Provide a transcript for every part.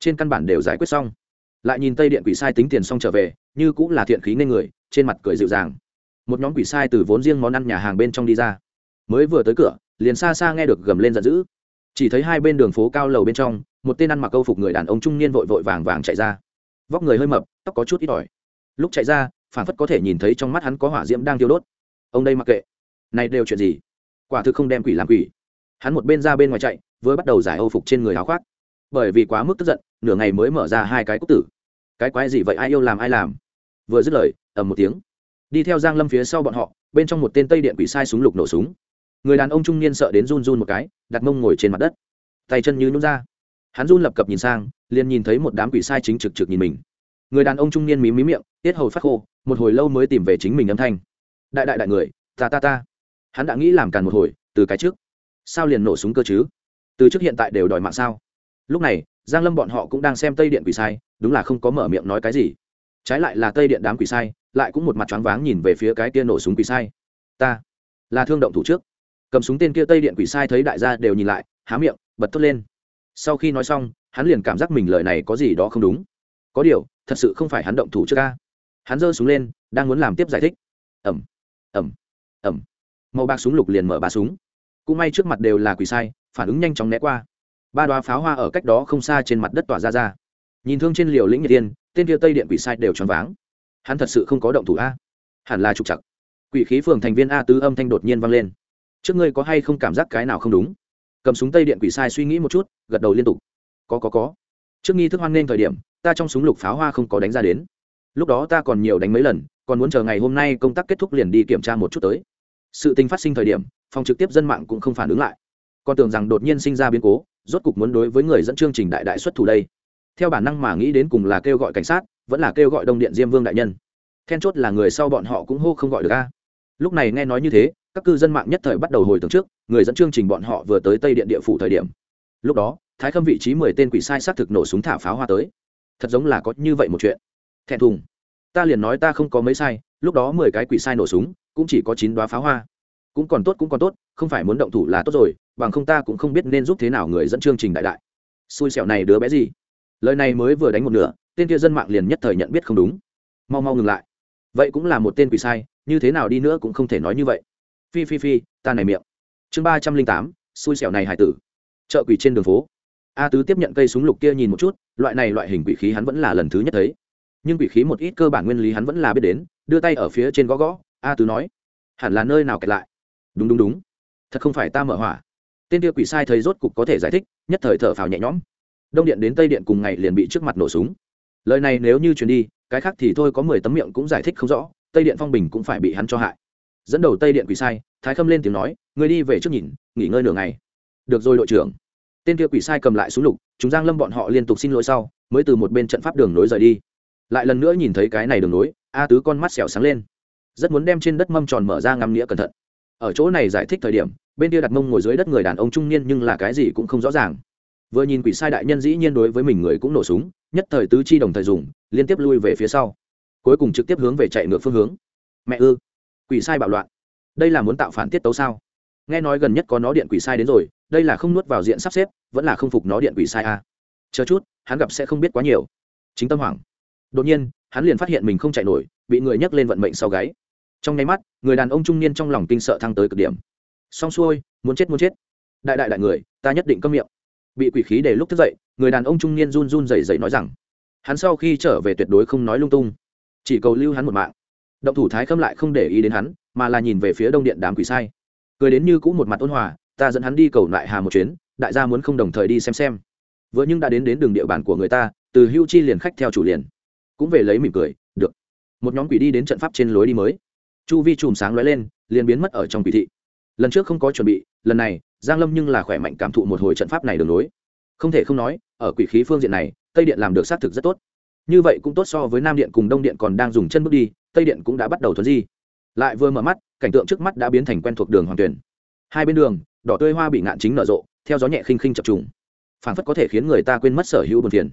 trên căn bản đều giải quyết xong. Lại nhìn tây điện quỷ sai tính tiền xong trở về, như cũng là thiện khí nên người, trên mặt cười dịu dàng. Một nhóm quỷ sai từ vốn riêng món ăn nhà hàng bên trong đi ra. Mới vừa tới cửa, liền xa xa nghe được gầm lên giận dữ. Chỉ thấy hai bên đường phố cao lầu bên trong, một tên ăn mặc câu phục người đàn ông trung niên vội vội vàng vàng chạy ra. Vóc người hơi mập, tóc có chút ít ỏi. Lúc chạy ra phản phất có thể nhìn thấy trong mắt hắn có hỏa diễm đang tiêu đốt. Ông đây mặc kệ. Này đều chuyện gì? Quả thực không đem quỷ làm quỷ. Hắn một bên ra bên ngoài chạy, vừa bắt đầu giải âu phục trên người áo khoác bởi vì quá mức tức giận, nửa ngày mới mở ra hai cái cúc tử. Cái quái gì vậy? Ai yêu làm, ai làm? Vừa dứt lời, ầm một tiếng. Đi theo giang lâm phía sau bọn họ, bên trong một tên tây điện quỷ sai súng lục nổ súng. Người đàn ông trung niên sợ đến run run một cái, đặt mông ngồi trên mặt đất. Tay chân như nhún ra. Hắn run lập cập nhìn sang, liền nhìn thấy một đám quỷ sai chính trực trực nhìn mình. Người đàn ông trung niên mí mí miệng, tiết hầu phát khô, một hồi lâu mới tìm về chính mình âm thanh. Đại đại đại người, ta ta ta. Hắn đã nghĩ làm càn một hồi, từ cái trước. Sao liền nổ súng cơ chứ? Từ trước hiện tại đều đòi mạng sao? Lúc này, giang lâm bọn họ cũng đang xem tây điện quỷ sai, đúng là không có mở miệng nói cái gì. Trái lại là tây điện đám quỷ sai, lại cũng một mặt choáng váng nhìn về phía cái kia nổ súng quỷ sai. Ta là thương động thủ trước. Cầm súng tên kia tây điện quỷ sai thấy đại gia đều nhìn lại, há miệng, bật thốt lên. Sau khi nói xong, hắn liền cảm giác mình lời này có gì đó không đúng. Có điều, thật sự không phải hắn động thủ trước ca. Hắn giơ súng lên, đang muốn làm tiếp giải thích. Ẩm ẩm ẩm màu bạc súng lục liền mở ba súng. Cũng may trước mặt đều là quỷ sai, phản ứng nhanh chóng né qua ba đoá pháo hoa ở cách đó không xa trên mặt đất tỏa ra ra. Nhìn thương trên liều lĩnh nhiệt tiên tên kia tây điện quỷ sai đều choáng váng. Hắn thật sự không có động thủ a. Hẳn là trục chặt quỷ khí phường thành viên a tứ âm thanh đột nhiên vang lên. Trước ngươi có hay không cảm giác cái nào không đúng? Cầm súng tây điện quỷ sai suy nghĩ một chút, gật đầu liên tục. Có có có. Trước nghi thức hoan nghênh thời điểm, ta trong súng lục pháo hoa không có đánh ra đến. Lúc đó ta còn nhiều đánh mấy lần, còn muốn chờ ngày hôm nay công tác kết thúc liền đi kiểm tra một chút tới. Sự tình phát sinh thời điểm, phòng trực tiếp dân mạng cũng không phản ứng lại. Còn tưởng rằng đột nhiên sinh ra biến cố rốt cục muốn đối với người dẫn chương trình đại đại xuất thủ đây. Theo bản năng mà nghĩ đến cùng là kêu gọi cảnh sát, vẫn là kêu gọi đông điện diêm vương đại nhân. Then chốt là người sau bọn họ cũng hô không gọi được a. Lúc này nghe nói như thế, các cư dân mạng nhất thời bắt đầu hồi tưởng trước, người dẫn chương trình bọn họ vừa tới tây điện địa phủ thời điểm. Lúc đó, thái khâm vị trí mười tên quỷ sai xác thực nổ súng thả pháo hoa tới. Thật giống là có như vậy một chuyện. Thẹn thùng. Ta liền nói ta không có mấy sai, lúc đó mười cái quỷ sai nổ súng, cũng chỉ có chín đoá pháo hoa. Cũng còn tốt, cũng còn tốt không phải muốn động thủ là tốt rồi, bằng không ta cũng không biết nên giúp thế nào người dẫn chương trình đại đại. Xui xẻo này đứa bé gì? Lời này mới vừa đánh một nửa, tên kia dân mạng liền nhất thời nhận biết không đúng. Mau mau ngừng lại. Vậy cũng là một tên quỷ sai, như thế nào đi nữa cũng không thể nói như vậy. Phi phi phi, ta này miệng. Chương ba trăm linh tám, xui xẻo này hải tử. Chợ quỷ trên đường phố. A tứ tiếp nhận cây súng lục kia nhìn một chút, loại này loại hình quỷ khí hắn vẫn là lần thứ nhất thấy. Nhưng quỷ khí một ít cơ bản nguyên lý hắn vẫn là biết đến, đưa tay ở phía trên gõ gõ, a tứ nói, hẳn là nơi nào kẹt lại? Đúng đúng đúng thật không phải ta mở hỏa. Tên kia quỷ sai thấy rốt cục có thể giải thích, nhất thời thở phào nhẹ nhõm. Đông điện đến tây điện cùng ngày liền bị trước mặt nổ súng. Lời này nếu như chuyển đi, cái khác thì thôi, có mười tấm miệng cũng giải thích không rõ, tây điện phong bình cũng phải bị hắn cho hại. Dẫn đầu tây điện quỷ sai, thái khâm lên tiếng nói người đi về trước nhìn, nghỉ ngơi nửa ngày. Được rồi đội trưởng. Tên kia quỷ sai cầm lại súng lục, chúng giang lâm bọn họ liên tục xin lỗi sau, mới từ một bên trận pháp đường nối rời đi. Lại lần nữa nhìn thấy cái này đường nối, a tứ con mắt xẻo sáng lên. Rất muốn đem trên đất mâm tròn mở ra ngắm nghĩa cẩn thận. Ở chỗ này giải thích thời điểm bên kia đặt mông ngồi dưới đất người đàn ông trung niên nhưng là cái gì cũng không rõ ràng. Vừa nhìn quỷ sai đại nhân dĩ nhiên đối với mình người cũng nổ súng, nhất thời tứ chi đồng thời dùng, liên tiếp lui về phía sau. Cuối cùng trực tiếp hướng về chạy ngược phương hướng. Mẹ ư, quỷ sai bạo loạn. Đây là muốn tạo phản tiết tấu sao? Nghe nói gần nhất có nó điện quỷ sai đến rồi, đây là không nuốt vào diện sắp xếp, vẫn là không phục nó điện quỷ sai à. chờ chút, hắn gặp sẽ không biết quá nhiều. Chính tâm hoảng. Đột nhiên, hắn liền phát hiện mình không chạy nổi, bị người nhấc lên vận mệnh sau gáy. Trong nháy mắt, người đàn ông trung niên trong lòng kinh sợ thăng tới cực điểm xong xuôi, muốn chết muốn chết. Đại đại đại người, ta nhất định câm miệng. Bị quỷ khí để lúc thức dậy, người đàn ông trung niên run run rẩy rẩy nói rằng, hắn sau khi trở về tuyệt đối không nói lung tung, chỉ cầu lưu hắn một mạng. Động thủ thái khâm lại không để ý đến hắn, mà là nhìn về phía đông điện đám quỷ sai. Cười đến như cũng một mặt ôn hòa, ta dẫn hắn đi cầu lại hà một chuyến, đại gia muốn không đồng thời đi xem xem. Vừa nhưng đã đến đến đường địa bàn của người ta, từ hưu chi liền khách theo chủ liền. Cũng về lấy mỉm cười, được. Một nhóm quỷ đi đến trận pháp trên lối đi mới. Chu vi chùm sáng lóe lên, liền biến mất ở trong quỷ thị lần trước không có chuẩn bị, lần này, giang lâm nhưng là khỏe mạnh cảm thụ một hồi trận pháp này đường lối. Không thể không nói, ở quỷ khí phương diện này, tây điện làm được xác thực rất tốt. Như vậy cũng tốt so với nam điện cùng đông điện còn đang dùng chân bước đi, tây điện cũng đã bắt đầu thuần di. Lại vừa mở mắt, cảnh tượng trước mắt đã biến thành quen thuộc đường hoàng tuyển. Hai bên đường, đỏ tươi hoa bị ngạn chính nở rộ, theo gió nhẹ khinh khinh chập trùng. Phản phất có thể khiến người ta quên mất sở hữu buồn phiền.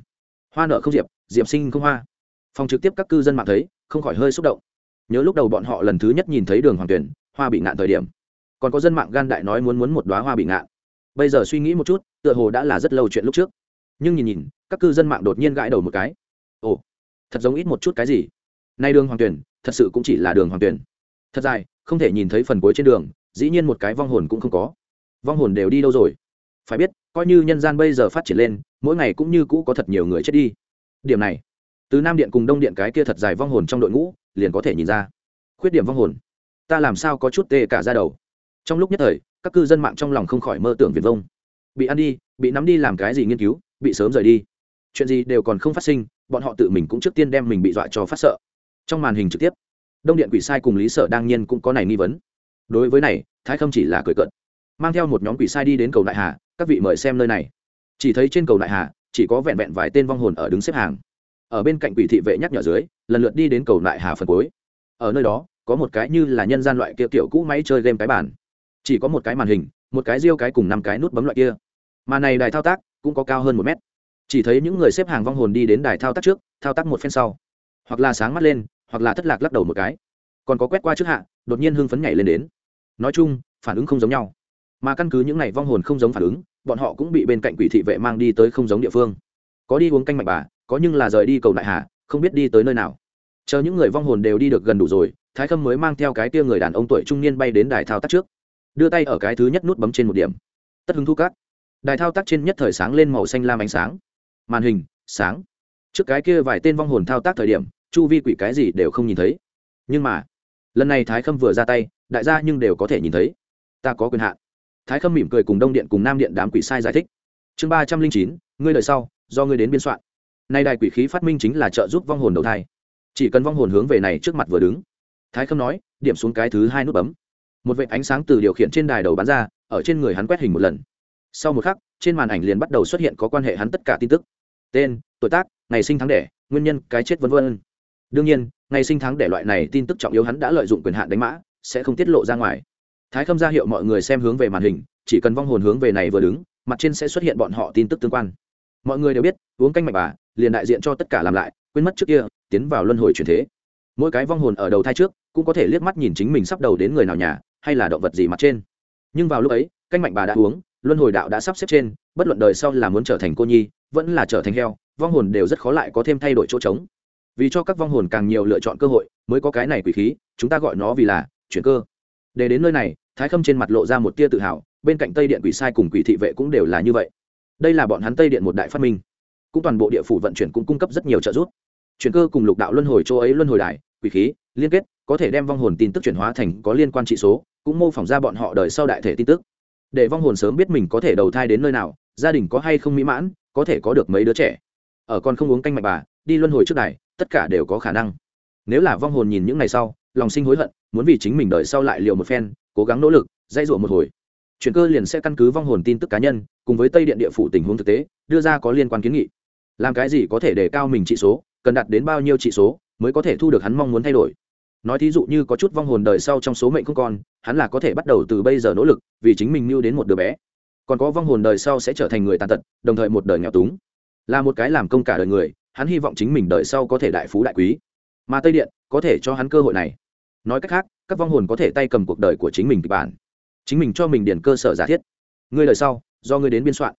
Hoa nở không diệp diệp sinh không hoa. Phòng trực tiếp các cư dân mạng thấy, không khỏi hơi xúc động. Nhớ lúc đầu bọn họ lần thứ nhất nhìn thấy đường hoàng tuyển, hoa bị ngạn thời điểm còn có dân mạng gan đại nói muốn muốn một đoá hoa bị ngạn. Bây giờ suy nghĩ một chút, tựa hồ đã là rất lâu chuyện lúc trước. Nhưng nhìn nhìn, các cư dân mạng đột nhiên gãi đầu một cái. Ồ, thật giống ít một chút cái gì. Nay đường hoàng tuyển, thật sự cũng chỉ là đường hoàng tuyển. Thật dài, không thể nhìn thấy phần cuối trên đường, dĩ nhiên một cái vong hồn cũng không có. Vong hồn đều đi đâu rồi? Phải biết, coi như nhân gian bây giờ phát triển lên, mỗi ngày cũng như cũ có thật nhiều người chết đi. Điểm này, từ nam điện cùng đông điện cái kia thật dài vong hồn trong đội ngũ, liền có thể nhìn ra. Khuyết điểm vong hồn, ta làm sao có chút tê cả ra đầu? Trong lúc nhất thời, các cư dân mạng trong lòng không khỏi mơ tưởng viền vông. Bị ăn đi, bị nắm đi làm cái gì nghiên cứu, bị sớm rời đi. Chuyện gì đều còn không phát sinh, bọn họ tự mình cũng trước tiên đem mình bị dọa cho phát sợ. Trong màn hình trực tiếp, đông điện quỷ sai cùng lý sở đang nhiên cũng có này nghi vấn. Đối với này, thái không chỉ là cười cợt. Mang theo một nhóm quỷ sai đi đến cầu đại hà, các vị mời xem nơi này. Chỉ thấy trên cầu đại hà, chỉ có vẹn vẹn vài tên vong hồn ở đứng xếp hàng. Ở bên cạnh quỷ thị vệ nhắc nhở dưới, lần lượt đi đến cầu đại hà phần cuối. Ở nơi đó, có một cái như là nhân gian loại kia kiểu cũ máy chơi game cái bản chỉ có một cái màn hình, một cái riêu cái cùng năm cái nút bấm loại kia. Mà này đài thao tác cũng có cao hơn một mét. Chỉ thấy những người xếp hàng vong hồn đi đến đài thao tác trước, thao tác một phen sau. Hoặc là sáng mắt lên, hoặc là thất lạc lắc đầu một cái. Còn có quét qua trước hạ, đột nhiên hưng phấn nhảy lên đến. Nói chung, phản ứng không giống nhau. Mà căn cứ những n à y vong hồn không giống phản ứng, bọn họ cũng bị bên cạnh quỷ thị vệ mang đi tới không giống địa phương. Có đi uống canh mạch bà, có nhưng là rời đi cầu đại hà không biết đi tới nơi nào. Chờ những người vong hồn đều đi được gần đủ rồi, thái khâm mới mang theo cái tia người đàn ông tuổi trung niên bay đến đài thao tác trước đưa tay ở cái thứ nhất nút bấm trên một điểm. Tất hứng thu cắt đài thao tác trên nhất thời sáng lên màu xanh lam ánh sáng. Màn hình, sáng. Trước cái kia vài tên vong hồn thao tác thời điểm, chu vi quỷ cái gì đều không nhìn thấy. Nhưng mà, lần này thái khâm vừa ra tay, đại gia nhưng đều có thể nhìn thấy. Ta có quyền hạn. Thái khâm mỉm cười cùng đông điện cùng nam điện đám quỷ sai giải thích. Chương ba trăm linh chín, ngươi lời sau, do ngươi đến biên soạn. Nay đài quỷ khí phát minh chính là trợ giúp vong hồn đầu thai. Chỉ cần vong hồn hướng về này trước mặt vừa đứng. Thái khâm nói, điểm xuống cái thứ hai nút bấm một vệ ánh sáng từ điều khiển trên đài đầu bắn ra, ở trên người hắn quét hình một lần. Sau một khắc, trên màn ảnh liền bắt đầu xuất hiện có quan hệ hắn tất cả tin tức. Tên, tuổi tác, ngày sinh tháng đẻ, nguyên nhân, cái chết v v đương nhiên, ngày sinh tháng đẻ loại này tin tức trọng yếu hắn đã lợi dụng quyền hạn đánh mã, sẽ không tiết lộ ra ngoài. Thái khâm ra hiệu mọi người xem hướng về màn hình, chỉ cần vong hồn hướng về này vừa đứng, mặt trên sẽ xuất hiện bọn họ tin tức tương quan. Mọi người đều biết, uống canh mạch bà, liền đại diện cho tất cả làm lại, quên mất trước kia, tiến vào luân hồi truyền thế. Mỗi cái vong hồn ở đầu thai trước, cũng có thể liếc mắt nhìn chính mình sắp đầu đến người nào nhà hay là động vật gì mặt trên. Nhưng vào lúc ấy, canh mạnh bà đã uống, luân hồi đạo đã sắp xếp trên, bất luận đời sau là muốn trở thành cô nhi, vẫn là trở thành heo, vong hồn đều rất khó lại có thêm thay đổi chỗ trống. Vì cho các vong hồn càng nhiều lựa chọn cơ hội, mới có cái này quỷ khí, chúng ta gọi nó vì là chuyển cơ. Để đến nơi này, thái khâm trên mặt lộ ra một tia tự hào, bên cạnh tây điện quỷ sai cùng quỷ thị vệ cũng đều là như vậy. Đây là bọn hắn tây điện một đại phát minh. Cũng toàn bộ địa phủ vận chuyển cũng cung cấp rất nhiều trợ giúp. Chuyển cơ cùng lục đạo luân hồi chỗ ấy luân hồi đài, quỷ khí, liên kết có thể đem vong hồn tin tức chuyển hóa thành có liên quan trị số, cũng mô phỏng ra bọn họ đời sau đại thể tin tức. Để vong hồn sớm biết mình có thể đầu thai đến nơi nào, gia đình có hay không mỹ mãn, có thể có được mấy đứa trẻ. Ở còn không uống canh mạch bà, đi luân hồi trước đài, tất cả đều có khả năng. Nếu là vong hồn nhìn những ngày sau, lòng sinh hối hận, muốn vì chính mình đợi sau lại liều một phen, cố gắng nỗ lực dây dụa một hồi. Chuyển cơ liền sẽ căn cứ vong hồn tin tức cá nhân, cùng với tây điện địa phủ tình huống thực tế, đưa ra có liên quan kiến nghị. Làm cái gì có thể để cao mình trị số, cần đạt đến bao nhiêu trị số, mới có thể thu được hắn mong muốn thay đổi nói thí dụ như có chút vong hồn đời sau trong số mệnh không còn, hắn là có thể bắt đầu từ bây giờ nỗ lực, vì chính mình mưu đến một đứa bé. Còn có vong hồn đời sau sẽ trở thành người tàn tật, đồng thời một đời nghèo túng. Là một cái làm công cả đời người, hắn hy vọng chính mình đời sau có thể đại phú đại quý. Mà tây điện, có thể cho hắn cơ hội này. Nói cách khác, các vong hồn có thể tay cầm cuộc đời của chính mình kịch bản. Chính mình cho mình điền cơ sở giả thiết. Ngươi đời sau, do ngươi đến biên soạn.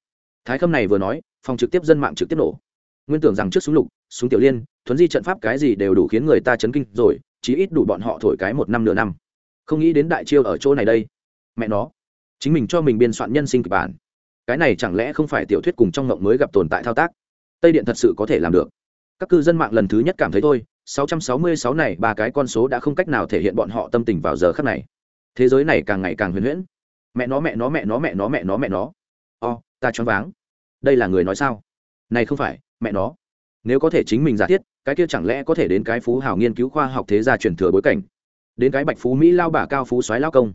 Thái khâm này vừa nói, phòng trực tiếp dân mạng trực tiếp nổ. Nguyên tưởng rằng trước súng lục súng tiểu liên, thuấn di trận pháp cái gì đều đủ khiến người ta chấn kinh rồi, chí ít đủ bọn họ thổi cái một năm nửa năm. Không nghĩ đến đại chiêu ở chỗ này đây. Mẹ nó. Chính mình cho mình biên soạn nhân sinh kịch bản. Cái này chẳng lẽ không phải tiểu thuyết cùng trong ngộng mới gặp tồn tại thao tác? Tây điện thật sự có thể làm được. Các cư dân mạng lần thứ nhất cảm thấy thôi 666 này ba cái con số đã không cách nào thể hiện bọn họ tâm tình vào giờ khắc này. Thế giới này càng ngày càng huyền huyễn. Mẹ nó mẹ nó mẹ nó mẹ nó mẹ nó mẹ nó. O, ta choáng váng. Đây là người nói sao? Này không phải, mẹ nó nếu có thể chính mình giả thiết, cái kia chẳng lẽ có thể đến cái phú hào nghiên cứu khoa học thế gia truyền thừa bối cảnh? Đến cái bạch phú mỹ lao bà cao phú soái lao công.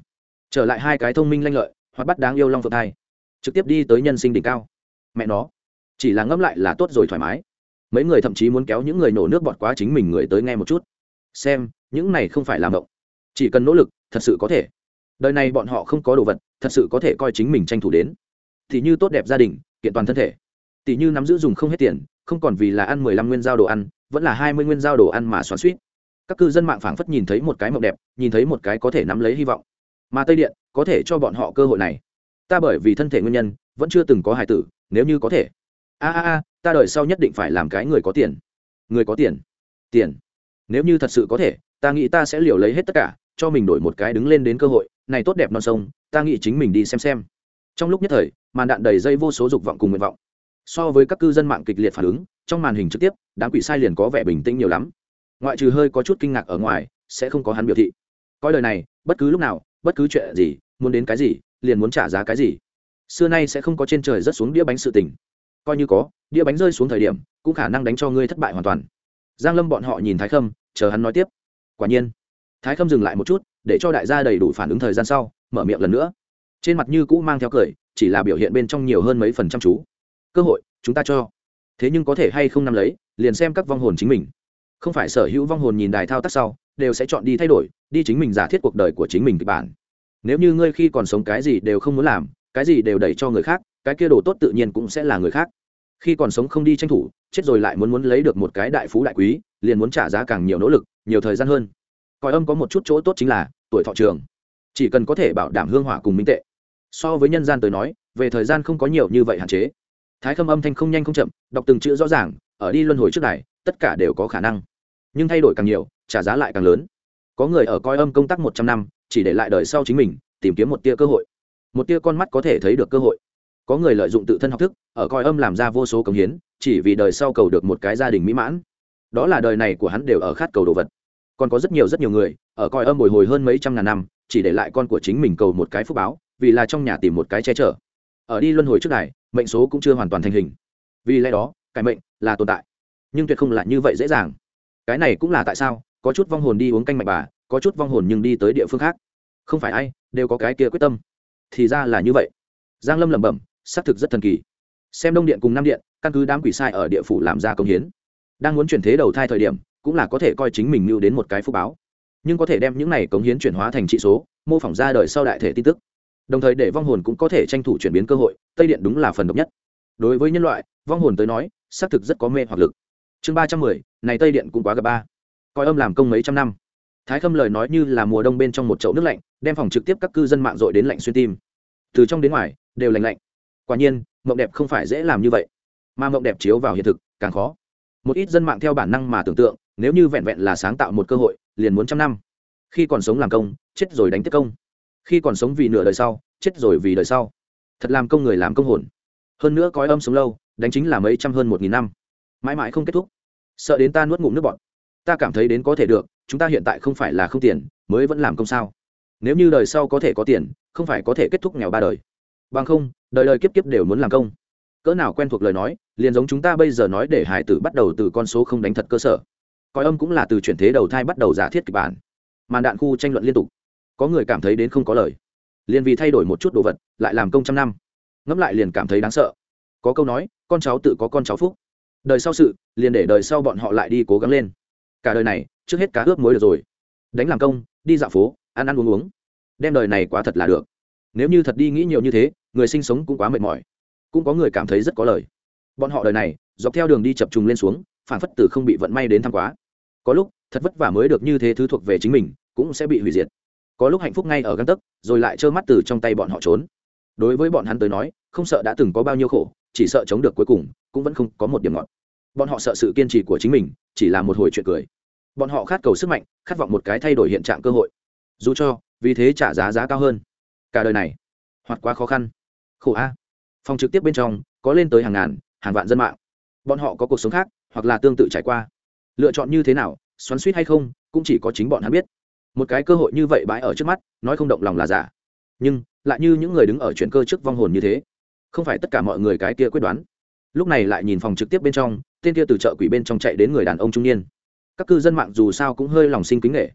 Trở lại hai cái thông minh lanh lợi hoặc bắt đáng yêu long phượng thai. Trực tiếp đi tới nhân sinh đỉnh cao. Mẹ nó, chỉ là ngẫm lại là tốt rồi thoải mái. Mấy người thậm chí muốn kéo những người nổ nước bọt quá chính mình người tới nghe một chút. Xem, những này không phải làm động chỉ cần nỗ lực, thật sự có thể. Đời này bọn họ không có đồ vật, thật sự có thể coi chính mình tranh thủ đến. Thì như tốt đẹp gia đình, kiện toàn thân thể tỷ như nắm giữ dùng không hết tiền, không còn vì là ăn mười lăm nguyên giao đồ ăn, vẫn là hai mươi nguyên giao đồ ăn mà xoắn suýt các cư dân mạng phảng phất nhìn thấy một cái mộng đẹp, nhìn thấy một cái có thể nắm lấy hy vọng. Mà tây điện, có thể cho bọn họ cơ hội này. Ta bởi vì thân thể nguyên nhân, vẫn chưa từng có hài tử, nếu như có thể. A a a, ta đời sau nhất định phải làm cái người có tiền. Người có tiền. Tiền. Nếu như thật sự có thể, ta nghĩ ta sẽ liều lấy hết tất cả, cho mình đổi một cái đứng lên đến cơ hội. Này tốt đẹp non sông, ta nghĩ chính mình đi xem xem. Trong lúc nhất thời, màn đạn đầy dây vô số dục vọng cùng nguyện vọng so với các cư dân mạng kịch liệt phản ứng, trong màn hình trực tiếp, đám quỷ sai liền có vẻ bình tĩnh nhiều lắm. Ngoại trừ hơi có chút kinh ngạc ở ngoài, sẽ không có hắn biểu thị. Coi lời này, bất cứ lúc nào, bất cứ chuyện gì, muốn đến cái gì, liền muốn trả giá cái gì. Xưa nay sẽ không có trên trời rất xuống đĩa bánh sự tình. Coi như có, đĩa bánh rơi xuống thời điểm, cũng khả năng đánh cho ngươi thất bại hoàn toàn. Giang lâm bọn họ nhìn thái khâm, chờ hắn nói tiếp. Quả nhiên, thái khâm dừng lại một chút, để cho đại gia đầy đủ phản ứng thời gian sau, mở miệng lần nữa. Trên mặt như cũ mang theo cười, chỉ là biểu hiện bên trong nhiều hơn mấy phần trăm chú cơ hội, chúng ta cho. Thế nhưng có thể hay không nắm lấy, liền xem các vong hồn chính mình. Không phải sở hữu vong hồn nhìn đài thao tác sau, đều sẽ chọn đi thay đổi, đi chính mình giả thiết cuộc đời của chính mình kịch bản. Nếu như ngươi khi còn sống cái gì đều không muốn làm, cái gì đều đẩy cho người khác, cái kia đồ tốt tự nhiên cũng sẽ là người khác. Khi còn sống không đi tranh thủ, chết rồi lại muốn muốn lấy được một cái đại phú đại quý, liền muốn trả giá càng nhiều nỗ lực, nhiều thời gian hơn. Coi âm có một chút chỗ tốt chính là, tuổi thọ trường. Chỉ cần có thể bảo đảm hương hỏa cùng minh tệ. So với nhân gian tới nói, về thời gian không có nhiều như vậy hạn chế thái khâm âm thanh không nhanh không chậm, đọc từng chữ rõ ràng, ở đi luân hồi trước này tất cả đều có khả năng. Nhưng thay đổi càng nhiều, trả giá lại càng lớn. Có người ở coi âm công tác một trăm năm, chỉ để lại đời sau chính mình, tìm kiếm một tia cơ hội. Một tia con mắt có thể thấy được cơ hội. Có người lợi dụng tự thân học thức, ở coi âm làm ra vô số công hiến, chỉ vì đời sau cầu được một cái gia đình mỹ mãn. Đó là đời này của hắn đều ở khát cầu đồ vật. Còn có rất nhiều rất nhiều người, ở coi âm bồi hồi hơn mấy trăm ngàn năm, chỉ để lại con của chính mình cầu một cái phúc báo, vì là trong nhà tìm một cái che chở ở đi luân hồi trước này mệnh số cũng chưa hoàn toàn thành hình. Vì lẽ đó cái mệnh là tồn tại, nhưng tuyệt không là như vậy dễ dàng. Cái này cũng là tại sao, có chút vong hồn đi uống canh mạch bà, có chút vong hồn nhưng đi tới địa phương khác. Không phải ai đều có cái kia quyết tâm. Thì ra là như vậy. Giang lâm lẩm bẩm, xác thực rất thần kỳ. Xem đông điện cùng nam điện, căn cứ đám quỷ sai ở địa phủ làm ra công hiến. Đang muốn chuyển thế đầu thai thời điểm, cũng là có thể coi chính mình mưu đến một cái phúc báo. Nhưng có thể đem những này cống hiến chuyển hóa thành trị số, mô phỏng ra đời sau đại thể tin tức đồng thời để vong hồn cũng có thể tranh thủ chuyển biến cơ hội, tây điện đúng là phần độc nhất. Đối với nhân loại, vong hồn tới nói, xác thực rất có mê hoặc lực. Chương ba trăm mười, này tây điện cũng quá gặp ba. Coi âm làm công mấy trăm năm. Thái khâm lời nói như là mùa đông bên trong một chậu nước lạnh, đem phòng trực tiếp các cư dân mạng dội đến lạnh xuyên tim. Từ trong đến ngoài, đều lạnh lạnh. Quả nhiên, mộng đẹp không phải dễ làm như vậy. Mà mộng đẹp chiếu vào hiện thực, càng khó. Một ít dân mạng theo bản năng mà tưởng tượng, nếu như vẹn vẹn là sáng tạo một cơ hội, liền muốn trăm năm. Khi còn sống làm công, chết rồi đánh tiếp công khi còn sống vì nửa đời sau, chết rồi vì đời sau. Thật làm công người làm công hồn. Hơn nữa cõi âm sống lâu, đánh chính là mấy trăm hơn một nghìn năm. Mãi mãi không kết thúc. Sợ đến ta nuốt ngụm nước bọt. Ta cảm thấy đến có thể được, chúng ta hiện tại không phải là không tiền, mới vẫn làm công sao? Nếu như đời sau có thể có tiền, không phải có thể kết thúc nghèo ba đời. Bằng không, đời đời kiếp kiếp đều muốn làm công. Cỡ nào quen thuộc lời nói, liền giống chúng ta bây giờ nói để hải tử bắt đầu từ con số không đánh thật cơ sở. Coi âm cũng là từ chuyển thế đầu thai bắt đầu giả thiết kịch bản. Màn đạn khu tranh luận liên tục có người cảm thấy đến không có lời. Liền vì thay đổi một chút đồ vật, lại làm công trăm năm. Ngẫm lại liền cảm thấy đáng sợ. Có câu nói, con cháu tự có con cháu phúc. Đời sau sự, liền để đời sau bọn họ lại đi cố gắng lên. Cả đời này, trước hết cá ướp mới được rồi. Đánh làm công, đi dạo phố, ăn ăn uống uống. Đem đời này quá thật là được. Nếu như thật đi nghĩ nhiều như thế, người sinh sống cũng quá mệt mỏi. Cũng có người cảm thấy rất có lời. Bọn họ đời này, dọc theo đường đi chập trùng lên xuống, phản phất tử không bị vận may đến thăng quá. Có lúc, thật vất vả mới được như thế thứ thuộc về chính mình, cũng sẽ bị hủy diệt có lúc hạnh phúc ngay ở găng tấc, rồi lại trơ mắt từ trong tay bọn họ trốn. Đối với bọn hắn tới nói, không sợ đã từng có bao nhiêu khổ, chỉ sợ chống được cuối cùng, cũng vẫn không có một điểm ngọt. Bọn họ sợ sự kiên trì của chính mình, chỉ là một hồi chuyện cười. Bọn họ khát cầu sức mạnh, khát vọng một cái thay đổi hiện trạng cơ hội. Dù cho, vì thế trả giá giá cao hơn. Cả đời này, hoặc quá khó khăn. Khổ a. Phòng trực tiếp bên trong, có lên tới hàng ngàn, hàng vạn dân mạng. Bọn họ có cuộc sống khác, hoặc là tương tự trải qua. Lựa chọn như thế nào, xoắn suýt hay không, cũng chỉ có chính bọn hắn biết một cái cơ hội như vậy bãi ở trước mắt, nói không động lòng là giả. Nhưng, lại như những người đứng ở chuyển cơ trước vong hồn như thế, không phải tất cả mọi người cái kia quyết đoán. Lúc này lại nhìn phòng trực tiếp bên trong, tên kia từ chợ quỷ bên trong chạy đến người đàn ông trung niên. Các cư dân mạng dù sao cũng hơi lòng sinh kính nghệ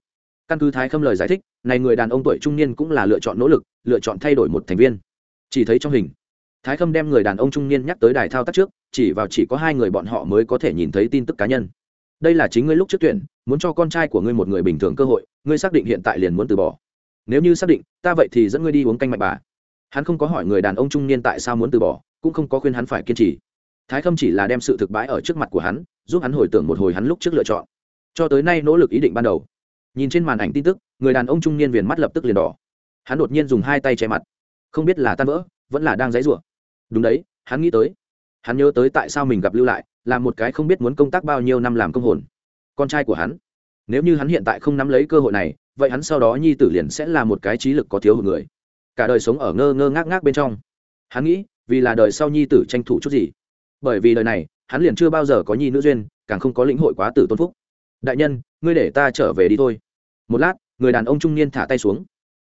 căn cứ thái khâm lời giải thích, này người đàn ông tuổi trung niên cũng là lựa chọn nỗ lực, lựa chọn thay đổi một thành viên. Chỉ thấy trong hình, thái khâm đem người đàn ông trung niên nhắc tới đài thao tác trước, chỉ vào chỉ có hai người bọn họ mới có thể nhìn thấy tin tức cá nhân. Đây là chính ngươi lúc trước tuyển muốn cho con trai của ngươi một người bình thường cơ hội, ngươi xác định hiện tại liền muốn từ bỏ. Nếu như xác định, ta vậy thì dẫn ngươi đi uống canh mạch bà. Hắn không có hỏi người đàn ông trung niên tại sao muốn từ bỏ, cũng không có khuyên hắn phải kiên trì. Thái khâm chỉ là đem sự thực bãi ở trước mặt của hắn, giúp hắn hồi tưởng một hồi hắn lúc trước lựa chọn. Cho tới nay nỗ lực ý định ban đầu. Nhìn trên màn ảnh tin tức, người đàn ông trung niên viền mắt lập tức liền đỏ. Hắn đột nhiên dùng hai tay che mặt. Không biết là tan vỡ, vẫn là đang dãy rủa đúng đấy, hắn nghĩ tới. Hắn nhớ tới tại sao mình gặp lưu lại, là một cái không biết muốn công tác bao nhiêu năm làm công hồn con trai của hắn. Nếu như hắn hiện tại không nắm lấy cơ hội này, vậy hắn sau đó nhi tử liền sẽ là một cái trí lực có thiếu hụt người. Cả đời sống ở ngơ ngơ ngác ngác bên trong. Hắn nghĩ, vì là đời sau nhi tử tranh thủ chút gì. Bởi vì đời này, hắn liền chưa bao giờ có nhi nữ duyên, càng không có lĩnh hội quá tử tôn phúc. Đại nhân, ngươi để ta trở về đi thôi. Một lát, người đàn ông trung niên thả tay xuống.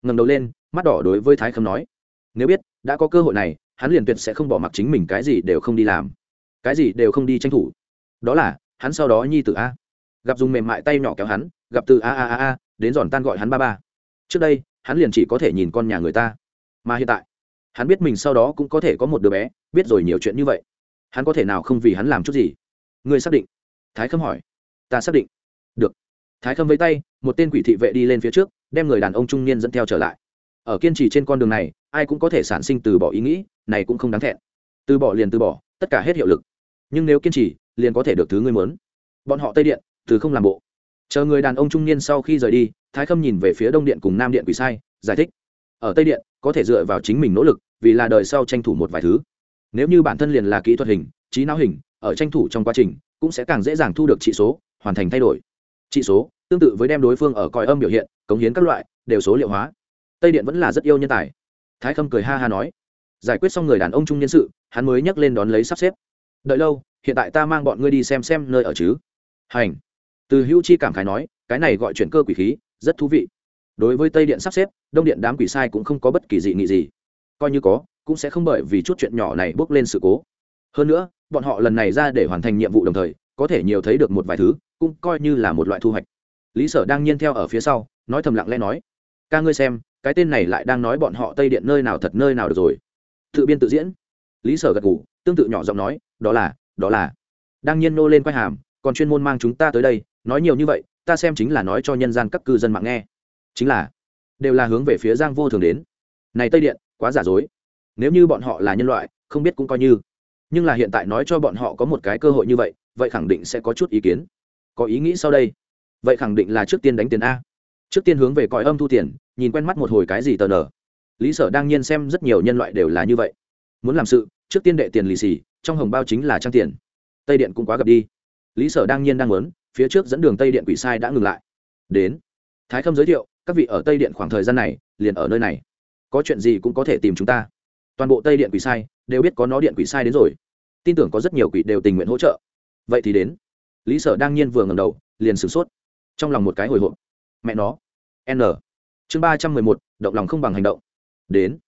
Ngầm đầu lên, mắt đỏ đối với thái khâm nói. Nếu biết, đã có cơ hội này, hắn liền tuyệt sẽ không bỏ mặc chính mình cái gì đều không đi làm. Cái gì đều không đi tranh thủ. Đó là, hắn sau đó nhi tử a gặp dùng mềm mại tay nhỏ kéo hắn, gặp từ a a a a, đến giòn tan gọi hắn ba ba. Trước đây, hắn liền chỉ có thể nhìn con nhà người ta. Mà hiện tại, hắn biết mình sau đó cũng có thể có một đứa bé, biết rồi nhiều chuyện như vậy. Hắn có thể nào không vì hắn làm chút gì? Ngươi xác định? Thái khâm hỏi. Ta xác định. Được. Thái khâm với tay, một tên quỷ thị vệ đi lên phía trước, đem người đàn ông trung niên dẫn theo trở lại. Ở kiên trì trên con đường này, ai cũng có thể sản sinh từ bỏ ý nghĩ, này cũng không đáng thẹn. Từ bỏ liền từ bỏ, tất cả hết hiệu lực. Nhưng nếu kiên trì, liền có thể được thứ ngươi muốn. Bọn họ tây điện từ không làm bộ. Chờ người đàn ông trung niên sau khi rời đi, thái khâm nhìn về phía đông điện cùng nam điện quỷ sai, giải thích. Ở tây điện, có thể dựa vào chính mình nỗ lực, vì là đời sau tranh thủ một vài thứ. Nếu như bản thân liền là kỹ thuật hình, trí não hình, ở tranh thủ trong quá trình, cũng sẽ càng dễ dàng thu được trị số, hoàn thành thay đổi. Trị số, tương tự với đem đối phương ở coi âm biểu hiện, cống hiến các loại, đều số liệu hóa. Tây điện vẫn là rất yêu nhân tài. Thái khâm cười ha ha nói. Giải quyết xong người đàn ông trung nhân sự, hắn mới nhắc lên đón lấy sắp xếp. Đợi lâu, hiện tại ta mang bọn ngươi đi xem xem nơi ở chứ. Hành từ hữu chi cảm khái nói, cái này gọi chuyển cơ quỷ khí, rất thú vị. Đối với tây điện sắp xếp, đông điện đám quỷ sai cũng không có bất kỳ dị nghị gì. Coi như có, cũng sẽ không bởi vì chút chuyện nhỏ này bước lên sự cố. Hơn nữa, bọn họ lần này ra để hoàn thành nhiệm vụ đồng thời, có thể nhiều thấy được một vài thứ, cũng coi như là một loại thu hoạch. Lý sở đang nhiên theo ở phía sau, nói thầm lặng lẽ nói, ca ngươi xem, cái tên này lại đang nói bọn họ tây điện nơi nào thật nơi nào được rồi. Tự biên tự diễn. Lý sở gật ngủ tương tự nhỏ giọng nói, đó là đó là. Đang nhiên nô lên quay hàm, còn chuyên môn mang chúng ta tới đây nói nhiều như vậy, ta xem chính là nói cho nhân gian các cư dân mạng nghe. Chính là, đều là hướng về phía giang vô thường đến. Này tây điện, quá giả dối. Nếu như bọn họ là nhân loại, không biết cũng coi như. Nhưng là hiện tại nói cho bọn họ có một cái cơ hội như vậy vậy khẳng định sẽ có chút ý kiến. Có ý nghĩ sau đây. Vậy khẳng định là trước tiên đánh tiền a. Trước tiên hướng về cõi âm thu tiền, nhìn quen mắt một hồi cái gì tờ nở lý sở đang nhiên xem rất nhiều nhân loại đều là như vậy. Muốn làm sự, trước tiên đệ tiền lì xì, trong hồng bao chính là trang tiền. Tây điện cũng quá gặp đi. Lý sở đang nhiên đang muốn phía trước dẫn đường tây điện quỷ sai đã ngừng lại. Đến. Thái khâm giới thiệu, các vị ở tây điện khoảng thời gian này, liền ở nơi này. Có chuyện gì cũng có thể tìm chúng ta. Toàn bộ tây điện quỷ sai đều biết có nó điện quỷ sai đến rồi. Tin tưởng có rất nhiều quỷ đều tình nguyện hỗ trợ. Vậy thì đến. Lý sở đang nhiên vừa ngầm đầu, liền sửng sốt. Trong lòng một cái hồi hộp. Mẹ nó. N. Chương ba trăm mười một, động lòng không bằng hành động. Đến.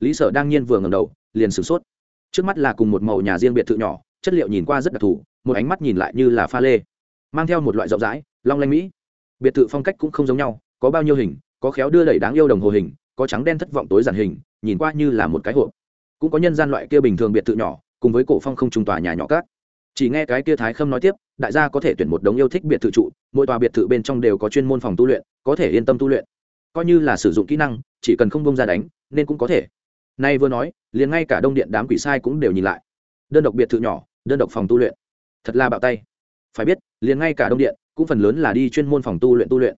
Lý sở đang nhiên vừa ngầm đầu, liền sửng sốt. Trước mắt là cùng một màu nhà riêng biệt thự nhỏ, chất liệu nhìn qua rất đặc thù, một ánh mắt nhìn lại như là pha lê mang theo một loại rộng rãi, long lanh mỹ. Biệt thự phong cách cũng không giống nhau, có bao nhiêu hình, có khéo đưa đẩy đáng yêu đồng hồ hình, có trắng đen thất vọng tối giản hình, nhìn qua như là một cái hộp. Cũng có nhân gian loại kia bình thường biệt thự nhỏ, cùng với cổ phong không trùng tòa nhà nhỏ cát. Chỉ nghe cái kia thái khâm nói tiếp, đại gia có thể tuyển một đống yêu thích biệt thự trụ, mỗi tòa biệt thự bên trong đều có chuyên môn phòng tu luyện, có thể yên tâm tu luyện. Coi như là sử dụng kỹ năng, chỉ cần không bông ra đánh, nên cũng có thể. Nay vừa nói, liền ngay cả đông điện đám quỷ sai cũng đều nhìn lại. Đơn độc biệt thự nhỏ, đơn độc phòng tu luyện. Thật là bạo tay. Phải biết liền ngay cả đông điện cũng phần lớn là đi chuyên môn phòng tu luyện tu luyện.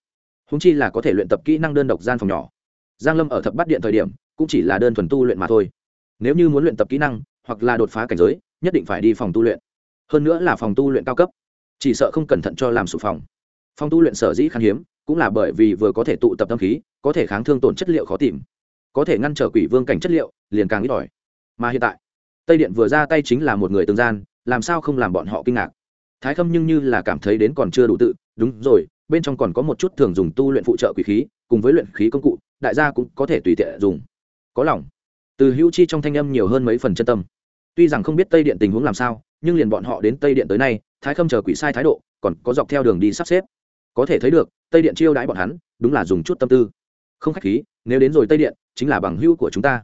Húng chi là có thể luyện tập kỹ năng đơn độc gian phòng nhỏ. Giang lâm ở thập bắt điện thời điểm, cũng chỉ là đơn thuần tu luyện mà thôi. Nếu như muốn luyện tập kỹ năng, hoặc là đột phá cảnh giới, nhất định phải đi phòng tu luyện. Hơn nữa là phòng tu luyện cao cấp, chỉ sợ không cẩn thận cho làm sụp phòng. Phòng tu luyện sở dĩ khan hiếm, cũng là bởi vì vừa có thể tụ tập tâm khí, có thể kháng thương tổn chất liệu khó tìm. Có thể ngăn trở quỷ vương cảnh chất liệu, liền càng ít ỏi. Mà hiện tại, tây điện vừa ra tay chính là một người tương gian, làm sao không làm bọn họ kinh ngạc? Thái khâm nhưng như là cảm thấy đến còn chưa đủ tự, đúng rồi, bên trong còn có một chút thường dùng tu luyện phụ trợ quỷ khí, cùng với luyện khí công cụ, đại gia cũng có thể tùy tiện dùng. Có lòng. Từ hữu chi trong thanh âm nhiều hơn mấy phần chân tâm. Tuy rằng không biết tây điện tình huống làm sao, nhưng liền bọn họ đến tây điện tới nay, thái khâm chờ quỷ sai thái độ, còn có dọc theo đường đi sắp xếp. Có thể thấy được, tây điện chiêu đãi bọn hắn, đúng là dùng chút tâm tư. Không khách khí, nếu đến rồi tây điện, chính là bằng hữu của chúng ta.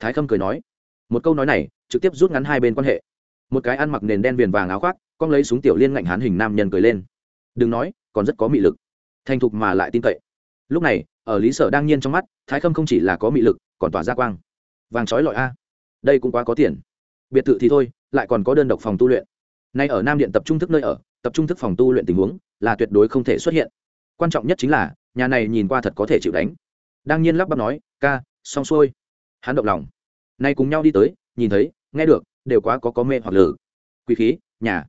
Thái khâm cười nói. Một câu nói này, trực tiếp rút ngắn hai bên quan hệ. Một cái ăn mặc nền đen viền vàng áo khoác con lấy súng tiểu liên ngạnh hán hình nam nhân cười lên. Đừng nói, còn rất có mị lực. Thành thục mà lại tin cậy. Lúc này, ở lý sở đang nhiên trong mắt, thái khâm không chỉ là có mị lực, còn tỏa ra quang. Vàng trói lọi a. Đây cũng quá có tiền. Biệt thự thì thôi, lại còn có đơn độc phòng tu luyện. Nay ở nam điện tập trung thức nơi ở, tập trung thức phòng tu luyện tình huống, là tuyệt đối không thể xuất hiện. Quan trọng nhất chính là, nhà này nhìn qua thật có thể chịu đánh. Đang nhiên lắp bắp nói, ca, xong xuôi. Hắn động lòng. Nay cùng nhau đi tới, nhìn thấy, nghe được, đều quá có có mê hoặc lử. Quý khí, nhà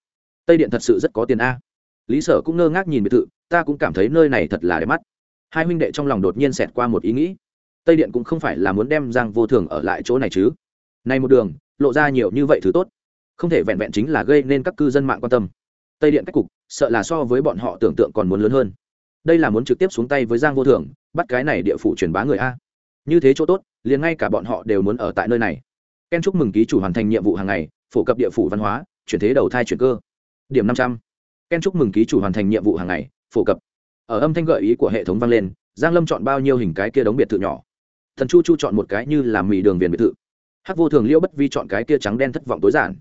tây điện thật sự rất có tiền a. Lý sở cũng ngơ ngác nhìn biệt thự, ta cũng cảm thấy nơi này thật là đẹp mắt. Hai huynh đệ trong lòng đột nhiên xẹt qua một ý nghĩ. Tây điện cũng không phải là muốn đem giang vô thường ở lại chỗ này chứ. Nay một đường, lộ ra nhiều như vậy thứ tốt. Không thể vẹn vẹn chính là gây nên các cư dân mạng quan tâm. Tây điện cách cục, sợ là so với bọn họ tưởng tượng còn muốn lớn hơn. Đây là muốn trực tiếp xuống tay với giang vô thường, bắt cái này địa phủ truyền bá người a. Như thế chỗ tốt, liền ngay cả bọn họ đều muốn ở tại nơi này. Ken chúc mừng ký chủ hoàn thành nhiệm vụ hàng ngày, phổ cập địa phủ văn hóa, chuyển thế đầu thai chuyển cơ điểm năm trăm. Ken chúc mừng ký chủ hoàn thành nhiệm vụ hàng ngày, phổ cập. Ở âm thanh gợi ý của hệ thống vang lên, giang lâm chọn bao nhiêu hình cái kia đóng biệt thự nhỏ. Thần chu chu chọn một cái như làm mì đường viền biệt thự. Hắc vô thường liễu bất vi chọn cái kia trắng đen thất vọng tối giản.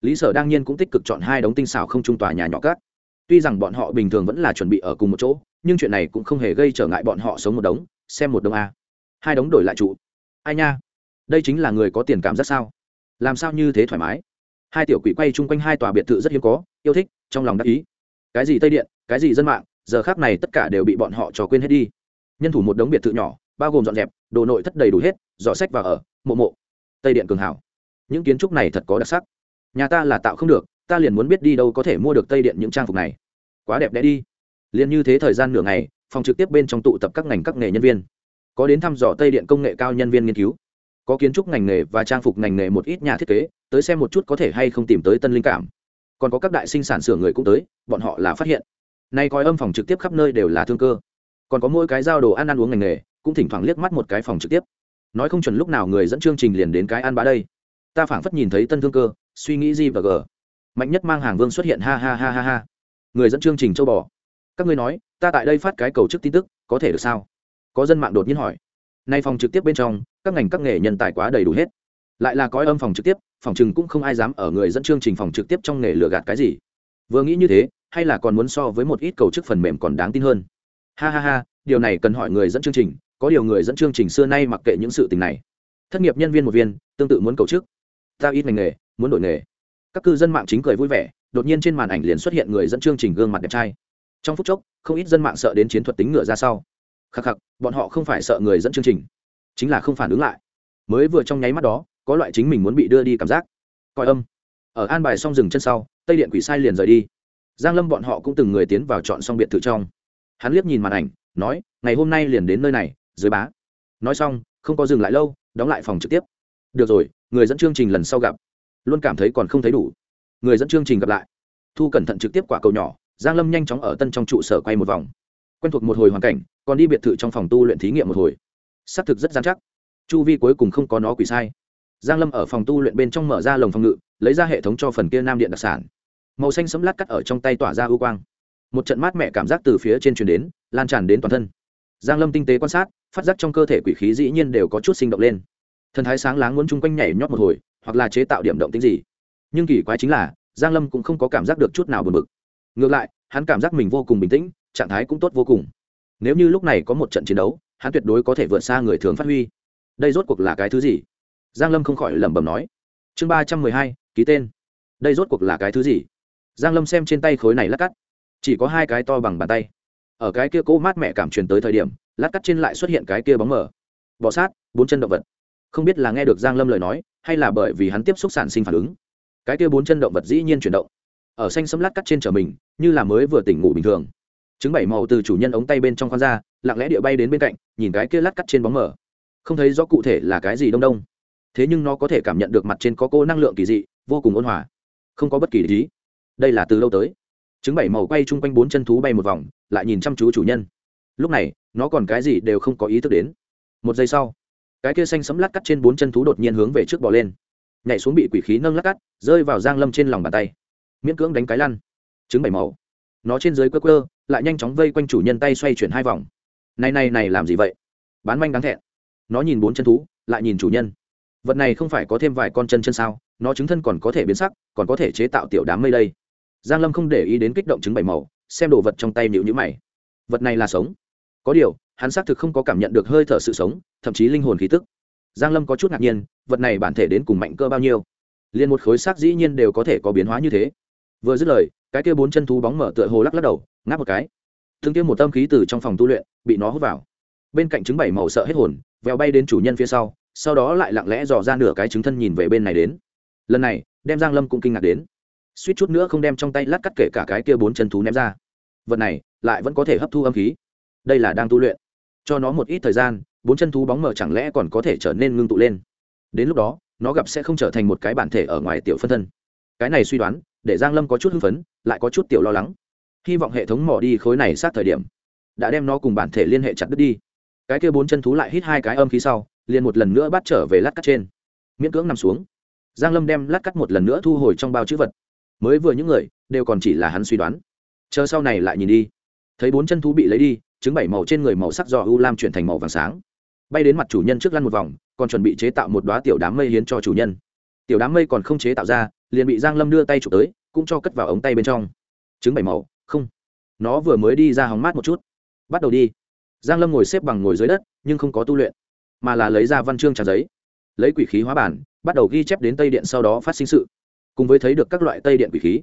Lý sở đương nhiên cũng tích cực chọn hai đống tinh xảo không trung tòa nhà nhỏ cát. Tuy rằng bọn họ bình thường vẫn là chuẩn bị ở cùng một chỗ, nhưng chuyện này cũng không hề gây trở ngại bọn họ sống một đống, xem một đống a. Hai đống đổi lại trụ. Ai nha? Đây chính là người có tiền cảm giác sao? Làm sao như thế thoải mái? Hai tiểu quỷ quay chung quanh hai tòa biệt thự rất hiếm có, yêu thích, trong lòng đắc ý. Cái gì tây điện, cái gì dân mạng, giờ khác này tất cả đều bị bọn họ trò quên hết đi. Nhân thủ một đống biệt thự nhỏ, bao gồm dọn dẹp, đồ nội thất đầy đủ hết, giỏ sách và ở, mộ mộ. Tây điện cường hảo. Những kiến trúc này thật có đặc sắc. Nhà ta là tạo không được, ta liền muốn biết đi đâu có thể mua được tây điện những trang phục này. Quá đẹp đẽ đi. Liền như thế thời gian nửa ngày, phòng trực tiếp bên trong tụ tập các ngành các nghề nhân viên. Có đến thăm dò tây điện công nghệ cao nhân viên nghiên cứu. Có kiến trúc ngành nghề và trang phục ngành nghề một ít nhà thiết kế tới xem một chút có thể hay không tìm tới tân linh cảm. Còn có các đại sinh sản sửa người cũng tới, bọn họ là phát hiện. Nay coi âm phòng trực tiếp khắp nơi đều là thương cơ. Còn có mỗi cái giao đồ ăn ăn uống ngành nghề, cũng thỉnh thoảng liếc mắt một cái phòng trực tiếp. Nói không chuẩn lúc nào người dẫn chương trình liền đến cái ăn bá đây. Ta phảng phất nhìn thấy tân thương cơ, suy nghĩ gì và g mạnh nhất mang hàng vương xuất hiện ha ha ha ha ha. Người dẫn chương trình châu bò. Các ngươi nói, ta tại đây phát cái cầu chức tin tức, có thể được sao? Có dân mạng đột nhiên hỏi. Nay phòng trực tiếp bên trong, các ngành các nghề nhân tài quá đầy đủ hết lại là cõi âm phòng trực tiếp, phòng chừng cũng không ai dám ở người dẫn chương trình phòng trực tiếp trong nghề lừa gạt cái gì. Vừa nghĩ như thế, hay là còn muốn so với một ít cầu chức phần mềm còn đáng tin hơn. Ha ha ha, điều này cần hỏi người dẫn chương trình, có điều người dẫn chương trình xưa nay mặc kệ những sự tình này. Thất nghiệp nhân viên một viên, tương tự muốn cầu chức. Ta ít ngành nghề, muốn đổi nghề. Các cư dân mạng chính cười vui vẻ, đột nhiên trên màn ảnh liền xuất hiện người dẫn chương trình gương mặt đẹp trai. Trong phút chốc, không ít dân mạng sợ đến chiến thuật tính ngựa ra sau. Khắc khắc, bọn họ không phải sợ người dẫn chương trình, chính là không phản ứng lại. Mới vừa trong nháy mắt đó có loại chính mình muốn bị đưa đi cảm giác. Coi âm. Ở an bài xong dừng chân sau, tây điện quỷ sai liền rời đi. Giang lâm bọn họ cũng từng người tiến vào chọn xong biệt thự trong. Hắn liếc nhìn màn ảnh, nói, ngày hôm nay liền đến nơi này, dưới bá. Nói xong, không có dừng lại lâu, đóng lại phòng trực tiếp. Được rồi, người dẫn chương trình lần sau gặp. Luôn cảm thấy còn không thấy đủ. Người dẫn chương trình gặp lại. Thu cẩn thận trực tiếp quả cầu nhỏ, giang lâm nhanh chóng ở tân trong trụ sở quay một vòng. Quen thuộc một hồi hoàn cảnh, còn đi biệt thự trong phòng tu luyện thí nghiệm một hồi. Xác thực rất gian chắc. Chu vi cuối cùng không có nó quỷ sai giang lâm ở phòng tu luyện bên trong mở ra lồng phòng ngự, lấy ra hệ thống cho phần kia nam điện đặc sản. Màu xanh sẫm lát cắt ở trong tay tỏa ra ưu quang. Một trận mát mẻ cảm giác từ phía trên truyền đến, lan tràn đến toàn thân. Giang lâm tinh tế quan sát, phát giác trong cơ thể quỷ khí dĩ nhiên đều có chút sinh động lên. Thần thái sáng láng muốn chung quanh nhảy nhót một hồi, hoặc là chế tạo điểm động tính gì. Nhưng kỳ quái chính là, giang lâm cũng không có cảm giác được chút nào buồn bực. Ngược lại, hắn cảm giác mình vô cùng bình tĩnh, trạng thái cũng tốt vô cùng. Nếu như lúc này có một trận chiến đấu, hắn tuyệt đối có thể vượt xa người thường phát huy. Đây rốt cuộc là cái thứ gì? Giang lâm không khỏi lẩm bẩm nói. Chương ba trăm mười hai, ký tên. Đây rốt cuộc là cái thứ gì? Giang lâm xem trên tay khối này lát cắt. Chỉ có hai cái to bằng bàn tay. Ở cái kia cỗ mát mẹ cảm truyền tới thời điểm, lát cắt trên lại xuất hiện cái kia bóng mờ. Bọ sát, bốn chân động vật. Không biết là nghe được giang lâm lời nói, hay là bởi vì hắn tiếp xúc sản sinh phản ứng. Cái kia bốn chân động vật dĩ nhiên chuyển động. Ở xanh sấm lát cắt trên trở mình, như là mới vừa tỉnh ngủ bình thường. Trứng bảy màu từ chủ nhân ống tay bên trong khoan ra, lặng lẽ địa bay đến bên cạnh, nhìn cái kia lát cắt trên bóng mờ. Không thấy rõ cụ thể là cái gì đông đông thế nhưng nó có thể cảm nhận được mặt trên có cô năng lượng kỳ dị, vô cùng ôn hòa. Không có bất kỳ lý đây là từ lâu tới. Trứng bảy màu quay chung quanh bốn chân thú bay một vòng, lại nhìn chăm chú chủ nhân. Lúc này, nó còn cái gì đều không có ý thức đến. Một giây sau, cái kia xanh sấm lát cắt trên bốn chân thú đột nhiên hướng về trước bỏ lên. Nhảy xuống bị quỷ khí nâng lát cắt, rơi vào giang lâm trên lòng bàn tay. Miễn cưỡng đánh cái lăn. Trứng bảy màu. Nó trên dưới quơ quơ, lại nhanh chóng vây quanh chủ nhân tay xoay chuyển hai vòng. Này này này làm gì vậy? Bán manh đáng thẹn. Nó nhìn bốn chân thú, lại nhìn chủ nhân vật này không phải có thêm vài con chân chân sao, nó chứng thân còn có thể biến sắc, còn có thể chế tạo tiểu đám mây đây. Giang lâm không để ý đến kích động chứng bảy màu, xem đồ vật trong tay nhịu nhữ mày. Vật này là sống. Có điều, hắn xác thực không có cảm nhận được hơi thở sự sống, thậm chí linh hồn khí tức. Giang lâm có chút ngạc nhiên, vật này bản thể đến cùng mạnh cơ bao nhiêu? Liền một khối xác dĩ nhiên đều có thể có biến hóa như thế. Vừa dứt lời, cái kia bốn chân thú bóng mở tựa hồ lắc lắc đầu, ngáp một cái. Thương kia một tâm khí từ trong phòng tu luyện, bị nó hút vào. Bên cạnh trứng bảy màu sợ hết hồn, vèo bay đến chủ nhân phía sau sau đó lại lặng lẽ dò ra nửa cái trứng thân nhìn về bên này đến. Lần này, đem giang lâm cũng kinh ngạc đến. Suýt chút nữa không đem trong tay lát cắt kể cả cái kia bốn chân thú ném ra. Vật này, lại vẫn có thể hấp thu âm khí. Đây là đang tu luyện. Cho nó một ít thời gian, bốn chân thú bóng mờ chẳng lẽ còn có thể trở nên ngưng tụ lên. Đến lúc đó, nó gặp sẽ không trở thành một cái bản thể ở ngoài tiểu phân thân. Cái này suy đoán, để giang lâm có chút hưng phấn, lại có chút tiểu lo lắng. Hy vọng hệ thống mỏ đi khối này sát thời điểm, đã đem nó cùng bản thể liên hệ chặt đứt đi. Cái kia bốn chân thú lại hít hai cái âm khí sau liền một lần nữa bắt trở về lát cắt trên. Miễn cưỡng nằm xuống. Giang lâm đem lát cắt một lần nữa thu hồi trong bao chữ vật. Mới vừa những người, đều còn chỉ là hắn suy đoán. Chờ sau này lại nhìn đi. Thấy bốn chân thú bị lấy đi, trứng bảy màu trên người màu sắc do u lam chuyển thành màu vàng sáng. Bay đến mặt chủ nhân trước lăn một vòng, còn chuẩn bị chế tạo một đoá tiểu đám mây hiến cho chủ nhân. Tiểu đám mây còn không chế tạo ra, liền bị giang lâm đưa tay chụp tới, cũng cho cất vào ống tay bên trong. Trứng bảy màu, không. Nó vừa mới đi ra hóng mát một chút. Bắt đầu đi. Giang lâm ngồi xếp bằng ngồi dưới đất, nhưng không có tu luyện mà là lấy ra văn chương trả giấy, lấy quỷ khí hóa bản, bắt đầu ghi chép đến tây điện sau đó phát sinh sự. Cùng với thấy được các loại tây điện quỷ khí,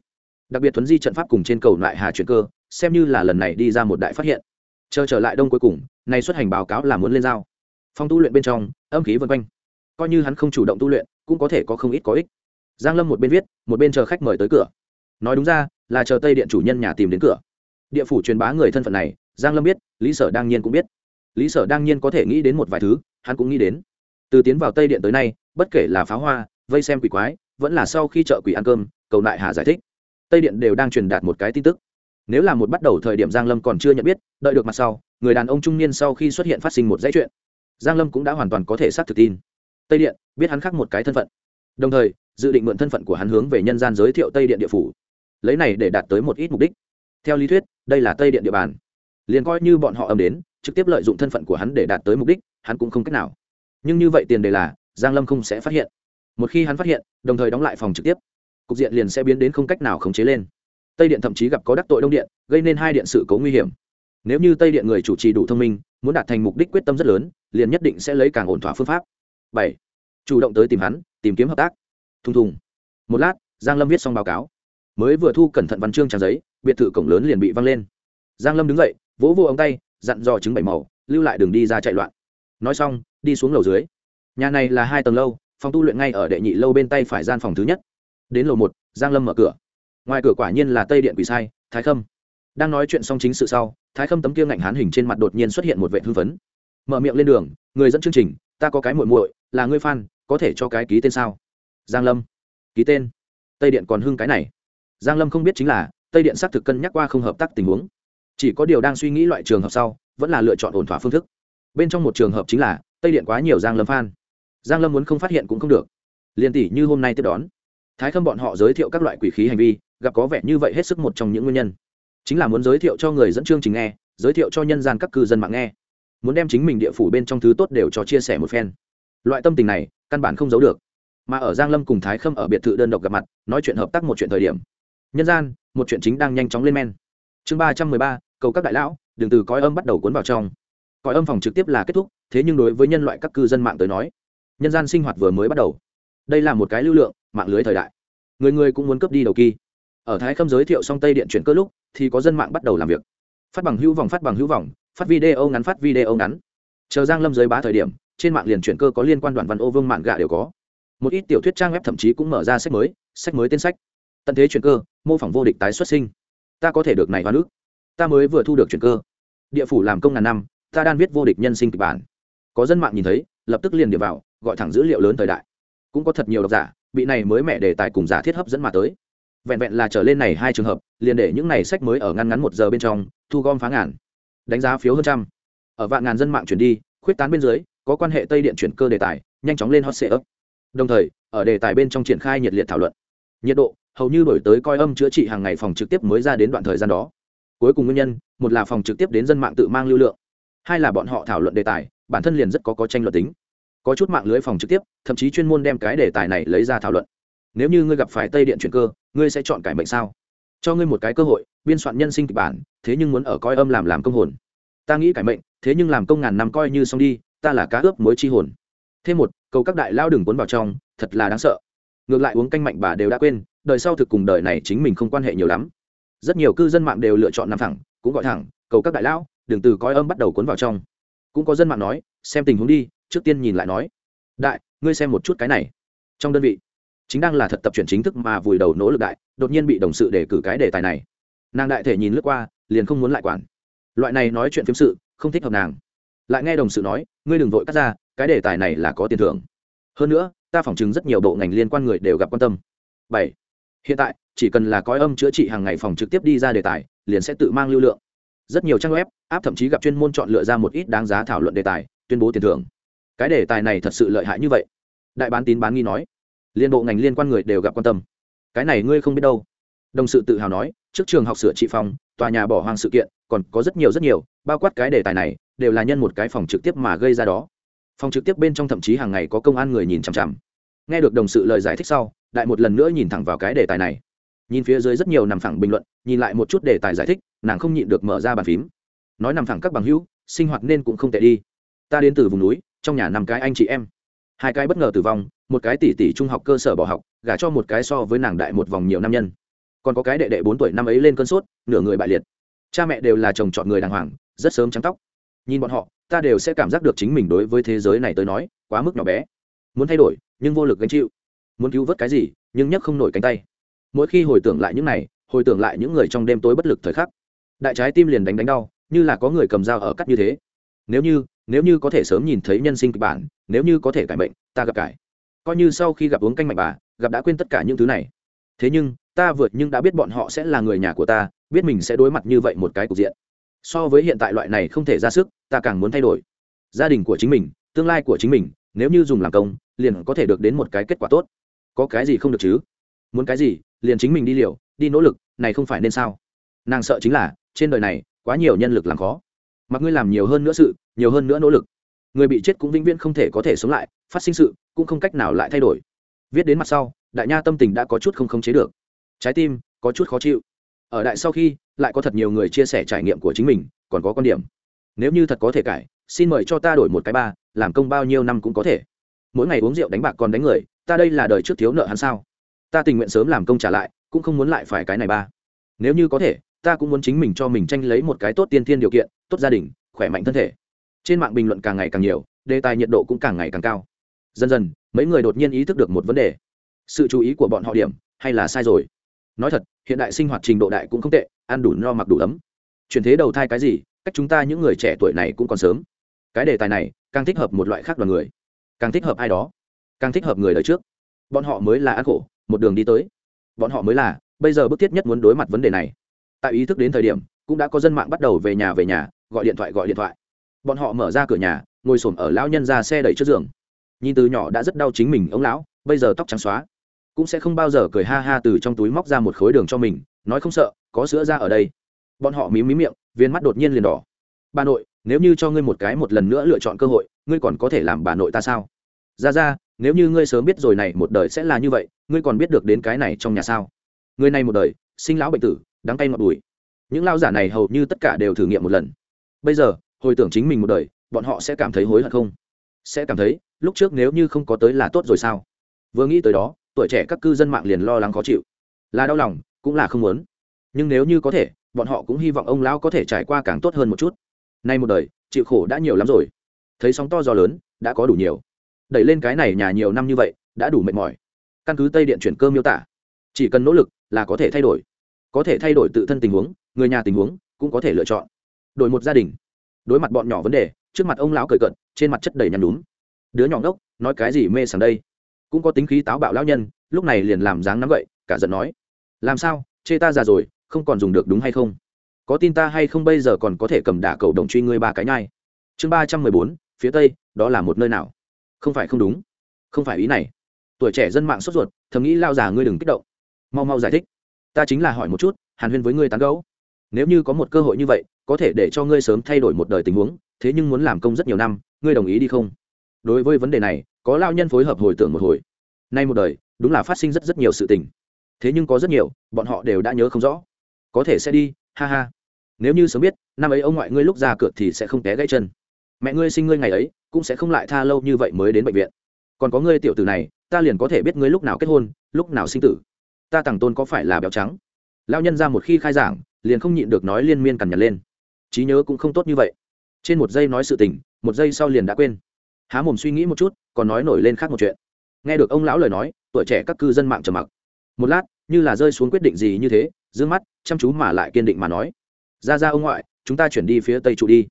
đặc biệt thuấn di trận pháp cùng trên cầu lại hà chuyển cơ, xem như là lần này đi ra một đại phát hiện. Chờ trở lại đông cuối cùng, nay xuất hành báo cáo là muốn lên giao. Phong tu luyện bên trong, âm khí vân quanh. Coi như hắn không chủ động tu luyện, cũng có thể có không ít có ích. Giang lâm một bên viết, một bên chờ khách mời tới cửa. Nói đúng ra, là chờ tây điện chủ nhân nhà tìm đến cửa. Địa phủ truyền bá người thân phận này, giang lâm biết, lý sở đương nhiên cũng biết. Lý sở đương nhiên có thể nghĩ đến một vài thứ hắn cũng nghĩ đến. Từ tiến vào tây điện tới nay, bất kể là pháo hoa, vây xem quỷ quái, vẫn là sau khi chợ quỷ ăn cơm, cầu nại hà giải thích. Tây điện đều đang truyền đạt một cái tin tức. Nếu là một bắt đầu thời điểm giang lâm còn chưa nhận biết, đợi được mặt sau, người đàn ông trung niên sau khi xuất hiện phát sinh một dãy chuyện, giang lâm cũng đã hoàn toàn có thể xác thực tin. Tây điện, biết hắn khác một cái thân phận. Đồng thời, dự định mượn thân phận của hắn hướng về nhân gian giới thiệu tây điện địa phủ. Lấy này để đạt tới một ít mục đích. Theo lý thuyết, đây là tây điện địa bàn. Liền coi như bọn họ âm đến, trực tiếp lợi dụng thân phận của hắn để đạt tới mục đích hắn cũng không cách nào. Nhưng như vậy tiền đề là, giang lâm không sẽ phát hiện. Một khi hắn phát hiện, đồng thời đóng lại phòng trực tiếp, cục diện liền sẽ biến đến không cách nào khống chế lên. Tây điện thậm chí gặp có đắc tội đông điện, gây nên hai điện sự cố nguy hiểm. Nếu như tây điện người chủ trì đủ thông minh, muốn đạt thành mục đích quyết tâm rất lớn, liền nhất định sẽ lấy càng ổn thỏa phương pháp. Bảy, chủ động tới tìm hắn, tìm kiếm hợp tác. Thùng thùng. Một lát, giang lâm viết xong báo cáo. Mới vừa thu cẩn thận văn chương trang giấy, biệt thự cổng lớn liền bị văng lên. Giang lâm đứng dậy, vỗ vô ống tay, dặn dò trứng bảy màu, lưu lại đường đi ra chạy loạn nói xong, đi xuống lầu dưới. Nhà này là hai tầng lâu, phòng tu luyện ngay ở đệ nhị lâu bên tay phải gian phòng thứ nhất. Đến lầu một, giang lâm mở cửa. Ngoài cửa quả nhiên là tây điện quỷ sai, thái khâm. Đang nói chuyện xong chính sự sau, thái khâm tấm kia ngạnh hán hình trên mặt đột nhiên xuất hiện một vệ hư vấn mở miệng lên đường, người dẫn chương trình, ta có cái muội muội, là ngươi fan, có thể cho cái ký tên sao? Giang lâm. Ký tên? Tây điện còn hưng cái này. Giang lâm không biết chính là, tây điện xác thực cân nhắc qua không hợp tác tình huống. Chỉ có điều đang suy nghĩ loại trường hợp sau, vẫn là lựa chọn ổn thỏa phương thức bên trong một trường hợp chính là, tây điện quá nhiều giang lâm fan. Giang lâm muốn không phát hiện cũng không được. Liền tỷ như hôm nay tiếp đón. Thái khâm bọn họ giới thiệu các loại quỷ khí hành vi, gặp có vẻ như vậy hết sức một trong những nguyên nhân. Chính là muốn giới thiệu cho người dẫn chương trình nghe, giới thiệu cho nhân gian các cư dân mạng nghe. Muốn đem chính mình địa phủ bên trong thứ tốt đều cho chia sẻ một phen. Loại tâm tình này, căn bản không giấu được. Mà ở giang lâm cùng thái khâm ở biệt thự đơn độc gặp mặt, nói chuyện hợp tác một chuyện thời điểm. Nhân gian, một chuyện chính đang nhanh chóng lên men. Chương ba trăm mười ba, cầu các đại lão đường từ coi âm bắt đầu cuốn vào trong cõi âm phòng trực tiếp là kết thúc, thế nhưng đối với nhân loại các cư dân mạng tới nói, nhân gian sinh hoạt vừa mới bắt đầu. Đây là một cái lưu lượng, mạng lưới thời đại. Người người cũng muốn cấp đi đầu kỳ. Ở thái khâm giới thiệu xong tây điện chuyển cơ lúc, thì có dân mạng bắt đầu làm việc. Phát bằng hữu vòng phát bằng hữu vòng phát video ngắn, phát video ngắn. Chờ giang lâm giới bá thời điểm, trên mạng liền chuyển cơ có liên quan đoạn văn ô vương mạng gạ đều có. Một ít tiểu thuyết trang web thậm chí cũng mở ra sách mới sách mới tên sách. Tận thế chuyển cơ, mô phỏng vô địch tái xuất sinh. Ta có thể được này hoa nước. Ta mới vừa thu được chuyển cơ. Địa phủ làm công ngàn năm ta đang viết vô địch nhân sinh kịch bản. Có dân mạng nhìn thấy, lập tức liền điểm vào, gọi thẳng dữ liệu lớn thời đại. Cũng có thật nhiều độc giả, bị này mới mẹ đề tài cùng giả thiết hấp dẫn mà tới. Vẹn vẹn là trở lên này hai trường hợp, liền để những này sách mới ở ngăn ngắn một giờ bên trong, thu gom phá ngàn. Đánh giá phiếu hơn trăm. Ở vạn ngàn dân mạng chuyển đi, khuyết tán bên dưới, có quan hệ tây điện chuyển cơ đề tài, nhanh chóng lên hot sệ ấp đồng thời, ở đề tài bên trong triển khai nhiệt liệt thảo luận. Nhiệt độ, hầu như đổi tới coi âm chữa trị hàng ngày phòng trực tiếp mới ra đến đoạn thời gian đó. Cuối cùng nguyên nhân, một là phòng trực tiếp đến dân mạng tự mang lưu lượng hai là bọn họ thảo luận đề tài, bản thân liền rất có có tranh luận tính. Có chút mạng lưới phòng trực tiếp, thậm chí chuyên môn đem cái đề tài này lấy ra thảo luận. Nếu như ngươi gặp phải tây điện chuyển cơ, ngươi sẽ chọn cải mệnh sao? Cho ngươi một cái cơ hội, biên soạn nhân sinh kịch bản, thế nhưng muốn ở coi âm làm làm công hồn. Ta nghĩ cải mệnh, thế nhưng làm công ngàn năm coi như xong đi, ta là cá ướp mới chi hồn. Thêm một, cầu các đại lao đừng cuốn vào trong, thật là đáng sợ. Ngược lại uống canh mạnh bà đều đã quên, đời sau thực cùng đời này chính mình không quan hệ nhiều lắm. Rất nhiều cư dân mạng đều lựa chọn nằm thẳng, cũng gọi thẳng, cầu các đại lão đừng từ coi âm bắt đầu cuốn vào trong. Cũng có dân mạng nói, xem tình huống đi, trước tiên nhìn lại nói. Đại, ngươi xem một chút cái này. Trong đơn vị, chính đang là thật tập chuyển chính thức mà vùi đầu nỗ lực đại, đột nhiên bị đồng sự đề cử cái đề tài này. Nàng đại thể nhìn lướt qua, liền không muốn lại quản. Loại này nói chuyện phiếm sự, không thích hợp nàng. Lại nghe đồng sự nói, ngươi đừng vội cắt ra, cái đề tài này là có tiền thưởng. Hơn nữa, ta phỏng chứng rất nhiều bộ ngành liên quan người đều gặp quan tâm. Bảy, hiện tại, chỉ cần là coi âm chữa trị hàng ngày phòng trực tiếp đi ra đề tài, liền sẽ tự mang lưu lượng rất nhiều trang web áp thậm chí gặp chuyên môn chọn lựa ra một ít đáng giá thảo luận đề tài, tuyên bố tiền thưởng. Cái đề tài này thật sự lợi hại như vậy. Đại bán tín bán nghi nói, liên bộ ngành liên quan người đều gặp quan tâm. Cái này ngươi không biết đâu. Đồng sự tự hào nói, trước trường học sửa trị phòng, tòa nhà bỏ hoang sự kiện, còn có rất nhiều rất nhiều, bao quát cái đề tài này, đều là nhân một cái phòng trực tiếp mà gây ra đó. Phòng trực tiếp bên trong thậm chí hàng ngày có công an người nhìn chằm chằm. Nghe được đồng sự lời giải thích sau, đại một lần nữa nhìn thẳng vào cái đề tài này nhìn phía dưới rất nhiều nằm phẳng bình luận, nhìn lại một chút đề tài giải thích, nàng không nhịn được mở ra bàn phím. Nói nằm phẳng các bằng hữu, sinh hoạt nên cũng không tệ đi. Ta đến từ vùng núi, trong nhà năm cái anh chị em. Hai cái bất ngờ tử vong, một cái tỷ tỷ trung học cơ sở bỏ học, gả cho một cái so với nàng đại một vòng nhiều năm nhân. Còn có cái đệ đệ bốn tuổi năm ấy lên cơn sốt, nửa người bại liệt. Cha mẹ đều là chồng chọn người đàng hoàng, rất sớm trắng tóc. Nhìn bọn họ, ta đều sẽ cảm giác được chính mình đối với thế giới này tới nói, quá mức nhỏ bé. Muốn thay đổi, nhưng vô lực gánh chịu. Muốn cứu vớt cái gì, nhưng nhấc không nổi cánh tay mỗi khi hồi tưởng lại những này, hồi tưởng lại những người trong đêm tối bất lực thời khắc, đại trái tim liền đánh đánh đau, như là có người cầm dao ở cắt như thế. Nếu như nếu như có thể sớm nhìn thấy nhân sinh kịch bản, nếu như có thể cải bệnh ta gặp cải. Coi như sau khi gặp uống canh mạnh bà, gặp đã quên tất cả những thứ này. Thế nhưng, ta vượt nhưng đã biết bọn họ sẽ là người nhà của ta, biết mình sẽ đối mặt như vậy một cái cục diện. So với hiện tại loại này không thể ra sức, ta càng muốn thay đổi. Gia đình của chính mình, tương lai của chính mình, nếu như dùng làm công, liền có thể được đến một cái kết quả tốt. Có cái gì không được chứ? Muốn cái gì liền chính mình đi liều, đi nỗ lực, này không phải nên sao? Nàng sợ chính là, trên đời này, quá nhiều nhân lực làm khó. Mặc ngươi làm nhiều hơn nữa sự, nhiều hơn nữa nỗ lực. Người bị chết cũng vĩnh viễn không thể có thể sống lại, phát sinh sự, cũng không cách nào lại thay đổi. Viết đến mặt sau, đại nha tâm tình đã có chút không khống chế được. Trái tim, có chút khó chịu. Ở đại sau khi, lại có thật nhiều người chia sẻ trải nghiệm của chính mình, còn có quan điểm. Nếu như thật có thể cải, xin mời cho ta đổi một cái ba, làm công bao nhiêu năm cũng có thể. Mỗi ngày uống rượu đánh bạc còn đánh người, ta đây là đời trước thiếu nợ hắn sao? Ta tình nguyện sớm làm công trả lại, cũng không muốn lại phải cái này ba. Nếu như có thể, ta cũng muốn chính mình cho mình tranh lấy một cái tốt tiên thiên điều kiện, tốt gia đình, khỏe mạnh thân thể. Trên mạng bình luận càng ngày càng nhiều, đề tài nhiệt độ cũng càng ngày càng cao. Dần dần, mấy người đột nhiên ý thức được một vấn đề. Sự chú ý của bọn họ điểm, hay là sai rồi? Nói thật, hiện đại sinh hoạt trình độ đại cũng không tệ, ăn đủ no mặc đủ ấm. Chuyển thế đầu thai cái gì, cách chúng ta những người trẻ tuổi này cũng còn sớm. Cái đề tài này, càng thích hợp một loại khác đoàn người. Càng thích hợp ai đó. Càng thích hợp người đời trước. Bọn họ mới là ăn khổ một đường đi tới. Bọn họ mới là, bây giờ bức thiết nhất muốn đối mặt vấn đề này. Tại ý thức đến thời điểm, cũng đã có dân mạng bắt đầu về nhà về nhà, gọi điện thoại gọi điện thoại. Bọn họ mở ra cửa nhà, ngồi xổm ở lão nhân ra xe đẩy trước giường. Nhìn từ nhỏ đã rất đau chính mình, ông lão, bây giờ tóc trắng xóa. Cũng sẽ không bao giờ cười ha ha từ trong túi móc ra một khối đường cho mình, nói không sợ, có sữa ra ở đây. Bọn họ mím mí miệng, viên mắt đột nhiên liền đỏ. Bà nội, nếu như cho ngươi một cái một lần nữa lựa chọn cơ hội, ngươi còn có thể làm bà nội ta sao? Ra ra, nếu như ngươi sớm biết rồi này một đời sẽ là như vậy ngươi còn biết được đến cái này trong nhà sao? Người này một đời, sinh lão bệnh tử, đắng tay ngọt đùi những lao giả này hầu như tất cả đều thử nghiệm một lần. Bây giờ, hồi tưởng chính mình một đời, bọn họ sẽ cảm thấy hối hận không? Sẽ cảm thấy, lúc trước nếu như không có tới là tốt rồi sao? Vừa nghĩ tới đó, tuổi trẻ các cư dân mạng liền lo lắng khó chịu. Là đau lòng, cũng là không muốn. Nhưng nếu như có thể, bọn họ cũng hy vọng ông lão có thể trải qua càng tốt hơn một chút. Nay một đời, chịu khổ đã nhiều lắm rồi. Thấy sóng to gió lớn, đã có đủ nhiều. Đẩy lên cái này nhà nhiều năm như vậy, đã đủ mệt mỏi căn cứ tây điện chuyển cơ miêu tả, chỉ cần nỗ lực là có thể thay đổi. Có thể thay đổi tự thân tình huống, người nhà tình huống cũng có thể lựa chọn. Đổi một gia đình, đối mặt bọn nhỏ vấn đề, trước mặt ông lão cười cận trên mặt chất đầy nhăn đúng đứa nhỏ ngốc, nói cái gì mê sảng đây? Cũng có tính khí táo bạo lão nhân, lúc này liền làm dáng nắm vậy cả giận nói, làm sao? Chê ta già rồi, không còn dùng được đúng hay không? Có tin ta hay không bây giờ còn có thể cầm đả cầu đồng truy ngươi ba cái nhai? Chương ba trăm mười bốn, phía tây, đó là một nơi nào? Không phải không đúng. Không phải ý này tuổi trẻ dân mạng sốt ruột, thầm nghĩ lao già ngươi đừng kích động. Mau mau giải thích. Ta chính là hỏi một chút, hàn huyên với ngươi tán gấu nếu như có một cơ hội như vậy, có thể để cho ngươi sớm thay đổi một đời tình huống, thế nhưng muốn làm công rất nhiều năm, ngươi đồng ý đi không? Đối với vấn đề này, có lao nhân phối hợp hồi tưởng một hồi. Nay một đời, đúng là phát sinh rất rất nhiều sự tình. Thế nhưng có rất nhiều, bọn họ đều đã nhớ không rõ. Có thể sẽ đi, ha ha. Nếu như sớm biết, năm ấy ông ngoại ngươi lúc ra cửa thì sẽ không té gãy chân. Mẹ ngươi sinh ngươi ngày ấy, cũng sẽ không lại tha lâu như vậy mới đến bệnh viện. Còn có ngươi tiểu tử này ta liền có thể biết ngươi lúc nào kết hôn, lúc nào sinh tử. Ta tàng tôn có phải là béo trắng? Lao nhân ra một khi khai giảng, liền không nhịn được nói liên miên cằn nhằn lên. Trí nhớ cũng không tốt như vậy. Trên một giây nói sự tình, một giây sau liền đã quên. Há mồm suy nghĩ một chút, còn nói nổi lên khác một chuyện. Nghe được ông lão lời nói, tuổi trẻ các cư dân mạng trầm mặc. Một lát, như là rơi xuống quyết định gì như thế d ư ơ n g mắt, chăm chú mà lại kiên định mà nói. Ra ra ông ngoại, chúng ta chuyển đi phía tây trụ đi.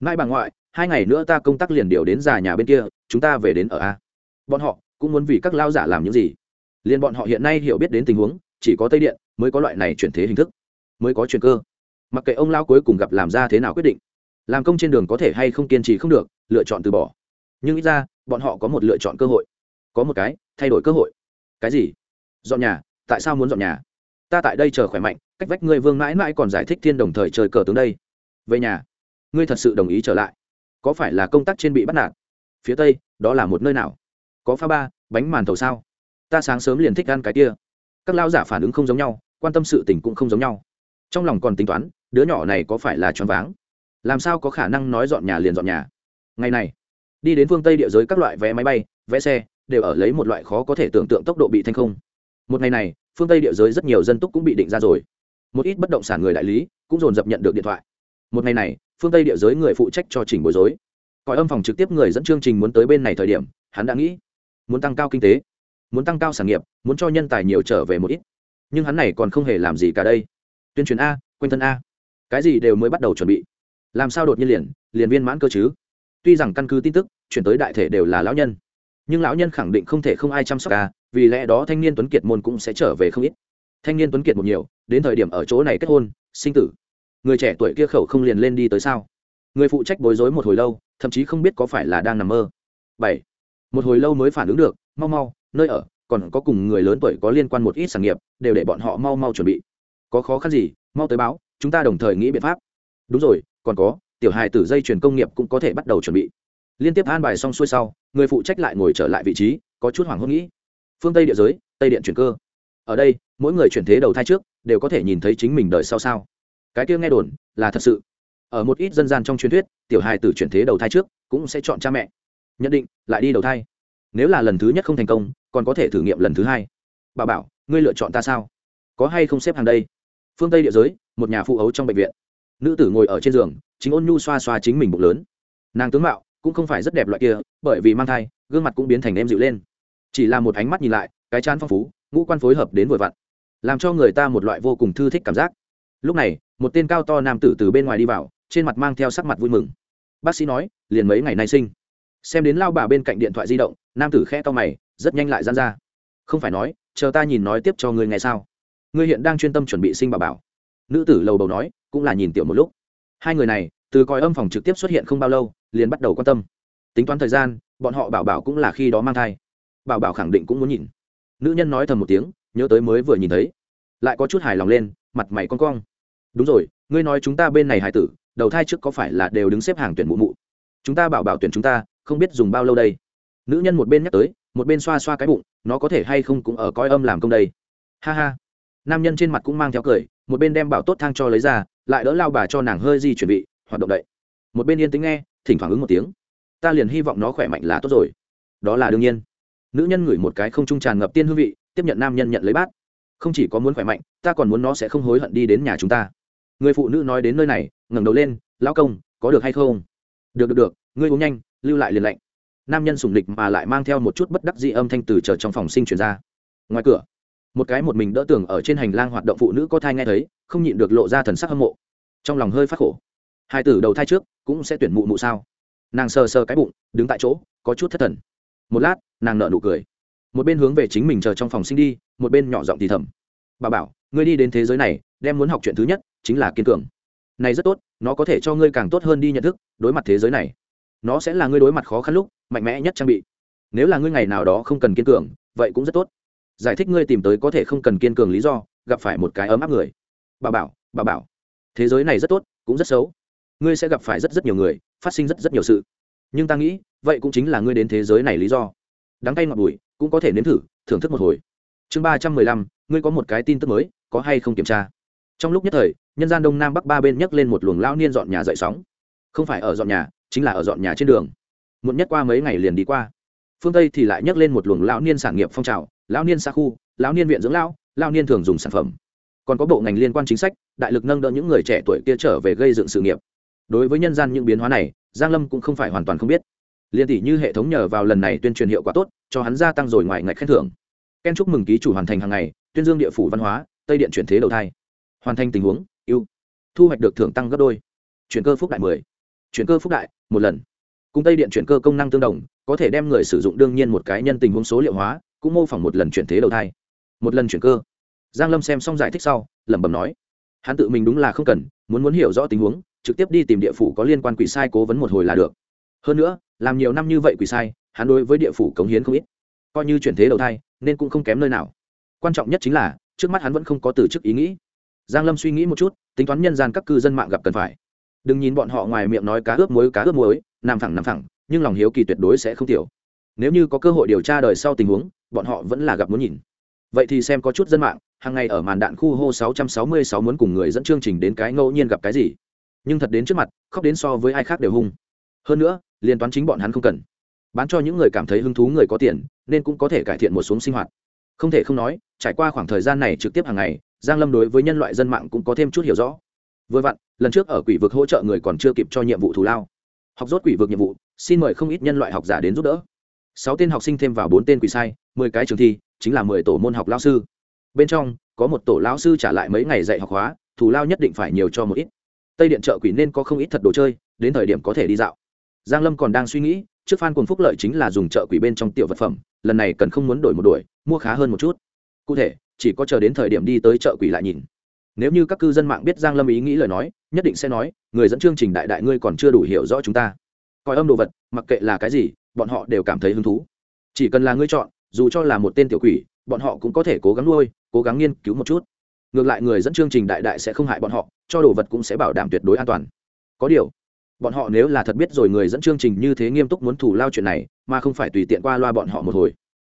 Mai bà ngoại, hai ngày nữa ta công tác liền điều đến già nhà bên kia, chúng ta về đến ở a. Bọn họ cũng muốn vì các lao giả làm những gì. Liền bọn họ hiện nay hiểu biết đến tình huống, chỉ có tây điện mới có loại này chuyển thế hình thức, mới có chuyện cơ. Mặc kệ ông lao cuối cùng gặp làm ra thế nào quyết định, làm công trên đường có thể hay không kiên trì không được, lựa chọn từ bỏ. Nhưng ít ra, bọn họ có một lựa chọn cơ hội, có một cái thay đổi cơ hội. Cái gì? Dọn nhà, tại sao muốn dọn nhà? Ta tại đây chờ khỏe mạnh, cách vách ngươi vương mãi mãi còn giải thích thiên đồng thời trời cờ tướng đây. Về nhà, ngươi thật sự đồng ý trở lại. Có phải là công tác trên bị bắt nạt? Phía tây, đó là một nơi nào? Có pha ba, bánh màn thầu sao? Ta sáng sớm liền thích ăn cái kia. Các lao giả phản ứng không giống nhau, quan tâm sự tình cũng không giống nhau. Trong lòng còn tính toán, đứa nhỏ này có phải là choáng váng? Làm sao có khả năng nói dọn nhà liền dọn nhà? Ngày này, đi đến phương tây địa giới các loại vé máy bay, vé xe, đều ở lấy một loại khó có thể tưởng tượng tốc độ bị thanh không. Một ngày này, phương tây địa giới rất nhiều dân túc cũng bị định ra rồi. Một ít bất động sản người đại lý cũng dồn dập nhận được điện thoại. Một ngày này, phương tây địa giới người phụ trách cho trình bối rối. Cõi âm phòng trực tiếp người dẫn chương trình muốn tới bên này thời điểm, hắn đã nghĩ muốn tăng cao kinh tế, muốn tăng cao sản nghiệp, muốn cho nhân tài nhiều trở về một ít. Nhưng hắn này còn không hề làm gì cả đây. Tuyên truyền a quanh thân a. Cái gì đều mới bắt đầu chuẩn bị. Làm sao đột nhiên liền liền viên mãn cơ chứ? Tuy rằng căn cứ tin tức, chuyển tới đại thể đều là lão nhân. Nhưng lão nhân khẳng định không thể không ai chăm sóc ca vì lẽ đó thanh niên tuấn kiệt môn cũng sẽ trở về không ít. Thanh niên tuấn kiệt một nhiều, đến thời điểm ở chỗ này kết hôn, sinh tử. Người trẻ tuổi kia khẩu không liền lên đi tới sao? Người phụ trách bối rối một hồi lâu, thậm chí không biết có phải là đang nằm mơ. Bảy một hồi lâu mới phản ứng được, mau mau, nơi ở, còn có cùng người lớn tuổi có liên quan một ít sản nghiệp, đều để bọn họ mau mau chuẩn bị. Có khó khăn gì, mau tới báo, chúng ta đồng thời nghĩ biện pháp. Đúng rồi, còn có, tiểu hài tử dây chuyển công nghiệp cũng có thể bắt đầu chuẩn bị. Liên tiếp an bài xong xuôi sau, người phụ trách lại ngồi trở lại vị trí, có chút hoảng hốt nghĩ. Phương tây địa giới, tây điện chuyển cơ. Ở đây, mỗi người chuyển thế đầu thai trước, đều có thể nhìn thấy chính mình đời sau sao. Cái kia nghe đồn, là thật sự. Ở một ít dân gian trong truyền thuyết, tiểu hài tử chuyển thế đầu thai trước, cũng sẽ chọn cha mẹ nhận định, lại đi đầu thai. Nếu là lần thứ nhất không thành công, còn có thể thử nghiệm lần thứ hai. Bà bảo, ngươi lựa chọn ta sao? Có hay không xếp hàng đây? Phương tây địa giới, một nhà phụ ấu trong bệnh viện. Nữ tử ngồi ở trên giường, chính ôn nhu xoa xoa chính mình bụng lớn. Nàng tướng mạo cũng không phải rất đẹp loại kia, bởi vì mang thai, gương mặt cũng biến thành em dịu lên. Chỉ là một ánh mắt nhìn lại, cái chán phong phú, ngũ quan phối hợp đến vội vặn, làm cho người ta một loại vô cùng thư thích cảm giác. Lúc này, một tên cao to nam tử từ bên ngoài đi vào, trên mặt mang theo sắc mặt vui mừng. Bác sĩ nói, liền mấy ngày nay sinh? Xem đến lao bà bên cạnh điện thoại di động, nam tử khẽ to mày, rất nhanh lại gian ra. Không phải nói, chờ ta nhìn nói tiếp cho người nghe sao? Ngươi hiện đang chuyên tâm chuẩn bị sinh bà bảo. Nữ tử lầu bầu nói, cũng là nhìn tiểu một lúc. Hai người này, từ coi âm phòng trực tiếp xuất hiện không bao lâu, liền bắt đầu quan tâm. Tính toán thời gian, bọn họ bảo bảo cũng là khi đó mang thai. Bảo bảo khẳng định cũng muốn nhìn. Nữ nhân nói thầm một tiếng, nhớ tới mới vừa nhìn thấy. Lại có chút hài lòng lên, mặt mày con cong. Đúng rồi, ngươi nói chúng ta bên này hài tử, đầu thai trước có phải là đều đứng xếp hàng tuyển mụ mụ? Chúng ta bảo bảo tuyển chúng ta không biết dùng bao lâu đây. Nữ nhân một bên nhắc tới, một bên xoa xoa cái bụng, nó có thể hay không cũng ở coi âm làm công đây. Ha ha. Nam nhân trên mặt cũng mang theo cười, một bên đem bảo tốt thang cho lấy ra, lại đỡ lao bà cho nàng hơi di chuẩn bị hoạt động đậy. Một bên yên tính nghe, thỉnh thoảng ứng một tiếng. Ta liền hy vọng nó khỏe mạnh là tốt rồi. Đó là đương nhiên. Nữ nhân ngửi một cái không trung tràn ngập tiên hương vị, tiếp nhận nam nhân nhận lấy bát. Không chỉ có muốn khỏe mạnh, ta còn muốn nó sẽ không hối hận đi đến nhà chúng ta. Người phụ nữ nói đến nơi này, ngẩng đầu lên, lão công, có được hay không? Được được được ngươi uống nhanh, lưu lại liền lạnh. Nam nhân sùng địch mà lại mang theo một chút bất đắc dị âm thanh từ chờ trong phòng sinh chuyển ra. Ngoài cửa, một cái một mình đỡ tưởng ở trên hành lang hoạt động phụ nữ có thai nghe thấy, không nhịn được lộ ra thần sắc hâm mộ. Trong lòng hơi phát khổ. Hai tử đầu thai trước, cũng sẽ tuyển mụ mụ sao? Nàng sờ sờ cái bụng, đứng tại chỗ, có chút thất thần. Một lát, nàng nợ nụ cười. Một bên hướng về chính mình chờ trong phòng sinh đi, một bên nhỏ giọng thì thầm. Bà bảo, ngươi đi đến thế giới này, đem muốn học chuyện thứ nhất, chính là kiên cường. Này rất tốt, nó có thể cho ngươi càng tốt hơn đi nhận thức, đối mặt thế giới này nó sẽ là ngươi đối mặt khó khăn lúc mạnh mẽ nhất trang bị. Nếu là ngươi ngày nào đó không cần kiên cường, vậy cũng rất tốt. Giải thích ngươi tìm tới có thể không cần kiên cường lý do, gặp phải một cái ấm áp người. Bà bảo bà bảo. Thế giới này rất tốt, cũng rất xấu. Ngươi sẽ gặp phải rất rất nhiều người, phát sinh rất rất nhiều sự. Nhưng ta nghĩ, vậy cũng chính là ngươi đến thế giới này lý do. Đắng tay ngọt bùi, cũng có thể nếm thử, thưởng thức một hồi. Chương ba trăm mười lăm, ngươi có một cái tin tức mới, có hay không kiểm tra? Trong lúc nhất thời, nhân gian đông nam bắc ba bên nhấc lên một luồng lao niên dọn nhà dậy sóng. Không phải ở dọn nhà chính là ở dọn nhà trên đường. Muộn nhất qua mấy ngày liền đi qua. Phương tây thì lại nhắc lên một luồng lão niên sản nghiệp phong trào, lão niên xa khu, lão niên viện dưỡng lão lão niên thường dùng sản phẩm. Còn có bộ ngành liên quan chính sách, đại lực nâng đỡ những người trẻ tuổi kia trở về gây dựng sự nghiệp. Đối với nhân gian những biến hóa này, giang lâm cũng không phải hoàn toàn không biết. Liên tỷ như hệ thống nhờ vào lần này tuyên truyền hiệu quả tốt, cho hắn gia tăng rồi ngoài ngạch khen thưởng. Ken chúc mừng ký chủ hoàn thành hàng ngày, tuyên dương địa phủ văn hóa, tây điện chuyển thế đầu thai. Hoàn thành tình huống, ưu. Thu hoạch được thưởng tăng gấp đôi. Chuyển cơ phúc đại mười chuyển cơ phúc đại, một lần. Cung tây điện chuyển cơ công năng tương đồng, có thể đem người sử dụng đương nhiên một cái nhân tình huống số liệu hóa, cũng mô phỏng một lần chuyển thế đầu thai. Một lần chuyển cơ. Giang lâm xem xong giải thích sau, lẩm bẩm nói, hắn tự mình đúng là không cần, muốn muốn hiểu rõ tình huống, trực tiếp đi tìm địa phủ có liên quan quỷ sai cố vấn một hồi là được. Hơn nữa, làm nhiều năm như vậy quỷ sai, hắn đối với địa phủ cống hiến không ít. Coi như chuyển thế đầu thai, nên cũng không kém nơi nào. Quan trọng nhất chính là, trước mắt hắn vẫn không có từ chức ý nghĩ. Giang lâm suy nghĩ một chút, tính toán nhân gian các cư dân mạng gặp cần phải đừng nhìn bọn họ ngoài miệng nói cá ướp muối, cá ướp muối, nằm thẳng nằm thẳng nhưng lòng hiếu kỳ tuyệt đối sẽ không tiểu. Nếu như có cơ hội điều tra đời sau tình huống, bọn họ vẫn là gặp muốn nhìn. Vậy thì xem có chút dân mạng, hàng ngày ở màn đạn khu hô 666 muốn cùng người dẫn chương trình đến cái ngẫu nhiên gặp cái gì. Nhưng thật đến trước mặt, khóc đến so với ai khác đều hung. Hơn nữa liên toán chính bọn hắn không cần. Bán cho những người cảm thấy hứng thú người có tiền, nên cũng có thể cải thiện một xuống sinh hoạt. Không thể không nói, trải qua khoảng thời gian này trực tiếp hàng ngày, giang lâm đối với nhân loại dân mạng cũng có thêm chút hiểu rõ vừa vặn, lần trước ở quỷ vực hỗ trợ người còn chưa kịp cho nhiệm vụ thù lao. Học rốt quỷ vực nhiệm vụ, xin mời không ít nhân loại học giả đến giúp đỡ. Sáu tên học sinh thêm vào bốn tên quỷ sai, mười cái trường thi, chính là mười tổ môn học lao sư. Bên trong, có một tổ lao sư trả lại mấy ngày dạy học hóa, thù lao nhất định phải nhiều cho một ít. Tây điện chợ quỷ nên có không ít thật đồ chơi, đến thời điểm có thể đi dạo. Giang lâm còn đang suy nghĩ, trước phan cùng phúc lợi chính là dùng chợ quỷ bên trong tiểu vật phẩm, lần này cần không muốn đổi một đổi mua khá hơn một chút. Cụ thể, chỉ có chờ đến thời điểm đi tới chợ quỷ lại nhìn nếu như các cư dân mạng biết giang lâm ý nghĩ lời nói, nhất định sẽ nói, người dẫn chương trình đại đại ngươi còn chưa đủ hiểu rõ chúng ta. Coi âm đồ vật, mặc kệ là cái gì, bọn họ đều cảm thấy hứng thú. Chỉ cần là ngươi chọn, dù cho là một tên tiểu quỷ, bọn họ cũng có thể cố gắng nuôi, cố gắng nghiên cứu một chút. Ngược lại người dẫn chương trình đại đại sẽ không hại bọn họ, cho đồ vật cũng sẽ bảo đảm tuyệt đối an toàn. Có điều, bọn họ nếu là thật biết rồi người dẫn chương trình như thế nghiêm túc muốn thủ lao chuyện này, mà không phải tùy tiện qua loa bọn họ một hồi,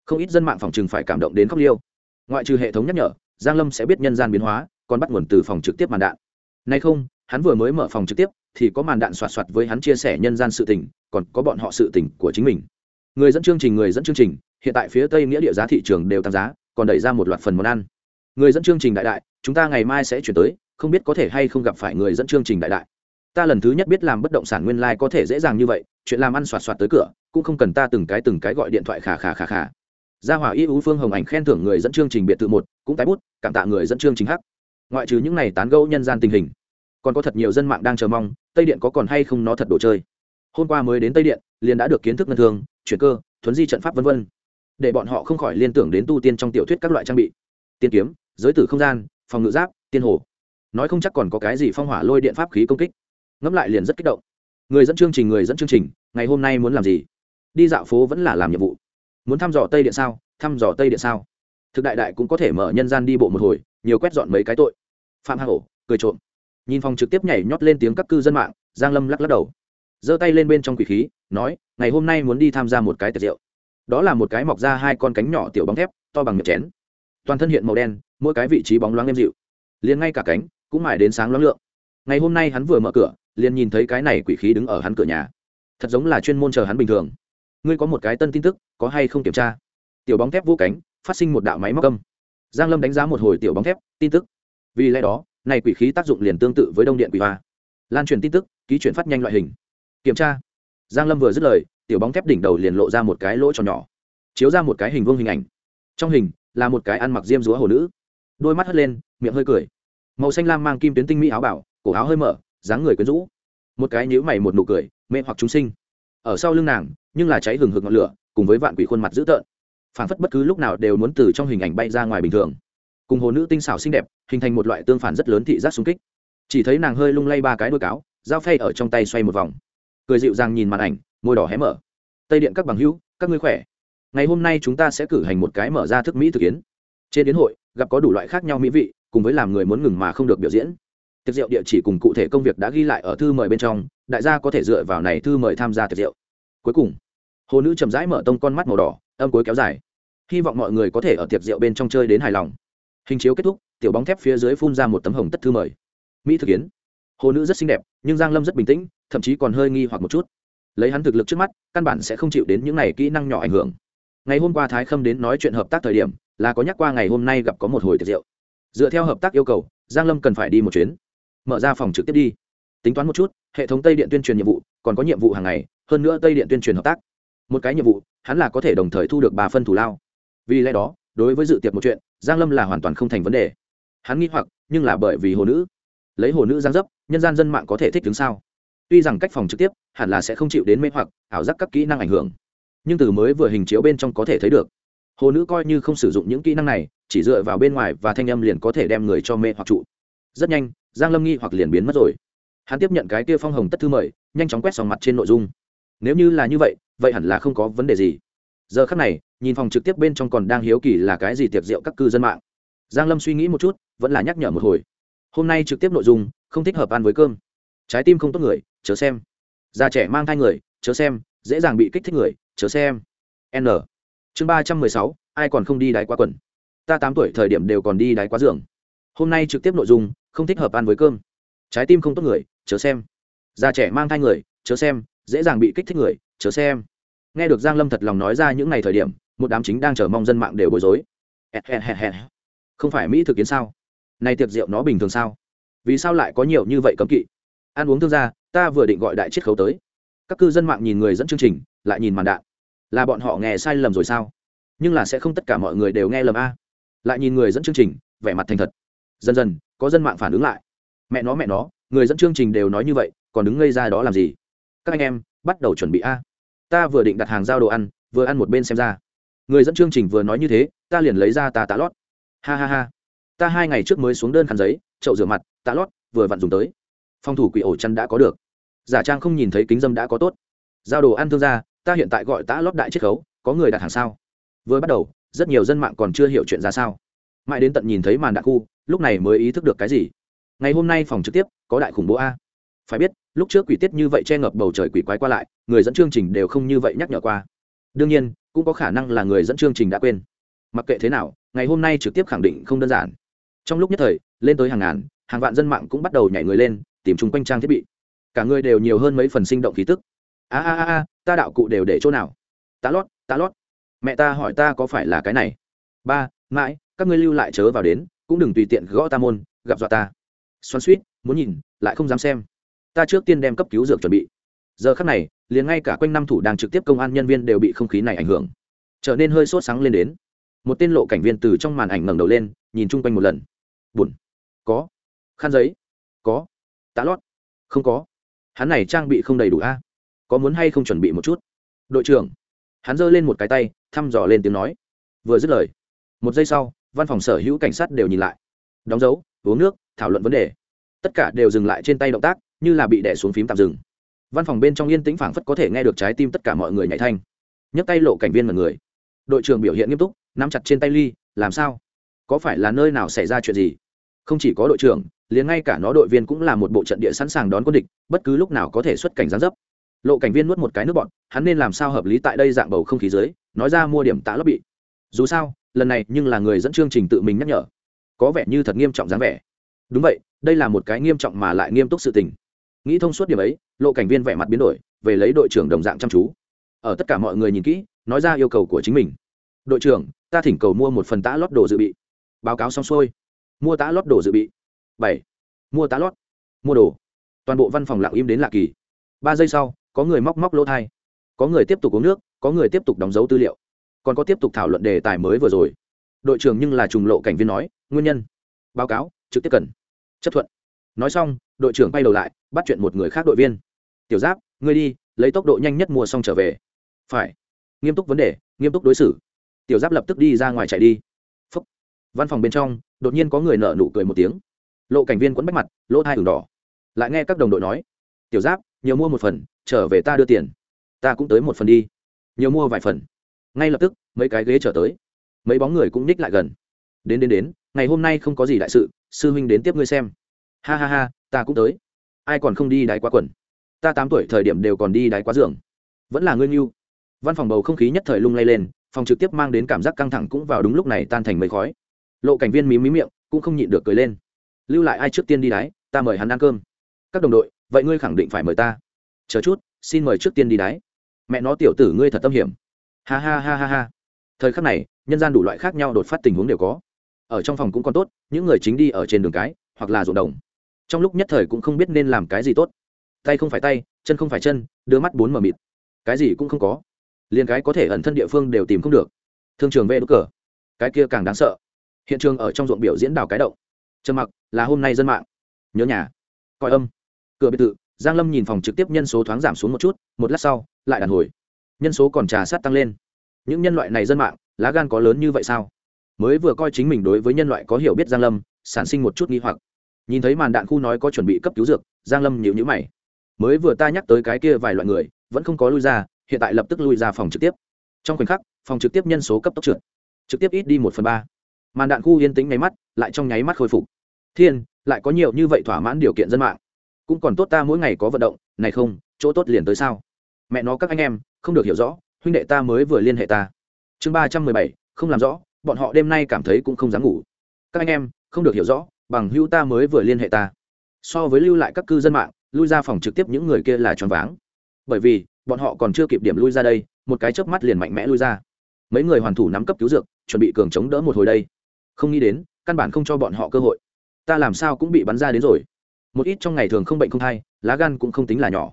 không ít dân mạng phòng chừng phải cảm động đến khóc liêu. Ngoại trừ hệ thống nhắc nhở, giang lâm sẽ biết nhân gian biến hóa còn bắt nguồn từ phòng trực tiếp màn đạn. Nay không, hắn vừa mới mở phòng trực tiếp, thì có màn đạn soạt soạt với hắn chia sẻ nhân gian sự tình, còn có bọn họ sự tình của chính mình. Người dẫn chương trình, người dẫn chương trình, hiện tại phía tây nghĩa địa giá thị trường đều tăng giá, còn đẩy ra một loạt phần món ăn. Người dẫn chương trình đại đại, chúng ta ngày mai sẽ chuyển tới, không biết có thể hay không gặp phải người dẫn chương trình đại đại. Ta lần thứ nhất biết làm bất động sản nguyên lai có thể dễ dàng như vậy, chuyện làm ăn soạt soạt tới cửa, cũng không cần ta từng cái từng cái gọi điện thoại khà khà khà khà. Gia hỏa y ú phương hồng ảnh khen thưởng người dẫn chương trình biệt thự một, cũng tái bút, cảm tạ người dẫn chương trình hắc ngoại trừ những này tán gẫu nhân gian tình hình, còn có thật nhiều dân mạng đang chờ mong, tây điện có còn hay không nó thật đồ chơi. Hôm qua mới đến tây điện, liền đã được kiến thức ngân thường, chuyển cơ, thuấn di trận pháp v v để bọn họ không khỏi liên tưởng đến tu tiên trong tiểu thuyết các loại trang bị. Tiên kiếm, giới tử không gian, phòng ngự giáp, tiên hồ. Nói không chắc còn có cái gì phong hỏa lôi điện pháp khí công kích. Ngẫm lại liền rất kích động. Người dẫn chương trình, người dẫn chương trình, ngày hôm nay muốn làm gì? Đi dạo phố vẫn là làm nhiệm vụ. Muốn thăm dò tây điện sao? Thăm dò tây điện sao? Thực đại đại cũng có thể mở nhân gian đi bộ một hồi, nhiều quét dọn mấy cái tội phạm hà hổ, cười trộm. Nhìn phòng trực tiếp nhảy nhót lên tiếng các cư dân mạng, giang lâm lắc lắc đầu. Giơ tay lên bên trong quỷ khí, nói, ngày hôm nay muốn đi tham gia một cái tiệc rượu. Đó là một cái mọc ra hai con cánh nhỏ tiểu bóng thép, to bằng miệng chén. Toàn thân hiện màu đen, mỗi cái vị trí bóng loáng êm dịu. Liền ngay cả cánh, cũng mải đến sáng loáng lượng. Ngày hôm nay hắn vừa mở cửa, liền nhìn thấy cái này quỷ khí đứng ở hắn cửa nhà. Thật giống là chuyên môn chờ hắn bình thường. Ngươi có một cái tân tin tức, có hay không kiểm tra? Tiểu bóng thép vô cánh, phát sinh một đạo máy móc âm. Giang lâm đánh giá một hồi tiểu bóng thép, tin tức vì lẽ đó này quỷ khí tác dụng liền tương tự với đông điện quỷ hoa. Lan truyền tin tức, ký chuyển phát nhanh loại hình. Kiểm tra. Giang lâm vừa dứt lời, tiểu bóng thép đỉnh đầu liền lộ ra một cái lỗ tròn nhỏ, chiếu ra một cái hình vuông hình ảnh. Trong hình, là một cái ăn mặc diêm dúa hồ nữ. Đôi mắt hất lên, miệng hơi cười. Màu xanh lam mang kim tuyến tinh mỹ áo bảo, cổ áo hơi mở, dáng người quyến rũ. Một cái nhíu mày một nụ cười, mê hoặc chúng sinh. Ở sau lưng nàng, nhưng là cháy hừng hực ngọn lửa, cùng với vạn quỷ khuôn mặt dữ tợn. Phản phất bất cứ lúc nào đều muốn từ trong hình ảnh bay ra ngoài bình thường cùng hồ nữ tinh xảo xinh đẹp, hình thành một loại tương phản rất lớn thị giác xung kích. Chỉ thấy nàng hơi lung lay ba cái đôi cáo, dao phay ở trong tay xoay một vòng. Cười dịu dàng nhìn màn ảnh, môi đỏ hé mở. Tây điện các bằng hữu, các ngươi khỏe. Ngày hôm nay chúng ta sẽ cử hành một cái mở ra thức mỹ thực kiến trên đến hội, gặp có đủ loại khác nhau mỹ vị, cùng với làm người muốn ngừng mà không được biểu diễn. Tiệc rượu địa chỉ cùng cụ thể công việc đã ghi lại ở thư mời bên trong, đại gia có thể dựa vào này thư mời tham gia tiệc rượu. Cuối cùng, hồ nữ chậm rãi mở tông con mắt màu đỏ, âm cuối kéo dài. Hy vọng mọi người có thể ở tiệc rượu bên trong chơi đến hài lòng hình chiếu kết thúc, tiểu bóng thép phía dưới phun ra một tấm hồng tất thư mời. Mỹ thực kiến hồ nữ rất xinh đẹp, nhưng giang lâm rất bình tĩnh, thậm chí còn hơi nghi hoặc một chút. Lấy hắn thực lực trước mắt, căn bản sẽ không chịu đến những này kỹ năng nhỏ ảnh hưởng. Ngày hôm qua thái khâm đến nói chuyện hợp tác thời điểm, là có nhắc qua ngày hôm nay gặp có một hồi tiệc rượu. Dựa theo hợp tác yêu cầu, giang lâm cần phải đi một chuyến. Mở ra phòng trực tiếp đi. Tính toán một chút, hệ thống tây điện tuyên truyền nhiệm vụ, còn có nhiệm vụ hàng ngày, hơn nữa tây điện tuyên truyền hợp tác. Một cái nhiệm vụ, hắn là có thể đồng thời thu được ba phân thủ lao. Vì lẽ đó, đối với dự tiệc một chuyện giang lâm là hoàn toàn không thành vấn đề. Hắn nghĩ hoặc, nhưng là bởi vì hồ nữ. Lấy hồ nữ giang dấp, nhân gian dân mạng có thể thích đứng sao? Tuy rằng cách phòng trực tiếp, hẳn là sẽ không chịu đến mê hoặc, ảo giác các kỹ năng ảnh hưởng. Nhưng từ mới vừa hình chiếu bên trong có thể thấy được. Hồ nữ coi như không sử dụng những kỹ năng này, chỉ dựa vào bên ngoài và thanh âm liền có thể đem người cho mê hoặc trụ. Rất nhanh, giang lâm nghi hoặc liền biến mất rồi. Hắn tiếp nhận cái kia phong hồng tất thư mời, nhanh chóng quét xong mặt trên nội dung. Nếu như là như vậy vậy hẳn là không có vấn đề gì. Giờ khắc này nhìn phòng trực tiếp bên trong còn đang hiếu kỳ là cái gì tiệc rượu các cư dân mạng. Giang lâm suy nghĩ một chút, vẫn là nhắc nhở một hồi. Hôm nay trực tiếp nội dung, không thích hợp ăn với cơm. Trái tim không tốt người, chớ xem. Già trẻ mang thai người, chớ xem. Dễ dàng bị kích thích người, chớ xem. N. Chương ba trăm mười sáu, ai còn không đi đáy quá quần? Ta tám tuổi thời điểm đều còn đi đáy quá giường. Hôm nay trực tiếp nội dung, không thích hợp ăn với cơm. Trái tim không tốt người, chớ xem. Già trẻ mang thai người, chớ xem. Dễ dàng bị kích thích người, chớ xem nghe được giang lâm thật lòng nói ra những ngày thời điểm, một đám chính đang chờ mong dân mạng đều bối rối. Không phải mỹ thực kiến sao? Này tiệc rượu nó bình thường sao? Vì sao lại có nhiều như vậy cấm kỵ? Ăn uống thương gia, ta vừa định gọi đại chiết khấu tới. Các cư dân mạng nhìn người dẫn chương trình, lại nhìn màn đạn. Là bọn họ nghe sai lầm rồi sao? Nhưng là sẽ không tất cả mọi người đều nghe lầm a. Lại nhìn người dẫn chương trình, vẻ mặt thành thật. Dần dần, có dân mạng phản ứng lại. Mẹ nó mẹ nó, người dẫn chương trình đều nói như vậy, còn đứng ngây ra đó làm gì? Các anh em, bắt đầu chuẩn bị a ta vừa định đặt hàng giao đồ ăn, vừa ăn một bên xem ra. Người dẫn chương trình vừa nói như thế, ta liền lấy ra ta tạ lót. Ha ha ha. Ta hai ngày trước mới xuống đơn khăn giấy, chậu rửa mặt, tạ lót, vừa vặn dùng tới. Phòng thủ quỷ ổ chăn đã có được. Giả trang không nhìn thấy kính dâm đã có tốt. Giao đồ ăn thương gia, ta hiện tại gọi tạ lót đại chiết khấu, có người đặt hàng sao? Vừa bắt đầu, rất nhiều dân mạng còn chưa hiểu chuyện ra sao. Mãi đến tận nhìn thấy màn đạn khu, lúc này mới ý thức được cái gì. Ngày hôm nay phòng trực tiếp, có đại khủng bố a. Phải biết lúc trước quỷ tiết như vậy che ngập bầu trời quỷ quái qua lại, người dẫn chương trình đều không như vậy nhắc nhở qua. Đương nhiên, cũng có khả năng là người dẫn chương trình đã quên. Mặc kệ thế nào, ngày hôm nay trực tiếp khẳng định không đơn giản. Trong lúc nhất thời, lên tới hàng ngàn, hàng vạn dân mạng cũng bắt đầu nhảy người lên, tìm chung quanh trang thiết bị. Cả người đều nhiều hơn mấy phần sinh động khí tức. A a a a, ta đạo cụ đều để chỗ nào? Ta lót ta lót. Mẹ ta hỏi ta có phải là cái này? Ba, mãi, các ngươi lưu lại chớ vào đến, cũng đừng tùy tiện gõ ta môn, gặp dọa ta. Xoắn suýt muốn nhìn, lại không dám xem ta trước tiên đem cấp cứu dược chuẩn bị. Giờ khắc này, liền ngay cả quanh năm thủ đang trực tiếp công an nhân viên đều bị không khí này ảnh hưởng. Trở nên hơi sốt sáng lên đến. Một tên lộ cảnh viên từ trong màn ảnh ngẩng đầu lên, nhìn chung quanh một lần. Bùn có. Khăn giấy. Có. Tá lót. Không có. Hắn này trang bị không đầy đủ a. Có muốn hay không chuẩn bị một chút? Đội trưởng. Hắn giơ lên một cái tay, thăm dò lên tiếng nói. Vừa dứt lời, một giây sau, văn phòng sở hữu cảnh sát đều nhìn lại. Đóng dấu, uống nước, thảo luận vấn đề. Tất cả đều dừng lại trên tay động tác như là bị đẻ xuống phím tạm dừng. Văn phòng bên trong yên tĩnh phảng phất có thể nghe được trái tim tất cả mọi người nhảy thanh. Nhấc tay lộ cảnh viên mật người. Đội trưởng biểu hiện nghiêm túc, nắm chặt trên tay ly, làm sao? Có phải là nơi nào xảy ra chuyện gì? Không chỉ có đội trưởng, liền ngay cả nó đội viên cũng là một bộ trận địa sẵn sàng đón quân địch, bất cứ lúc nào có thể xuất cảnh gián dấp. Lộ cảnh viên nuốt một cái nước bọn hắn nên làm sao hợp lý tại đây dạng bầu không khí dưới, nói ra mua điểm tạ lấp bị. Dù sao, lần này nhưng là người dẫn chương trình tự mình nhắc nhở. Có vẻ như thật nghiêm trọng dáng vẻ. Đúng vậy, đây là một cái nghiêm trọng mà lại nghiêm túc sự tình nghĩ thông suốt điểm ấy, lộ cảnh viên vẻ mặt biến đổi, về lấy đội trưởng đồng dạng chăm chú. Ở tất cả mọi người nhìn kỹ, nói ra yêu cầu của chính mình. Đội trưởng, ta thỉnh cầu mua một phần tã lót đồ dự bị. Báo cáo xong xuôi. Mua tã lót đồ dự bị. Bảy. Mua tã lót. Mua đồ. Toàn bộ văn phòng lặng im đến lạ kỳ. Ba giây sau, có người móc móc lỗ thai. Có người tiếp tục uống nước, có người tiếp tục đóng dấu tư liệu. Còn có tiếp tục thảo luận đề tài mới vừa rồi. Đội trưởng nhưng là trùng lộ cảnh viên nói, nguyên nhân. Báo cáo, trực tiếp cần. Chấp thuận. Nói xong đội trưởng bay đầu lại, bắt chuyện một người khác đội viên. Tiểu giáp, ngươi đi, lấy tốc độ nhanh nhất mua xong trở về. Phải. Nghiêm túc vấn đề, nghiêm túc đối xử. Tiểu giáp lập tức đi ra ngoài chạy đi. Phúc. văn phòng bên trong, đột nhiên có người nợ nụ cười một tiếng. Lộ cảnh viên quấn bách mặt, lỗ thai đường đỏ. Lại nghe các đồng đội nói, tiểu giáp, nhiều mua một phần, trở về ta đưa tiền. Ta cũng tới một phần đi. Nhiều mua vài phần. Ngay lập tức, mấy cái ghế trở tới. Mấy bóng người cũng ních lại gần. Đến đến đến, ngày hôm nay không có gì đại sự, sư huynh đến tiếp ngươi xem. Ha ha ha ta cũng tới. Ai còn không đi đáy quá quần? Ta tám tuổi thời điểm đều còn đi đáy quá giường. Vẫn là ngươi mưu văn phòng bầu không khí nhất thời lung lay lên, phòng trực tiếp mang đến cảm giác căng thẳng cũng vào đúng lúc này tan thành mấy khói. Lộ cảnh viên mí mí miệng, cũng không nhịn được cười lên. Lưu lại ai trước tiên đi đáy ta mời hắn ăn cơm. Các đồng đội, vậy ngươi khẳng định phải mời ta. Chờ chút, xin mời trước tiên đi đáy mẹ nó tiểu tử ngươi thật tâm hiểm. Ha ha ha ha ha. Thời khắc này, nhân gian đủ loại khác nhau đột phát tình huống đều có. Ở trong phòng cũng còn tốt, những người chính đi ở trên đường cái, hoặc là ruộng đồng trong lúc nhất thời cũng không biết nên làm cái gì tốt. Tay không phải tay, chân không phải chân đưa mắt bốn mờ mịt. Cái gì cũng không có. Liền cái có thể ẩn thân địa phương đều tìm không được. Thương trường vệ đ cờ. Cái kia càng đáng sợ. Hiện trường ở trong ruộng biểu diễn đào cái động. Trầm mặc, là hôm nay dân mạng. Nhớ nhà. Coi âm. Cửa biệt thự, giang lâm nhìn phòng trực tiếp nhân số thoáng giảm xuống một chút, một lát sau, lại đàn hồi. Nhân số còn trà sát tăng lên. Những nhân loại này dân mạng, lá gan có lớn như vậy sao? Mới vừa coi chính mình đối với nhân loại có hiểu biết giang lâm, sản sinh một chút nghi hoặc nhìn thấy màn đạn khu nói có chuẩn bị cấp cứu dược, giang lâm nhịu nhữ mày. Mới vừa ta nhắc tới cái kia vài loại người, vẫn không có lui ra, hiện tại lập tức lui ra phòng trực tiếp. Trong khoảnh khắc, phòng trực tiếp nhân số cấp tốc trượt. Trực tiếp ít đi một phần ba. Màn đạn khu yên tĩnh nháy mắt, lại trong nháy mắt khôi phục. Thiên, lại có nhiều như vậy thỏa mãn điều kiện dân mạng. Cũng còn tốt ta mỗi ngày có vận động, này không, chỗ tốt liền tới sao? Mẹ nó các anh em, không được hiểu rõ, huynh đệ ta mới vừa liên hệ ta. Chương ba trăm mười bảy, không làm rõ, bọn họ đêm nay cảm thấy cũng không dám ngủ. Các anh em, không được hiểu rõ bằng hữu ta mới vừa liên hệ ta. So với lưu lại các cư dân mạng, lui ra phòng trực tiếp những người kia là choáng váng. Bởi vì, bọn họ còn chưa kịp điểm lui ra đây, một cái chớp mắt liền mạnh mẽ lui ra. Mấy người hoàn thủ nắm cấp cứu dược, chuẩn bị cường chống đỡ một hồi đây. Không nghĩ đến, căn bản không cho bọn họ cơ hội. Ta làm sao cũng bị bắn ra đến rồi. Một ít trong ngày thường không bệnh không hay lá gan cũng không tính là nhỏ.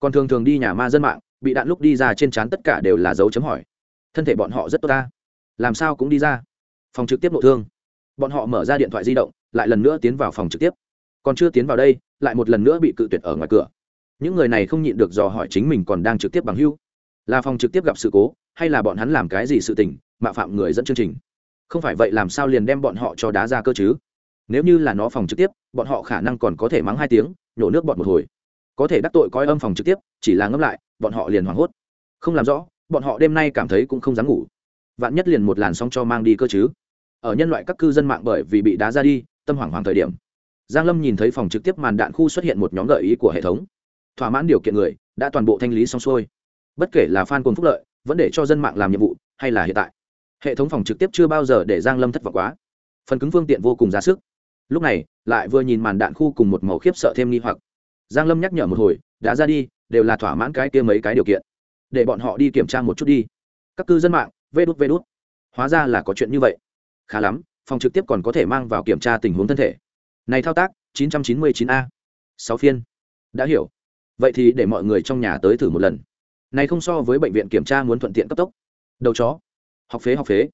Còn thường thường đi nhà ma dân mạng, bị đạn lúc đi ra trên trán tất cả đều là dấu chấm hỏi. Thân thể bọn họ rất tốt ta. Làm sao cũng đi ra. Phòng trực tiếp nội thương. Bọn họ mở ra điện thoại di động lại lần nữa tiến vào phòng trực tiếp. Còn chưa tiến vào đây, lại một lần nữa bị cự tuyệt ở ngoài cửa. Những người này không nhịn được dò hỏi chính mình còn đang trực tiếp bằng hưu. Là phòng trực tiếp gặp sự cố, hay là bọn hắn làm cái gì sự tình mạo phạm người dẫn chương trình? Không phải vậy làm sao liền đem bọn họ cho đá ra cơ chứ? Nếu như là nó phòng trực tiếp, bọn họ khả năng còn có thể mắng hai tiếng, nhổ nước bọn một hồi. Có thể đắc tội coi âm phòng trực tiếp, chỉ là ngâm lại, bọn họ liền hoảng hốt. Không làm rõ, bọn họ đêm nay cảm thấy cũng không dám ngủ. Vạn nhất liền một làn sóng cho mang đi cơ chứ? Ở nhân loại các cư dân mạng bởi vì bị đá ra đi tâm hoảng hoàng thời điểm. Giang lâm nhìn thấy phòng trực tiếp màn đạn khu xuất hiện một nhóm gợi ý của hệ thống. Thỏa mãn điều kiện người, đã toàn bộ thanh lý xong xuôi. Bất kể là fan cùng phúc lợi, vẫn để cho dân mạng làm nhiệm vụ, hay là hiện tại. Hệ thống phòng trực tiếp chưa bao giờ để giang lâm thất vọng quá. Phần cứng phương tiện vô cùng ra sức. Lúc này, lại vừa nhìn màn đạn khu cùng một màu khiếp sợ thêm nghi hoặc. Giang lâm nhắc nhở một hồi, đã ra đi, đều là thỏa mãn cái kia mấy cái điều kiện. Để bọn họ đi kiểm tra một chút đi. Các cư dân mạng, vê đút vê đút. Hóa ra là có chuyện như vậy. Khá lắm phòng trực tiếp còn có thể mang vào kiểm tra tình huống thân thể. Này thao tác 999 a. Sáu phiên. Đã hiểu. Vậy thì để mọi người trong nhà tới thử một lần. Này không so với bệnh viện kiểm tra muốn thuận tiện cấp tốc. Đầu chó. Học phế học phế.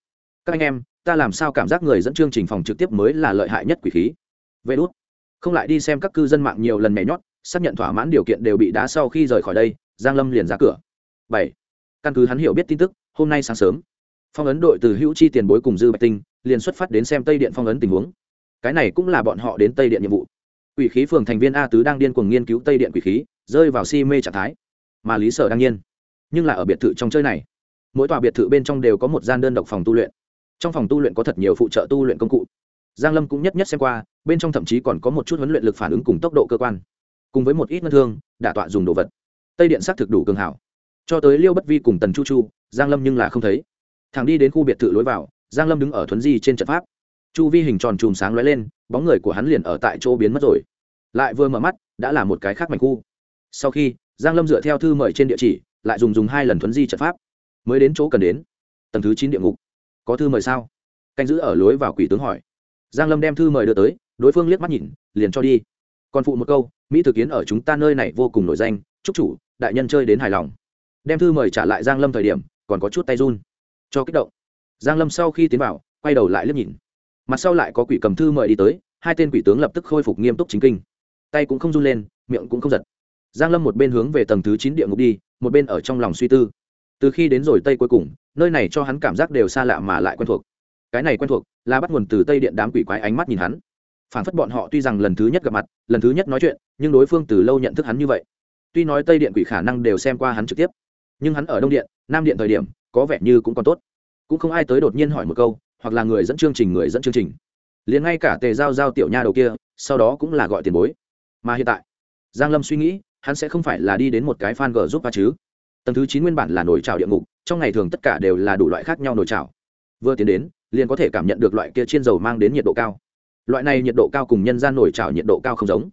Các anh em, ta làm sao cảm giác người dẫn chương trình phòng trực tiếp mới là lợi hại nhất quỷ khí? Vê đốt không lại đi xem các cư dân mạng nhiều lần nhảy nhót, xác nhận thỏa mãn điều kiện đều bị đá sau khi rời khỏi đây, giang lâm liền ra cửa. Bảy. Căn cứ hắn hiểu biết tin tức, hôm nay sáng sớm phong ấn đội từ hữu chi tiền bối cùng dư bạch tinh, liền xuất phát đến xem tây điện phong ấn tình huống. Cái này cũng là bọn họ đến tây điện nhiệm vụ. Quỷ khí phường thành viên a tứ đang điên cuồng nghiên cứu tây điện quỷ khí, rơi vào si mê trạng thái. Mà lý sở đương nhiên. Nhưng là ở biệt thự trong chơi này, mỗi tòa biệt thự bên trong đều có một gian đơn độc phòng tu luyện. Trong phòng tu luyện có thật nhiều phụ trợ tu luyện công cụ. Giang lâm cũng nhất nhất xem qua, bên trong thậm chí còn có một chút huấn luyện lực phản ứng cùng tốc độ cơ quan. Cùng với một ít ngân thương, đả tọa dùng đồ vật. Tây điện xác thực đủ cường hảo. Cho tới liêu bất vi cùng tần chu chu, giang lâm nhưng là không thấy thằng đi đến khu biệt thự lối vào, giang lâm đứng ở thuấn di trên trận pháp. Chu vi hình tròn chùm sáng lóe lên, bóng người của hắn liền ở tại chỗ biến mất rồi. Lại vừa mở mắt, đã là một cái khác mảnh khu. Sau khi, giang lâm dựa theo thư mời trên địa chỉ, lại dùng dùng hai lần thuấn di trận pháp. Mới đến chỗ cần đến. Tầng thứ chín địa ngục. Có thư mời sao? Canh giữ ở lối vào quỷ tướng hỏi. Giang lâm đem thư mời đưa tới, đối phương liếc mắt nhìn, liền cho đi. Còn phụ một câu, mỹ thực kiến ở chúng ta nơi này vô cùng nổi danh, chúc chủ, đại nhân chơi đến hài lòng. Đem thư mời trả lại giang lâm thời điểm, còn có chút tay run cho kích động. Giang lâm sau khi tiến vào, quay đầu lại liếc nhìn. Mặt sau lại có quỷ cầm thư mời đi tới, hai tên quỷ tướng lập tức khôi phục nghiêm túc chính kinh. Tay cũng không run lên, miệng cũng không giật. Giang lâm một bên hướng về tầng thứ chín địa ngục đi, một bên ở trong lòng suy tư. Từ khi đến rồi tây cuối cùng, nơi này cho hắn cảm giác đều xa lạ mà lại quen thuộc. Cái này quen thuộc, là bắt nguồn từ tây điện đám quỷ quái ánh mắt nhìn hắn. Phản phất bọn họ tuy rằng lần thứ nhất gặp mặt, lần thứ nhất nói chuyện, nhưng đối phương từ lâu nhận thức hắn như vậy. Tuy nói tây điện quỷ khả năng đều xem qua hắn trực tiếp nhưng hắn ở đông điện nam điện thời điểm có vẻ như cũng còn tốt. Cũng không ai tới đột nhiên hỏi một câu hoặc là người dẫn chương trình người dẫn chương trình. Liền ngay cả tề giao giao tiểu nha đầu kia sau đó cũng là gọi tiền bối. Mà hiện tại giang lâm suy nghĩ hắn sẽ không phải là đi đến một cái fan g giúp ba chứ. Tầng thứ chín nguyên bản là nồi chảo địa ngục trong ngày thường tất cả đều là đủ loại khác nhau nồi chảo, vừa tiến đến liền có thể cảm nhận được loại kia chiên dầu mang đến nhiệt độ cao. Loại này nhiệt độ cao cùng nhân gian nồi chảo nhiệt độ cao không giống.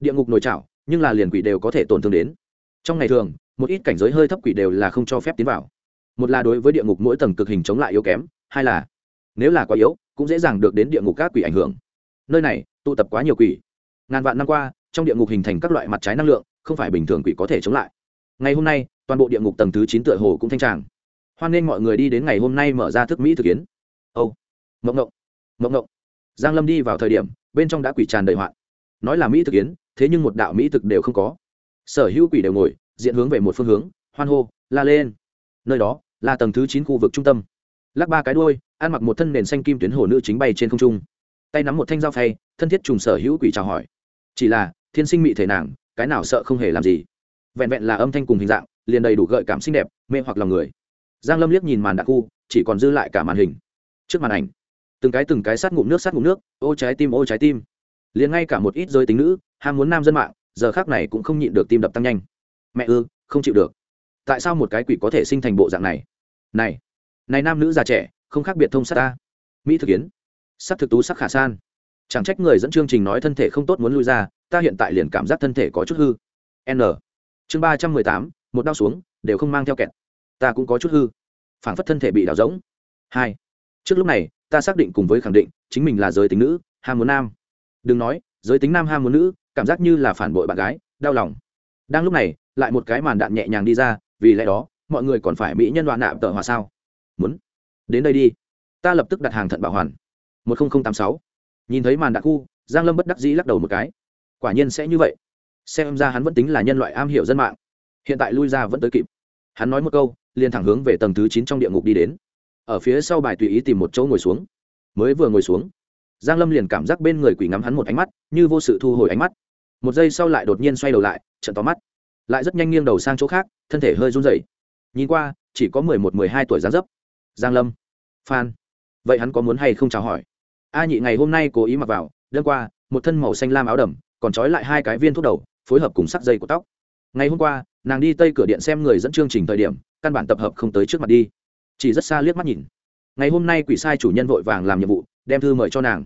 Địa ngục nồi chảo, nhưng là liền quỷ đều có thể tổn thương đến. Trong ngày thường một ít cảnh giới hơi thấp quỷ đều là không cho phép tiến vào. Một là đối với địa ngục mỗi tầng cực hình chống lại yếu kém, hai là, nếu là quá yếu, cũng dễ dàng được đến địa ngục các quỷ ảnh hưởng. Nơi này, tụ tập quá nhiều quỷ. Ngàn vạn năm qua, trong địa ngục hình thành các loại mặt trái năng lượng, không phải bình thường quỷ có thể chống lại. Ngày hôm nay, toàn bộ địa ngục tầng thứ chín tựa hồ cũng thanh tràng. Hoan nghênh mọi người đi đến ngày hôm nay mở ra thức mỹ thực kiến. Âu. Mộng ngộng mộng ngộng giang lâm đi vào thời điểm, bên trong đã quỷ tràn đầy hoạn. Nói là mỹ thực kiến, thế nhưng một đạo mỹ thực đều không có. Sở hữu quỷ đều ngồi diện hướng về một phương hướng, hoan hô, la lên. Nơi đó, là tầng thứ chín khu vực trung tâm. Lắc ba cái đuôi, ăn mặc một thân nền xanh kim tuyến hồ nữ chính bay trên không trung. Tay nắm một thanh dao phay, thân thiết trùng sở hữu quỷ chào hỏi. Chỉ là, thiên sinh mị thể nàng, cái nào sợ không hề làm gì. Vẹn vẹn là âm thanh cùng hình dạng, liền đầy đủ gợi cảm xinh đẹp, mê hoặc lòng người. Giang lâm liếc nhìn màn đặc khu, chỉ còn dư lại cả màn hình. Trước màn ảnh, từng cái từng cái sát ngụm nước sát ngụm nước, ô trái tim ô trái tim. Liền ngay cả một ít giới tính nữ, ham muốn nam dân mạng, giờ khác này cũng không nhịn được tim đập tăng nhanh mẹ ư, không chịu được. Tại sao một cái quỷ có thể sinh thành bộ dạng này? Này này nam nữ già trẻ, không khác biệt thông sát ta. Mỹ thực kiến. Sắc thực tú, sắc khả san. Chẳng trách người dẫn chương trình nói thân thể không tốt muốn lui ra, ta hiện tại liền cảm giác thân thể có chút hư. N. Chương ba trăm mười tám, một đau xuống, đều không mang theo kẹt. Ta cũng có chút hư. Phản phất thân thể bị đảo rỗng. Hai. Trước lúc này, ta xác định cùng với khẳng định, chính mình là giới tính nữ, ham muốn nam. Đừng nói, giới tính nam ham muốn nữ, cảm giác như là phản bội bạn gái, đau lòng đang lúc này, lại một cái màn đạn nhẹ nhàng đi ra, vì lẽ đó, mọi người còn phải mỹ nhân đoạn nạp tờ hòa sao? Muốn? Đến đây đi. Ta lập tức đặt hàng thận bảo hoàn. Một nghìn tám sáu. Nhìn thấy màn đạn khu, giang lâm bất đắc dĩ lắc đầu một cái. Quả nhiên sẽ như vậy. Xem ra hắn vẫn tính là nhân loại am hiểu dân mạng. Hiện tại lui ra vẫn tới kịp. Hắn nói một câu, liền thẳng hướng về tầng thứ chín trong địa ngục đi đến. Ở phía sau bài tùy ý tìm một chỗ ngồi xuống. Mới vừa ngồi xuống, giang lâm liền cảm giác bên người quỷ ngắm hắn một ánh mắt, như vô sự thu hồi ánh mắt một giây sau lại đột nhiên xoay đầu lại, trận to mắt. Lại rất nhanh nghiêng đầu sang chỗ khác, thân thể hơi run rẩy. Nhìn qua, chỉ có mười một, mười hai tuổi giáng dấp. Giang lâm. Phan. Vậy hắn có muốn hay không chào hỏi? A nhị ngày hôm nay cố ý mặc vào, đêm qua, một thân màu xanh lam áo đầm, còn trói lại hai cái viên thuốc đầu, phối hợp cùng sắc dây của tóc. Ngày hôm qua, nàng đi tây cửa điện xem người dẫn chương trình thời điểm, căn bản tập hợp không tới trước mặt đi. Chỉ rất xa liếc mắt nhìn. Ngày hôm nay quỷ sai chủ nhân vội vàng làm nhiệm vụ, đem thư mời cho nàng.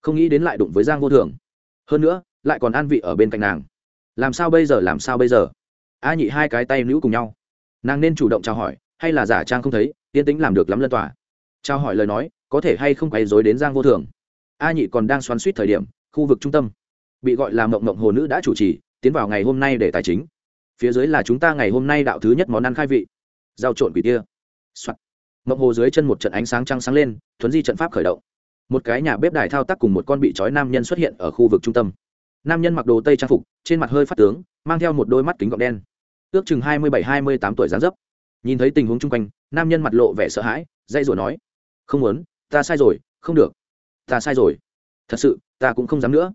Không nghĩ đến lại đụng với giang vô thường. Hơn nữa lại còn an vị ở bên cạnh nàng. Làm sao bây giờ, làm sao bây giờ? A nhị hai cái tay nữ cùng nhau. Nàng nên chủ động chào hỏi, hay là giả trang không thấy, yên tĩnh làm được lắm lân tỏa trao hỏi lời nói, có thể hay không quấy dối đến giang vô thường. A nhị còn đang xoắn suýt thời điểm, khu vực trung tâm, bị gọi là mộng mộng hồ nữ đã chủ trì, tiến vào ngày hôm nay để tài chính. Phía dưới là chúng ta ngày hôm nay đạo thứ nhất món ăn khai vị. Giao trộn quỷ tia、Soạn. mộng hồ dưới chân một trận ánh sáng trăng sáng lên, thuấn di trận pháp khởi động. Một cái nhà bếp đài thao tác cùng một con bị trói nam nhân xuất hiện ở khu vực trung tâm nam nhân mặc đồ tây trang phục, trên mặt hơi phát tướng, mang theo một đôi mắt kính gọng đen. Ước chừng hai mươi bảy, hai mươi tám tuổi dáng dấp. Nhìn thấy tình huống chung quanh, nam nhân mặt lộ vẻ sợ hãi dây rồi nói, không muốn, ta sai rồi, không được. Ta sai rồi. Thật sự, ta cũng không dám nữa.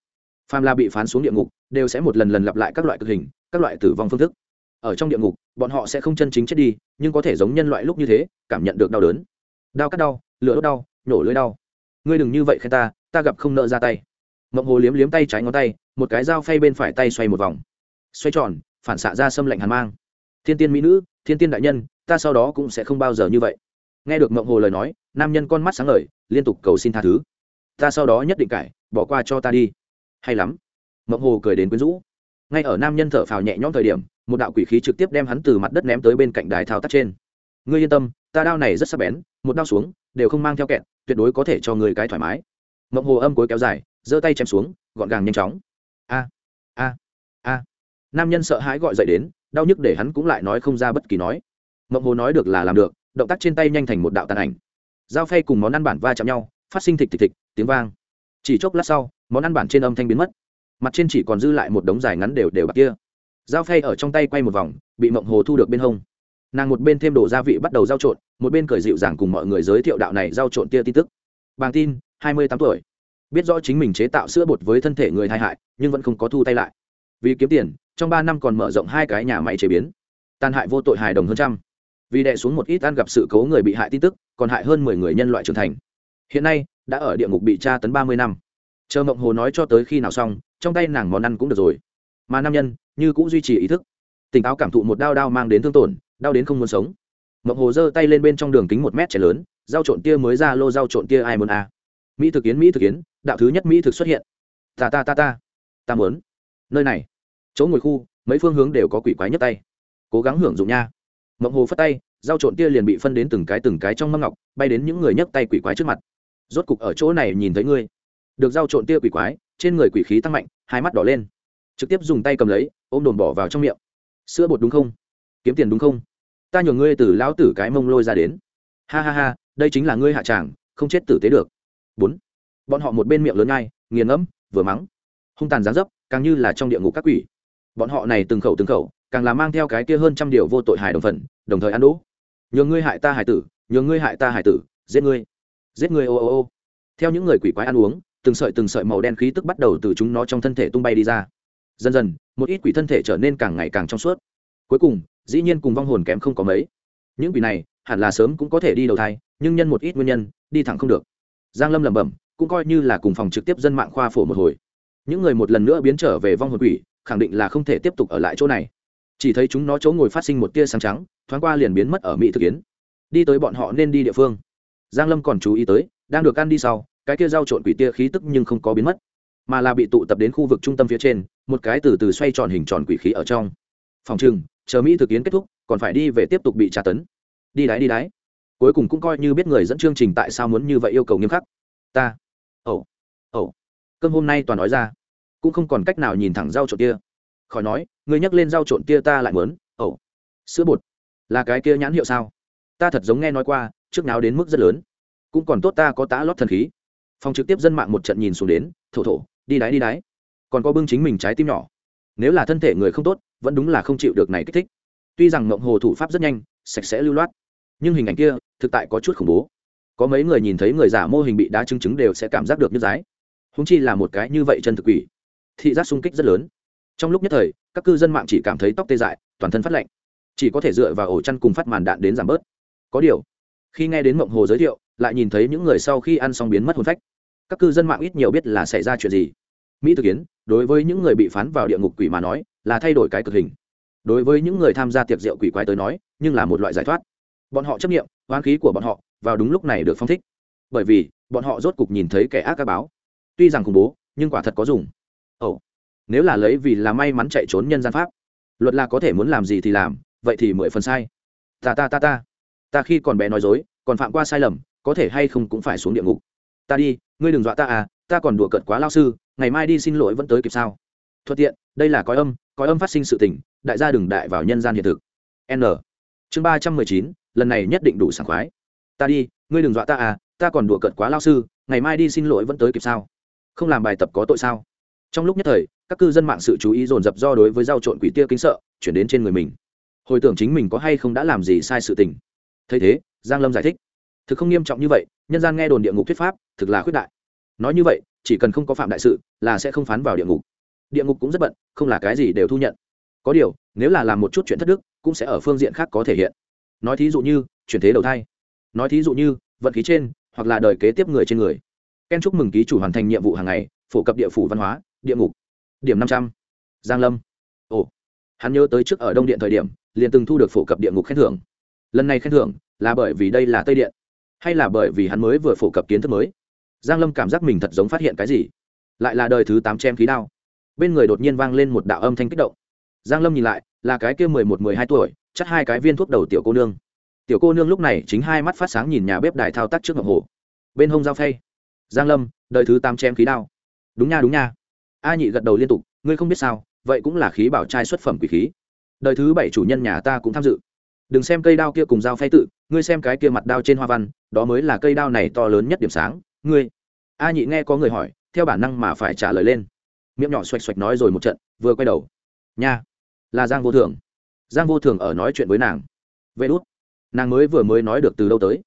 Phàm la bị phán xuống địa ngục, đều sẽ một lần lần lặp lại các loại cực hình, các loại tử vong phương thức. Ở trong địa ngục, bọn họ sẽ không chân chính chết đi, nhưng có thể giống nhân loại lúc như thế, cảm nhận được đau đớn. Đau cắt đau, lửa đốt đau nhổ lưỡi đau. Ngươi đừng như vậy khen ta ta gặp không nợ ra tay mộng hồ liếm liếm tay trái ngón tay, một cái dao phay bên phải tay xoay một vòng. Xoay tròn, phản xạ ra xâm lạnh hàn mang. Thiên tiên mỹ nữ, thiên tiên đại nhân, ta sau đó cũng sẽ không bao giờ như vậy. Nghe được mộng hồ lời nói, nam nhân con mắt sáng ngời, liên tục cầu xin tha thứ. Ta sau đó nhất định cải, bỏ qua cho ta đi. Hay lắm. Mộng hồ cười đến quyến rũ. Ngay ở nam nhân thở phào nhẹ nhõm thời điểm, một đạo quỷ khí trực tiếp đem hắn từ mặt đất ném tới bên cạnh đài thao tác trên. Ngươi yên tâm, ta đao này rất sắc bén, một đao xuống, đều không mang theo kẹt, tuyệt đối có thể cho người cái thoải mái. Mộng hồ âm cuối kéo dài giơ tay chém xuống, gọn gàng nhanh chóng. A a a. Nam nhân sợ hãi gọi dậy đến, đau nhức để hắn cũng lại nói không ra bất kỳ nói. Mộng hồ nói được là làm được, động tác trên tay nhanh thành một đạo tàn ảnh. Dao phay cùng món ăn bản va chạm nhau, phát sinh thịt thịt thịt, tiếng vang. Chỉ chốc lát sau, món ăn bản trên âm thanh biến mất. Mặt trên chỉ còn dư lại một đống dài ngắn đều đều bạc kia. Dao phay ở trong tay quay một vòng, bị mộng hồ thu được bên hông. Nàng một bên thêm đồ gia vị bắt đầu giao trộn, một bên cởi dịu dàng cùng mọi người giới thiệu đạo này giao trộn tia tin tức. Bàng tin, hai mươi tám tuổi biết rõ chính mình chế tạo sữa bột với thân thể người tai hại, nhưng vẫn không có thu tay lại. Vì kiếm tiền, trong ba năm còn mở rộng hai cái nhà máy chế biến. Tàn hại vô tội hài đồng hơn trăm. Vì đè xuống một ít ăn gặp sự cố người bị hại tin tức, còn hại hơn mười người nhân loại trưởng thành. Hiện nay, đã ở địa ngục bị tra tấn ba mươi năm. Chờ mộng hồ nói cho tới khi nào xong, trong tay nàng món ăn cũng được rồi. Mà nam nhân, như cũng duy trì ý thức. Tỉnh táo cảm thụ một đau đau mang đến thương tổn, đau đến không muốn sống. Mộng hồ giơ tay lên bên trong đường kính một mét trẻ lớn dao trộn tia mới ra lô dao trộn tia ai muốn a. à mỹ thực kiến mỹ thực kiến đạo thứ nhất mỹ thực xuất hiện. Ta ta ta ta. Ta muốn. Nơi này. Chỗ ngồi khu, mấy phương hướng đều có quỷ quái nhấp tay. Cố gắng hưởng dụng nha. Mộng hồ phất tay dao trộn tia liền bị phân đến từng cái từng cái trong mâm ngọc, bay đến những người nhấc tay quỷ quái trước mặt. Rốt cục ở chỗ này nhìn thấy ngươi. Được dao trộn tia quỷ quái, trên người quỷ khí tăng mạnh, hai mắt đỏ lên. Trực tiếp dùng tay cầm lấy, ôm đồn bỏ vào trong miệng. Sữa bột đúng không? Kiếm tiền đúng không? Ta nhường ngươi từ lão tử cái mông lôi ra đến. Ha ha ha, đây chính là ngươi hạ tràng, không chết tử tế được bốn. Bọn họ một bên miệng lớn ngay nghiền ngẫm, vừa mắng. Hung tàn gián dấp, càng như là trong địa ngục các quỷ. Bọn họ này từng khẩu từng khẩu, càng là mang theo cái kia hơn trăm điều vô tội hài đồng phần đồng thời ăn đỗ nhường ngươi hại ta hải tử, nhường ngươi hại ta hải tử, giết ngươi. Giết ngươi, ô ô ô. Theo những người quỷ quái ăn uống, từng sợi từng sợi màu đen khí tức bắt đầu từ chúng nó trong thân thể tung bay đi ra. Dần dần, một ít quỷ thân thể trở nên càng ngày càng trong suốt. Cuối cùng, dĩ nhiên cùng vong hồn kém không có mấy. Những quỷ này, hẳn là sớm cũng có thể đi đầu thai, nhưng nhân một ít nguyên nhân, đi thẳng không được giang lâm lẩm bẩm, cũng coi như là cùng phòng trực tiếp dân mạng khoa phổ một hồi. Những người một lần nữa biến trở về vong hồn quỷ, khẳng định là không thể tiếp tục ở lại chỗ này. Chỉ thấy chúng nó chỗ ngồi phát sinh một tia sáng trắng, thoáng qua liền biến mất ở mỹ thực kiến. Đi tới bọn họ nên đi địa phương. Giang lâm còn chú ý tới, đang được ăn đi sau, cái kia rau trộn quỷ tia khí tức nhưng không có biến mất, mà là bị tụ tập đến khu vực trung tâm phía trên, một cái từ từ xoay tròn hình tròn quỷ khí ở trong. Phòng trừng chờ mỹ thực kiến kết thúc, còn phải đi về tiếp tục bị tra tấn. Đi đái đi đái cuối cùng cũng coi như biết người dẫn chương trình tại sao muốn như vậy yêu cầu nghiêm khắc. Ta ồ ồ cơm hôm nay toàn nói ra, cũng không còn cách nào nhìn thẳng rau trộn kia. Khỏi nói người nhắc lên rau trộn kia ta lại muốn ồ sữa bột, là cái kia nhãn hiệu sao? Ta thật giống nghe nói qua, trước nào đến mức rất lớn. Cũng còn tốt ta có tá lót thần khí. Phòng trực tiếp dân mạng một trận nhìn xuống đến, thổ thổ, đi đáy đi đáy còn có bưng chính mình trái tim nhỏ. Nếu là thân thể người không tốt, vẫn đúng là không chịu được này kích thích. Tuy rằng mộng hồ thủ pháp rất nhanh, sạch sẽ lưu loát, nhưng hình ảnh kia thực tại có chút khủng bố. Có mấy người nhìn thấy người giả mô hình bị đá chứng chứng đều sẽ cảm giác được như giái húng chi là một cái như vậy chân thực quỷ. Thị giác sung kích rất lớn. Trong lúc nhất thời, các cư dân mạng chỉ cảm thấy tóc tê dại, toàn thân phát lạnh. Chỉ có thể dựa vào ổ chăn cùng phát màn đạn đến giảm bớt. Có điều, khi nghe đến mộng hồ giới thiệu, lại nhìn thấy những người sau khi ăn xong biến mất hồn phách. Các cư dân mạng ít nhiều biết là xảy ra chuyện gì. Mỹ thực kiến, đối với những người bị phán vào địa ngục quỷ mà nói, là thay đổi cái cực hình. Đối với những người tham gia tiệc rượu quỷ quái tới nói, nhưng là một loại giải thoát. Bọn họ chấp nghiệm hoán khí của bọn họ vào đúng lúc này được phong thích. Bởi vì, bọn họ rốt cục nhìn thấy kẻ ác các báo. Tuy rằng khủng bố, nhưng quả thật có dùng. Ồ、oh. nếu là lấy vì là may mắn chạy trốn nhân gian pháp, luật là có thể muốn làm gì thì làm, vậy thì mười phần sai. Ta ta ta ta. Ta khi còn bé nói dối, còn phạm qua sai lầm, có thể hay không cũng phải xuống địa ngục. Ta đi, ngươi đừng dọa ta à ta còn đùa cợt quá lao sư, ngày mai đi xin lỗi vẫn tới kịp sao? Thuận tiện, đây là cõi âm cõi âm phát sinh sự tình, đại gia đừng đại vào nhân gian hiện thực. N chương ba trăm mười chín, lần này nhất định đủ sảng khoái. Ta đi, ngươi đừng dọa ta à ta còn đùa cợt quá lao sư, ngày mai đi xin lỗi vẫn tới kịp sao? Không làm bài tập có tội sao? Trong lúc nhất thời, các cư dân mạng sự chú ý dồn dập do đối với giao trộn quỷ tia kính sợ, chuyển đến trên người mình. Hồi tưởng chính mình có hay không đã làm gì sai sự tình. Thấy thế, giang lâm giải thích. Thực không nghiêm trọng như vậy, nhân gian nghe đồn địa ngục thuyết pháp, thực là khuyết đại. Nói như vậy, chỉ cần không có phạm đại sự, là sẽ không phán vào địa ngục. Địa ngục cũng rất bận, không là cái gì đều thu nhận. Có điều, nếu là làm một chút chuyện thất đức cũng sẽ ở phương diện khác có thể hiện. Nói thí dụ như, chuyển thế đầu thai. Nói thí dụ như, vận khí trên, hoặc là đời kế tiếp người trên người. Ken chúc mừng ký chủ hoàn thành nhiệm vụ hàng ngày, phổ cập địa phủ văn hóa, địa ngục. Điểm năm trăm. Giang lâm. Ồ. Hắn nhớ tới trước ở đông điện thời điểm, liền từng thu được phổ cập địa ngục khen thưởng. Lần này khen thưởng là bởi vì đây là tây điện, hay là bởi vì hắn mới vừa phổ cập kiến thức mới? Giang lâm cảm giác mình thật giống phát hiện cái gì? Lại là đời thứ tám chém khí đao. Bên người đột nhiên vang lên một đạo âm thanh kích động giang lâm nhìn lại, là cái kia mười một, mười hai tuổi, chắc hai cái viên thuốc đầu tiểu cô nương. Tiểu cô nương lúc này chính hai mắt phát sáng nhìn nhà bếp đài thao tác trước ngọc hồ. Bên hông dao phay. Giang lâm, đời thứ tám chém khí đao. Đúng nha đúng nha. A nhị gật đầu liên tục, ngươi không biết sao, vậy cũng là khí bảo trai xuất phẩm quỷ khí. Đời thứ bảy chủ nhân nhà ta cũng tham dự. Đừng xem cây đao kia cùng dao phay tự, ngươi xem cái kia mặt đao trên hoa văn, đó mới là cây đao này to lớn nhất điểm sáng, ngươi. A nhị nghe có người hỏi, theo bản năng mà phải trả lời lên. Miệng nhỏ xoạch xoạch nói rồi một trận, vừa quay đầu. Nha là giang vô thường. Giang vô thường ở nói chuyện với nàng. Vê đốt nàng mới vừa mới nói được từ đâu tới.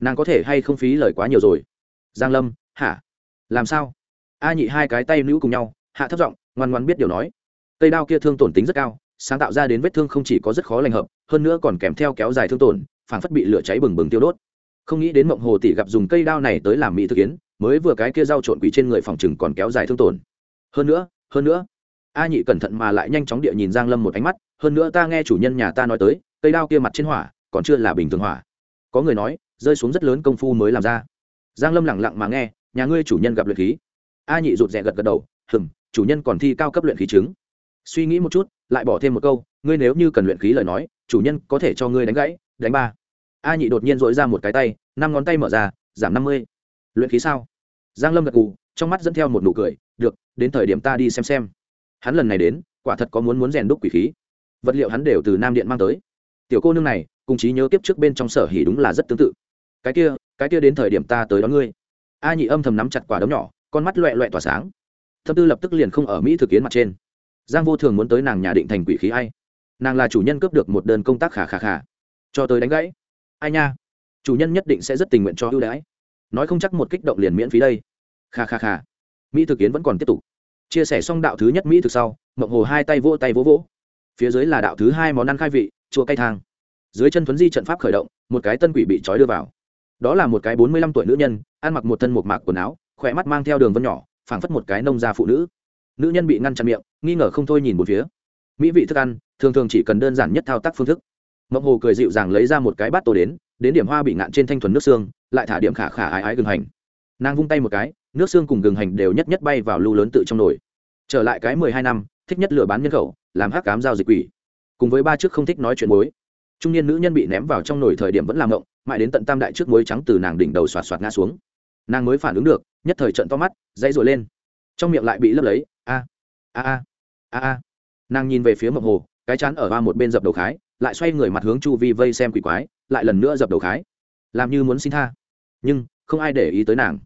Nàng có thể hay không phí lời quá nhiều rồi? Giang lâm, hả? Làm sao? A nhị hai cái tay nữ cùng nhau, hạ thấp giọng, ngoan ngoan biết điều nói. Cây đao kia thương tổn tính rất cao, sáng tạo ra đến vết thương không chỉ có rất khó lành hợp, hơn nữa còn kèm theo kéo dài thương tổn, phảng phất bị lửa cháy bừng bừng tiêu đốt. Không nghĩ đến mộng hồ tỷ gặp dùng cây đao này tới làm mỹ thực kiến, mới vừa cái kia dao trộn quỷ trên người phòng chừng còn kéo dài thương tổn. Hơn nữa hơn nữa a nhị cẩn thận mà lại nhanh chóng địa nhìn giang lâm một ánh mắt, hơn nữa ta nghe chủ nhân nhà ta nói tới, cây đao kia mặt trên hỏa, còn chưa là bình thường hỏa. Có người nói, rơi xuống rất lớn công phu mới làm ra. Giang lâm lẳng lặng mà nghe, nhà ngươi chủ nhân gặp luyện khí. A nhị rụt rè gật gật đầu hừng chủ nhân còn thi cao cấp luyện khí chứng. Suy nghĩ một chút, lại bỏ thêm một câu, ngươi nếu như cần luyện khí lời nói, chủ nhân có thể cho ngươi đánh gãy, đánh ba. A nhị đột nhiên dội ra một cái tay, năm ngón tay mở ra, giảm năm mươi. Luyện khí sao? Giang lâm gật gù, trong mắt dẫn theo một nụ cười, được, đến thời điểm ta đi xem xem hắn lần này đến, quả thật có muốn muốn rèn đúc quỷ khí. Vật liệu hắn đều từ nam điện mang tới. Tiểu cô nương này, cùng trí nhớ kiếp trước bên trong sở hỉ đúng là rất tương tự. Cái kia cái kia đến thời điểm ta tới đón ngươi. A nhị âm thầm nắm chặt quả đấm nhỏ, con mắt loẹ loẹ tỏa sáng. Thâm tư lập tức liền không ở mỹ thực kiến mặt trên. Giang vô thường muốn tới nàng nhà định thành quỷ khí ai? Nàng là chủ nhân cướp được một đơn công tác khả khả khả cho tới đánh gãy. Ai nha? Chủ nhân nhất định sẽ rất tình nguyện cho ưu đãi. Nói không chắc một kích động liền miễn phí đây. Kha kha kha mỹ thực kiến vẫn còn tiếp tục chia sẻ xong đạo thứ nhất mỹ thực sau, mộng hồ hai tay vỗ tay vỗ vỗ. Phía dưới là đạo thứ hai món ăn khai vị, chua cây thang. Dưới chân thuấn di trận pháp khởi động, một cái tân quỷ bị trói đưa vào. Đó là một cái bốn mươi lăm tuổi nữ nhân, ăn mặc một thân một mạc quần áo, khỏe mắt mang theo đường vân nhỏ, phảng phất một cái nông gia phụ nữ. Nữ nhân bị ngăn chặn miệng, nghi ngờ không thôi nhìn một phía. Mỹ vị thức ăn, thường thường chỉ cần đơn giản nhất thao tác phương thức. Mộng hồ cười dịu dàng lấy ra một cái bát tô đến đến điểm hoa bị ngạn trên thanh thuần nước xương, lại thả điểm khả khả ái ái gừng hành. Nàng vung tay một cái, nước xương cùng gừng hành đều nhất nhất bay vào lưu lớn tự trong nồi trở lại cái mười hai năm, thích nhất lừa bán nhân khẩu, làm hắc cám giao dịch quỷ. Cùng với ba trước không thích nói chuyện mối trung niên nữ nhân bị ném vào trong nồi thời điểm vẫn làm ngộng, mãi đến tận tam đại trước muối trắng từ nàng đỉnh đầu xoạt xoạt ngã xuống. Nàng mới phản ứng được, nhất thời trận to mắt, dãy rồi lên. Trong miệng lại bị lấp lấy, a a a a a. Nàng nhìn về phía mộng hồ, cái chán ở ba một bên dập đầu khái, lại xoay người mặt hướng chu vi vây xem quỷ quái, lại lần nữa dập đầu khái. Làm như muốn xin tha, nhưng không ai để ý tới nàng.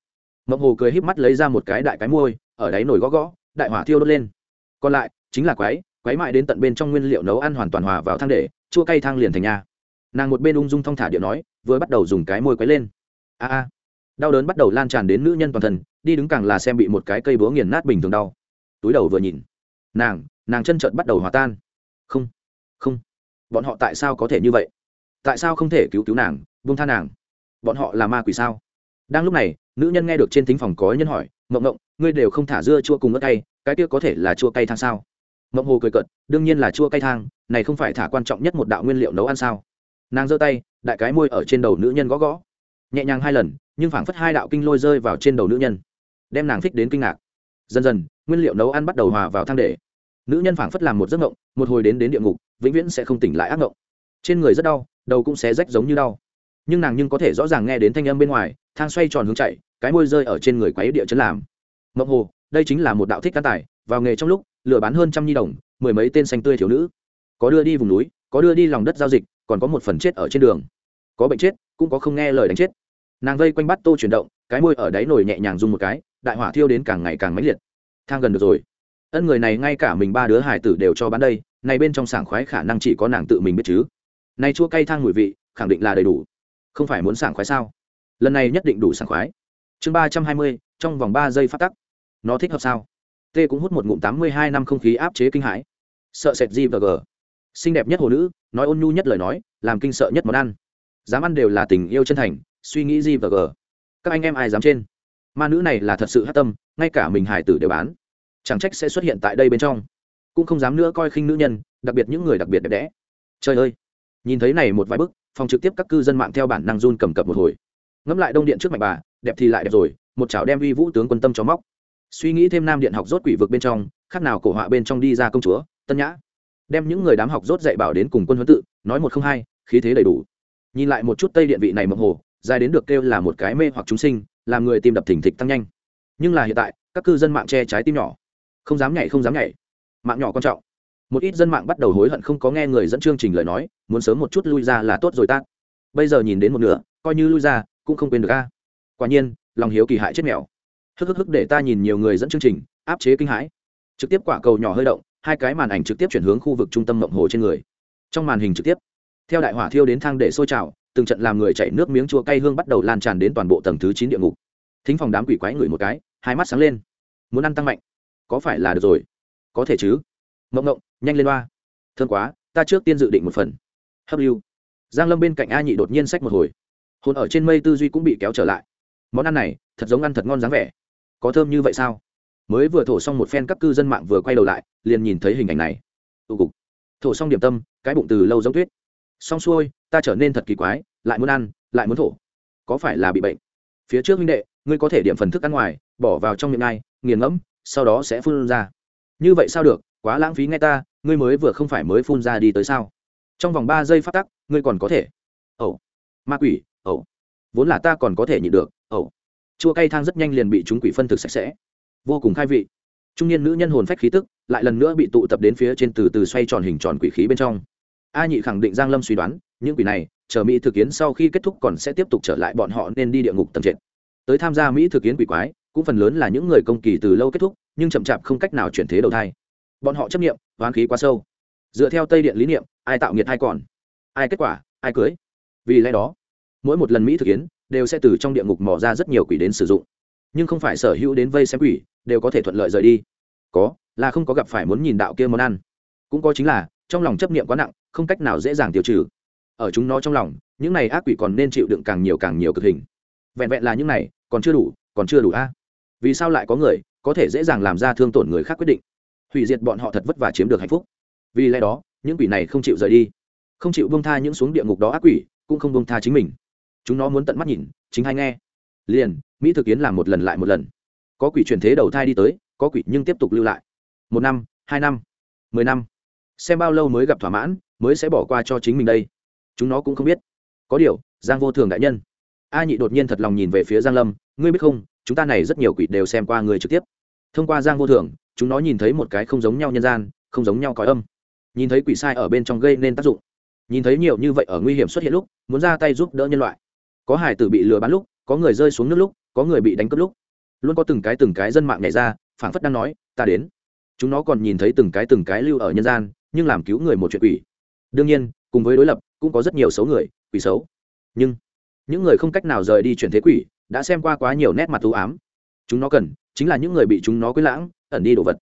Mộng hồ cười híp mắt lấy ra một cái đại cái môi, ở đáy nồi gõ gõ đại hỏa thiêu đốt lên. Còn lại, chính là quái quái mại đến tận bên trong nguyên liệu nấu ăn hoàn toàn hòa vào thang để, chua cay thang liền thành nhà nàng một bên ung dung thong thả điệu nói, vừa bắt đầu dùng cái môi quấy lên. A a. Đau đớn bắt đầu lan tràn đến nữ nhân toàn thân, đi đứng càng là xem bị một cái cây búa nghiền nát bình thường đau. Túi đầu vừa nhìn. Nàng nàng chân trợn bắt đầu hòa tan. Không không. Bọn họ tại sao có thể như vậy? Tại sao không thể cứu cứu nàng, buông tha nàng? Bọn họ là ma quỷ sao? Đang lúc này, nữ nhân nghe được trên thính phòng có nhân hỏi mộng mộng ngươi đều không thả dưa chua cùng ớt cay, cái kia có thể là chua cay thang sao? Mộng hồ cười cợt, đương nhiên là chua cay thang, này không phải thả quan trọng nhất một đạo nguyên liệu nấu ăn sao? Nàng giơ tay, đại cái môi ở trên đầu nữ nhân gõ gõ. Nhẹ nhàng hai lần, nhưng phảng phất hai đạo kinh lôi rơi vào trên đầu nữ nhân. Đem nàng thích đến kinh ngạc. Dần dần, nguyên liệu nấu ăn bắt đầu hòa vào thang để. Nữ nhân phảng phất làm một giấc mộng, một hồi đến đến địa ngục, vĩnh viễn sẽ không tỉnh lại ác mộng. Trên người rất đau, đầu cũng xé rách giống như đau. Nhưng nàng nhưng có thể rõ ràng nghe đến thanh âm bên ngoài, thang xoay tròn hướng chạy, cái môi rơi ở trên người quấy địa chấn làm mộng hồ, đây chính là một đạo thích can tài, vào nghề trong lúc, lừa bán hơn trăm nhi đồng, mười mấy tên xanh tươi thiếu nữ. Có đưa đi vùng núi, có đưa đi lòng đất giao dịch, còn có một phần chết ở trên đường. Có bệnh chết, cũng có không nghe lời đánh chết. Nàng vây quanh bắt tô chuyển động, cái môi ở đáy nồi nhẹ nhàng dùng một cái, đại hỏa thiêu đến càng ngày càng mãnh liệt. Thang gần được rồi. Ân người này ngay cả mình ba đứa hải tử đều cho bán đây, này bên trong sảng khoái khả năng chỉ có nàng tự mình biết chứ. Này chua cay thang mùi vị, khẳng định là đầy đủ. Không phải muốn sảng khoái sao? Lần này nhất định đủ sảng khoái. Chương ba trăm hai mươi, trong vòng ba giây phát tắc nó thích hợp sao? T cũng hút một ngụm tám mươi hai năm không khí áp chế kinh hãi. Sợ sệt gì và g. Xinh đẹp nhất hồ nữ, nói ôn nhu nhất lời nói, làm kinh sợ nhất món ăn. Dám ăn đều là tình yêu chân thành, suy nghĩ gì và g. Các anh em ai dám trên? Ma nữ này là thật sự hát tâm, ngay cả mình hải tử đều bán. Chẳng trách sẽ xuất hiện tại đây bên trong. Cũng không dám nữa coi khinh nữ nhân, đặc biệt những người đặc biệt đẹp đẽ. Trời ơi! Nhìn thấy này một vài bức, phòng trực tiếp các cư dân mạng theo bản năng run cầm cập một hồi. Ngẫm lại đông điện trước mạch bà, đẹp thì lại đẹp rồi, một chảo đem uy vũ tướng quân tâm cho móc suy nghĩ thêm nam điện học rốt quỷ vực bên trong, khác nào cổ họa bên trong đi ra công chúa, tân nhã. Đem những người đám học rốt dạy bảo đến cùng quân huấn tự, nói một không hai, khí thế đầy đủ. Nhìn lại một chút tây điện vị này mộng hồ, dài đến được kêu là một cái mê hoặc chúng sinh, làm người tim đập thình thịch tăng nhanh. Nhưng là hiện tại, các cư dân mạng che trái tim nhỏ. Không dám nhảy, không dám nhảy. Mạng nhỏ quan trọng. Một ít dân mạng bắt đầu hối hận không có nghe người dẫn chương trình lời nói, muốn sớm một chút lui ra là tốt rồi tát bây giờ nhìn đến một nửa, coi như lui ra, cũng không quên được a. Quả nhiên, lòng hiếu kỳ hại chết mèo hức hức hức để ta nhìn nhiều người dẫn chương trình, áp chế kinh hãi. Trực tiếp quả cầu nhỏ hơi động, hai cái màn ảnh trực tiếp chuyển hướng khu vực trung tâm mộng hồ trên người. Trong màn hình trực tiếp, theo đại hỏa thiêu đến thang để sôi trào, từng trận làm người chảy nước miếng chua cay hương bắt đầu lan tràn đến toàn bộ tầng thứ chín địa ngục. Thính phòng đám quỷ quái ngửi một cái, hai mắt sáng lên. Muốn ăn tăng mạnh, có phải là được rồi? Có thể chứ. Mộng mộng, nhanh lên loa. Thương quá, ta trước tiên dự định một phần. Hấp lưu. Giang lâm bên cạnh a nhị đột nhiên sách một hồi. Hồn ở trên mây tư duy cũng bị kéo trở lại. Món ăn này, thật giống ăn thật ngon dáng vẻ có thơm như vậy sao? Mới vừa thổ xong một phen các cư dân mạng vừa quay đầu lại, liền nhìn thấy hình ảnh này. Tụ cục. Thổ xong điểm tâm, cái bụng từ lâu giống tuyết. Xong xuôi, ta trở nên thật kỳ quái, lại muốn ăn, lại muốn thổ. Có phải là bị bệnh? Phía trước huynh đệ, ngươi có thể điểm phần thức ăn ngoài, bỏ vào trong miệng ngay nghiền ngẫm, sau đó sẽ phun ra. Như vậy sao được, quá lãng phí nghe ta, ngươi mới vừa không phải mới phun ra đi tới sao? Trong vòng ba giây phát tắc, ngươi còn có thể. Ẩu. Ma quỷ, ẩu. Vốn là ta còn có thể nhịn được, ẩu chua cay thang rất nhanh liền bị chúng quỷ phân thực sạch sẽ. Vô cùng khai vị. Trung niên nữ nhân hồn phách khí tức lại lần nữa bị tụ tập đến phía trên từ từ xoay tròn hình tròn quỷ khí bên trong. A nhị khẳng định giang lâm suy đoán, những quỷ này chờ mỹ thực kiến sau khi kết thúc còn sẽ tiếp tục trở lại bọn họ nên đi địa ngục tầng trệt. Tới tham gia mỹ thực kiến quỷ quái, cũng phần lớn là những người công kỳ từ lâu kết thúc, nhưng chậm chạp không cách nào chuyển thế đầu thai. Bọn họ chấp nghiệm hoán khí quá sâu. Dựa theo tây điện lý niệm, ai tạo nghiệt ai còn. Ai kết quả, ai cưới. Vì lẽ đó, mỗi một lần mỹ thực kiến đều sẽ từ trong địa ngục mò ra rất nhiều quỷ đến sử dụng. Nhưng không phải sở hữu đến vây xem quỷ đều có thể thuận lợi rời đi. Có, là không có gặp phải muốn nhìn đạo kia món ăn. Cũng có chính là, trong lòng chấp niệm quá nặng, không cách nào dễ dàng tiêu trừ. Ở chúng nó trong lòng, những này ác quỷ còn nên chịu đựng càng nhiều càng nhiều cực hình. Vẹn vẹn là những này, còn chưa đủ, còn chưa đủ a. Vì sao lại có người có thể dễ dàng làm ra thương tổn người khác quyết định? Hủy diệt bọn họ thật vất vả chiếm được hạnh phúc. Vì lẽ đó, những quỷ này không chịu rời đi. Không chịu bông tha những xuống địa ngục đó ác quỷ, cũng không bông tha chính mình chúng nó muốn tận mắt nhìn, chính hay nghe. Liền, mỹ thực kiến làm một lần lại một lần. Có quỷ truyền thế đầu thai đi tới, có quỷ nhưng tiếp tục lưu lại. Một năm, hai năm, mười năm. Xem bao lâu mới gặp thỏa mãn, mới sẽ bỏ qua cho chính mình đây. Chúng nó cũng không biết. Có điều, giang vô thường đại nhân. A nhị đột nhiên thật lòng nhìn về phía giang lâm, ngươi biết không, chúng ta này rất nhiều quỷ đều xem qua người trực tiếp. Thông qua giang vô thường, chúng nó nhìn thấy một cái không giống nhau nhân gian, không giống nhau cõi âm. Nhìn thấy quỷ sai ở bên trong gây nên tác dụng. Nhìn thấy nhiều như vậy ở nguy hiểm xuất hiện lúc, muốn ra tay giúp đỡ nhân loại có hải tử bị lừa bán lúc, có người rơi xuống nước lúc, có người bị đánh cướp lúc. Luôn có từng cái từng cái dân mạng nhảy ra, phảng phất đang nói, ta đến. Chúng nó còn nhìn thấy từng cái từng cái lưu ở nhân gian, nhưng làm cứu người một chuyện quỷ. Đương nhiên, cùng với đối lập, cũng có rất nhiều xấu người, quỷ xấu. Nhưng, những người không cách nào rời đi chuyển thế quỷ, đã xem qua quá nhiều nét mặt thú ám. Chúng nó cần, chính là những người bị chúng nó quấy lãng, ẩn đi đồ vật.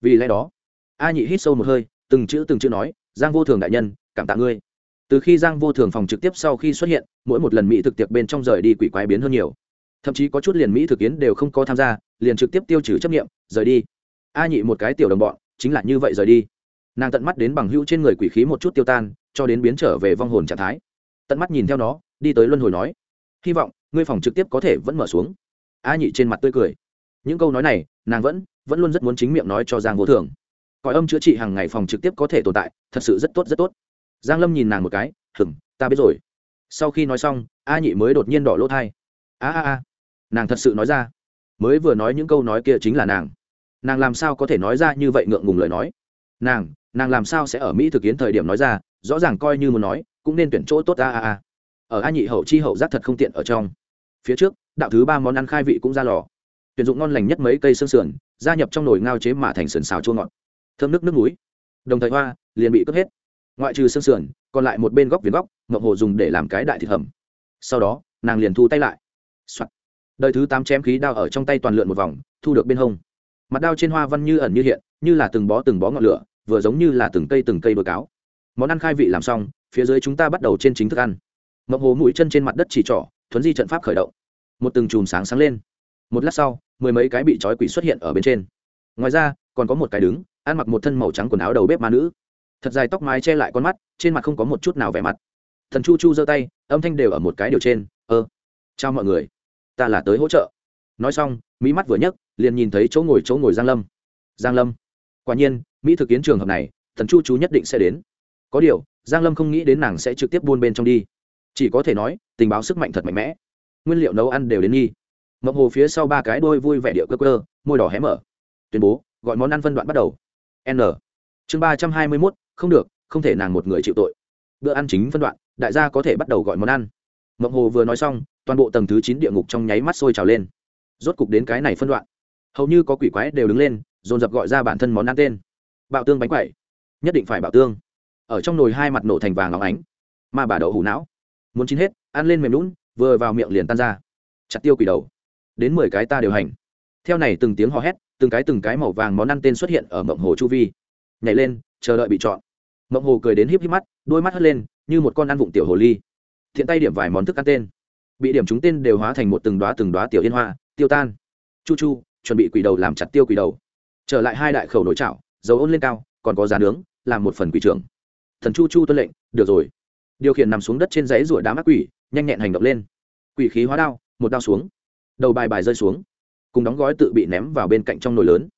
Vì lẽ đó, a nhị hít sâu một hơi, từng chữ từng chữ nói, giang vô thường đại nhân, cảm tạ ngươi từ khi giang vô thường phòng trực tiếp sau khi xuất hiện, mỗi một lần mỹ thực tiệc bên trong rời đi quỷ quái biến hơn nhiều. Thậm chí có chút liền mỹ thực kiến đều không có tham gia, liền trực tiếp tiêu trừ chấp nghiệm rời đi. A nhị một cái tiểu đồng bọn, chính là như vậy rời đi. Nàng tận mắt đến bằng hữu trên người quỷ khí một chút tiêu tan, cho đến biến trở về vong hồn trạng thái. Tận mắt nhìn theo nó, đi tới luân hồi nói, hy vọng ngươi phòng trực tiếp có thể vẫn mở xuống. A nhị trên mặt tươi cười. Những câu nói này, nàng vẫn vẫn luôn rất muốn chính miệng nói cho giang vô thường. Cõi âm chữa trị hàng ngày phòng trực tiếp có thể tồn tại, thật sự rất tốt rất tốt giang lâm nhìn nàng một cái hừng ta biết rồi. Sau khi nói xong, a nhị mới đột nhiên đỏ lỗ thai. A a a. Nàng thật sự nói ra. Mới vừa nói những câu nói kia chính là nàng. Nàng làm sao có thể nói ra như vậy ngượng ngùng lời nói? Nàng nàng làm sao sẽ ở mỹ thực kiến thời điểm nói ra, rõ ràng coi như muốn nói, cũng nên tuyển chỗ tốt a a a. Ở a nhị hậu chi hậu giác thật không tiện ở trong. Phía trước, đạo thứ ba món ăn khai vị cũng ra lò. Tuyển dụng ngon lành nhất mấy cây xương sườn, gia nhập trong nồi ngao chế mà thành sườn xào chua ngọt. Thơm nước nước núi đồng thời hoa, liền bị cướp hết ngoại trừ xương sườn, còn lại một bên góc viền góc, mộng hồ dùng để làm cái đại thịt hầm. Sau đó, nàng liền thu tay lại、Soạn. đời thứ tám chém khí đao ở trong tay toàn lượn một vòng, thu được bên hông. Mặt đao trên hoa văn như ẩn như hiện, như là từng bó từng bó ngọn lửa, vừa giống như là từng cây từng cây đôi cáo. Món ăn khai vị làm xong, phía dưới chúng ta bắt đầu trên chính thức ăn. Mộng hồ mũi chân trên mặt đất chỉ trỏ, thuấn di trận pháp khởi động. Một từng chùm sáng sáng lên. Một lát sau, mười mấy cái bị trói quỷ xuất hiện ở bên trên. Ngoài ra, còn có một cái đứng, ăn mặc một thân màu trắng quần áo đầu bếp ma nữ thật dài tóc mái che lại con mắt, trên mặt không có một chút nào vẻ mặt. Thần chu chu giơ tay, âm thanh đều ở một cái điều trên ơ chào mọi người, ta là tới hỗ trợ. Nói xong mỹ mắt vừa nhấc, liền nhìn thấy chỗ ngồi chỗ ngồi giang lâm. Giang lâm, quả nhiên, mỹ thực kiến trường hợp này, thần chu chú nhất định sẽ đến. Có điều, giang lâm không nghĩ đến nàng sẽ trực tiếp buôn bên trong đi. Chỉ có thể nói, tình báo sức mạnh thật mạnh mẽ. Nguyên liệu nấu ăn đều đến nghi. Mộng hồ phía sau ba cái đôi vui vẻ điệu cơ cơ, môi đỏ hé mở. Tuyên bố, gọi món ăn phân đoạn bắt đầu. N. Chương ba trăm hai mươi mốt không được, không thể nàng một người chịu tội. Bữa ăn chính phân đoạn, đại gia có thể bắt đầu gọi món ăn. Mộng hồ vừa nói xong, toàn bộ tầng thứ chín địa ngục trong nháy mắt sôi trào lên. Rốt cục đến cái này phân đoạn. Hầu như có quỷ quái đều đứng lên, dồn dập gọi ra bản thân món ăn tên. Bạo tương bánh quẩy. Nhất định phải bạo tương. Ở trong nồi hai mặt nổ thành vàng óng ánh. Mà bà đậu hủ não. Muốn chín hết, ăn lên mềm lún vừa vào miệng liền tan ra. Chặt tiêu quỷ đầu. Đến mười cái ta đều hành. Theo này từng tiếng hò hét, từng cái từng cái màu vàng món ăn tên xuất hiện ở mộng hồ chu vi. Nhảy lên chờ đợi bị chọn. Mộng hồ cười đến híp híp mắt, đôi mắt hất lên, như một con ăn vụng tiểu hồ ly. Thiện tay điểm vài món thức ăn tên. Bị điểm chúng tên đều hóa thành một từng đoá từng đoá tiểu yên hoa, tiêu tan. Chu chu, chuẩn bị quỷ đầu làm chặt tiêu quỷ đầu. Trở lại hai đại khẩu nồi chảo, dầu ôn lên cao, còn có giá nướng, làm một phần quỷ trưởng. Thần chu chu tuân lệnh, được rồi. Điều khiển nằm xuống đất trên dãy rủa đá mắc quỷ, nhanh nhẹn hành động lên. Quỷ khí hóa đao, một đao xuống. Đầu bài bài rơi xuống. Cùng đóng gói tự bị ném vào bên cạnh trong nồi lớn.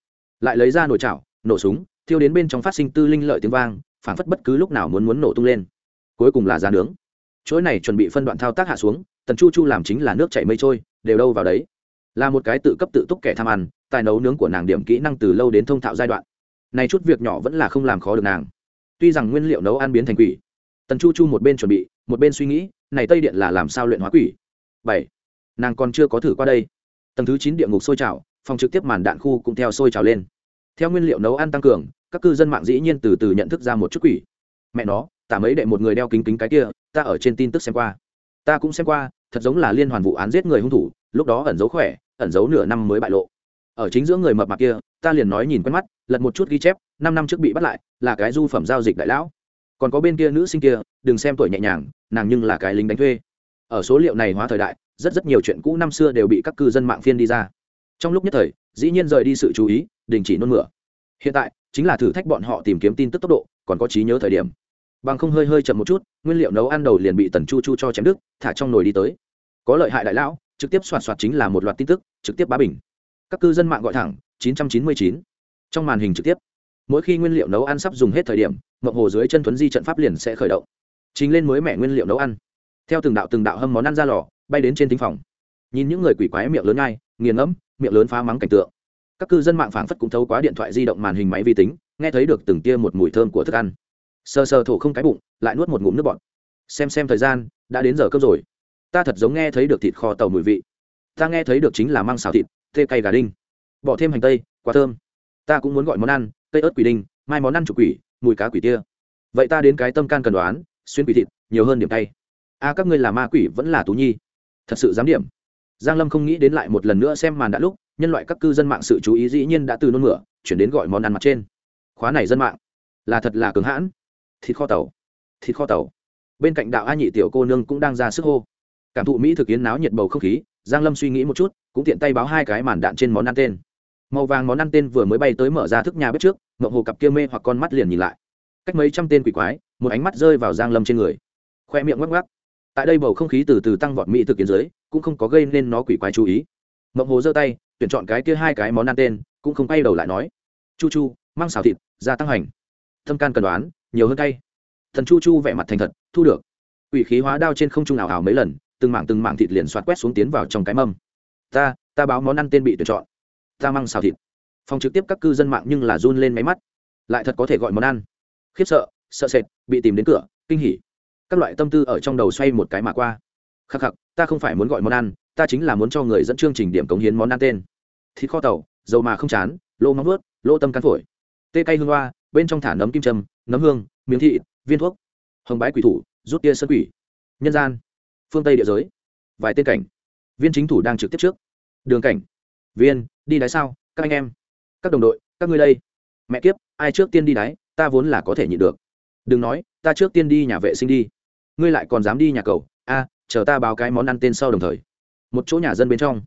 Lại lấy ra nồi chảo, nổ súng thiêu đến bên trong phát sinh tư linh lợi tiếng vang phản phất bất cứ lúc nào muốn muốn nổ tung lên. Cuối cùng là giá nướng. Chuỗi này chuẩn bị phân đoạn thao tác hạ xuống, tần chu chu làm chính là nước chảy mây trôi, đều đâu vào đấy. Là một cái tự cấp tự túc kẻ tham ăn, tài nấu nướng của nàng điểm kỹ năng từ lâu đến thông thạo giai đoạn. Này chút việc nhỏ vẫn là không làm khó được nàng. Tuy rằng nguyên liệu nấu ăn biến thành quỷ, tần chu chu một bên chuẩn bị, một bên suy nghĩ, này tây điện là làm sao luyện hóa quỷ? Bảy. Nàng còn chưa có thử qua đây. Tầng thứ chín địa ngục sôi trào, phòng trực tiếp màn đạn khu cũng theo sôi trào lên theo nguyên liệu nấu ăn tăng cường, các cư dân mạng dĩ nhiên từ từ nhận thức ra một chút quỷ. Mẹ nó, tả mấy đệ một người đeo kính kính cái kia, ta ở trên tin tức xem qua. Ta cũng xem qua, thật giống là liên hoàn vụ án giết người hung thủ, lúc đó ẩn giấu khỏe, ẩn giấu nửa năm mới bại lộ. Ở chính giữa người mập mạp kia, ta liền nói nhìn quen mắt, lật một chút ghi chép, năm năm trước bị bắt lại, là cái du phẩm giao dịch đại lão. Còn có bên kia nữ sinh kia, đừng xem tuổi nhẹ nhàng, nàng nhưng là cái lính đánh thuê. Ở số liệu này hóa thời đại, rất rất nhiều chuyện cũ năm xưa đều bị các cư dân mạng phiên đi ra. Trong lúc nhất thời dĩ nhiên rời đi sự chú ý, đình chỉ nôn mửa. Hiện tại, chính là thử thách bọn họ tìm kiếm tin tức tốc độ, còn có trí nhớ thời điểm. Bằng không hơi hơi chậm một chút, nguyên liệu nấu ăn đầu liền bị tần chu chu cho chém đức thả trong nồi đi tới. Có lợi hại đại lão, trực tiếp soạt soạt chính là một loạt tin tức, trực tiếp bá bình. Các cư dân mạng gọi thẳng 999. trong màn hình trực tiếp. Mỗi khi nguyên liệu nấu ăn sắp dùng hết thời điểm, mộng hồ dưới chân thuấn di trận pháp liền sẽ khởi động. Chính lên mới mẻ nguyên liệu nấu ăn. Theo từng đạo từng đạo hâm món ăn ra lò, bay đến trên thính phòng. Nhìn những người quỷ quái miệng lớn ngay nghiền ngẫm, miệng lớn phá mắng cảnh tượng. Các cư dân mạng phảng phất cũng thấu quá điện thoại di động màn hình máy vi tính, nghe thấy được từng tia một mùi thơm của thức ăn. Sờ sờ thổ không cái bụng, lại nuốt một ngụm nước bọt. Xem xem thời gian, đã đến giờ cơm rồi. Ta thật giống nghe thấy được thịt kho tàu mùi vị. Ta nghe thấy được chính là măng xào thịt tê cay gà đinh. Bỏ thêm hành tây, quá thơm. Ta cũng muốn gọi món ăn, cây ớt quỷ đinh, mai món ăn chủ quỷ, mùi cá quỷ tia vậy ta đến cái tâm can cần đoán, xuyên quỷ thịt, nhiều hơn điểm tay a à, các ngươi là ma quỷ vẫn là tú nhi. Thật sự dám điểm giang lâm không nghĩ đến lại một lần nữa xem màn đã lúc, nhân loại các cư dân mạng sự chú ý dĩ nhiên đã từ nôn mửa, chuyển đến gọi món ăn mặt trên. Khóa này dân mạng, là thật là cứng hãn. Thịt kho tàu, thịt kho tàu. Bên cạnh đạo a nhị tiểu cô nương cũng đang ra sức hô. Cảm thụ mỹ thực kiến náo nhiệt bầu không khí, giang lâm suy nghĩ một chút, cũng tiện tay báo hai cái màn đạn trên món ăn tên. Màu vàng món ăn tên vừa mới bay tới mở ra thức nhà bếp trước ngậm hồ cặp kia mê hoặc con mắt liền nhìn lại. Cách mấy trăm tên quỷ quái, một ánh mắt rơi vào giang lâm trên người. Khoe miệng ngoắc ngoắc. Tại đây bầu không khí từ từ tăng vọt mỹ thực kiến dưới cũng không có gây nên nó quỷ quái chú ý. Mộng hồ giơ tay, tuyển chọn cái kia hai cái món ăn tên, cũng không quay đầu lại nói. Chu chu mang xào thịt, gia tăng hành. Thâm can cần đoán, nhiều hơn cay. Thần chu chu vẻ mặt thành thật, thu được. Quỷ khí hóa đao trên không trung ảo ảo mấy lần, từng mảng từng mảng thịt liền xoát quét xuống tiến vào trong cái mâm. Ta ta báo món ăn tên bị tuyển chọn. Ta mang xào thịt. Phòng trực tiếp các cư dân mạng nhưng là run lên máy mắt. Lại thật có thể gọi món ăn. Khiếp sợ sợ sệt, bị tìm đến cửa, kinh hỉ. Các loại tâm tư ở trong đầu xoay một cái mà qua. Khắc khắc ta không phải muốn gọi món ăn, ta chính là muốn cho người dẫn chương trình điểm cống hiến món ăn tên. Thịt kho tàu, dầu mà không chán, lô móng vớt lô tâm can phổi. Tê cay hương hoa, bên trong thả nấm kim châm, nấm hương, miếng thị viên thuốc. Hồng bái quỷ thủ, rút tia sân quỷ. Nhân gian. Phương tây địa giới. Vài tên cảnh. Viên chính thủ đang trực tiếp trước. Đường cảnh. Viên, đi đáy sao, các anh em. Các đồng đội, các ngươi đây. Mẹ kiếp, ai trước tiên đi đáy ta vốn là có thể nhịn được. Đừng nói, ta trước tiên đi nhà vệ sinh đi. Ngươi lại còn dám đi nhà cầu. A chờ ta báo cái món ăn tên sau đồng thời. Một chỗ nhà dân bên trong,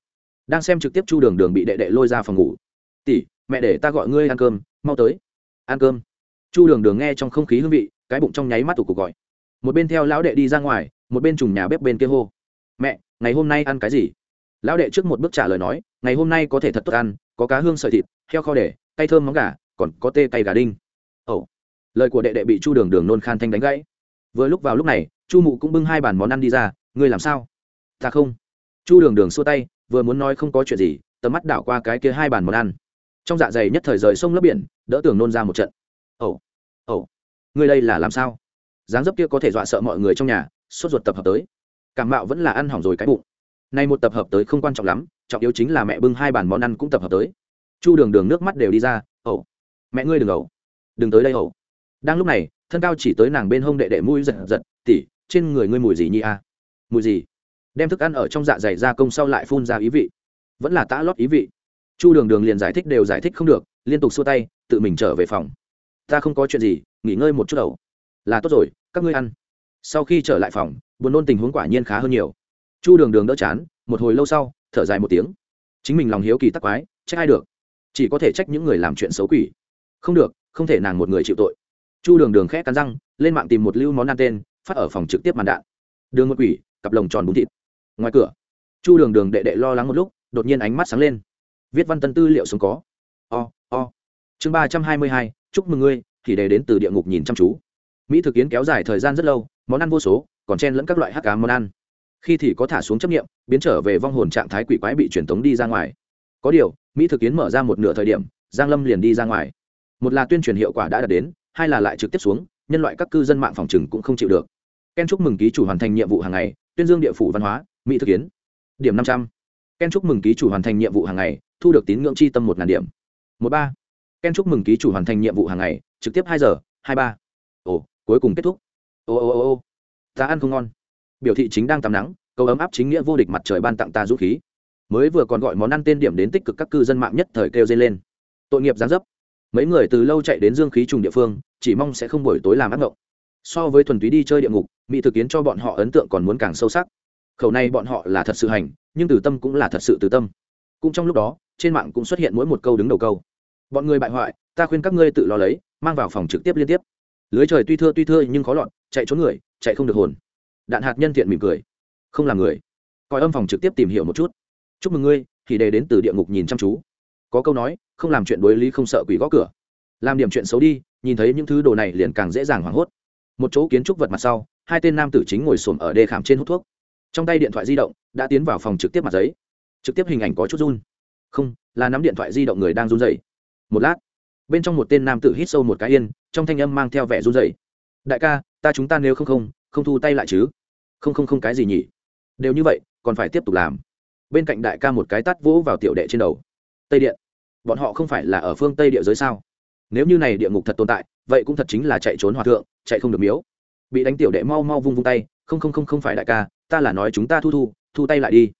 đang xem trực tiếp chu đường đường bị đệ đệ lôi ra phòng ngủ. Tỷ, mẹ để ta gọi ngươi ăn cơm, mau tới. Ăn cơm? Chu đường đường nghe trong không khí hương vị, cái bụng trong nháy mắt tủ cuộc gọi. Một bên theo lão đệ đi ra ngoài, một bên trùng nhà bếp bên kia hô. Mẹ, ngày hôm nay ăn cái gì? Lão đệ trước một bước trả lời nói, ngày hôm nay có thể thật tốt ăn, có cá hương sợi thịt, heo kho để, cay thơm móng gà, còn có tê cay gà đinh. Ồ. Lời của đệ đệ bị chu đường đường nôn khan thanh đánh gãy. Vừa lúc vào lúc này, chu mụ cũng bưng hai bàn món ăn đi ra ngươi làm sao? Ta không. Chu đường đường xua tay, vừa muốn nói không có chuyện gì, tầm mắt đảo qua cái kia hai bàn món ăn. Trong dạ dày nhất thời rời sông lấp biển, đỡ tường nôn ra một trận. Ồ ồ, ngươi đây là làm sao? Dáng dấp kia có thể dọa sợ mọi người trong nhà, sốt ruột tập hợp tới. Cảm mạo vẫn là ăn hỏng rồi cái bụng. Nay một tập hợp tới không quan trọng lắm, trọng yếu chính là mẹ bưng hai bàn món ăn cũng tập hợp tới. Chu đường đường nước mắt đều đi ra ẩu mẹ ngươi đừng ẩu. Đừng tới đây ẩu. Đang lúc này, thân cao chỉ tới nàng bên hông đệ đệ mũi giật giật tỉ trên người ngươi mùi gì nhi a? Mùi gì? Đem thức ăn ở trong dạ dày ra công sau lại phun ra ý vị. Vẫn là tã lót ý vị. Chu đường đường liền giải thích đều giải thích không được, liên tục xua tay, tự mình trở về phòng. Ta không có chuyện gì, nghỉ ngơi một chút đầu. Là tốt rồi, các ngươi ăn. Sau khi trở lại phòng, buồn nôn tình huống quả nhiên khá hơn nhiều. Chu đường đường đỡ chán, một hồi lâu sau, thở dài một tiếng. Chính mình lòng hiếu kỳ tắc quái, trách ai được? Chỉ có thể trách những người làm chuyện xấu quỷ. Không được, không thể nàng một người chịu tội. Chu đường đường khẽ cắn răng, lên mạng tìm một lưu món ăn tên, phát ở phòng trực tiếp màn đạn. Đường một quỷ cặp lồng tròn bún thịt. Ngoài cửa, chu đường đường đệ đệ lo lắng một lúc, đột nhiên ánh mắt sáng lên. Viết văn tân tư liệu xuống có. O o. Chương ba trăm hai mươi hai, chúc mừng ngươi, thì đề đến từ địa ngục nhìn chăm chú. Mỹ thực kiến kéo dài thời gian rất lâu, món ăn vô số, còn chen lẫn các loại hắc cá món ăn. Khi thì có thả xuống chấp nghiệm, biến trở về vong hồn trạng thái quỷ quái bị truyền tống đi ra ngoài. Có điều, mỹ thực kiến mở ra một nửa thời điểm, giang lâm liền đi ra ngoài. Một là tuyên truyền hiệu quả đã đạt đến, hai là lại trực tiếp xuống, nhân loại các cư dân mạng phòng chừng cũng không chịu được. Ken chúc mừng ký chủ hoàn thành nhiệm vụ hàng ngày tuyên dương địa phủ văn hóa, mỹ thực kiến. Điểm năm trăm. Ken chúc mừng ký chủ hoàn thành nhiệm vụ hàng ngày, thu được tín ngưỡng chi tâm một ngàn điểm. Một ba. Ken chúc mừng ký chủ hoàn thành nhiệm vụ hàng ngày, trực tiếp hai giờ, hai ba. Ồ, cuối cùng kết thúc. Ô ô ô ô. Ta ăn không ngon. Biểu thị chính đang tắm nắng câu ấm áp chính nghĩa vô địch mặt trời ban tặng ta dũng khí. Mới vừa còn gọi món ăn tên điểm đến tích cực các cư dân mạng nhất thời kêu dây lên. Tội nghiệp gián dấp. Mấy người từ lâu chạy đến dương khí trùng địa phương, chỉ mong sẽ không buổi tối làm ác ngộng so với thuần túy đi chơi địa ngục, mỹ thực kiến cho bọn họ ấn tượng còn muốn càng sâu sắc. Khẩu này bọn họ là thật sự hành, nhưng từ tâm cũng là thật sự từ tâm. Cũng trong lúc đó, trên mạng cũng xuất hiện mỗi một câu đứng đầu câu. Bọn người bại hoại, ta khuyên các ngươi tự lo lấy, mang vào phòng trực tiếp liên tiếp. Lưới trời tuy thưa tuy thưa nhưng khó lọt, chạy trốn người, chạy không được hồn. Đạn hạt nhân thiện mỉm cười. Không là người. Coi âm phòng trực tiếp tìm hiểu một chút. Chúc mừng ngươi, thì đề đến từ địa ngục nhìn chăm chú. Có câu nói, không làm chuyện đối lý không sợ quỷ gõ cửa. Làm điểm chuyện xấu đi, nhìn thấy những thứ đồ này liền càng dễ dàng hoảng hốt một chỗ kiến trúc vật mặt sau, hai tên nam tử chính ngồi xổm ở đê khảm trên hút thuốc. Trong tay điện thoại di động đã tiến vào phòng trực tiếp mặt giấy. Trực tiếp hình ảnh có chút run. Không, là nắm điện thoại di động người đang run dày một lát, bên trong một tên nam tử hít sâu một cái yên, trong thanh âm mang theo vẻ run dày đại ca, ta chúng ta nếu không không không thu tay lại chứ? Không không không cái gì nhỉ? Đều như vậy, còn phải tiếp tục làm. Bên cạnh đại ca một cái tắt vỗ vào tiểu đệ trên đầu. Tây điện, bọn họ không phải là ở phương tây địa giới sao? Nếu như này địa ngục thật tồn tại vậy cũng thật chính là chạy trốn hòa thượng, chạy không được miếu. Bị đánh tiểu đệ mau mau vung vung tay, không không không không phải đại ca, ta là nói chúng ta thu thu thu tay lại đi.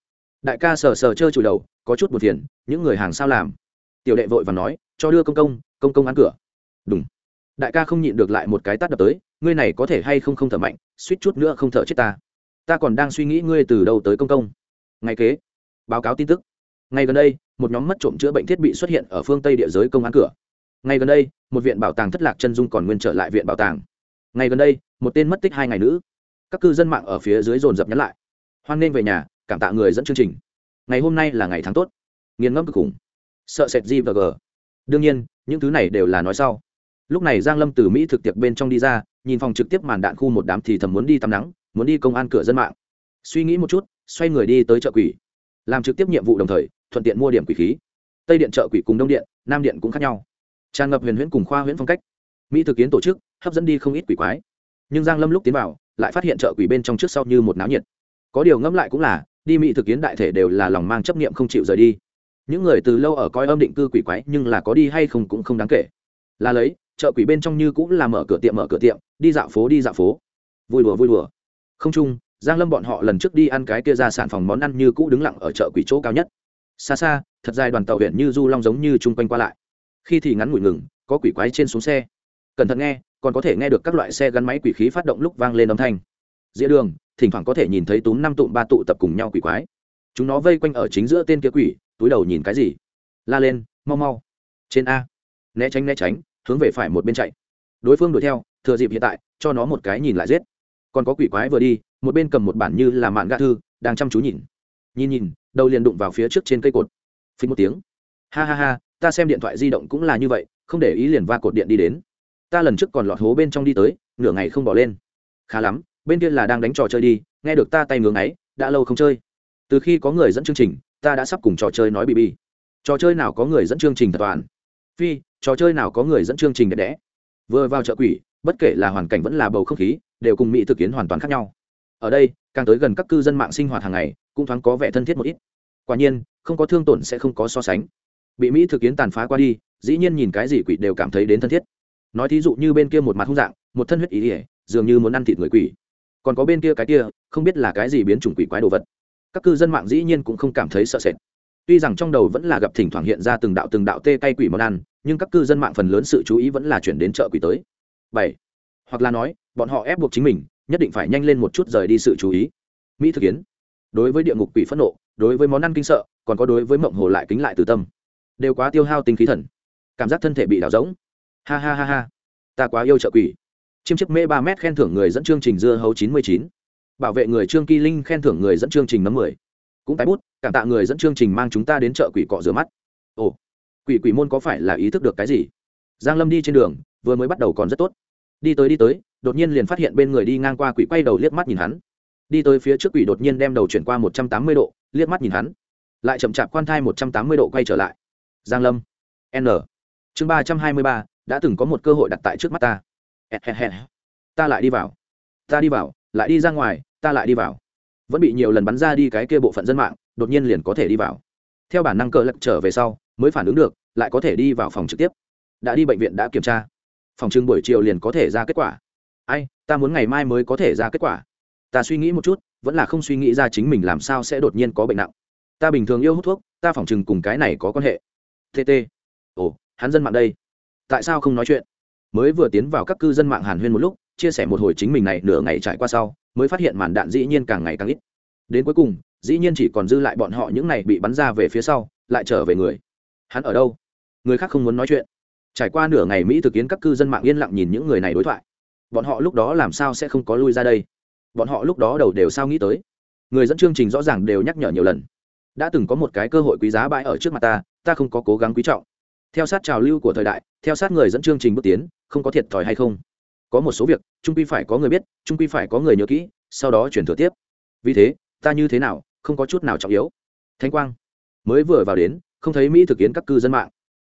Đại ca sờ sờ trơ chủ đầu, có chút buồn phiền, những người hàng sao làm? Tiểu đệ vội và nói, cho đưa công công công công ăn cửa. Đúng đại ca không nhịn được lại một cái tắt đập tới, ngươi này có thể hay không không thở mạnh, suýt chút nữa không thở chết ta. Ta còn đang suy nghĩ ngươi từ đâu tới công công. Ngay kế, báo cáo tin tức. Ngay gần đây, một nhóm mất trộm chữa bệnh thiết bị xuất hiện ở phương tây địa giới công an cửa ngày gần đây, một viện bảo tàng thất lạc chân dung còn nguyên trở lại viện bảo tàng. Ngày gần đây, một tên mất tích hai ngày nữ. Các cư dân mạng ở phía dưới dồn dập nhắn lại. Hoan nghênh về nhà, cảm tạ người dẫn chương trình. Ngày hôm nay là ngày tháng tốt. Nghiền ngẫm cực khủng. Sợ sệt gì và g. Đương nhiên, những thứ này đều là nói sau. Lúc này giang lâm từ mỹ thực tiệc bên trong đi ra, nhìn phòng trực tiếp màn đạn khu một đám thì thầm muốn đi tắm nắng, muốn đi công an cửa dân mạng. Suy nghĩ một chút, xoay người đi tới chợ quỷ. Làm trực tiếp nhiệm vụ đồng thời, thuận tiện mua điểm quỷ khí. Tây điện chợ quỷ cùng đông điện, nam điện cũng khác nhau tràn ngập huyền huyễn cùng khoa huyễn phong cách. Mỹ thực kiến tổ chức hấp dẫn đi không ít quỷ quái. Nhưng giang lâm lúc tiến vào, lại phát hiện chợ quỷ bên trong trước sau như một náo nhiệt. Có điều ngẫm lại cũng là, đi mỹ thực kiến đại thể đều là lòng mang chấp niệm không chịu rời đi. Những người từ lâu ở coi âm định cư quỷ quái nhưng là có đi hay không cũng không đáng kể. Là lấy, chợ quỷ bên trong như cũng là mở cửa tiệm mở cửa tiệm, đi dạo phố đi dạo phố. Vui đùa vui đùa. Không chung, giang lâm bọn họ lần trước đi ăn cái kia ra sản phòng món ăn như cũ đứng lặng ở chợ quỷ chỗ cao nhất. Xa xa, thật dài đoàn tàu huyện như du long giống như chung quanh qua lại khi thì ngắn ngủi ngừng, có quỷ quái trên xuống xe. Cẩn thận nghe, còn có thể nghe được các loại xe gắn máy quỷ khí phát động lúc vang lên âm thanh. Dĩa đường, thỉnh thoảng có thể nhìn thấy túm năm tụm ba tụ tập cùng nhau quỷ quái. Chúng nó vây quanh ở chính giữa tên kia quỷ, túi đầu nhìn cái gì? La lên, mau mau. Trên a. Né tránh né tránh, hướng về phải một bên chạy. Đối phương đuổi theo, thừa dịp hiện tại, cho nó một cái nhìn lại giết. Còn có quỷ quái vừa đi, một bên cầm một bản như là mạn gạ thư, đang chăm chú nhìn. Nhìn nhìn, đầu liền đụng vào phía trước trên cây cột. Phí một tiếng. Ha ha ha ta xem điện thoại di động cũng là như vậy, không để ý liền va cột điện đi đến. Ta lần trước còn lọt hố bên trong đi tới, nửa ngày không bỏ lên. Khá lắm, bên kia là đang đánh trò chơi đi, nghe được ta tay ngưỡng ấy đã lâu không chơi. Từ khi có người dẫn chương trình, ta đã sắp cùng trò chơi nói bị bi trò chơi nào có người dẫn chương trình thật toàn? Phi, trò chơi nào có người dẫn chương trình đẹp đẽ? Vừa vào chợ quỷ, bất kể là hoàn cảnh vẫn là bầu không khí, đều cùng mỹ thực kiến hoàn toàn khác nhau. Ở đây, càng tới gần các cư dân mạng sinh hoạt hàng ngày, cũng thoáng có vẻ thân thiết một ít. Quả nhiên, không có thương tổn sẽ không có so sánh bị mỹ thực kiến tàn phá qua đi, dĩ nhiên nhìn cái gì quỷ đều cảm thấy đến thân thiết. Nói thí dụ như bên kia một mặt hung dạng, một thân huyết ý ỉa, dường như muốn ăn thịt người quỷ. Còn có bên kia cái kia, không biết là cái gì biến chủng quỷ quái đồ vật. Các cư dân mạng dĩ nhiên cũng không cảm thấy sợ sệt. Tuy rằng trong đầu vẫn là gặp thỉnh thoảng hiện ra từng đạo từng đạo tê cay quỷ món ăn, nhưng các cư dân mạng phần lớn sự chú ý vẫn là chuyển đến chợ quỷ tới. Bảy. Hoặc là nói, bọn họ ép buộc chính mình, nhất định phải nhanh lên một chút rời đi sự chú ý. Mỹ thực kiến. Đối với địa ngục quỷ phẫn nộ, đối với món ăn kinh sợ, còn có đối với mộng hồ lại kính lại từ tâm đều quá tiêu hao tinh khí thần. Cảm giác thân thể bị đảo rỗng. Ha ha ha ha. Ta quá yêu chợ quỷ. Chiêm chiếc mê ba m khen thưởng người dẫn chương trình dưa hấu chín mươi chín. Bảo vệ người trương kỳ linh khen thưởng người dẫn chương trình nấm mười. Cũng tái bút, cảm tạ người dẫn chương trình mang chúng ta đến chợ quỷ cọ rửa mắt. Ồ, quỷ quỷ môn có phải là ý thức được cái gì? Giang lâm đi trên đường, vừa mới bắt đầu còn rất tốt. Đi tới đi tới, đột nhiên liền phát hiện bên người đi ngang qua quỷ quay đầu liếc mắt nhìn hắn. Đi tới phía trước quỷ đột nhiên đem đầu chuyển qua một trăm tám mươi độ, liếc mắt nhìn hắn. Lại chậm chạp quan thai một trăm tám mươi độ quay trở lại giang lâm. N. Chương ba trăm hai mươi ba, đã từng có một cơ hội đặt tại trước mắt ta. Ta lại đi vào. Ta đi vào, lại đi ra ngoài, ta lại đi vào. Vẫn bị nhiều lần bắn ra đi cái kia bộ phận dân mạng, đột nhiên liền có thể đi vào. Theo bản năng cờ lật trở về sau, mới phản ứng được, lại có thể đi vào phòng trực tiếp. Đã đi bệnh viện đã kiểm tra. Phòng trưng buổi chiều liền có thể ra kết quả. Ai, ta muốn ngày mai mới có thể ra kết quả. Ta suy nghĩ một chút, vẫn là không suy nghĩ ra chính mình làm sao sẽ đột nhiên có bệnh nặng. Ta bình thường yêu hút thuốc, ta phòng trừng cùng cái này có quan hệ tt ồ, hắn dân mạng đây. Tại sao không nói chuyện? Mới vừa tiến vào các cư dân mạng hàn huyên một lúc, chia sẻ một hồi chính mình này nửa ngày trải qua sau, mới phát hiện màn đạn dĩ nhiên càng ngày càng ít. Đến cuối cùng, dĩ nhiên chỉ còn dư lại bọn họ những này bị bắn ra về phía sau, lại trở về người. Hắn ở đâu? Người khác không muốn nói chuyện. Trải qua nửa ngày mỹ thực kiến các cư dân mạng yên lặng nhìn những người này đối thoại. Bọn họ lúc đó làm sao sẽ không có lui ra đây? Bọn họ lúc đó đầu đều sao nghĩ tới? Người dẫn chương trình rõ ràng đều nhắc nhở nhiều lần. Đã từng có một cái cơ hội quý giá bãi ở trước mặt ta ta không có cố gắng quý trọng. Theo sát trào lưu của thời đại, theo sát người dẫn chương trình bước tiến, không có thiệt thòi hay không? Có một số việc, trung quy phải có người biết, trung quy phải có người nhớ kỹ, sau đó chuyển thừa tiếp. Vì thế, ta như thế nào, không có chút nào trọng yếu. Thanh quang, mới vừa vào đến, không thấy mỹ thực kiến các cư dân mạng.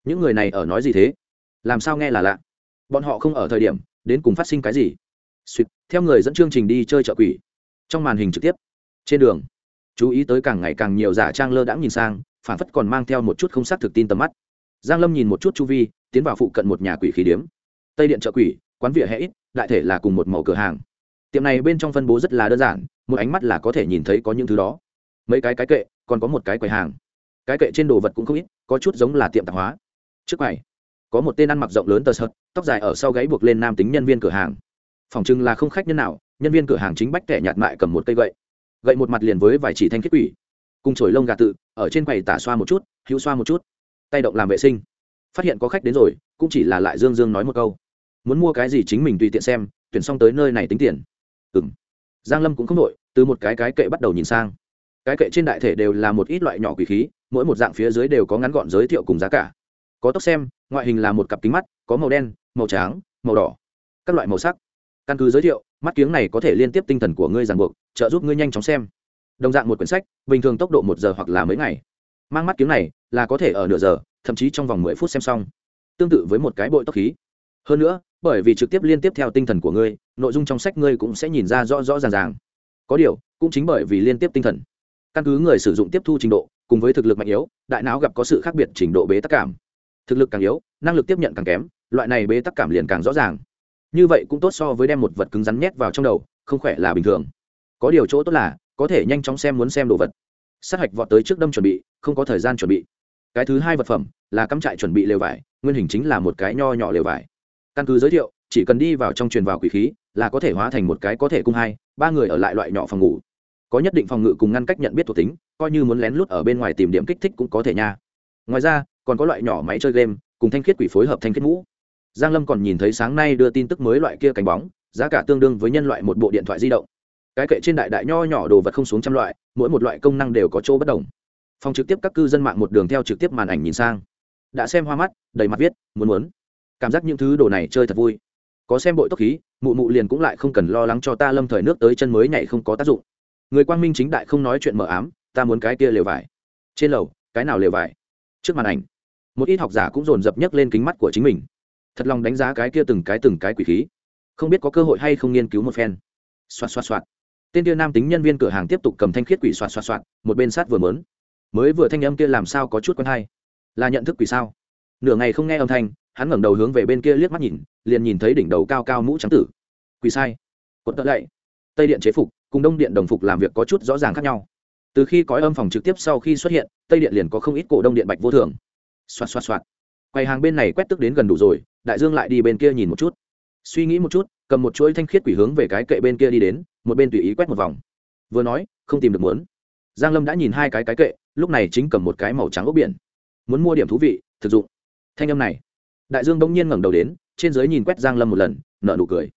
Những người này ở nói gì thế? Làm sao nghe là lạ? Bọn họ không ở thời điểm, đến cùng phát sinh cái gì? Suýt theo người dẫn chương trình đi chơi chợ quỷ. Trong màn hình trực tiếp, trên đường, chú ý tới càng ngày càng nhiều giả trang lơ đãng nhìn sang phản phất còn mang theo một chút không xác thực tin tầm mắt. Giang lâm nhìn một chút chu vi, tiến vào phụ cận một nhà quỷ khí điếm. Tây điện chợ quỷ, quán vỉa hè ít, đại thể là cùng một màu cửa hàng. Tiệm này bên trong phân bố rất là đơn giản, một ánh mắt là có thể nhìn thấy có những thứ đó. Mấy cái cái kệ, còn có một cái quầy hàng. Cái kệ trên đồ vật cũng không ít, có chút giống là tiệm tạp hóa. Trước quầy, có một tên ăn mặc rộng lớn tờ sợt, tóc dài ở sau gáy buộc lên nam tính nhân viên cửa hàng. Phòng chừng là không khách nhân nào, nhân viên cửa hàng chính bách kẻ nhạt mại cầm một cây gậy. Gậy một mặt liền với vài chỉ thanh kết quỷ cùng chổi lông gà tự, ở trên quầy tả xoa một chút, hữu xoa một chút. Tay động làm vệ sinh. Phát hiện có khách đến rồi, cũng chỉ là lại dương dương nói một câu. Muốn mua cái gì chính mình tùy tiện xem, tuyển xong tới nơi này tính tiền. Ừ m giang lâm cũng không đội từ một cái cái kệ bắt đầu nhìn sang. Cái kệ trên đại thể đều là một ít loại nhỏ quỷ khí, mỗi một dạng phía dưới đều có ngắn gọn giới thiệu cùng giá cả. Có tóc xem, ngoại hình là một cặp kính mắt, có màu đen, màu trắng, màu đỏ. Các loại màu sắc. Căn cứ giới thiệu, mắt kiếng này có thể liên tiếp tinh thần của ngươi ràng buộc, trợ giúp ngươi nhanh chóng xem đồng dạng một quyển sách, bình thường tốc độ một giờ hoặc là mấy ngày. Mang mắt kiếm này là có thể ở nửa giờ, thậm chí trong vòng mười phút xem xong. Tương tự với một cái bội tốc khí. Hơn nữa, bởi vì trực tiếp liên tiếp theo tinh thần của ngươi, nội dung trong sách ngươi cũng sẽ nhìn ra rõ rõ ràng ràng. Có điều, cũng chính bởi vì liên tiếp tinh thần. Căn cứ người sử dụng tiếp thu trình độ, cùng với thực lực mạnh yếu, đại não gặp có sự khác biệt trình độ bế tắc cảm. Thực lực càng yếu, năng lực tiếp nhận càng kém, loại này bế tắc cảm liền càng rõ ràng. Như vậy cũng tốt so với đem một vật cứng rắn nhét vào trong đầu, không khỏe là bình thường. Có điều chỗ tốt là có thể nhanh chóng xem muốn xem đồ vật. Sát hạch vọt tới trước đâm chuẩn bị, không có thời gian chuẩn bị. Cái thứ hai vật phẩm là cắm trại chuẩn bị lều vải, nguyên hình chính là một cái nho nhỏ lều vải. Căn cứ giới thiệu, chỉ cần đi vào trong truyền vào quỷ khí là có thể hóa thành một cái có thể cung hai, ba người ở lại loại nhỏ phòng ngủ. Có nhất định phòng ngự cùng ngăn cách nhận biết thuộc tính, coi như muốn lén lút ở bên ngoài tìm điểm kích thích cũng có thể nha. Ngoài ra, còn có loại nhỏ máy chơi game, cùng thanh khiết quỷ phối hợp thanh khiết mũ. Giang lâm còn nhìn thấy sáng nay đưa tin tức mới loại kia cánh bóng, giá cả tương đương với nhân loại một bộ điện thoại di động cái kệ trên đại đại nho nhỏ đồ vật không xuống trăm loại, mỗi một loại công năng đều có chỗ bất đồng. Phòng trực tiếp các cư dân mạng một đường theo trực tiếp màn ảnh nhìn sang. Đã xem hoa mắt, đầy mặt viết, muốn muốn. Cảm giác những thứ đồ này chơi thật vui. Có xem bội tốc khí, mụ mụ liền cũng lại không cần lo lắng cho ta lâm thời nước tới chân mới nhảy không có tác dụng. Người quang minh chính đại không nói chuyện mờ ám, ta muốn cái kia lều vải. Trên lầu, cái nào lều vải? Trước màn ảnh, một ít học giả cũng dồn dập nhấc lên kính mắt của chính mình. Thật lòng đánh giá cái kia từng cái từng cái quỷ khí. Không biết có cơ hội hay không nghiên cứu một phen. Xoạt xoạt xoạt tên kia nam tính nhân viên cửa hàng tiếp tục cầm thanh khiết quỷ xoạt xoạt xoạt, một bên sát vừa mớn mới vừa thanh âm kia làm sao có chút quen hay? Là nhận thức quỷ sao? Nửa ngày không nghe âm thanh, hắn ngẩng đầu hướng về bên kia liếc mắt nhìn, liền nhìn thấy đỉnh đầu cao cao mũ trắng tử. Quỷ sai. Quật tợ lạy. Tây điện chế phục, cùng đông điện đồng phục làm việc có chút rõ ràng khác nhau. Từ khi có âm phòng trực tiếp sau khi xuất hiện, tây điện liền có không ít cổ đông điện bạch vô thường. Xoạt xoạt xoạt. Quầy hàng bên này quét tức đến gần đủ rồi, đại dương lại đi bên kia nhìn một chút. Suy nghĩ một chút cầm một chuỗi thanh khiết quỷ hướng về cái kệ bên kia đi đến, một bên tùy ý quét một vòng. Vừa nói, không tìm được muốn. Giang lâm đã nhìn hai cái cái kệ, lúc này chính cầm một cái màu trắng ốc biển. Muốn mua điểm thú vị, thực dụng. Thanh âm này. Đại dương bỗng nhiên ngẩng đầu đến, trên dưới nhìn quét giang lâm một lần, nở nụ cười.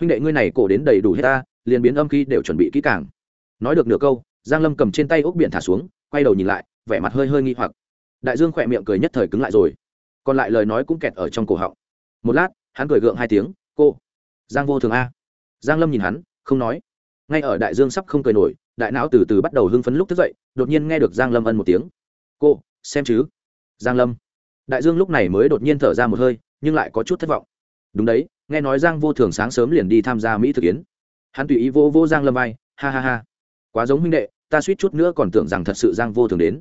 Huynh đệ ngươi này cổ đến đầy đủ hết ta, liền biến âm khi đều chuẩn bị kỹ càng. Nói được nửa câu, giang lâm cầm trên tay ốc biển thả xuống, quay đầu nhìn lại, vẻ mặt hơi hơi nghi hoặc. Đại dương khỏe miệng cười nhất thời cứng lại rồi. Còn lại lời nói cũng kẹt ở trong cổ họng. Một lát, hắn cười gượng hai tiếng, cô giang vô thường a. Giang lâm nhìn hắn, không nói. Ngay ở đại dương sắp không cười nổi, đại não từ từ bắt đầu hưng phấn lúc thức dậy, đột nhiên nghe được giang lâm ân một tiếng. Cô, xem chứ? Giang lâm. Đại dương lúc này mới đột nhiên thở ra một hơi, nhưng lại có chút thất vọng. Đúng đấy, nghe nói giang vô thường sáng sớm liền đi tham gia mỹ thực yến. Hắn tùy ý vô vô giang lâm vai, ha ha ha. Quá giống huynh đệ, ta suýt chút nữa còn tưởng rằng thật sự giang vô thường đến.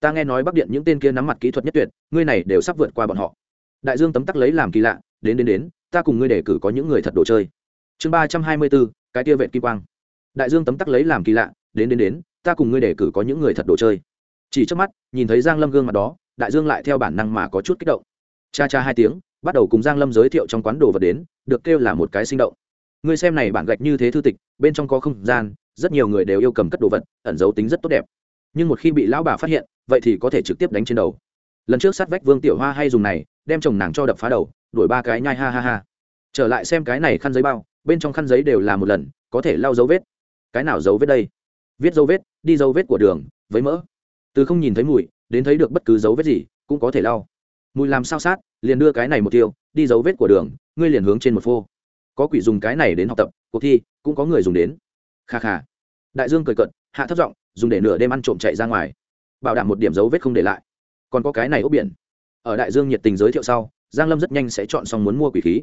Ta nghe nói bắc điện những tên kia nắm mặt kỹ thuật nhất tuyệt, ngươi này đều sắp vượt qua bọn họ. Đại dương tấm tắc lấy làm kỳ lạ, đến đến đến ta cùng ngươi đề cử có những người thật đồ chơi. Chương ba trăm hai mươi bốn, cái tia vệ kim quang. Đại dương tấm tắc lấy làm kỳ lạ, đến đến đến, ta cùng ngươi đề cử có những người thật đồ chơi. Chỉ trước mắt, nhìn thấy giang lâm gương mặt đó, đại dương lại theo bản năng mà có chút kích động. Cha cha hai tiếng, bắt đầu cùng giang lâm giới thiệu trong quán đồ vật đến, được kêu là một cái sinh động. Ngươi xem này bản gạch như thế thư tịch, bên trong có không gian, rất nhiều người đều yêu cầm cất đồ vật, ẩn dấu tính rất tốt đẹp. Nhưng một khi bị lão bà phát hiện, vậy thì có thể trực tiếp đánh trên đầu. Lần trước sát vách vương tiểu hoa hay dùng này, đem chồng nàng cho đập phá đầu đuổi ba cái nhai ha ha ha. Trở lại xem cái này khăn giấy bao, bên trong khăn giấy đều là một lần, có thể lau dấu vết. Cái nào dấu vết đây? Viết dấu vết, đi dấu vết của đường, với mỡ. Từ không nhìn thấy mùi, đến thấy được bất cứ dấu vết gì, cũng có thể lau. Mùi làm sao sát, liền đưa cái này một tiêu, đi dấu vết của đường, ngươi liền hướng trên một phô. Có quỷ dùng cái này đến học tập, cuộc thi, cũng có người dùng đến. Kha kha. Đại dương cười cận hạ thấp giọng, dùng để nửa đêm ăn trộm chạy ra ngoài. Bảo đảm một điểm dấu vết không để lại. Còn có cái này ốc biển. Ở đại dương nhiệt tình giới thiệu sau giang lâm rất nhanh sẽ chọn xong muốn mua quỷ khí.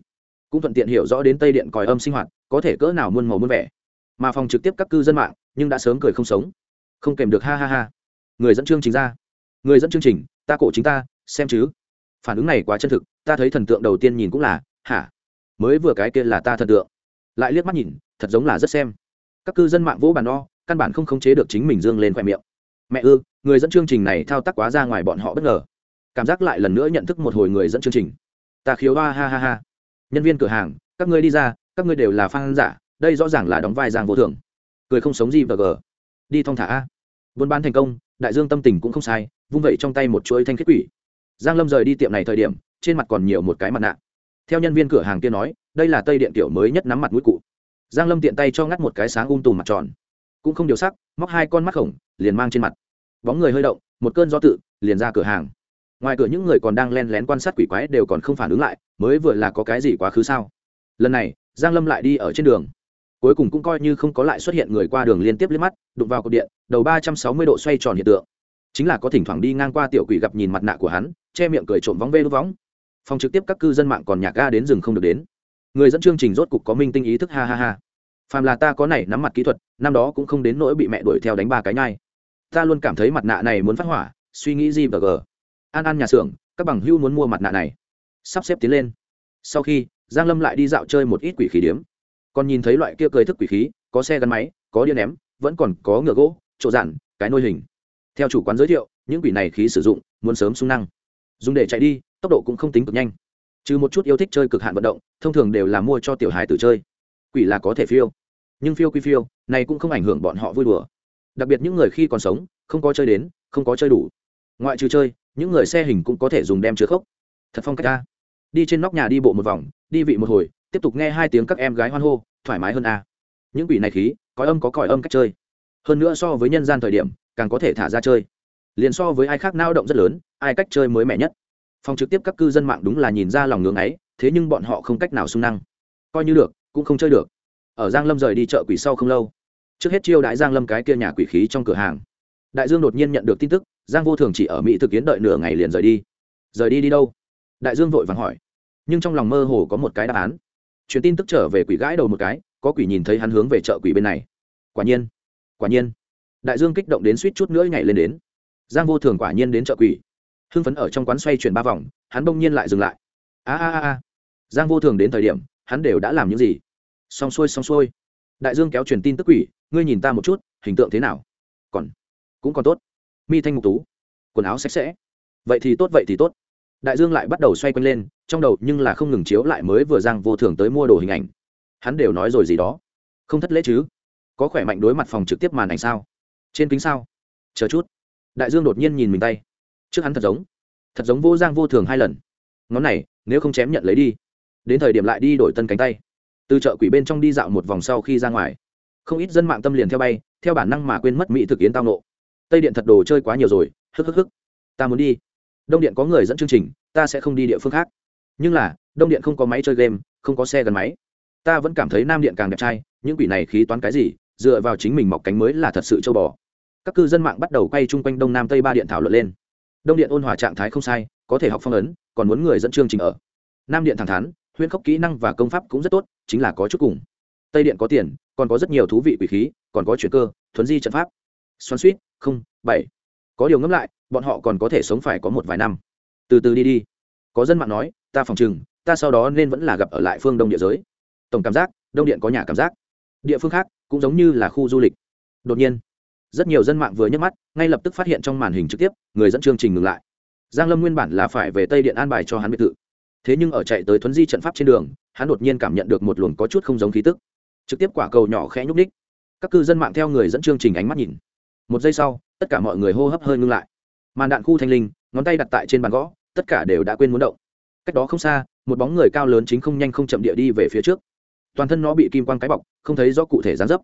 Cũng thuận tiện hiểu rõ đến tây điện còi âm sinh hoạt, có thể cỡ nào muôn màu muôn vẻ. Mà phòng trực tiếp các cư dân mạng, nhưng đã sớm cười không sống. Không kèm được ha ha ha. Người dẫn chương trình ra. Người dẫn chương trình, ta cổ chính ta, xem chứ. Phản ứng này quá chân thực, ta thấy thần tượng đầu tiên nhìn cũng là, hả? Mới vừa cái kia là ta thần tượng. Lại liếc mắt nhìn, thật giống là rất xem. Các cư dân mạng vỗ bàn o, căn bản không khống chế được chính mình dương lên khoe miệng. Mẹ ư, người dẫn chương trình này thao tác quá ra ngoài bọn họ bất ngờ cảm giác lại lần nữa nhận thức một hồi người dẫn chương trình. Ta khiếu hoa, ha ha ha. Nhân viên cửa hàng, các ngươi đi ra, các ngươi đều là phan giả, đây rõ ràng là đóng vai giang vô thường. Cười không sống gì và gờ. Đi thong thả. A buôn bán thành công, đại dương tâm tình cũng không sai, vung vẩy trong tay một chuỗi thanh kết quỷ. Giang lâm rời đi tiệm này thời điểm, trên mặt còn nhiều một cái mặt nạ. Theo nhân viên cửa hàng kia nói, đây là tây điện tiểu mới nhất nắm mặt mũi cụ. Giang lâm tiện tay cho ngắt một cái sáng um tùm mặt tròn. Cũng không điều sắc, móc hai con mắt khổng, liền mang trên mặt. Bóng người hơi động, một cơn gió tự, liền ra cửa hàng ngoài cửa những người còn đang len lén quan sát quỷ quái đều còn không phản ứng lại, mới vừa là có cái gì quá khứ sao? Lần này, giang lâm lại đi ở trên đường. Cuối cùng cũng coi như không có lại xuất hiện người qua đường liên tiếp liếc mắt, đụng vào cột điện, đầu ba trăm sáu mươi độ xoay tròn hiện tượng. Chính là có thỉnh thoảng đi ngang qua tiểu quỷ gặp nhìn mặt nạ của hắn, che miệng cười trộm vóng vê đốt võng phòng trực tiếp các cư dân mạng còn nhạc ga đến rừng không được đến. Người dẫn chương trình rốt cục có minh tinh ý thức, ha ha ha. Phàm là ta có này nắm mặt kỹ thuật, năm đó cũng không đến nỗi bị mẹ đuổi theo đánh ba cái nhai. Ta luôn cảm thấy mặt nạ này muốn phát hỏa, suy nghĩ gì và gờ an an nhà xưởng, các bằng hưu muốn mua mặt nạ này. Sắp xếp tiến lên. Sau khi, giang lâm lại đi dạo chơi một ít quỷ khí điếm. Còn nhìn thấy loại kia cười thức quỷ khí, có xe gắn máy, có điện ném, vẫn còn có ngựa gỗ, chỗ dặn, cái nôi hình. Theo chủ quán giới thiệu, những quỷ này khí sử dụng, muốn sớm sung năng. Dùng để chạy đi, tốc độ cũng không tính cực nhanh. Trừ một chút yêu thích chơi cực hạn vận động, thông thường đều là mua cho tiểu hài tử chơi. Quỷ là có thể phiêu. Nhưng phiêu quy phiêu, này cũng không ảnh hưởng bọn họ vui đùa. Đặc biệt những người khi còn sống, không có chơi đến, không có chơi đủ. Ngoại trừ chơi những người xe hình cũng có thể dùng đem chứa khốc. Thật phong cách ta. Đi trên nóc nhà đi bộ một vòng, đi vị một hồi, tiếp tục nghe hai tiếng các em gái hoan hô, thoải mái hơn a. Những quỷ này khí, có âm có còi âm cách chơi. Hơn nữa so với nhân gian thời điểm, càng có thể thả ra chơi. Liền so với ai khác nao động rất lớn, ai cách chơi mới mẻ nhất. Phòng trực tiếp các cư dân mạng đúng là nhìn ra lòng ngưỡng ấy, thế nhưng bọn họ không cách nào sung năng. Coi như được, cũng không chơi được. Ở giang lâm rời đi chợ quỷ sau không lâu. Trước hết chiêu đại giang lâm cái kia nhà quỷ khí trong cửa hàng. Đại dương đột nhiên nhận được tin tức giang vô thường chỉ ở mỹ thực kiến đợi nửa ngày liền rời đi. Rời đi đi đâu? Đại dương vội vàng hỏi. Nhưng trong lòng mơ hồ có một cái đáp án. Truyền tin tức trở về quỷ gãi đầu một cái, có quỷ nhìn thấy hắn hướng về chợ quỷ bên này. Quả nhiên quả nhiên. Đại dương kích động đến suýt chút nữa nhảy lên đến. Giang vô thường quả nhiên đến chợ quỷ. Hưng phấn ở trong quán xoay chuyển ba vòng, hắn bỗng nhiên lại dừng lại. A a a giang vô thường đến thời điểm, hắn đều đã làm những gì? Xong xuôi xong xuôi. Đại dương kéo truyền tin tức quỷ, ngươi nhìn ta một chút, hình tượng thế nào? Còn, cũng còn tốt mi thanh ngục tú, quần áo sạch sẽ. Vậy thì tốt, vậy thì tốt. Đại dương lại bắt đầu xoay quanh lên, trong đầu nhưng là không ngừng chiếu lại mới vừa giang vô thường tới mua đồ hình ảnh. Hắn đều nói rồi gì đó. Không thất lễ chứ? Có khỏe mạnh đối mặt phòng trực tiếp màn ảnh sao? Trên kính sao? Chờ chút. Đại dương đột nhiên nhìn mình tay. Trước hắn thật giống. Thật giống vô giang vô thường hai lần. Ngón này, nếu không chém nhận lấy đi. Đến thời điểm lại đi đổi tân cánh tay. Từ chợ quỷ bên trong đi dạo một vòng sau khi ra ngoài. Không ít dân mạng tâm liền theo bay, theo bản năng mà quên mất mỹ thực yến tao nộ tây điện thật đồ chơi quá nhiều rồi, hức hức hức. Ta muốn đi. Đông điện có người dẫn chương trình, ta sẽ không đi địa phương khác. Nhưng là, đông điện không có máy chơi game, không có xe gắn máy. Ta vẫn cảm thấy nam điện càng đẹp trai, những quỷ này khí toán cái gì, dựa vào chính mình mọc cánh mới là thật sự châu bò. Các cư dân mạng bắt đầu quay chung quanh đông nam tây ba điện thảo luận lên. Đông điện ôn hòa trạng thái không sai, có thể học phong ấn, còn muốn người dẫn chương trình ở. Nam điện thẳng thắn, huyễn khốc kỹ năng và công pháp cũng rất tốt, chính là có chút cùng. Tây điện có tiền, còn có rất nhiều thú vị quỷ khí, còn có chuyện cơ, thuấn di trận pháp xoắn suýt, không, bảy. Có điều ngẫm lại, bọn họ còn có thể sống phải có một vài năm. Từ từ đi đi. Có dân mạng nói, ta phòng chừng ta sau đó nên vẫn là gặp ở lại phương đông địa giới. Tổng cảm giác, đông điện có nhà cảm giác. Địa phương khác, cũng giống như là khu du lịch. Đột nhiên, rất nhiều dân mạng vừa nhấc mắt, ngay lập tức phát hiện trong màn hình trực tiếp, người dẫn chương trình ngừng lại. Giang lâm nguyên bản là phải về tây điện an bài cho hắn biệt thự. Thế nhưng ở chạy tới thuấn di trận pháp trên đường, hắn đột nhiên cảm nhận được một luồng có chút không giống khí tức. Trực tiếp quả cầu nhỏ khẽ nhúc ních các cư dân mạng theo người dẫn chương trình ánh mắt nhìn một giây sau, tất cả mọi người hô hấp hơi ngưng lại. Màn đạn khu thanh linh, ngón tay đặt tại trên bàn gõ, tất cả đều đã quên muốn động. Cách đó không xa, một bóng người cao lớn chính không nhanh không chậm địa đi về phía trước. Toàn thân nó bị kim quang cái bọc, không thấy rõ cụ thể dán dấp.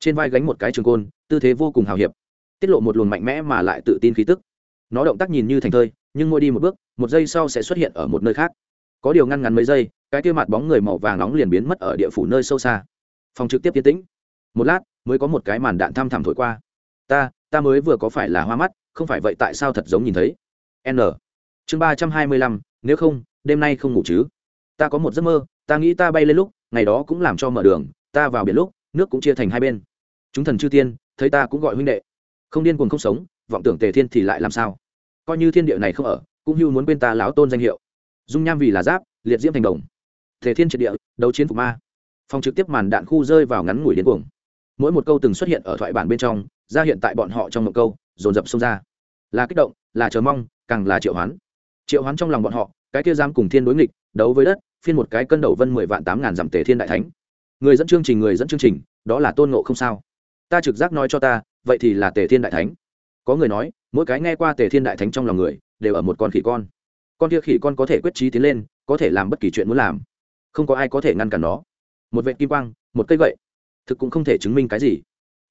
Trên vai gánh một cái trường côn, tư thế vô cùng hào hiệp. Tiết lộ một luồng mạnh mẽ mà lại tự tin khí tức. Nó động tác nhìn như thành thơi, nhưng mỗi đi một bước, một giây sau sẽ xuất hiện ở một nơi khác. Có điều ngăn ngắn mấy giây, cái kia mặt bóng người màu vàng nóng liền biến mất ở địa phủ nơi sâu xa. Phòng trực tiếp tiến tĩnh. Một lát, mới có một cái màn đạn thăm thẳm thổi qua ta ta mới vừa có phải là hoa mắt, không phải vậy tại sao thật giống nhìn thấy? N. Chương ba trăm hai mươi lăm, nếu không, đêm nay không ngủ chứ? Ta có một giấc mơ, ta nghĩ ta bay lên lúc, ngày đó cũng làm cho mở đường, ta vào biển lúc, nước cũng chia thành hai bên. Chúng thần chư tiên, thấy ta cũng gọi huynh đệ. Không điên cuồng không sống, vọng tưởng tề thiên thì lại làm sao? Coi như thiên địa này không ở, cũng như muốn quên ta lão tôn danh hiệu. Dung nham vì là giáp, liệt diễm thành đồng. Tề thiên triệt địa, đấu chiến phục ma. Phòng trực tiếp màn đạn khu rơi vào ngắn ngủi điên cuồng. Mỗi một câu từng xuất hiện ở thoại bản bên trong ra hiện tại bọn họ trong một câu, dồn dập xông ra. Là kích động, là chờ mong, càng là triệu hoán. Triệu hoán trong lòng bọn họ, cái kia dám cùng thiên đối nghịch, đấu với đất, phiên một cái cân đầu vân mười vạn tám ngàn dặm tề thiên đại thánh. Người dẫn chương trình, người dẫn chương trình, đó là tôn ngộ không sao? Ta trực giác nói cho ta, vậy thì là tề thiên đại thánh. Có người nói, mỗi cái nghe qua tề thiên đại thánh trong lòng người, đều ở một con khỉ con. Con kia khỉ con có thể quyết trí tiến lên, có thể làm bất kỳ chuyện muốn làm. Không có ai có thể ngăn cản nó. Một vệ kim quang, một cây gậy. Thực cũng không thể chứng minh cái gì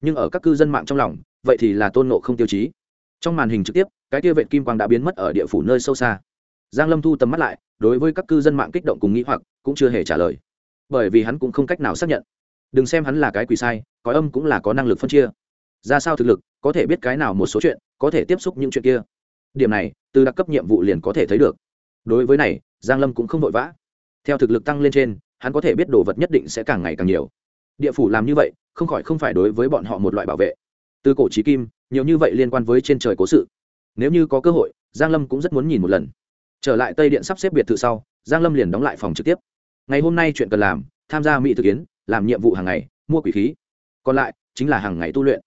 nhưng ở các cư dân mạng trong lòng, vậy thì là tôn nộ không tiêu chí. Trong màn hình trực tiếp, cái kia vệ kim quang đã biến mất ở địa phủ nơi sâu xa. Giang lâm thu tầm mắt lại, đối với các cư dân mạng kích động cùng nghĩ hoặc, cũng chưa hề trả lời. Bởi vì hắn cũng không cách nào xác nhận. Đừng xem hắn là cái quỷ sai, có âm cũng là có năng lực phân chia. Ra sao thực lực, có thể biết cái nào một số chuyện, có thể tiếp xúc những chuyện kia. Điểm này, từ đặc cấp nhiệm vụ liền có thể thấy được. Đối với này, giang lâm cũng không vội vã. Theo thực lực tăng lên trên, hắn có thể biết đồ vật nhất định sẽ càng ngày càng nhiều. Địa phủ làm như vậy không khỏi không phải đối với bọn họ một loại bảo vệ. Từ cổ trí kim, nhiều như vậy liên quan với trên trời cố sự. Nếu như có cơ hội, giang lâm cũng rất muốn nhìn một lần. Trở lại tây điện sắp xếp biệt thự sau, giang lâm liền đóng lại phòng trực tiếp. Ngày hôm nay chuyện cần làm, tham gia mỹ thực kiến, làm nhiệm vụ hàng ngày, mua quỷ khí. Còn lại, chính là hàng ngày tu luyện.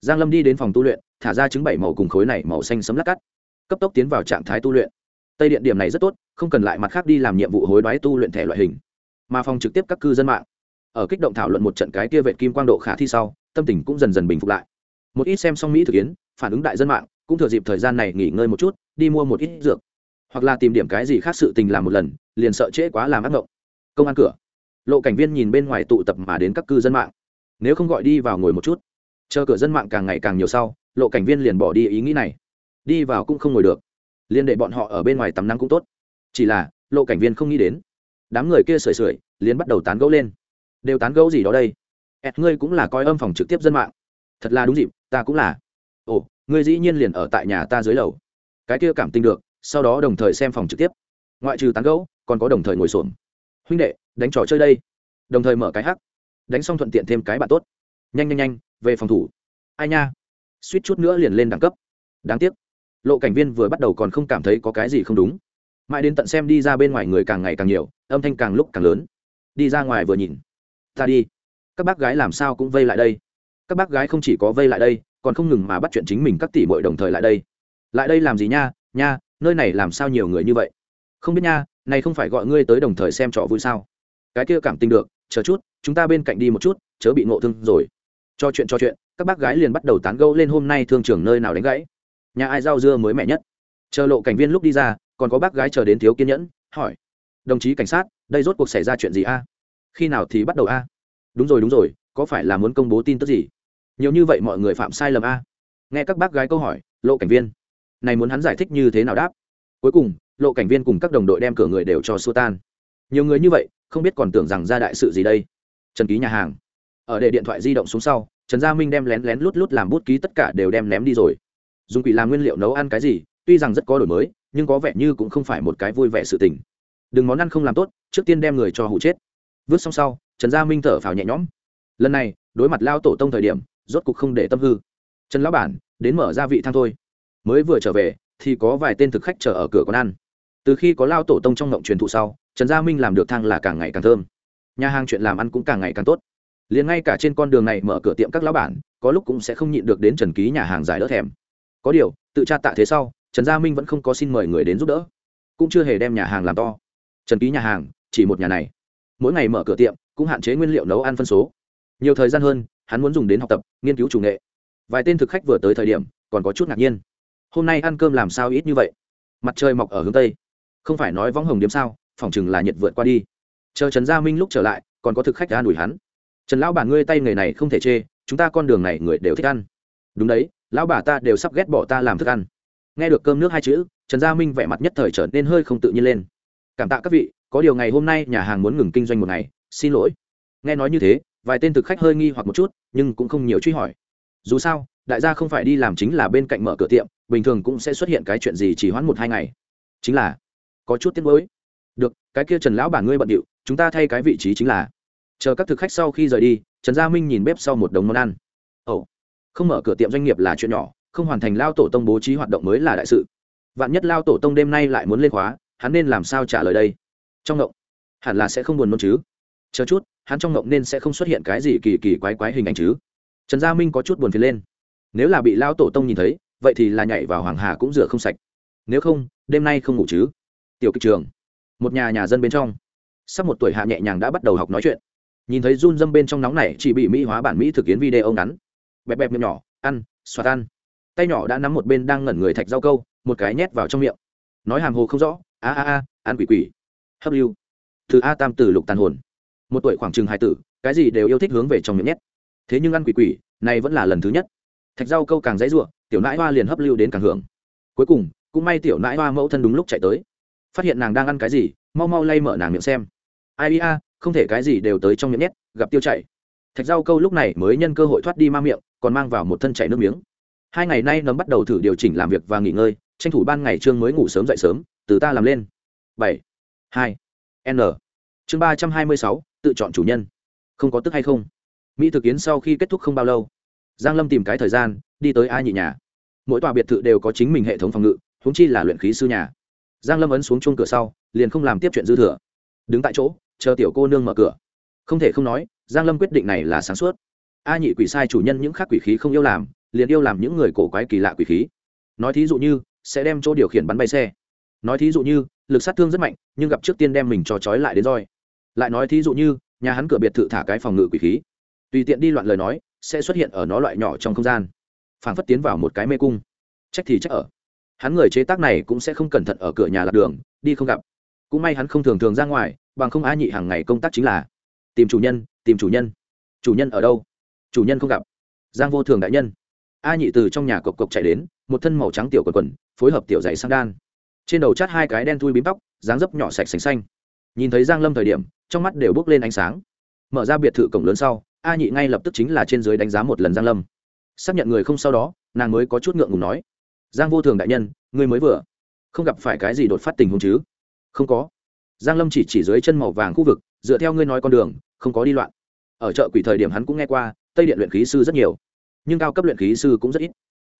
Giang lâm đi đến phòng tu luyện, thả ra trứng bảy màu cùng khối này màu xanh sấm lát cắt. Cấp tốc tiến vào trạng thái tu luyện. Tây điện điểm này rất tốt, không cần lại mặt khác đi làm nhiệm vụ hối đoái tu luyện thẻ loại hình. Mà phòng trực tiếp các cư dân mạng ở kích động thảo luận một trận cái kia vệ kim quang độ khả thi sau, tâm tình cũng dần dần bình phục lại. Một ít xem xong mỹ thực yến phản ứng đại dân mạng, cũng thừa dịp thời gian này nghỉ ngơi một chút, đi mua một ít dược. Hoặc là tìm điểm cái gì khác sự tình làm một lần, liền sợ trễ quá làm ác mộng công an cửa. Lộ cảnh viên nhìn bên ngoài tụ tập mà đến các cư dân mạng. Nếu không gọi đi vào ngồi một chút. Chờ cửa dân mạng càng ngày càng nhiều sau, lộ cảnh viên liền bỏ đi ý nghĩ này. Đi vào cũng không ngồi được. Liên đệ bọn họ ở bên ngoài tắm nắng cũng tốt. Chỉ là, lộ cảnh viên không nghĩ đến. Đám người kia sưởi sưởi, liền bắt đầu tán gẫu lên đều tán gẫu gì đó đây. Ẹt, ngươi cũng là coi âm phòng trực tiếp dân mạng. Thật là đúng dịp, ta cũng là. Ồ, ngươi dĩ nhiên liền ở tại nhà ta dưới lầu. Cái kia cảm tình được, sau đó đồng thời xem phòng trực tiếp. Ngoại trừ tán gẫu, còn có đồng thời ngồi xổm. Huynh đệ, đánh trò chơi đây. Đồng thời mở cái hắc. Đánh xong thuận tiện thêm cái bạn tốt. Nhanh nhanh nhanh, về phòng thủ. Ai nha? Suýt chút nữa liền lên đẳng cấp. Đáng tiếc. Lộ cảnh viên vừa bắt đầu còn không cảm thấy có cái gì không đúng. Mãi đến tận xem đi ra bên ngoài người càng ngày càng nhiều, âm thanh càng lúc càng lớn. Đi ra ngoài vừa nhìn ta đi. Các bác gái làm sao cũng vây lại đây. Các bác gái không chỉ có vây lại đây, còn không ngừng mà bắt chuyện chính mình các tỷ bội đồng thời lại đây. Lại đây làm gì nha? Nha, nơi này làm sao nhiều người như vậy? Không biết nha, này không phải gọi ngươi tới đồng thời xem trò vui sao? Cái kia cảm tình được, chờ chút, chúng ta bên cạnh đi một chút, chớ bị ngộ thương rồi. Cho chuyện cho chuyện, các bác gái liền bắt đầu tán gẫu lên hôm nay thương trường nơi nào đánh gãy. Nhà ai rau dưa mới mẹ nhất? Chờ lộ cảnh viên lúc đi ra, còn có bác gái chờ đến thiếu kiên nhẫn, hỏi. Đồng chí cảnh sát, đây rốt cuộc xảy ra chuyện gì a? Khi nào thì bắt đầu a? Đúng rồi đúng rồi, có phải là muốn công bố tin tức gì? Nhiều như vậy mọi người phạm sai lầm a? Nghe các bác gái câu hỏi, lộ cảnh viên. Này muốn hắn giải thích như thế nào đáp? Cuối cùng, lộ cảnh viên cùng các đồng đội đem cửa người đều cho xua tan. Nhiều người như vậy, không biết còn tưởng rằng ra đại sự gì đây. Trần ký nhà hàng. Ở để điện thoại di động xuống sau, trần gia minh đem lén lén lút lút làm bút ký tất cả đều đem ném đi rồi. Dùng quỷ làm nguyên liệu nấu ăn cái gì, tuy rằng rất có đổi mới, nhưng có vẻ như cũng không phải một cái vui vẻ sự tình. Đừng món ăn không làm tốt, trước tiên đem người cho hụ chết vứt xong sau, trần gia minh thở phào nhẹ nhõm. Lần này, đối mặt lao tổ tông thời điểm, rốt cục không để tâm hư. Trần lão bản, đến mở ra vị thang thôi. Mới vừa trở về, thì có vài tên thực khách chờ ở cửa quán ăn. Từ khi có lao tổ tông trong ngộng truyền thụ sau, trần gia minh làm được thang là càng ngày càng thơm. Nhà hàng chuyện làm ăn cũng càng ngày càng tốt. Liền ngay cả trên con đường này mở cửa tiệm các lão bản, có lúc cũng sẽ không nhịn được đến trần ký nhà hàng giải đỡ thèm. Có điều, tự tra tạ thế sau, trần gia minh vẫn không có xin mời người đến giúp đỡ. Cũng chưa hề đem nhà hàng làm to. Trần ký nhà hàng, chỉ một nhà này mỗi ngày mở cửa tiệm, cũng hạn chế nguyên liệu nấu ăn phân số. Nhiều thời gian hơn, hắn muốn dùng đến học tập, nghiên cứu chủ nghệ. Vài tên thực khách vừa tới thời điểm, còn có chút ngạc nhiên. Hôm nay ăn cơm làm sao ít như vậy? Mặt trời mọc ở hướng tây. Không phải nói võng hồng điếm sao, phòng chừng là nhiệt vượt qua đi. Chờ trần gia minh lúc trở lại, còn có thực khách an ủi hắn. Trần lão bà ngươi tay nghề này không thể chê, chúng ta con đường này người đều thích ăn. Đúng đấy, lão bà ta đều sắp ghét bỏ ta làm thức ăn. Nghe được cơm nước hai chữ, trần gia minh vẻ mặt nhất thời trở nên hơi không tự nhiên lên cảm tạ các vị, có điều ngày hôm nay nhà hàng muốn ngừng kinh doanh một ngày, xin lỗi. Nghe nói như thế, vài tên thực khách hơi nghi hoặc một chút, nhưng cũng không nhiều truy hỏi. Dù sao, đại gia không phải đi làm chính là bên cạnh mở cửa tiệm, bình thường cũng sẽ xuất hiện cái chuyện gì chỉ hoãn một hai ngày. Chính là, có chút tiếc nuối. Được, cái kia trần lão bản ngươi bận điệu, chúng ta thay cái vị trí chính là. Chờ các thực khách sau khi rời đi, trần gia minh nhìn bếp sau một đống món ăn. Ồ, không mở cửa tiệm doanh nghiệp là chuyện nhỏ, không hoàn thành lao tổ tông bố trí hoạt động mới là đại sự. Vạn nhất lao tổ tông đêm nay lại muốn lên khóa hắn nên làm sao trả lời đây? Trong ngộng, hẳn là sẽ không buồn nôn chứ? Chờ chút, hắn trong ngộng nên sẽ không xuất hiện cái gì kỳ kỳ quái quái hình ảnh chứ? Trần gia minh có chút buồn phiền lên. Nếu là bị lao tổ tông nhìn thấy, vậy thì là nhảy vào hoàng hà cũng rửa không sạch. Nếu không, đêm nay không ngủ chứ? Tiểu kịch trường, một nhà nhà dân bên trong. Sắp một tuổi hạ nhẹ nhàng đã bắt đầu học nói chuyện. Nhìn thấy run dâm bên trong nóng này, chỉ bị mỹ hóa bản mỹ thực kiến video ngắn. Bẹp bẹp miệng nhỏ, ăn, xoạt ăn. Tay nhỏ đã nắm một bên đang ngẩn người thạch rau câu, một cái nhét vào trong miệng. Nói hàm hồ không rõ a a a ăn quỷ quỷ. Hấp lưu. Từ a tam tử lục tàn hồn. Một tuổi khoảng chừng hai tử, cái gì đều yêu thích hướng về trong miệng nhét. Thế nhưng ăn quỷ quỷ, này vẫn là lần thứ nhất. Thạch rau câu càng dãy ruộng tiểu nãi hoa liền hấp lưu đến càng hưởng. Cuối cùng, cũng may tiểu nãi hoa mẫu thân đúng lúc chạy tới. Phát hiện nàng đang ăn cái gì, mau mau lay mở nàng miệng xem. Ai ia không thể cái gì đều tới trong miệng nhét, gặp tiêu chảy thạch rau câu lúc này mới nhân cơ hội thoát đi ma miệng, còn mang vào một thân chảy nước miếng. Hai ngày nay nấm bắt đầu thử điều chỉnh làm việc và nghỉ ngơi, tranh thủ ban ngày trương mới ngủ sớm dậy sớm từ ta làm lên. Bảy, hai, n. Chương ba trăm hai mươi sáu, tự chọn chủ nhân. Không có tức hay không? Mỹ thực kiến sau khi kết thúc không bao lâu, giang lâm tìm cái thời gian, đi tới ai nhị nhà. Mỗi tòa biệt thự đều có chính mình hệ thống phòng ngự húng chi là luyện khí sư nhà. Giang lâm ấn xuống chuông cửa sau, liền không làm tiếp chuyện dư thừa. Đứng tại chỗ, chờ tiểu cô nương mở cửa. Không thể không nói, giang lâm quyết định này là sáng suốt. A nhị quỷ sai chủ nhân những khác quỷ khí không yêu làm, liền yêu làm những người cổ quái kỳ lạ quỷ khí. Nói thí dụ như, sẽ đem chỗ điều khiển bắn bay xe nói thí dụ như, lực sát thương rất mạnh, nhưng gặp trước tiên đem mình cho trói lại đến roi. Lại nói thí dụ như, nhà hắn cửa biệt thự thả cái phòng ngự quỷ khí. Tùy tiện đi loạn lời nói, sẽ xuất hiện ở nó loại nhỏ trong không gian. Phảng phất tiến vào một cái mê cung. Trách thì trách ở. Hắn người chế tác này cũng sẽ không cẩn thận ở cửa nhà lạc đường, đi không gặp. Cũng may hắn không thường thường ra ngoài, bằng không á nhị hàng ngày công tác chính là tìm chủ nhân, tìm chủ nhân. Chủ nhân ở đâu? Chủ nhân không gặp. Giang vô thường đại nhân. A nhị từ trong nhà cộc cộc chạy đến, một thân màu trắng tiểu quần quần, phối hợp tiểu dày sang đan trên đầu chát hai cái đen thui bím tóc, dáng dấp nhỏ sạch sành xanh. Nhìn thấy giang lâm thời điểm, trong mắt đều bước lên ánh sáng. Mở ra biệt thự cổng lớn sau, a nhị ngay lập tức chính là trên dưới đánh giá một lần giang lâm. Xác nhận người không sau đó, nàng mới có chút ngượng ngùng nói, giang vô thường đại nhân ngươi mới vừa. Không gặp phải cái gì đột phát tình huống chứ? Không có. Giang lâm chỉ chỉ dưới chân màu vàng khu vực, dựa theo ngươi nói con đường, không có đi loạn. Ở chợ quỷ thời điểm hắn cũng nghe qua, tây điện luyện khí sư rất nhiều, nhưng cao cấp luyện khí sư cũng rất ít.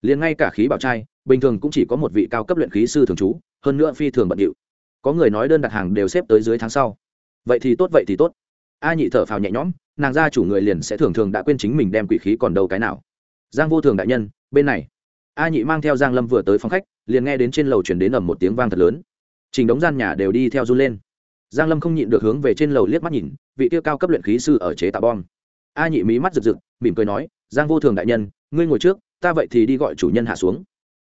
Liền ngay cả khí bảo trai, bình thường cũng chỉ có một vị cao cấp luyện khí sư thường trú hơn nữa phi thường bận điệu. Có người nói đơn đặt hàng đều xếp tới dưới tháng sau. Vậy thì tốt, vậy thì tốt. A nhị thở phào nhẹ nhõm, nàng gia chủ người liền sẽ thường thường đã quên chính mình đem quỷ khí còn đâu cái nào. Giang vô thường đại nhân, bên này. A nhị mang theo giang lâm vừa tới phòng khách, liền nghe đến trên lầu chuyển đến ầm một tiếng vang thật lớn. Trình đống gian nhà đều đi theo run lên. Giang lâm không nhịn được hướng về trên lầu liếc mắt nhìn, vị tiêu cao cấp luyện khí sư ở chế tạo bom. A nhị mí mắt rực rực, mỉm cười nói, giang vô thường đại nhân, ngươi ngồi trước, ta vậy thì đi gọi chủ nhân hạ xuống.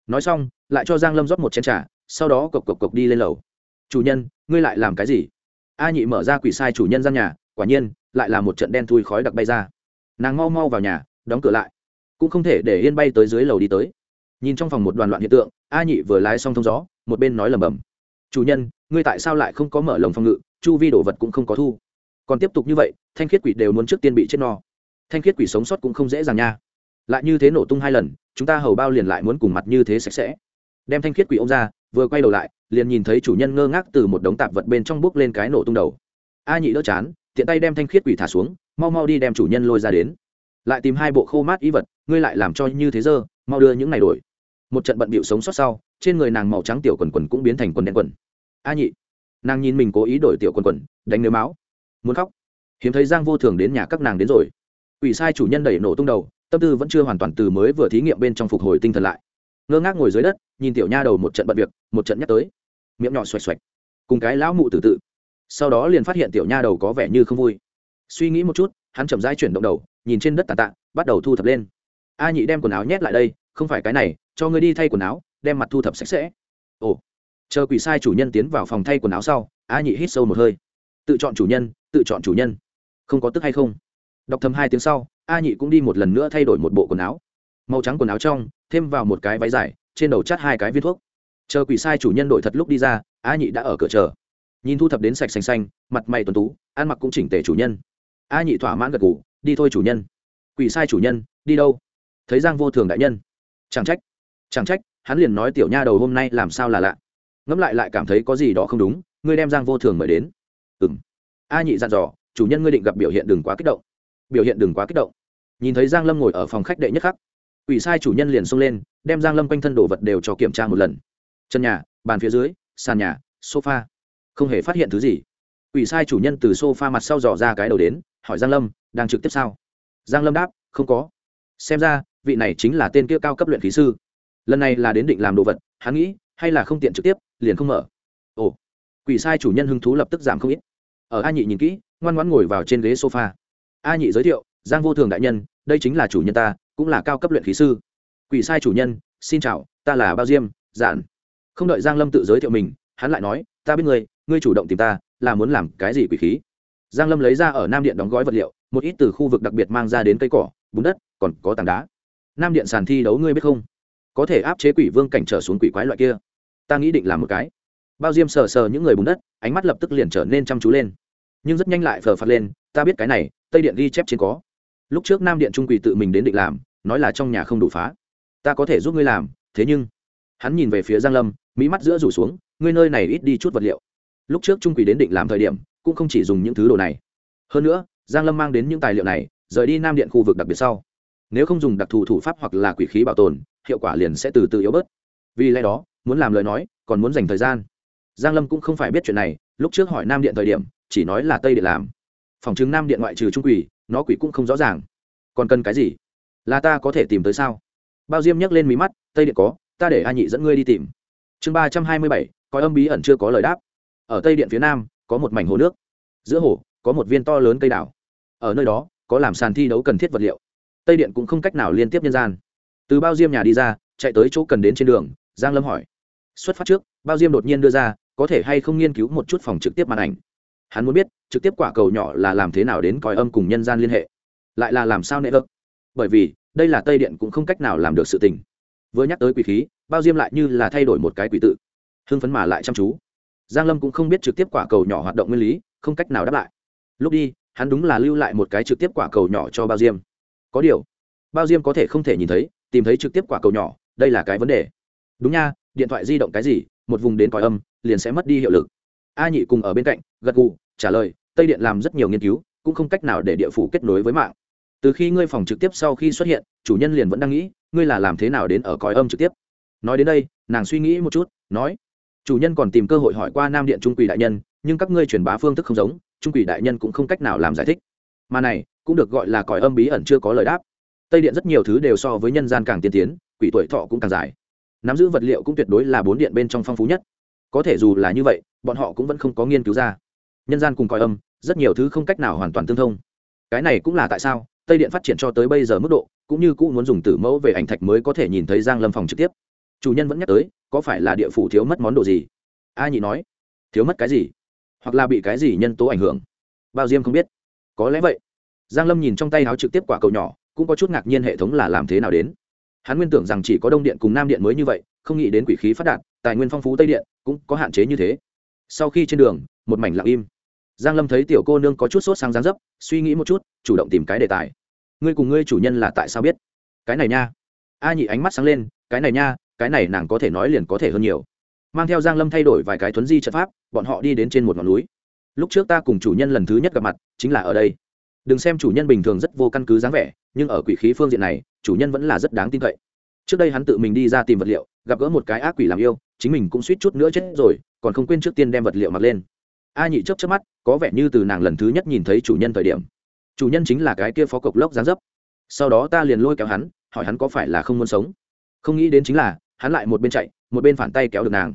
Nói xong, lại cho giang lâm rót một chén trà sau đó cộc cộc cộc đi lên lầu. Chủ nhân, ngươi lại làm cái gì? A nhị mở ra quỷ sai chủ nhân gian nhà, quả nhiên, lại là một trận đen thui khói đặc bay ra. Nàng mau mau vào nhà, đóng cửa lại, cũng không thể để yên bay tới dưới lầu đi tới. Nhìn trong phòng một đoàn loạn hiện tượng, a nhị vừa lái xong thông gió, một bên nói lầm bầm chủ nhân, ngươi tại sao lại không có mở lồng phòng ngự? Chu vi đồ vật cũng không có thu. Còn tiếp tục như vậy, thanh khiết quỷ đều muốn trước tiên bị chết no. Thanh khiết quỷ sống sót cũng không dễ dàng nha. Lại như thế nổ tung hai lần, chúng ta hầu bao liền lại muốn cùng mặt như thế sạch sẽ. Đem thanh khiết quỷ ông ra vừa quay đầu lại, liền nhìn thấy chủ nhân ngơ ngác từ một đống tạp vật bên trong bước lên cái nổ tung đầu. A nhị đỡ chán, tiện tay đem thanh khiết quỷ thả xuống, mau mau đi đem chủ nhân lôi ra đến. Lại tìm hai bộ khô mát y vật, ngươi lại làm cho như thế dơ, mau đưa những này đổi. Một trận bận bịu sống sót sau, trên người nàng màu trắng tiểu quần quần cũng biến thành quần đen quần. A nhị, nàng nhìn mình cố ý đổi tiểu quần quần, đánh nếu máu. Muốn khóc. Hiếm thấy giang vô thường đến nhà các nàng đến rồi. Ủy sai chủ nhân đẩy nổ tung đầu, tâm tư vẫn chưa hoàn toàn từ mới vừa thí nghiệm bên trong phục hồi tinh thần lại. Ngơ ngác ngồi dưới đất nhìn tiểu nha đầu một trận bận việc, một trận nhắc tới. Miệng nhỏ xoạch xoạch. Cùng cái lão mụ tử tự. Sau đó liền phát hiện tiểu nha đầu có vẻ như không vui. Suy nghĩ một chút, hắn chậm rãi chuyển động đầu, nhìn trên đất tàn tạ bắt đầu thu thập lên. A nhị đem quần áo nhét lại đây, không phải cái này, cho ngươi đi thay quần áo, đem mặt thu thập sạch sẽ. Ồ. Chờ quỷ sai chủ nhân tiến vào phòng thay quần áo sau, a nhị hít sâu một hơi. Tự chọn chủ nhân, tự chọn chủ nhân. Không có tức hay không? Đọc thầm hai tiếng sau, a nhị cũng đi một lần nữa thay đổi một bộ quần áo. Màu trắng quần áo trong, thêm vào một cái váy dài trên đầu chát hai cái viên thuốc. Chờ quỷ sai chủ nhân đội thật lúc đi ra a nhị đã ở cửa chờ. Nhìn thu thập đến sạch xanh xanh, mặt mày tuần tú, ăn mặc cũng chỉnh tề chủ nhân. A nhị thỏa mãn gật ngủ đi thôi chủ nhân. Quỷ sai chủ nhân, đi đâu? Thấy giang vô thường đại nhân. Chẳng trách. Chẳng trách, hắn liền nói tiểu nha đầu hôm nay làm sao là lạ. Ngẫm lại lại cảm thấy có gì đó không đúng, ngươi đem giang vô thường mời đến. Ừng a nhị dặn dò, chủ nhân ngươi định gặp biểu hiện đừng quá kích động. Biểu hiện đừng quá kích động. Nhìn thấy giang lâm ngồi ở phòng khách đệ nhất khắc quỷ sai chủ nhân liền xông lên, đem giang lâm quanh thân đồ vật đều cho kiểm tra một lần. Chân nhà, bàn phía dưới, sàn nhà, sofa. Không hề phát hiện thứ gì. Quỷ sai chủ nhân từ sofa mặt sau dò ra cái đầu đến, hỏi giang lâm, đang trực tiếp sao? Giang lâm đáp, không có. Xem ra, vị này chính là tên kia cao cấp luyện khí sư. Lần này là đến định làm đồ vật, hắn nghĩ, hay là không tiện trực tiếp, liền không mở. Ồ. Quỷ sai chủ nhân hứng thú lập tức giảm không ít. Ở a nhị nhìn kỹ, ngoan ngoãn ngồi vào trên ghế sofa. A nhị giới thiệu, giang vô thường đại nhân, đây chính là chủ nhân ta cũng là cao cấp luyện khí sư. Quỷ sai chủ nhân, xin chào, ta là bao diêm, giản. Không đợi giang lâm tự giới thiệu mình, hắn lại nói, ta biết ngươi ngươi chủ động tìm ta, là muốn làm cái gì quỷ khí? Giang lâm lấy ra ở nam điện đóng gói vật liệu, một ít từ khu vực đặc biệt mang ra đến cây cỏ, bùn đất, còn có tảng đá. Nam điện sàn thi đấu ngươi biết không? Có thể áp chế quỷ vương cảnh trở xuống quỷ quái loại kia. Ta nghĩ định làm một cái. Bao diêm sờ sờ những người bùn đất, ánh mắt lập tức liền trở nên chăm chú lên. Nhưng rất nhanh lại phờ phạt lên, ta biết cái này, tây điện ghi chép trên có. Lúc trước nam điện trung quỷ tự mình đến định làm nói là trong nhà không đủ phá. Ta có thể giúp ngươi làm, thế nhưng, hắn nhìn về phía giang lâm, mỹ mắt giữa rủ xuống, ngươi nơi này ít đi chút vật liệu. Lúc trước trung quỷ đến định làm thời điểm, cũng không chỉ dùng những thứ đồ này. Hơn nữa, giang lâm mang đến những tài liệu này, rời đi nam điện khu vực đặc biệt sau. Nếu không dùng đặc thù thủ pháp hoặc là quỷ khí bảo tồn, hiệu quả liền sẽ từ từ yếu bớt. Vì lẽ đó, muốn làm lời nói, còn muốn dành thời gian. Giang lâm cũng không phải biết chuyện này, lúc trước hỏi nam điện thời điểm, chỉ nói là tây điện làm. Phòng chứng nam điện ngoại trừ trung quỷ, nó quỷ cũng không rõ ràng. Còn cần cái gì? Là ta có thể tìm tới sao? Bao diêm nhấc lên mí mắt, tây điện có, ta để a nhị dẫn ngươi đi tìm. Chương ba trăm hai mươi bảy, coi âm bí ẩn chưa có lời đáp. Ở tây điện phía nam, có một mảnh hồ nước. Giữa hồ, có một viên to lớn cây đảo ở nơi đó, có làm sàn thi đấu cần thiết vật liệu. Tây điện cũng không cách nào liên tiếp nhân gian. Từ bao diêm nhà đi ra, chạy tới chỗ cần đến trên đường, giang lâm hỏi. Xuất phát trước, bao diêm đột nhiên đưa ra, có thể hay không nghiên cứu một chút phòng trực tiếp màn ảnh? Hắn muốn biết, trực tiếp quả cầu nhỏ là làm thế nào đến coi âm cùng nhân gian liên hệ. Lại là làm sao nệ ấp bởi vì đây là tây điện cũng không cách nào làm được sự tình. Vừa nhắc tới quỷ khí, bao diêm lại như là thay đổi một cái quỷ tự, hưng phấn mà lại chăm chú. Giang lâm cũng không biết trực tiếp quả cầu nhỏ hoạt động nguyên lý, không cách nào đáp lại. Lúc đi, hắn đúng là lưu lại một cái trực tiếp quả cầu nhỏ cho bao diêm. Có điều, bao diêm có thể không thể nhìn thấy, tìm thấy trực tiếp quả cầu nhỏ, đây là cái vấn đề. Đúng nha, điện thoại di động cái gì, một vùng đến còi âm, liền sẽ mất đi hiệu lực. A nhị cùng ở bên cạnh, gật gù, trả lời, tây điện làm rất nhiều nghiên cứu, cũng không cách nào để địa phủ kết nối với mạng từ khi ngươi phòng trực tiếp sau khi xuất hiện, chủ nhân liền vẫn đang nghĩ, ngươi là làm thế nào đến ở cõi âm trực tiếp? Nói đến đây, nàng suy nghĩ một chút, nói, chủ nhân còn tìm cơ hội hỏi qua nam điện trung quỷ đại nhân, nhưng các ngươi truyền bá phương thức không giống, trung quỷ đại nhân cũng không cách nào làm giải thích. Mà này, cũng được gọi là cõi âm bí ẩn chưa có lời đáp. Tây điện rất nhiều thứ đều so với nhân gian càng tiên tiến, quỷ tuổi thọ cũng càng dài. Nắm giữ vật liệu cũng tuyệt đối là bốn điện bên trong phong phú nhất. Có thể dù là như vậy, bọn họ cũng vẫn không có nghiên cứu ra. Nhân gian cùng cõi âm, rất nhiều thứ không cách nào hoàn toàn tương thông. Cái này cũng là tại sao tây điện phát triển cho tới bây giờ mức độ, cũng như cũ muốn dùng tử mẫu về ảnh thạch mới có thể nhìn thấy giang lâm phòng trực tiếp. Chủ nhân vẫn nhắc tới, có phải là địa phủ thiếu mất món đồ gì? A nhị nói, thiếu mất cái gì? Hoặc là bị cái gì nhân tố ảnh hưởng? Bao diêm không biết. Có lẽ vậy. Giang lâm nhìn trong tay áo trực tiếp quả cầu nhỏ, cũng có chút ngạc nhiên hệ thống là làm thế nào đến. Hắn nguyên tưởng rằng chỉ có đông điện cùng nam điện mới như vậy, không nghĩ đến quỷ khí phát đạt, tài nguyên phong phú tây điện cũng có hạn chế như thế. Sau khi trên đường, một mảnh lặng im. Giang lâm thấy tiểu cô nương có chút sốt sang dáng dấp, suy nghĩ một chút, chủ động tìm cái đề tài ngươi cùng ngươi chủ nhân là tại sao biết? Cái này nha. A nhị ánh mắt sáng lên, cái này nha, cái này nàng có thể nói liền có thể hơn nhiều. Mang theo giang lâm thay đổi vài cái thuấn di trận pháp, bọn họ đi đến trên một ngọn núi. Lúc trước ta cùng chủ nhân lần thứ nhất gặp mặt, chính là ở đây. Đừng xem chủ nhân bình thường rất vô căn cứ dáng vẻ, nhưng ở quỷ khí phương diện này, chủ nhân vẫn là rất đáng tin cậy. Trước đây hắn tự mình đi ra tìm vật liệu, gặp gỡ một cái ác quỷ làm yêu, chính mình cũng suýt chút nữa chết rồi, còn không quên trước tiên đem vật liệu mặc lên. A nhị chớp chớp mắt, có vẻ như từ nàng lần thứ nhất nhìn thấy chủ nhân thời điểm chủ nhân chính là cái kia phó cộc lốc giáng dấp. Sau đó ta liền lôi kéo hắn, hỏi hắn có phải là không muốn sống. Không nghĩ đến chính là, hắn lại một bên chạy, một bên phản tay kéo được nàng.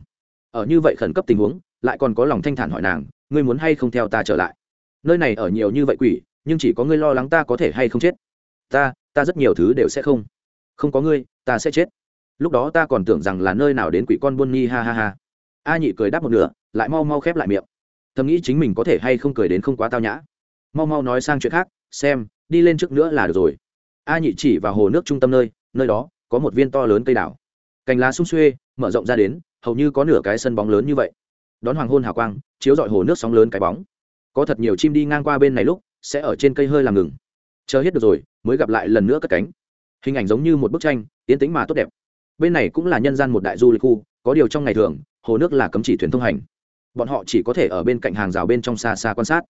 Ở như vậy khẩn cấp tình huống, lại còn có lòng thanh thản hỏi nàng, ngươi muốn hay không theo ta trở lại? Nơi này ở nhiều như vậy quỷ, nhưng chỉ có ngươi lo lắng ta có thể hay không chết. Ta ta rất nhiều thứ đều sẽ không. Không có ngươi, ta sẽ chết. Lúc đó ta còn tưởng rằng là nơi nào đến quỷ con buôn ni, ha ha ha. A nhị cười đáp một nửa, lại mau mau khép lại miệng. Thầm nghĩ chính mình có thể hay không cười đến không quá tao nhã mau mau nói sang chuyện khác, xem, đi lên trước nữa là được rồi. A nhị chỉ vào hồ nước trung tâm nơi nơi đó, có một viên to lớn cây đảo cành lá sung xuê, mở rộng ra đến, hầu như có nửa cái sân bóng lớn như vậy. Đón hoàng hôn hào quang, chiếu dọi hồ nước sóng lớn cái bóng. Có thật nhiều chim đi ngang qua bên này lúc, sẽ ở trên cây hơi làm ngừng. Chờ hết được rồi, mới gặp lại lần nữa cất cánh. Hình ảnh giống như một bức tranh tiến tính mà tốt đẹp. Bên này cũng là nhân gian một đại du lịch khu, có điều trong ngày thường, hồ nước là cấm chỉ thuyền thông hành. Bọn họ chỉ có thể ở bên cạnh hàng rào bên trong xa xa quan sát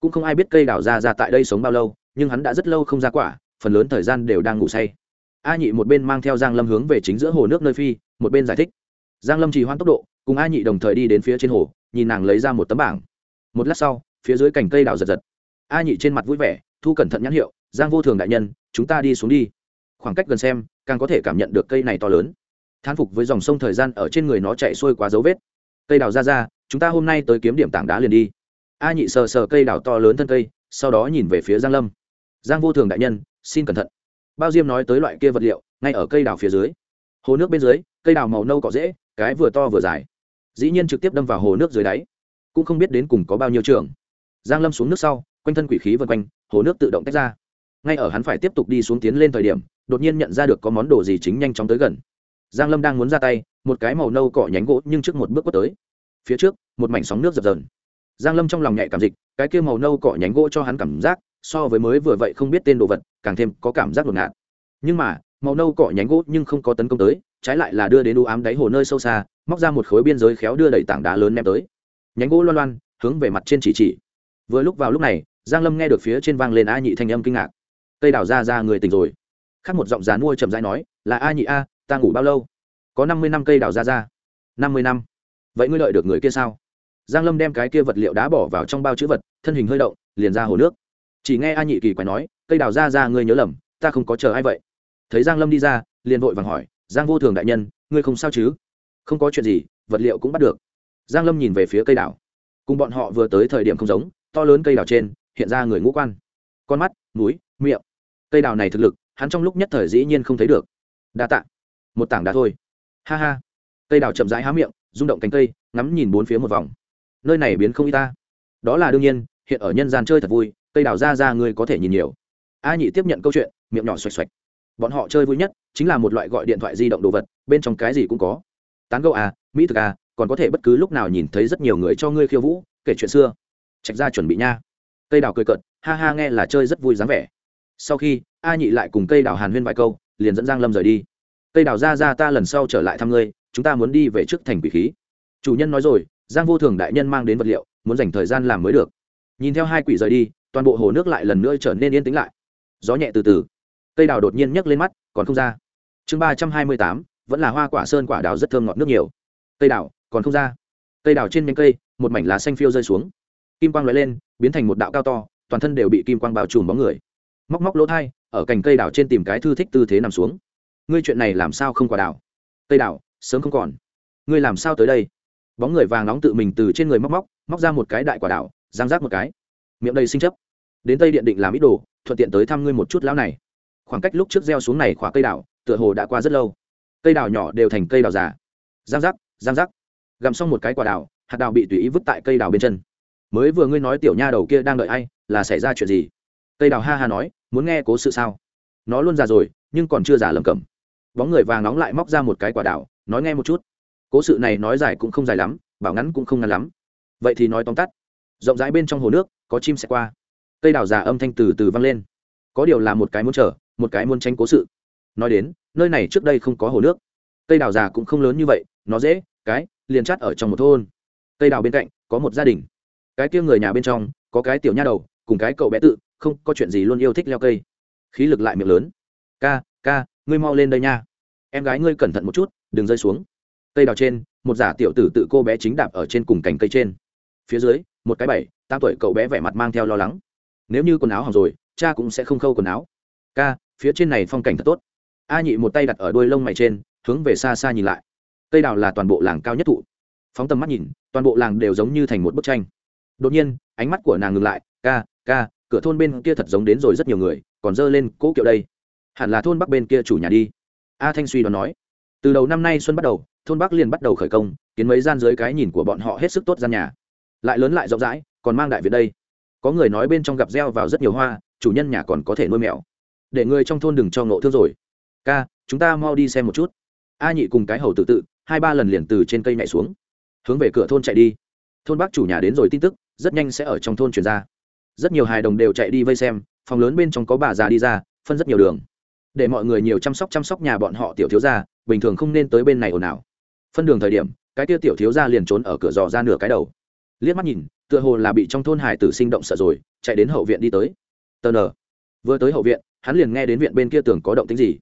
cũng không ai biết cây đào ra ra tại đây sống bao lâu, nhưng hắn đã rất lâu không ra quả, phần lớn thời gian đều đang ngủ say. A nhị một bên mang theo giang lâm hướng về chính giữa hồ nước nơi phi, một bên giải thích. Giang lâm chỉ hoãn tốc độ, cùng a nhị đồng thời đi đến phía trên hồ, nhìn nàng lấy ra một tấm bảng. Một lát sau, phía dưới cành cây đào giật giật. A nhị trên mặt vui vẻ, thu cẩn thận nhãn hiệu, giang vô thường đại nhân, chúng ta đi xuống đi. Khoảng cách gần xem, càng có thể cảm nhận được cây này to lớn. Thán phục với dòng sông thời gian ở trên người nó chạy xuôi quá dấu vết. Cây đào ra ra, chúng ta hôm nay tới kiếm điểm tảng đá liền đi a nhị sờ sờ cây đào to lớn thân cây, sau đó nhìn về phía giang lâm. Giang vô thường đại nhân, xin cẩn thận. Bao diêm nói tới loại kia vật liệu, ngay ở cây đào phía dưới. Hồ nước bên dưới, cây đào màu nâu cỏ dễ cái vừa to vừa dài. Dĩ nhiên trực tiếp đâm vào hồ nước dưới đáy. Cũng không biết đến cùng có bao nhiêu trường. Giang lâm xuống nước sau, quanh thân quỷ khí vân quanh, hồ nước tự động tách ra. Ngay ở hắn phải tiếp tục đi xuống tiến lên thời điểm, đột nhiên nhận ra được có món đồ gì chính nhanh chóng tới gần. Giang lâm đang muốn ra tay, một cái màu nâu cỏ nhánh gỗ nhưng trước một bước quất tới. Phía trước, một mảnh sóng nước dập dờn giang lâm trong lòng nhạy cảm dịch, cái kia màu nâu cọ nhánh gỗ cho hắn cảm giác, so với mới vừa vậy không biết tên đồ vật, càng thêm có cảm giác đột ngạt nhưng mà, màu nâu cọ nhánh gỗ nhưng không có tấn công tới, trái lại là đưa đến u ám đáy hồ nơi sâu xa, móc ra một khối biên giới khéo đưa đẩy tảng đá lớn ném tới. Nhánh gỗ loan loan, hướng về mặt trên chỉ chỉ. Vừa lúc vào lúc này, giang lâm nghe được phía trên vang lên a nhị thanh âm kinh ngạc. Cây đào ra ra người tỉnh rồi. Khác một giọng dán mua chậm rãi nói, là a nhị a, ta ngủ bao lâu? Có năm mươi năm cây đào ra ra. Năm mươi năm. Vậy ngươi lợi được người kia sao? Giang lâm đem cái kia vật liệu đá bỏ vào trong bao chữ vật, thân hình hơi động, liền ra hồ nước. Chỉ nghe a nhị kỳ quái nói, cây đào ra ra, ngươi nhớ lầm, ta không có chờ ai vậy. Thấy giang lâm đi ra, liền vội vàng hỏi, giang vô thường đại nhân, ngươi không sao chứ? Không có chuyện gì, vật liệu cũng bắt được. Giang lâm nhìn về phía cây đào. Cùng bọn họ vừa tới thời điểm không giống, to lớn cây đào trên, hiện ra người ngũ quan. Con mắt núi miệng. Cây đào này thực lực, hắn trong lúc nhất thời dĩ nhiên không thấy được. Đa tạ. Một tảng đá thôi. Ha ha. Cây đào chậm rãi há miệng, rung động cánh cây, ngắm nhìn bốn phía một vòng nơi này biến không y ta. Đó là đương nhiên, hiện ở nhân gian chơi thật vui, cây đào ra ra ngươi có thể nhìn nhiều. A nhị tiếp nhận câu chuyện, miệng nhỏ xoạch xoạch. Bọn họ chơi vui nhất chính là một loại gọi điện thoại di động đồ vật, bên trong cái gì cũng có. Tán gẫu à mỹ thực à còn có thể bất cứ lúc nào nhìn thấy rất nhiều người cho ngươi khiêu vũ, kể chuyện xưa. Trạch ra chuẩn bị nha. Cây đào cười cợt, ha ha nghe là chơi rất vui dáng vẻ. Sau khi, a nhị lại cùng cây đào hàn huyên vài câu, liền dẫn giang lâm rời đi. Cây đào ra ra ta lần sau trở lại thăm ngươi, chúng ta muốn đi về trước thành quỷ khí. Chủ nhân nói rồi giang vô thường đại nhân mang đến vật liệu, muốn dành thời gian làm mới được. Nhìn theo hai quỷ rời đi, toàn bộ hồ nước lại lần nữa trở nên yên tĩnh lại. Gió nhẹ từ từ. Cây đào đột nhiên nhấc lên mắt, còn không ra. Chương ba trăm hai mươi tám, vẫn là hoa quả sơn quả đào rất thơm ngọt nước nhiều. Cây đào, còn không ra. Cây đào trên nhánh cây, một mảnh lá xanh phiêu rơi xuống. Kim quang lóe lên, biến thành một đạo cao to, toàn thân đều bị kim quang bao trùm bóng người. Móc móc lỗ thai, ở cành cây đào trên tìm cái thư thích tư thế nằm xuống. Ngươi chuyện này làm sao không quả đào? Cây đào, sớm không còn. Ngươi làm sao tới đây? Bóng người vàng nóng tự mình từ trên người móc móc móc ra một cái đại quả đảo, giang rác một cái. Miệng đầy sinh chấp. Đến tây điện định làm ít đồ thuận tiện tới thăm ngươi một chút lão này. Khoảng cách lúc trước gieo xuống này khỏa cây đảo, tựa hồ đã qua rất lâu. Cây đào nhỏ đều thành cây đào già. Giang rác giang rác. Gặm xong một cái quả đào hạt đào bị tùy ý vứt tại cây đào bên chân. Mới vừa ngươi nói tiểu nha đầu kia đang đợi ai là xảy ra chuyện gì? Cây đào ha ha nói muốn nghe cố sự sao? Nó luôn già rồi nhưng còn chưa già lầm cẩm bóng người vàng nóng lại móc ra một cái quả đào nói nghe một chút cố sự này nói dài cũng không dài lắm, bảo ngắn cũng không ngắn lắm. Vậy thì nói tóm tắt, rộng rãi bên trong hồ nước, có chim sẽ qua. Cây đào già âm thanh từ từ vang lên. Có điều là một cái muốn chờ, một cái muốn tranh cố sự. Nói đến, nơi này trước đây không có hồ nước. Cây đào già cũng không lớn như vậy, nó dễ, cái, liền chắt ở trong một thôn. Cây đào bên cạnh, có một gia đình. Cái kia người nhà bên trong, có cái tiểu nha đầu, cùng cái cậu bé tự, không có chuyện gì luôn yêu thích leo cây. Khí lực lại miệng lớn. Ca ca, ngươi mau lên đây nha. Em gái ngươi cẩn thận một chút, đừng rơi xuống cây đào trên, một giả tiểu tử tự cô bé chính đạp ở trên cùng cành cây trên. Phía dưới, một cái bảy, tám tuổi cậu bé vẻ mặt mang theo lo lắng. Nếu như quần áo hỏng rồi, cha cũng sẽ không khâu quần áo. Ca, phía trên này phong cảnh thật tốt. A nhị một tay đặt ở đuôi lông mày trên, hướng về xa xa nhìn lại. Cây đào là toàn bộ làng cao nhất thụ. Phóng tầm mắt nhìn, toàn bộ làng đều giống như thành một bức tranh. Đột nhiên, ánh mắt của nàng ngừng lại. Ca ca, cửa thôn bên kia thật giống đến rồi rất nhiều người, còn dơ lên cỗ kiệu đây. Hẳn là thôn bắc bên kia chủ nhà đi. A thanh suy đoán nói từ đầu năm nay xuân bắt đầu, thôn bắc liền bắt đầu khởi công, kiến mấy gian dưới cái nhìn của bọn họ hết sức tốt gian nhà. Lại lớn lại rộng rãi, còn mang đại việt đây. Có người nói bên trong gặp gieo vào rất nhiều hoa, chủ nhân nhà còn có thể nuôi mèo. Để người trong thôn đừng cho ngộ thương rồi. Ca, chúng ta mau đi xem một chút. A nhị cùng cái hầu tự tự, hai ba lần liền từ trên cây nhảy xuống. Hướng về cửa thôn chạy đi. Thôn bắc chủ nhà đến rồi tin tức, rất nhanh sẽ ở trong thôn truyền ra. Rất nhiều hài đồng đều chạy đi vây xem, phòng lớn bên trong có bà già đi ra, phân rất nhiều đường để mọi người nhiều chăm sóc chăm sóc nhà bọn họ tiểu thiếu gia, bình thường không nên tới bên này ồn ào. Phân đường thời điểm, cái tia tiểu thiếu gia liền trốn ở cửa dò ra nửa cái đầu. Liếc mắt nhìn, tựa hồ là bị trong thôn hải tử sinh động sợ rồi, chạy đến hậu viện đi tới. Tờ nờ. Vừa tới hậu viện, hắn liền nghe đến viện bên kia tường có động tính gì.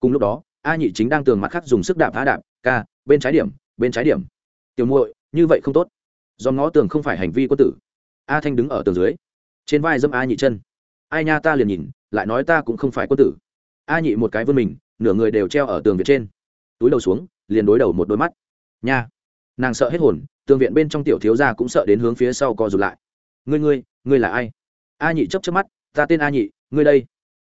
Cùng lúc đó, a nhị chính đang tường mặt khác dùng sức đạp phá đạp, ca, bên trái điểm, bên trái điểm. Tiểu muội, như vậy không tốt. Do ngó tường không phải hành vi quân tử. A thanh đứng ở tường dưới. Trên vai dâm a nhị chân. Ai nha ta liền nhìn, lại nói ta cũng không phải quân tử a nhị một cái vươn mình, nửa người đều treo ở tường viện trên. Túi đầu xuống, liền đối đầu một đôi mắt. Nha. Nàng sợ hết hồn, tường viện bên trong tiểu thiếu gia cũng sợ đến hướng phía sau co rụt lại. Ngươi ngươi ngươi là ai? A nhị chấp chấp mắt, ta tên a nhị, ngươi đây.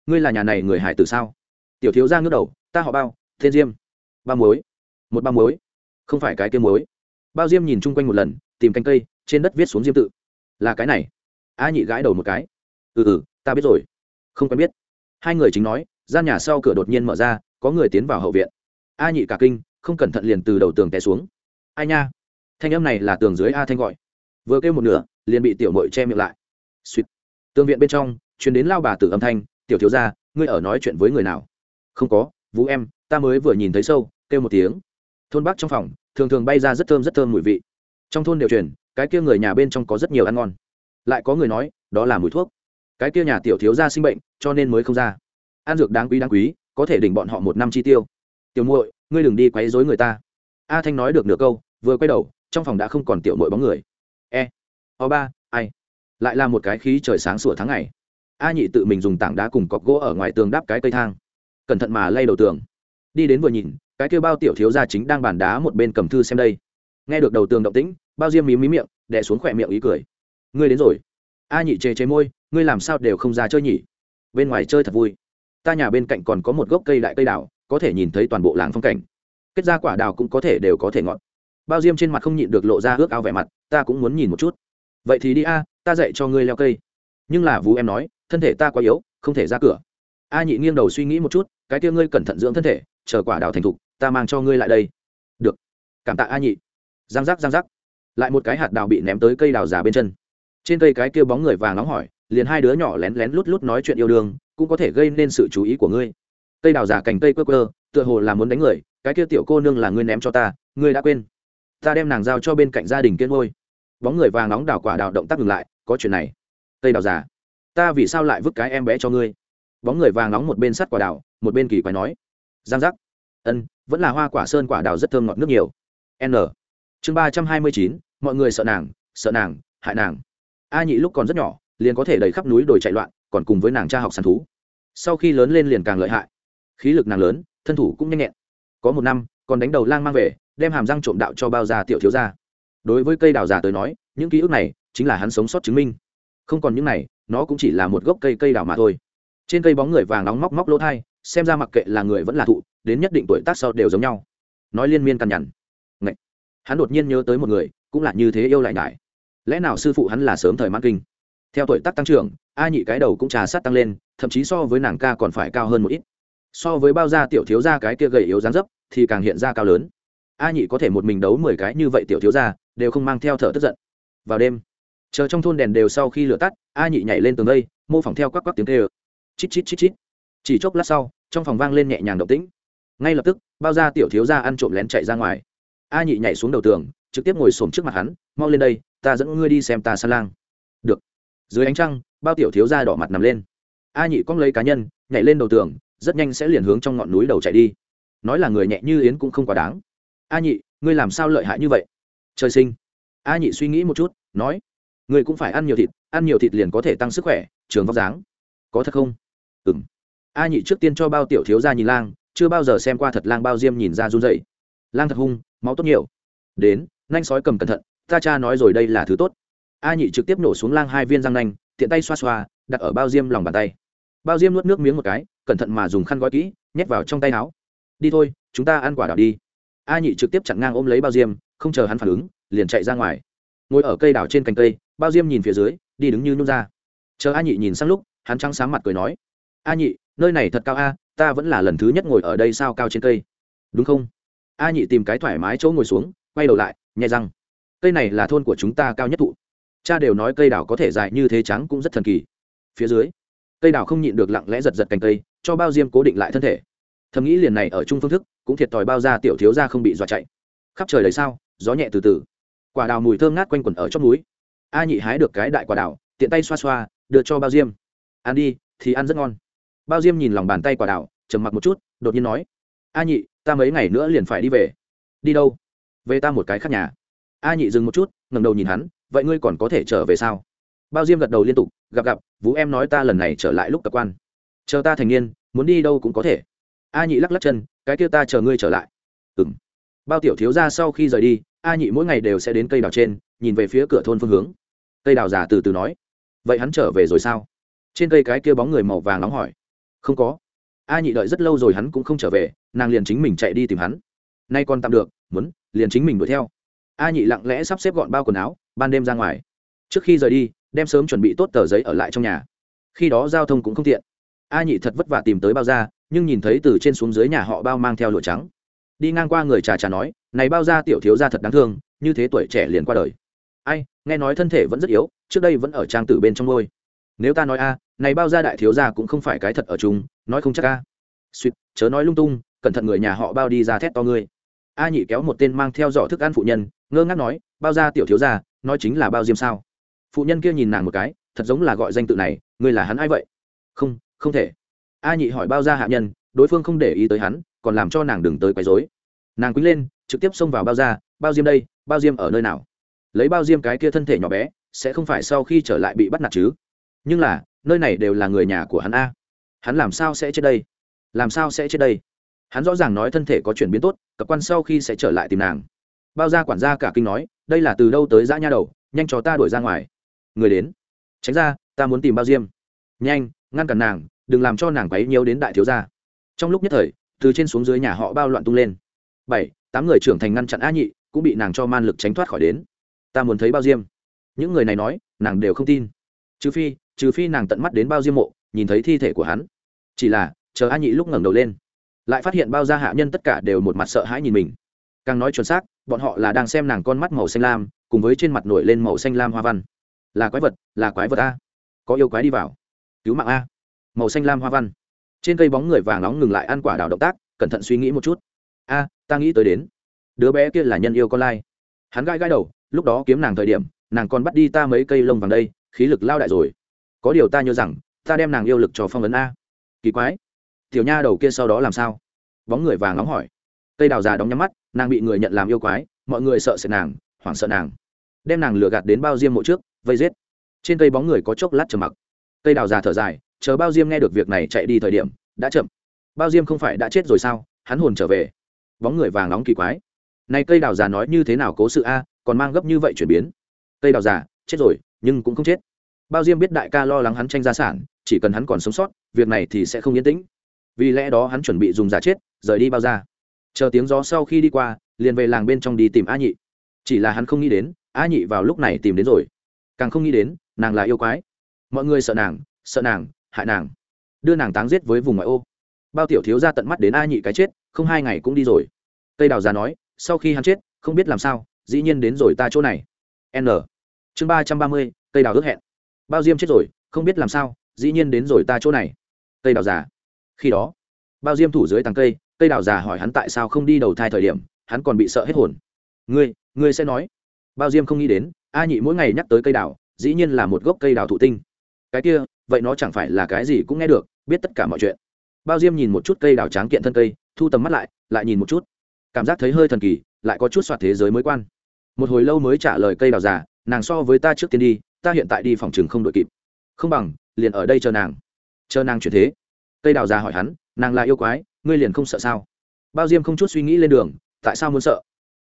Ngươi là nhà này người hải tử sao? Tiểu thiếu gia ngước đầu, ta họ bao, tên diêm. Ba muối. Một ba muối. Không phải cái kia muối. Bao diêm nhìn chung quanh một lần, tìm canh cây, trên đất viết xuống diêm tự. Là cái này. A nhị gãi đầu một cái. Ừ ừ ta biết rồi. Không quen biết. Hai người chính nói gian nhà sau cửa đột nhiên mở ra, có người tiến vào hậu viện. A nhị cả kinh, không cẩn thận liền từ đầu tường té xuống. Ai nha? Thanh âm này là tường dưới a thanh gọi. Vừa kêu một nửa, liền bị tiểu mội che miệng lại. Suýt. Tường viện bên trong chuyến đến lao bà tử âm thanh, tiểu thiếu ra ngươi ở nói chuyện với người nào? Không có, vũ em, ta mới vừa nhìn thấy sâu, kêu một tiếng. Thôn bắc trong phòng, thường thường bay ra rất thơm rất thơm mùi vị. Trong thôn đều truyền, cái kia người nhà bên trong có rất nhiều ăn ngon. Lại có người nói, đó là mùi thuốc. Cái kia nhà tiểu thiếu gia sinh bệnh, cho nên mới không ra ăn dược đáng quý đáng quý, có thể đỉnh bọn họ một năm chi tiêu. Tiểu muội, ngươi đừng đi quấy rối người ta. A thanh nói được nửa câu, vừa quay đầu, trong phòng đã không còn tiểu muội bóng người. E o ba, ai? Lại là một cái khí trời sáng sủa tháng ngày. A nhị tự mình dùng tảng đá cùng cọc gỗ ở ngoài tường đáp cái cây thang. Cẩn thận mà lay đầu tường. Đi đến vừa nhìn, cái kêu bao tiểu thiếu gia chính đang bàn đá một bên cầm thư xem đây. Nghe được đầu tường động tĩnh, bao diêm mí mí miệng, đè xuống khỏe miệng ý cười. Ngươi đến rồi. A nhị chê chê môi, ngươi làm sao đều không ra chơi nhỉ? Bên ngoài chơi thật vui ta nhà bên cạnh còn có một gốc cây đại cây đào, có thể nhìn thấy toàn bộ làng phong cảnh. Kết ra quả đào cũng có thể đều có thể ngọt bao diêm trên mặt không nhịn được lộ ra ước ao vẻ mặt, ta cũng muốn nhìn một chút. Vậy thì đi a, ta dạy cho ngươi leo cây. Nhưng là vũ em nói, thân thể ta quá yếu, không thể ra cửa. A nhị nghiêng đầu suy nghĩ một chút, cái kia ngươi cẩn thận dưỡng thân thể, chờ quả đào thành thục, ta mang cho ngươi lại đây. Được. Cảm tạ a nhị. Giang giác giang giác. Lại một cái hạt đào bị ném tới cây đào già bên chân. Trên cây cái kia bóng người vàng nóng hỏi liền hai đứa nhỏ lén lén lút lút nói chuyện yêu đương, cũng có thể gây nên sự chú ý của ngươi. Cây đào giả cành cây quơ quơ, tựa hồ là muốn đánh người, cái kia tiểu cô nương là ngươi ném cho ta, ngươi đã quên. Ta đem nàng giao cho bên cạnh gia đình kiên ngôi. Bóng người vàng nóng đào quả đào động tác ngừng lại, có chuyện này. Cây đào giả ta vì sao lại vứt cái em bé cho ngươi? Bóng người vàng nóng một bên sắt quả đào, một bên kỳ quái nói. Giang giác. Ân, vẫn là hoa quả sơn quả đào rất thơm ngọt nước nhiều. N. Chương ba trăm hai mươi chín, mọi người sợ nàng sợ nàng, hại nàng. A nhị lúc còn rất nhỏ liền có thể đầy khắp núi đồi chạy loạn, còn cùng với nàng cha học săn thú. Sau khi lớn lên liền càng lợi hại. Khí lực nàng lớn, thân thủ cũng nhanh nhẹn. Có một năm, còn đánh đầu lang mang về, đem hàm răng trộm đạo cho bao già tiểu thiếu gia. Đối với cây đào già tới nói, những ký ức này chính là hắn sống sót chứng minh. Không còn những này, nó cũng chỉ là một gốc cây cây đào mà thôi. Trên cây bóng người vàng nóng móc móc lỗ thai, xem ra mặc kệ là người vẫn là thụ, đến nhất định tuổi tác sau đều giống nhau. Nói liên miên cằn nhằn. Ngậy. hắn đột nhiên nhớ tới một người, cũng là như thế yêu lại ngại lẽ nào sư phụ hắn là sớm thời mãn kinh? Theo tuổi tác tăng trưởng, a nhị cái đầu cũng trà sát tăng lên, thậm chí so với nàng ca còn phải cao hơn một ít. So với bao Gia tiểu thiếu gia cái kia gầy yếu dáng dấp, thì càng hiện ra cao lớn. A nhị có thể một mình đấu mười cái như vậy tiểu thiếu gia, đều không mang theo thở tức giận. Vào đêm, chờ trong thôn đèn đều sau khi lửa tắt, a nhị nhảy lên tường đây, mô phỏng theo quắc quắc tiếng kêu chít chít chít chít. Chỉ chốc lát sau, trong phòng vang lên nhẹ nhàng động tĩnh. Ngay lập tức, bao Gia tiểu thiếu gia ăn trộm lén chạy ra ngoài. A nhị nhảy xuống đầu tường, trực tiếp ngồi xổm trước mặt hắn, mau lên đây, ta dẫn ngươi đi xem ta sa lang. Được dưới ánh trăng, bao tiểu thiếu ra đỏ mặt nằm lên. A nhị cong lấy cá nhân, nhảy lên đầu tường, rất nhanh sẽ liền hướng trong ngọn núi đầu chạy đi. Nói là người nhẹ như yến cũng không quá đáng. A nhị, ngươi làm sao lợi hại như vậy? Trời sinh. A nhị suy nghĩ một chút, nói, ngươi cũng phải ăn nhiều thịt, ăn nhiều thịt liền có thể tăng sức khỏe, trường vóc dáng. Có thật không? Ừ m a nhị trước tiên cho bao tiểu thiếu ra nhìn lang, chưa bao giờ xem qua thật lang bao diêm nhìn ra run dậy lang thật hung, máu tốt nhiều. Đến nanh sói cầm cẩn thận, ta cha nói rồi đây là thứ tốt a nhị trực tiếp nổ xuống lang hai viên răng nanh, tiện tay xoa xoa, đặt ở bao diêm lòng bàn tay. Bao diêm nuốt nước miếng một cái, cẩn thận mà dùng khăn gói kỹ, nhét vào trong tay áo. Đi thôi, chúng ta ăn quả đào đi. A nhị trực tiếp chặn ngang ôm lấy bao diêm, không chờ hắn phản ứng, liền chạy ra ngoài. Ngồi ở cây đào trên cành cây, bao diêm nhìn phía dưới, đi đứng như nhung ra. Chờ a nhị nhìn sang lúc, hắn trắng sáng mặt cười nói, a nhị, nơi này thật cao a, ta vẫn là lần thứ nhất ngồi ở đây sao cao trên cây. Đúng không? A nhị tìm cái thoải mái chỗ ngồi xuống, quay đầu lại, nhẹ răng, cây này là thôn của chúng ta cao nhất thụ cha đều nói cây đào có thể dài như thế trắng cũng rất thần kỳ. Phía dưới, cây đào không nhịn được lặng lẽ giật giật cành cây, cho bao diêm cố định lại thân thể. Thầm nghĩ liền này ở chung phương thức, cũng thiệt thòi bao ra tiểu thiếu ra không bị dọa chạy. Khắp trời đầy sao, gió nhẹ từ từ. Quả đào mùi thơm ngát quanh quẩn ở trong núi. A nhị hái được cái đại quả đào, tiện tay xoa xoa, đưa cho bao diêm. Ăn đi, thì ăn rất ngon. Bao diêm nhìn lòng bàn tay quả đào, trầm mặc một chút, đột nhiên nói, a nhị, ta mấy ngày nữa liền phải đi về. Đi đâu? Về ta một cái khác nhà a nhị dừng một chút, ngẩng đầu nhìn hắn, vậy ngươi còn có thể trở về sao? Bao diêm gật đầu liên tục, gặp gặp, vũ em nói ta lần này trở lại lúc tập quan. Chờ ta thành niên, muốn đi đâu cũng có thể. A nhị lắc lắc chân, cái kia ta chờ ngươi trở lại. Ừng bao tiểu thiếu ra sau khi rời đi, a nhị mỗi ngày đều sẽ đến cây đào trên, nhìn về phía cửa thôn phương hướng. Cây đào già từ từ nói, vậy hắn trở về rồi sao? Trên cây cái kia bóng người màu vàng nóng hỏi, không có. A nhị đợi rất lâu rồi hắn cũng không trở về, nàng liền chính mình chạy đi tìm hắn. Nay còn tạm được, muốn, liền chính mình đuổi theo a nhị lặng lẽ sắp xếp gọn bao quần áo ban đêm ra ngoài. Trước khi rời đi đem sớm chuẩn bị tốt tờ giấy ở lại trong nhà. Khi đó giao thông cũng không tiện. A nhị thật vất vả tìm tới bao ra nhưng nhìn thấy từ trên xuống dưới nhà họ bao mang theo lụa trắng. Đi ngang qua người trà trà nói này bao ra tiểu thiếu ra thật đáng thương như thế tuổi trẻ liền qua đời. Ai nghe nói thân thể vẫn rất yếu trước đây vẫn ở trang tử bên trong ngôi nếu ta nói a này bao ra đại thiếu ra cũng không phải cái thật ở chúng, nói không chắc a. Suýt chớ nói lung tung cẩn thận người nhà họ bao đi ra thét to ngươi a nhị kéo một tên mang theo giỏ thức ăn phụ nhân, ngơ ngác nói, bao ra tiểu thiếu ra nói chính là bao diêm sao? Phụ nhân kia nhìn nàng một cái, thật giống là gọi danh tự này, ngươi là hắn ai vậy? Không không thể. A nhị hỏi bao ra hạ nhân, đối phương không để ý tới hắn, còn làm cho nàng đừng tới quấy rối. Nàng quýnh lên, trực tiếp xông vào bao ra bao diêm đây, bao diêm ở nơi nào? Lấy bao diêm cái kia thân thể nhỏ bé, sẽ không phải sau khi trở lại bị bắt nạt chứ? Nhưng là, nơi này đều là người nhà của hắn a. Hắn làm sao sẽ chết đây? Làm sao sẽ chết đây? Hắn rõ ràng nói thân thể có chuyển biến tốt cập quan sau khi sẽ trở lại tìm nàng. Bao gia quản gia cả kinh nói, đây là từ đâu tới dã nha đầu, nhanh cho ta đuổi ra ngoài. Người đến. Tránh ra, ta muốn tìm bao diêm. Nhanh, ngăn cản nàng, đừng làm cho nàng quấy nhiều đến đại thiếu gia. Trong lúc nhất thời, từ trên xuống dưới nhà họ bao loạn tung lên. Bảy, tám người trưởng thành ngăn chặn a nhị, cũng bị nàng cho man lực tránh thoát khỏi đến. Ta muốn thấy bao diêm. Những người này nói, nàng đều không tin. Trừ phi trừ phi nàng tận mắt đến bao diêm mộ, nhìn thấy thi thể của hắn. Chỉ là, chờ a nhị lúc ngẩng đầu lên lại phát hiện bao gia hạ nhân tất cả đều một mặt sợ hãi nhìn mình. Càng nói chuẩn xác, bọn họ là đang xem nàng con mắt màu xanh lam, cùng với trên mặt nổi lên màu xanh lam hoa văn. Là quái vật, là quái vật a. Có yêu quái đi vào. Cứu mạng a. Màu xanh lam hoa văn. Trên cây bóng người vàng nóng ngừng lại ăn quả đào động tác, cẩn thận suy nghĩ một chút. A, ta nghĩ tới đến. Đứa bé kia là nhân yêu con lai. Hắn gai gai đầu, lúc đó kiếm nàng thời điểm, nàng còn bắt đi ta mấy cây lông vàng đây, khí lực lao đại rồi. Có điều ta nhớ rằng, ta đem nàng yêu lực cho phong ấn a. Kỳ quái tiểu nha đầu kia sau đó làm sao? Bóng người vàng nóng hỏi. Cây đào già đóng nhắm mắt, nàng bị người nhận làm yêu quái, mọi người sợ sệt nàng, hoảng sợ nàng. Đem nàng lừa gạt đến bao diêm mộ trước, vây giết. Trên cây bóng người có chốc lát trầm mặc. Cây đào già thở dài, chờ bao diêm nghe được việc này chạy đi thời điểm, đã chậm. Bao diêm không phải đã chết rồi sao? Hắn hồn trở về. Bóng người vàng nóng kỳ quái. Này cây đào già nói như thế nào cố sự a, còn mang gấp như vậy chuyển biến. Cây đào già, chết rồi, nhưng cũng không chết. Bao diêm biết đại ca lo lắng hắn tranh gia sản, chỉ cần hắn còn sống sót, việc này thì sẽ không yên tĩnh vì lẽ đó hắn chuẩn bị dùng giả chết, rời đi bao ra. Chờ tiếng gió sau khi đi qua, liền về làng bên trong đi tìm a nhị. Chỉ là hắn không nghĩ đến, a nhị vào lúc này tìm đến rồi. Càng không nghĩ đến, nàng là yêu quái. Mọi người sợ nàng sợ nàng, hại nàng. Đưa nàng táng giết với vùng ngoại ô. Bao tiểu thiếu ra tận mắt đến a nhị cái chết, không hai ngày cũng đi rồi. Tây đào già nói, sau khi hắn chết, không biết làm sao, dĩ nhiên đến rồi ta chỗ này. N. Chương ba trăm ba mươi, tây đào ước hẹn. Bao diêm chết rồi, không biết làm sao, dĩ nhiên đến rồi ta chỗ này. Tây đào già khi đó, bao diêm thủ dưới tàng cây cây đào già hỏi hắn tại sao không đi đầu thai thời điểm, hắn còn bị sợ hết hồn. Ngươi ngươi sẽ nói. Bao diêm không nghĩ đến, a nhị mỗi ngày nhắc tới cây đào, dĩ nhiên là một gốc cây đào thụ tinh. Cái kia, vậy nó chẳng phải là cái gì cũng nghe được, biết tất cả mọi chuyện. Bao diêm nhìn một chút cây đào tráng kiện thân cây, thu tầm mắt lại lại nhìn một chút. Cảm giác thấy hơi thần kỳ, lại có chút soạt thế giới mới quan. Một hồi lâu mới trả lời cây đào già, nàng so với ta trước tiên đi, ta hiện tại đi phòng chừng không đội kịp. Không bằng, liền ở đây chờ nàng. Chờ nàng chuyển thế cây đào già hỏi hắn, nàng là yêu quái, ngươi liền không sợ sao? Bao diêm không chút suy nghĩ lên đường, tại sao muốn sợ?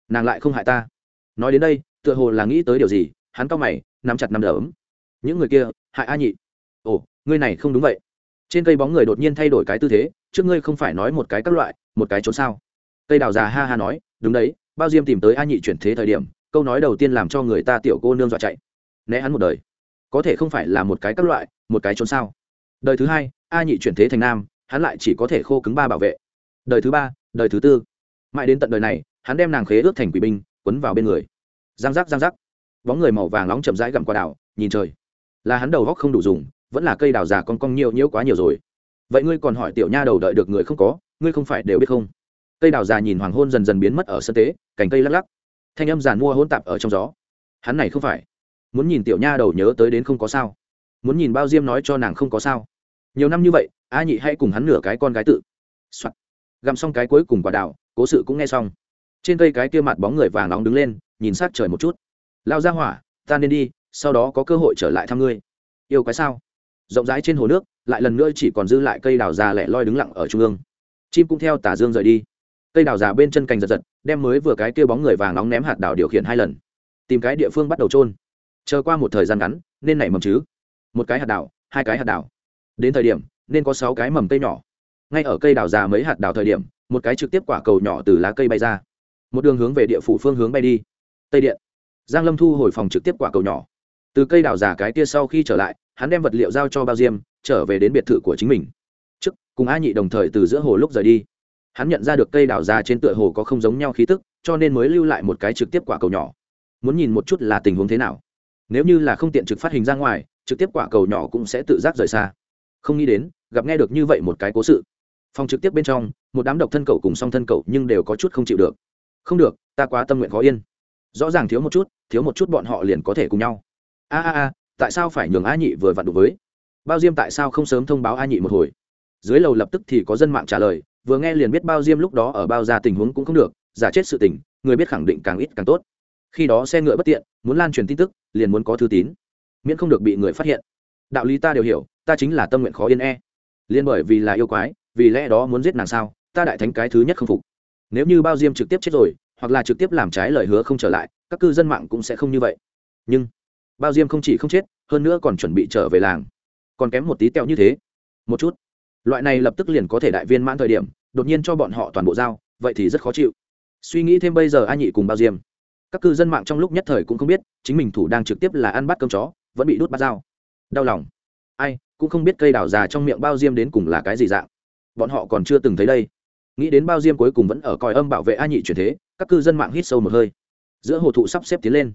Nàng lại không hại ta. Nói đến đây, tựa hồ là nghĩ tới điều gì, hắn cau mày, nắm chặt nắm đấm. Những người kia, hại a nhị. Ồ, ngươi này không đúng vậy. Trên cây bóng người đột nhiên thay đổi cái tư thế, trước ngươi không phải nói một cái các loại, một cái trốn sao? Cây đào già ha ha nói, đúng đấy, bao diêm tìm tới a nhị chuyển thế thời điểm, câu nói đầu tiên làm cho người ta tiểu cô nương dọa chạy. Né hắn một đời. Có thể không phải là một cái các loại, một cái trốn sao? Đời thứ hai, a nhị chuyển thế thành nam, hắn lại chỉ có thể khô cứng ba bảo vệ. Đời thứ ba, đời thứ tư. Mãi đến tận đời này, hắn đem nàng khế ước thành quỷ binh, quấn vào bên người. Giang giác giang giác. Bóng người màu vàng nóng chậm rãi gặm qua đảo, nhìn trời. Là hắn đầu góc không đủ dùng, vẫn là cây đào già con cong nhiều nhiễu quá nhiều rồi. Vậy ngươi còn hỏi tiểu nha đầu đợi được người không có, ngươi không phải đều biết không? Cây đào già nhìn hoàng hôn dần dần biến mất ở sân tế, cành cây lắc lắc. Thanh âm giàn mua hôn tạp ở trong gió. Hắn này không phải. Muốn nhìn tiểu nha đầu nhớ tới đến không có sao. Muốn nhìn bao diêm nói cho nàng không có sao nhiều năm như vậy, a nhị hãy cùng hắn nửa cái con gái tự、Soạn. gặm xong cái cuối cùng quả đào, cố sự cũng nghe xong. Trên cây cái kia mặt bóng người vàng nóng đứng lên, nhìn sát trời một chút. Lao ra hỏa, ta nên đi, sau đó có cơ hội trở lại thăm ngươi. Yêu cái sao? Rộng rãi trên hồ nước, lại lần nữa chỉ còn dư lại cây đào già lẻ loi đứng lặng ở trung ương. Chim cũng theo tả dương rời đi. Cây đào già bên chân cành giật giật, đem mới vừa cái kia bóng người vàng nóng ném hạt đào điều khiển hai lần. Tìm cái địa phương bắt đầu trôn chờ qua một thời gian ngắn, nên nảy mầm chứ. Một cái hạt đào, hai cái hạt đào đến thời điểm, nên có sáu cái mầm cây nhỏ. Ngay ở cây đào già mấy hạt đào thời điểm, một cái trực tiếp quả cầu nhỏ từ lá cây bay ra. Một đường hướng về địa phủ phương hướng bay đi. Tây điện. Giang lâm thu hồi phòng trực tiếp quả cầu nhỏ. Từ cây đào già cái kia sau khi trở lại, hắn đem vật liệu giao cho bao diêm, trở về đến biệt thự của chính mình. Trước, cùng a nhị đồng thời từ giữa hồ lúc rời đi. Hắn nhận ra được cây đào già trên tựa hồ có không giống nhau khí tức, cho nên mới lưu lại một cái trực tiếp quả cầu nhỏ. Muốn nhìn một chút là tình huống thế nào. Nếu như là không tiện trực phát hình ra ngoài, trực tiếp quả cầu nhỏ cũng sẽ tự giác rời xa không nghĩ đến, gặp nghe được như vậy một cái cố sự. Phòng trực tiếp bên trong, một đám độc thân cậu cùng song thân cậu nhưng đều có chút không chịu được. Không được, ta quá tâm nguyện khó yên. Rõ ràng thiếu một chút, thiếu một chút bọn họ liền có thể cùng nhau. A a a, tại sao phải nhường a nhị vừa vặn đủ với? Bao diêm tại sao không sớm thông báo a nhị một hồi? Dưới lầu lập tức thì có dân mạng trả lời, vừa nghe liền biết bao diêm lúc đó ở bao ra tình huống cũng không được, giả chết sự tình, người biết khẳng định càng ít càng tốt. Khi đó xe ngựa bất tiện, muốn lan truyền tin tức, liền muốn có thư tín. Miễn không được bị người phát hiện đạo lý ta đều hiểu, ta chính là tâm nguyện khó yên e. Liên bởi vì là yêu quái, vì lẽ đó muốn giết nàng sao, ta đại thánh cái thứ nhất không phục. Nếu như bao diêm trực tiếp chết rồi, hoặc là trực tiếp làm trái lời hứa không trở lại, các cư dân mạng cũng sẽ không như vậy. Nhưng, bao diêm không chỉ không chết, hơn nữa còn chuẩn bị trở về làng. Còn kém một tí tẹo như thế. Một chút. Loại này lập tức liền có thể đại viên mãn thời điểm, đột nhiên cho bọn họ toàn bộ giao, vậy thì rất khó chịu. Suy nghĩ thêm bây giờ a nhị cùng bao diêm. Các cư dân mạng trong lúc nhất thời cũng không biết, chính mình thủ đang trực tiếp là ăn bắt cơm chó, vẫn bị đốt bắt dao đau lòng. Ai, cũng không biết cây đào già trong miệng bao diêm đến cùng là cái gì dạng. Bọn họ còn chưa từng thấy đây. Nghĩ đến bao diêm cuối cùng vẫn ở coi âm bảo vệ a nhị truyền thế, các cư dân mạng hít sâu một hơi. Giữa hồ thụ sắp xếp tiến lên.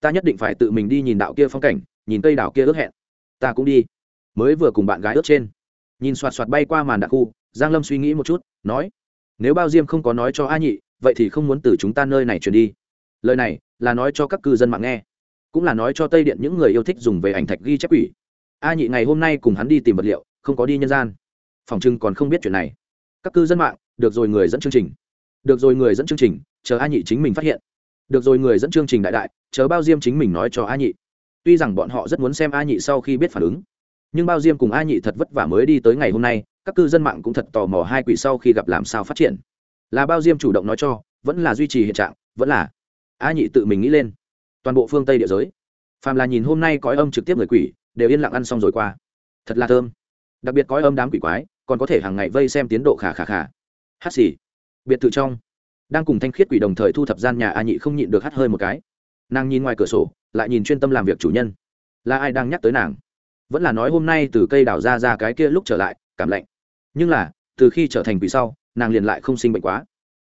Ta nhất định phải tự mình đi nhìn đạo kia phong cảnh, nhìn cây đảo kia ước hẹn. Ta cũng đi. Mới vừa cùng bạn gái ước trên. Nhìn xoạt xoạt bay qua màn đặc khu, giang lâm suy nghĩ một chút, nói, nếu bao diêm không có nói cho a nhị, vậy thì không muốn từ chúng ta nơi này chuyển đi. Lời này là nói cho các cư dân mạng nghe cũng là nói cho tây điện những người yêu thích dùng về ảnh thạch ghi chép quỷ. A nhị ngày hôm nay cùng hắn đi tìm vật liệu, không có đi nhân gian. Phòng trưng còn không biết chuyện này. Các cư dân mạng, được rồi người dẫn chương trình. Được rồi người dẫn chương trình, chờ a nhị chính mình phát hiện. Được rồi người dẫn chương trình đại đại, chờ bao diêm chính mình nói cho a nhị. Tuy rằng bọn họ rất muốn xem a nhị sau khi biết phản ứng, nhưng bao diêm cùng a nhị thật vất vả mới đi tới ngày hôm nay, các cư dân mạng cũng thật tò mò hai quỷ sau khi gặp làm sao phát triển. Là bao diêm chủ động nói cho, vẫn là duy trì hiện trạng, vẫn là. A nhị tự mình nghĩ lên toàn bộ phương tây địa giới phàm là nhìn hôm nay cõi âm trực tiếp người quỷ đều yên lặng ăn xong rồi qua thật là thơm đặc biệt cõi âm đám quỷ quái còn có thể hàng ngày vây xem tiến độ khả khả khả hát xì. biệt thự trong đang cùng thanh khiết quỷ đồng thời thu thập gian nhà a nhị không nhịn được hắt hơi một cái nàng nhìn ngoài cửa sổ lại nhìn chuyên tâm làm việc chủ nhân là ai đang nhắc tới nàng vẫn là nói hôm nay từ cây đào ra ra cái kia lúc trở lại cảm lạnh nhưng là từ khi trở thành quỷ sau nàng liền lại không sinh bệnh quá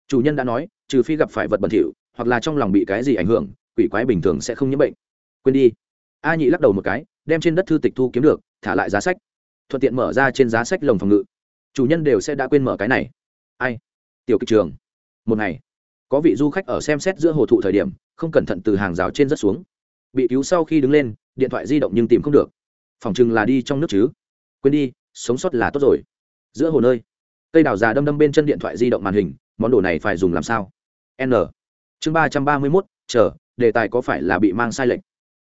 chủ nhân đã nói trừ phi gặp phải vật bẩn thỉu hoặc là trong lòng bị cái gì ảnh hưởng quỷ quái bình thường sẽ không nhiễm bệnh. Quên đi. A nhị lắc đầu một cái, đem trên đất thư tịch thu kiếm được, thả lại giá sách. Thuận tiện mở ra trên giá sách lồng phòng ngự. Chủ nhân đều sẽ đã quên mở cái này. Ai? Tiểu kịch trường. Một ngày, có vị du khách ở xem xét giữa hồ thụ thời điểm, không cẩn thận từ hàng rào trên rất xuống. Bị cứu sau khi đứng lên, điện thoại di động nhưng tìm không được. Phòng chừng là đi trong nước chứ. Quên đi, sống sót là tốt rồi. Giữa hồ nơi, cây đào già đâm đâm bên chân điện thoại di động màn hình, món đồ này phải dùng làm sao? N. Chương ba trăm ba mươi mốt, chờ đề tài có phải là bị mang sai lệch?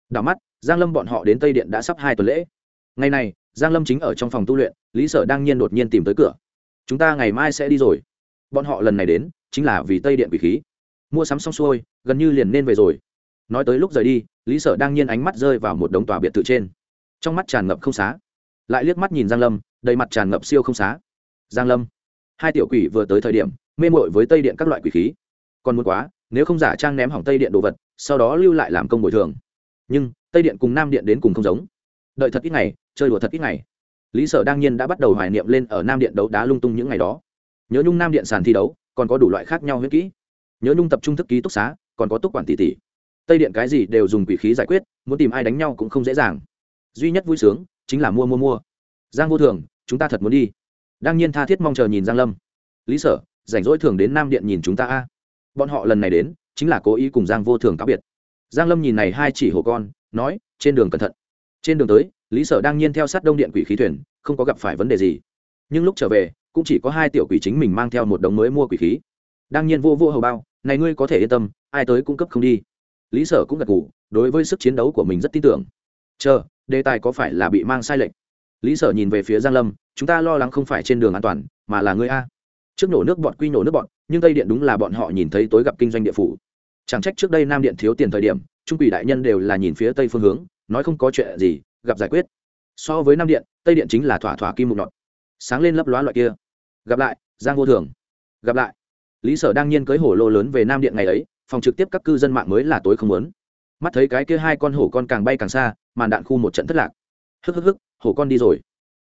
Đảo mắt, giang lâm bọn họ đến tây điện đã sắp hai tuần lễ. Ngày này, giang lâm chính ở trong phòng tu luyện, lý sở đang nhiên đột nhiên tìm tới cửa. Chúng ta ngày mai sẽ đi rồi. Bọn họ lần này đến, chính là vì tây điện quỷ khí. Mua sắm xong xuôi, gần như liền nên về rồi. Nói tới lúc rời đi, lý sở đang nhiên ánh mắt rơi vào một đống tòa biệt thự trên. Trong mắt tràn ngập không xá. Lại liếc mắt nhìn giang lâm, đầy mặt tràn ngập siêu không xá. Giang lâm, hai tiểu quỷ vừa tới thời điểm, mê mội với tây điện các loại quỷ khí. Còn muốn quá nếu không giả trang ném hỏng tây điện đồ vật, sau đó lưu lại làm công bồi thường. Nhưng, tây điện cùng nam điện đến cùng không giống. Đợi thật ít ngày, chơi đùa thật ít ngày. Lý sở đương nhiên đã bắt đầu hoài niệm lên ở nam điện đấu đá lung tung những ngày đó. Nhớ nhung nam điện sàn thi đấu, còn có đủ loại khác nhau huyết kỹ. Nhớ nhung tập trung thức ký túc xá, còn có túc quản tỷ tỷ. Tây điện cái gì đều dùng quỷ khí giải quyết, muốn tìm ai đánh nhau cũng không dễ dàng. Duy nhất vui sướng, chính là mua mua mua. Giang vô thường, chúng ta thật muốn đi. Đang nhiên tha thiết mong chờ nhìn giang lâm. Lý sở, rảnh rỗi thường đến nam điện nhìn chúng ta a bọn họ lần này đến, chính là cố ý cùng giang vô thường cáo biệt. Giang lâm nhìn này hai chỉ hồ con, nói, trên đường cẩn thận. Trên đường tới, lý sở đang nhiên theo sát đông điện quỷ khí thuyền, không có gặp phải vấn đề gì. Nhưng lúc trở về, cũng chỉ có hai tiểu quỷ chính mình mang theo một đống mới mua quỷ khí. Đang nhiên vô vô hầu bao, này ngươi có thể yên tâm, ai tới cung cấp không đi. Lý sở cũng gật gù, đối với sức chiến đấu của mình rất tin tưởng. Chờ, đề tài có phải là bị mang sai lệch? Lý sở nhìn về phía giang lâm, chúng ta lo lắng không phải trên đường an toàn, mà là ngươi a. Trước nổ nước bọn quy nổ nước bọn nhưng tây điện đúng là bọn họ nhìn thấy tối gặp kinh doanh địa phủ. Chẳng trách trước đây nam điện thiếu tiền thời điểm, trung quỷ đại nhân đều là nhìn phía tây phương hướng, nói không có chuyện gì, gặp giải quyết. So với nam điện, tây điện chính là thỏa thỏa kim mục nọt. Sáng lên lấp loá loại kia. Gặp lại, giang vô thường. Gặp lại. Lý sở đang nhiên cưới hổ lô lớn về nam điện ngày ấy, phòng trực tiếp các cư dân mạng mới là tối không muốn. Mắt thấy cái kia hai con hổ con càng bay càng xa, màn đạn khu một trận thất lạc. Hức hức hức, hổ con đi rồi.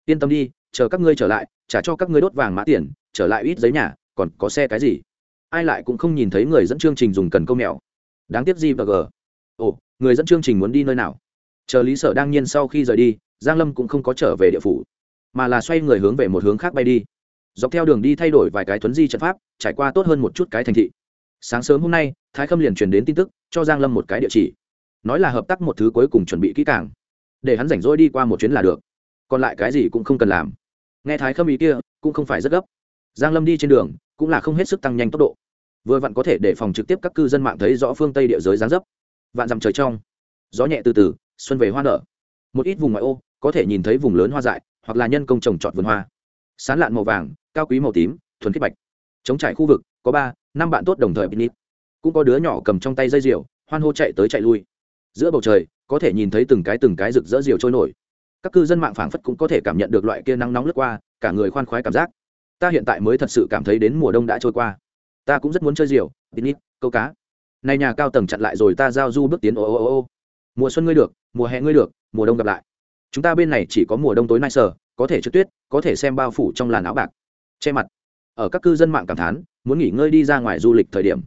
Yên tâm đi, chờ các ngươi trở lại, trả cho các ngươi đốt vàng mã tiền, trở lại ít giấy nhà còn có xe cái gì? Ai lại cũng không nhìn thấy người dẫn chương trình dùng cần câu mèo. Đáng tiếc gì và g. Ồ, người dẫn chương trình muốn đi nơi nào? Chờ lý sở đang nhiên sau khi rời đi, giang lâm cũng không có trở về địa phủ, mà là xoay người hướng về một hướng khác bay đi. Dọc theo đường đi thay đổi vài cái thuấn di trận pháp, trải qua tốt hơn một chút cái thành thị. Sáng sớm hôm nay, thái khâm liền truyền đến tin tức, cho giang lâm một cái địa chỉ. Nói là hợp tác một thứ cuối cùng chuẩn bị kỹ càng. Để hắn rảnh rỗi đi qua một chuyến là được. Còn lại cái gì cũng không cần làm. Nghe thái khâm ý kia, cũng không phải rất gấp. Giang lâm đi trên đường cũng là không hết sức tăng nhanh tốc độ. Vừa vặn có thể để phòng trực tiếp các cư dân mạng thấy rõ phương tây địa giới giáng dấp. Vạn dằm trời trong, gió nhẹ từ từ, xuân về hoa nở. Một ít vùng ngoại ô có thể nhìn thấy vùng lớn hoa dại, hoặc là nhân công trồng trọt vườn hoa. Sán lạn màu vàng, cao quý màu tím, thuần khiết bạch. Chống trải khu vực, có ba, năm bạn tốt đồng thời picnic. Cũng có đứa nhỏ cầm trong tay dây diều hoan hô chạy tới chạy lui. Giữa bầu trời, có thể nhìn thấy từng cái từng cái rực rỡ diều trôi nổi. Các cư dân mạng phảng phất cũng có thể cảm nhận được loại kia nắng nóng lướt qua, cả người khoan khoái cảm giác ta hiện tại mới thật sự cảm thấy đến mùa đông đã trôi qua. Ta cũng rất muốn chơi diều picnic câu cá. Này nhà cao tầng chặn lại rồi, ta giao du bước tiến, ô ô ô ô. Mùa xuân ngươi được, mùa hè ngươi được, mùa đông gặp lại. Chúng ta bên này chỉ có mùa đông tối nay sở có thể trượt tuyết, có thể xem bao phủ trong làn áo bạc. Che mặt. Ở các cư dân mạng cảm thán, muốn nghỉ ngơi đi ra ngoài du lịch thời điểm.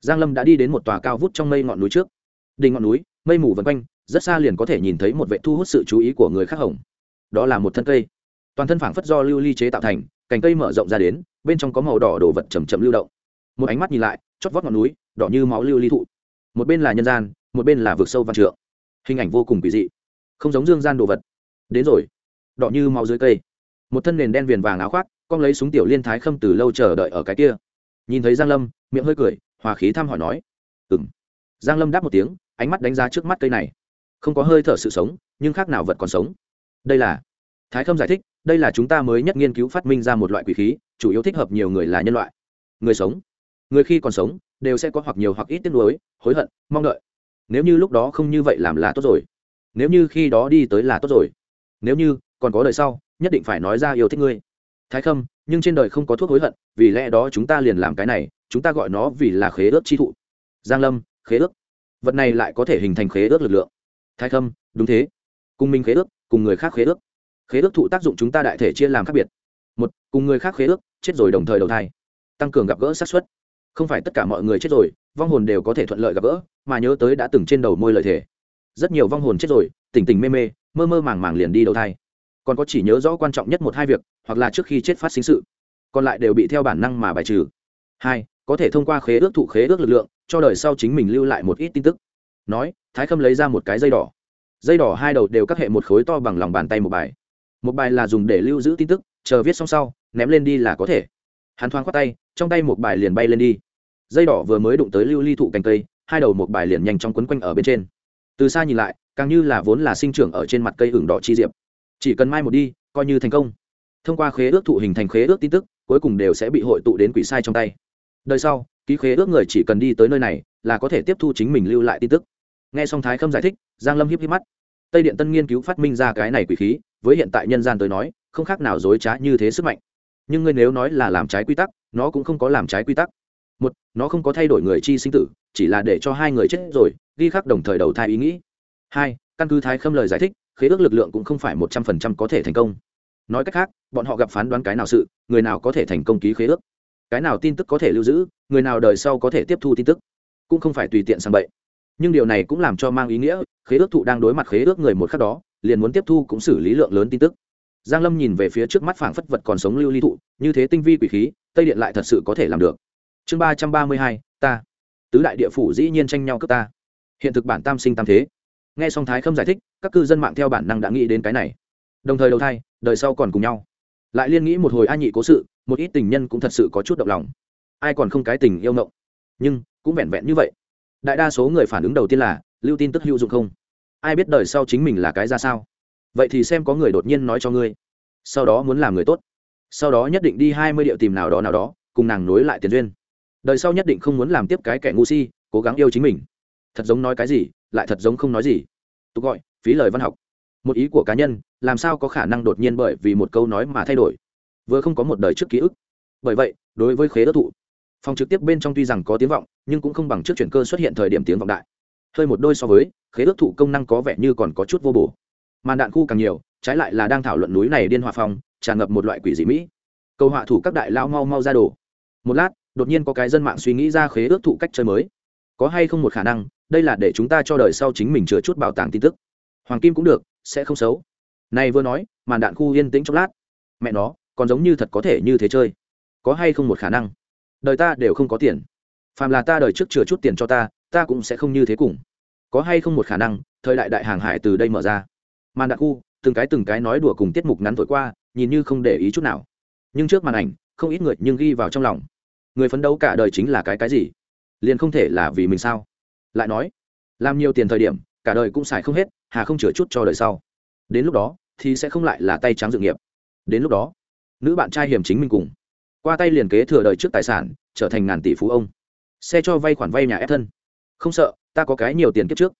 Giang lâm đã đi đến một tòa cao vút trong mây ngọn núi trước. Đỉnh ngọn núi, mây mù vần quanh, rất xa liền có thể nhìn thấy một vệ thu hút sự chú ý của người khác hồng. Đó là một thân cây. Toàn thân phảng phất do lưu ly chế tạo thành cành cây mở rộng ra đến, bên trong có màu đỏ đồ vật chầm chậm lưu động. Một ánh mắt nhìn lại, chót vót ngọn núi, đỏ như máu lưu ly thụ. Một bên là nhân gian, một bên là vực sâu văn trượng. Hình ảnh vô cùng kỳ dị. Không giống dương gian đồ vật. Đến rồi. Đỏ như máu dưới cây. Một thân nền đen viền vàng áo khoác, con lấy súng tiểu liên thái khâm từ lâu chờ đợi ở cái kia. Nhìn thấy giang lâm, miệng hơi cười, hòa khí thăm hỏi nói, ừm. Giang lâm đáp một tiếng, ánh mắt đánh giá trước mắt cây này. Không có hơi thở sự sống, nhưng khác nào vật còn sống. Đây là thái khâm giải thích đây là chúng ta mới nhất nghiên cứu phát minh ra một loại quỷ khí, chủ yếu thích hợp nhiều người là nhân loại. Người sống, người khi còn sống, đều sẽ có hoặc nhiều hoặc ít tiếc nuối, hối hận, mong đợi. Nếu như lúc đó không như vậy làm là tốt rồi. Nếu như khi đó đi tới là tốt rồi. Nếu như còn có đời sau, nhất định phải nói ra yêu thích ngươi. Thái khâm, nhưng trên đời không có thuốc hối hận, vì lẽ đó chúng ta liền làm cái này, chúng ta gọi nó vì là khế ước chi thụ. Giang lâm, khế ước. Vật này lại có thể hình thành khế ước lực lượng. Thái khâm, đúng thế. Cùng mình khế ước, cùng người khác khế ước khế ước thụ tác dụng chúng ta đại thể chia làm khác biệt. Một, cùng người khác khế ước, chết rồi đồng thời đầu thai. Tăng cường gặp gỡ xác suất. Không phải tất cả mọi người chết rồi, vong hồn đều có thể thuận lợi gặp gỡ, mà nhớ tới đã từng trên đầu môi lợi thể rất nhiều vong hồn chết rồi, tỉnh tỉnh mê mê, mơ mơ màng màng liền đi đầu thai. Còn có chỉ nhớ rõ quan trọng nhất một hai việc, hoặc là trước khi chết phát sinh sự. Còn lại đều bị theo bản năng mà bài trừ. Hai, có thể thông qua khế ước thụ khế ước lực lượng, cho đời sau chính mình lưu lại một ít tin tức. Nói, thái khâm lấy ra một cái dây đỏ. Dây đỏ hai đầu đều các hệ một khối to bằng lòng bàn tay một bài một bài là dùng để lưu giữ tin tức, chờ viết xong sau, ném lên đi là có thể. Hắn thoáng khoát tay, trong tay một bài liền bay lên đi. Dây đỏ vừa mới đụng tới lưu ly thụ cành cây, hai đầu một bài liền nhanh chóng quấn quanh ở bên trên. Từ xa nhìn lại, càng như là vốn là sinh trưởng ở trên mặt cây hưởng đỏ chi diệp. Chỉ cần mai một đi, coi như thành công. Thông qua khế ước thụ hình thành khế ước tin tức, cuối cùng đều sẽ bị hội tụ đến quỷ sai trong tay. Đời sau, ký khế ước người chỉ cần đi tới nơi này, là có thể tiếp thu chính mình lưu lại tin tức. Nghe xong thái khâm giải thích, giang lâm hiếp hiếp mắt. Tây điện tân nghiên cứu phát minh ra cái này quỷ khí với hiện tại nhân gian tới nói, không khác nào dối trá như thế sức mạnh. Nhưng ngươi nếu nói là làm trái quy tắc, nó cũng không có làm trái quy tắc. Một, nó không có thay đổi người chi sinh tử, chỉ là để cho hai người chết rồi, ghi khắc đồng thời đầu thai ý nghĩ. Hai, căn cứ thái khâm lời giải thích, khế ước lực lượng cũng không phải một trăm phần trăm có thể thành công. Nói cách khác, bọn họ gặp phán đoán cái nào sự, người nào có thể thành công ký khế ước? Cái nào tin tức có thể lưu giữ, người nào đời sau có thể tiếp thu tin tức? Cũng không phải tùy tiện sang bậy. Nhưng điều này cũng làm cho mang ý nghĩa, khế ước thụ đang đối mặt khế ước người một khắc đó liền muốn tiếp thu cũng xử lý lượng lớn tin tức. Giang lâm nhìn về phía trước mắt phảng phất vật còn sống lưu ly thụ, như thế tinh vi quỷ khí, tây điện lại thật sự có thể làm được. Chương ba trăm ba mươi hai, ta. Tứ đại địa phủ dĩ nhiên tranh nhau cướp ta. Hiện thực bản tam sinh tam thế. Nghe Song thái khâm giải thích, các cư dân mạng theo bản năng đã nghĩ đến cái này. Đồng thời đầu thai, đời sau còn cùng nhau. Lại liên nghĩ một hồi a nhị cố sự, một ít tình nhân cũng thật sự có chút động lòng. Ai còn không cái tình yêu mộng nhưng, cũng vẹn vẹn như vậy. Đại đa số người phản ứng đầu tiên là, lưu tin tức hữu dụng không? Ai biết đời sau chính mình là cái ra sao? Vậy thì xem có người đột nhiên nói cho ngươi. Sau đó muốn làm người tốt. Sau đó nhất định đi hai mươi điệu tìm nào đó nào đó, cùng nàng nối lại tiền duyên. Đời sau nhất định không muốn làm tiếp cái kẻ ngu si, cố gắng yêu chính mình. Thật giống nói cái gì, lại thật giống không nói gì. Tục gọi, phí lời văn học. Một ý của cá nhân, làm sao có khả năng đột nhiên bởi vì một câu nói mà thay đổi? Vừa không có một đời trước ký ức. Bởi vậy, đối với khế ước thụ, phòng trực tiếp bên trong tuy rằng có tiếng vọng, nhưng cũng không bằng trước chuyển cơ xuất hiện thời điểm tiếng vọng đại hơi một đôi so với, khế ước thụ công năng có vẻ như còn có chút vô bổ. Màn đạn khu càng nhiều, trái lại là đang thảo luận núi này điên hòa phong, tràn ngập một loại quỷ dị mỹ. Câu họa thủ các đại lao mau mau ra đồ một lát, đột nhiên có cái dân mạng suy nghĩ ra khế ước thụ cách chơi mới. Có hay không một khả năng, đây là để chúng ta cho đời sau chính mình chứa chút bảo tàng tin tức. Hoàng kim cũng được, sẽ không xấu. Này vừa nói, màn đạn khu yên tĩnh chốc lát. Mẹ nó, còn giống như thật có thể như thế chơi. Có hay không một khả năng? Đời ta đều không có tiền. Phàm là ta đời trước chừa chút tiền cho ta ta cũng sẽ không như thế cùng. Có hay không một khả năng, thời đại đại hàng hải từ đây mở ra. Màn đạn khu, từng cái từng cái nói đùa cùng tiết mục ngắn thổi qua, nhìn như không để ý chút nào. Nhưng trước màn ảnh, không ít người nhưng ghi vào trong lòng. Người phấn đấu cả đời chính là cái cái gì? Liền không thể là vì mình sao? Lại nói, làm nhiều tiền thời điểm, cả đời cũng xài không hết, hà không chừa chút cho đời sau. Đến lúc đó, thì sẽ không lại là tay trắng dự nghiệp. Đến lúc đó, nữ bạn trai hiểm chính mình cùng. Qua tay liền kế thừa đời trước tài sản, trở thành ngàn tỷ phú ông. Xe cho vay khoản vay nhà ép thân không sợ, ta có cái nhiều tiền kiếp trước.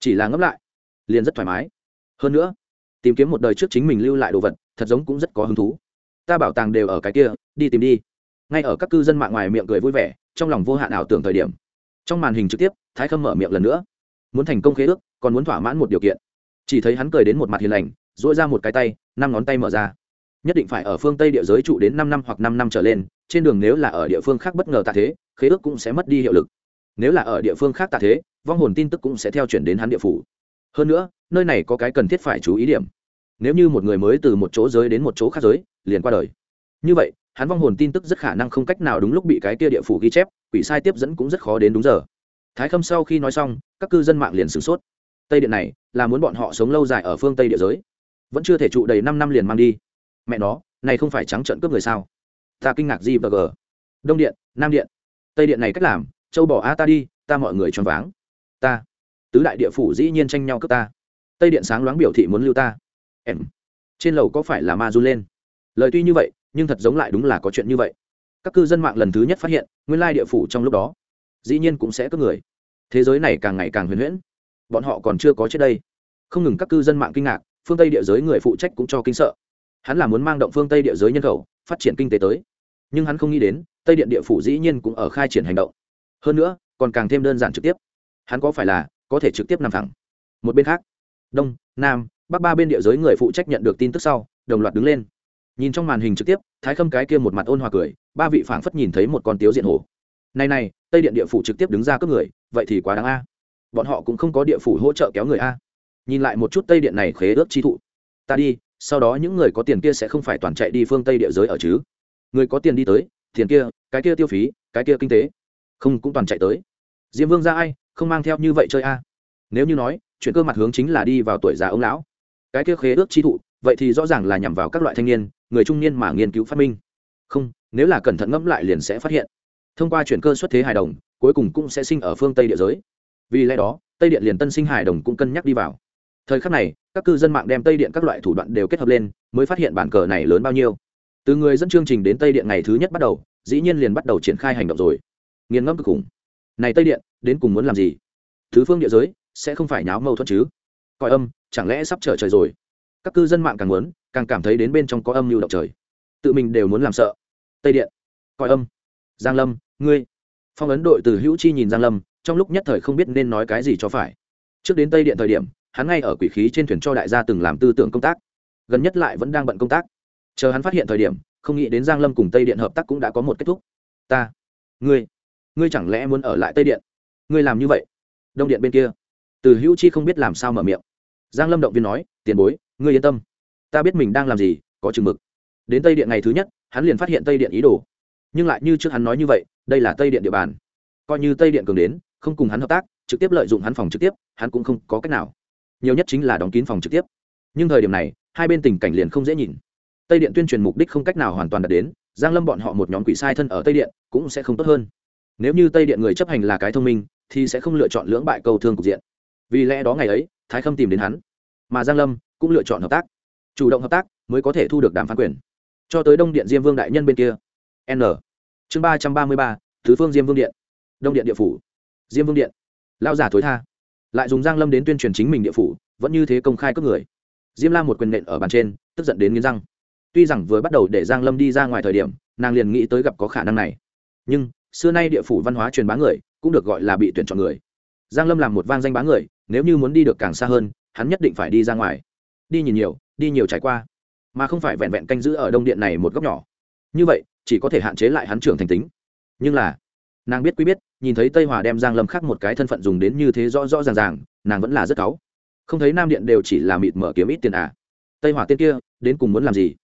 Chỉ là ngẫm lại, liền rất thoải mái. Hơn nữa, tìm kiếm một đời trước chính mình lưu lại đồ vật, thật giống cũng rất có hứng thú. Ta bảo tàng đều ở cái kia, đi tìm đi. Ngay ở các cư dân mạng ngoài miệng cười vui vẻ, trong lòng vô hạn ảo tưởng thời điểm. Trong màn hình trực tiếp, thái khâm mở miệng lần nữa. Muốn thành công khế ước, còn muốn thỏa mãn một điều kiện. Chỉ thấy hắn cười đến một mặt hiền lành dỗi ra một cái tay, năm ngón tay mở ra. Nhất định phải ở phương tây địa giới trụ đến năm năm hoặc năm năm trở lên, trên đường nếu là ở địa phương khác bất ngờ tạ thế, khế ước cũng sẽ mất đi hiệu lực nếu là ở địa phương khác tạ thế, vong hồn tin tức cũng sẽ theo chuyển đến hắn địa phủ. Hơn nữa, nơi này có cái cần thiết phải chú ý điểm. Nếu như một người mới từ một chỗ giới đến một chỗ khác giới, liền qua đời. Như vậy, hắn vong hồn tin tức rất khả năng không cách nào đúng lúc bị cái kia địa phủ ghi chép, quỷ sai tiếp dẫn cũng rất khó đến đúng giờ. Thái khâm sau khi nói xong, các cư dân mạng liền sửng sốt. Tây điện này, là muốn bọn họ sống lâu dài ở phương tây địa giới. Vẫn chưa thể trụ đầy năm năm liền mang đi. Mẹ nó, này không phải trắng trận cướp người sao? Ta kinh ngạc gì và g. Đông điện, nam điện. Tây điện này cách làm châu bỏ a ta đi, ta mọi người choáng váng. Ta, tứ đại địa phủ dĩ nhiên tranh nhau cướp ta. Tây điện sáng loáng biểu thị muốn lưu ta. Em, trên lầu có phải là ma run lên? Lời tuy như vậy, nhưng thật giống lại đúng là có chuyện như vậy. Các cư dân mạng lần thứ nhất phát hiện, nguyên lai địa phủ trong lúc đó, dĩ nhiên cũng sẽ cướp người. Thế giới này càng ngày càng huyền huyễn. Bọn họ còn chưa có chết đây. Không ngừng các cư dân mạng kinh ngạc, phương tây địa giới người phụ trách cũng cho kinh sợ. Hắn là muốn mang động phương tây địa giới nhân khẩu, phát triển kinh tế tới. Nhưng hắn không nghĩ đến, tây điện địa phủ dĩ nhiên cũng ở khai triển hành động hơn nữa, còn càng thêm đơn giản trực tiếp. Hắn có phải là có thể trực tiếp nằm thẳng? Một bên khác, đông, nam, bắc ba bên địa giới người phụ trách nhận được tin tức sau, đồng loạt đứng lên. Nhìn trong màn hình trực tiếp, thái khâm cái kia một mặt ôn hòa cười, ba vị phảng phất nhìn thấy một con tiếu diện hổ. Này này, tây điện địa phủ trực tiếp đứng ra cướp người, vậy thì quá đáng a. Bọn họ cũng không có địa phủ hỗ trợ kéo người a. Nhìn lại một chút tây điện này khế ước chi thụ. Ta đi, sau đó những người có tiền kia sẽ không phải toàn chạy đi phương tây địa giới ở chứ. Người có tiền đi tới, tiền kia, cái kia tiêu phí, cái kia kinh tế không cũng toàn chạy tới. Diêm vương ra ai, không mang theo như vậy chơi a. Nếu như nói, chuyện cơ mặt hướng chính là đi vào tuổi già ông lão. Cái kia khế ước chi thụ, vậy thì rõ ràng là nhằm vào các loại thanh niên, người trung niên mà nghiên cứu phát minh. Không, nếu là cẩn thận ngẫm lại liền sẽ phát hiện. Thông qua chuyển cơ xuất thế hài đồng, cuối cùng cũng sẽ sinh ở phương tây địa giới. Vì lẽ đó, tây điện liền tân sinh hài đồng cũng cân nhắc đi vào. Thời khắc này, các cư dân mạng đem tây điện các loại thủ đoạn đều kết hợp lên, mới phát hiện bản cờ này lớn bao nhiêu. Từ người dẫn chương trình đến tây điện ngày thứ nhất bắt đầu, dĩ nhiên liền bắt đầu triển khai hành động rồi nghiền ngẫm cực khủng. Này tây điện, đến cùng muốn làm gì? Thứ phương địa giới, sẽ không phải nháo mâu thuẫn chứ? Coi âm, chẳng lẽ sắp trở trời rồi? Các cư dân mạng càng muốn, càng cảm thấy đến bên trong có âm mưu động trời. Tự mình đều muốn làm sợ. Tây điện, coi âm. Giang lâm, ngươi. Phong ấn đội từ hữu chi nhìn giang lâm, trong lúc nhất thời không biết nên nói cái gì cho phải. Trước đến tây điện thời điểm, hắn ngay ở quỷ khí trên thuyền cho đại gia từng làm tư tưởng công tác. Gần nhất lại vẫn đang bận công tác. Chờ hắn phát hiện thời điểm, không nghĩ đến giang lâm cùng tây điện hợp tác cũng đã có một kết thúc. Ta, ngươi ngươi chẳng lẽ muốn ở lại tây điện? Ngươi làm như vậy. Đông điện bên kia. Từ hữu chi không biết làm sao mở miệng. Giang lâm động viên nói, tiền bối, ngươi yên tâm. Ta biết mình đang làm gì, có chừng mực. Đến tây điện ngày thứ nhất, hắn liền phát hiện tây điện ý đồ. Nhưng lại như trước hắn nói như vậy, đây là tây điện địa bàn. Coi như tây điện cường đến, không cùng hắn hợp tác, trực tiếp lợi dụng hắn phòng trực tiếp, hắn cũng không có cách nào. Nhiều nhất chính là đóng kín phòng trực tiếp. Nhưng thời điểm này, hai bên tình cảnh liền không dễ nhìn. Tây điện tuyên truyền mục đích không cách nào hoàn toàn đạt đến, giang lâm bọn họ một nhóm quỷ sai thân ở tây điện, cũng sẽ không tốt hơn nếu như tây điện người chấp hành là cái thông minh, thì sẽ không lựa chọn lưỡng bại câu thương cục diện. Vì lẽ đó ngày ấy, thái khâm tìm đến hắn, mà giang lâm cũng lựa chọn hợp tác. Chủ động hợp tác mới có thể thu được đàm phán quyền. Cho tới đông điện diêm vương đại nhân bên kia. N. Chương ba trăm ba mươi ba, thứ phương diêm vương điện. Đông điện địa phủ. Diêm vương điện. Lao giả thối tha. Lại dùng giang lâm đến tuyên truyền chính mình địa phủ, vẫn như thế công khai cướp người. Diêm la một quyền nện ở bàn trên, tức giận đến nghiến răng. Tuy rằng vừa bắt đầu để giang lâm đi ra ngoài thời điểm, nàng liền nghĩ tới gặp có khả năng này. Nhưng xưa nay địa phủ văn hóa truyền bá người cũng được gọi là bị tuyển chọn người. Giang lâm làm một vang danh bá người, nếu như muốn đi được càng xa hơn, hắn nhất định phải đi ra ngoài. Đi nhìn nhiều, đi nhiều trải qua, mà không phải vẹn vẹn canh giữ ở đông điện này một góc nhỏ. Như vậy, chỉ có thể hạn chế lại hắn trưởng thành tính. Nhưng là, nàng biết quý biết, nhìn thấy tây hòa đem giang lâm khác một cái thân phận dùng đến như thế rõ rõ ràng ràng, nàng vẫn là rất cáu. Không thấy nam điện đều chỉ là mịt mở kiếm ít tiền à. Tây hòa tên kia, đến cùng muốn làm gì?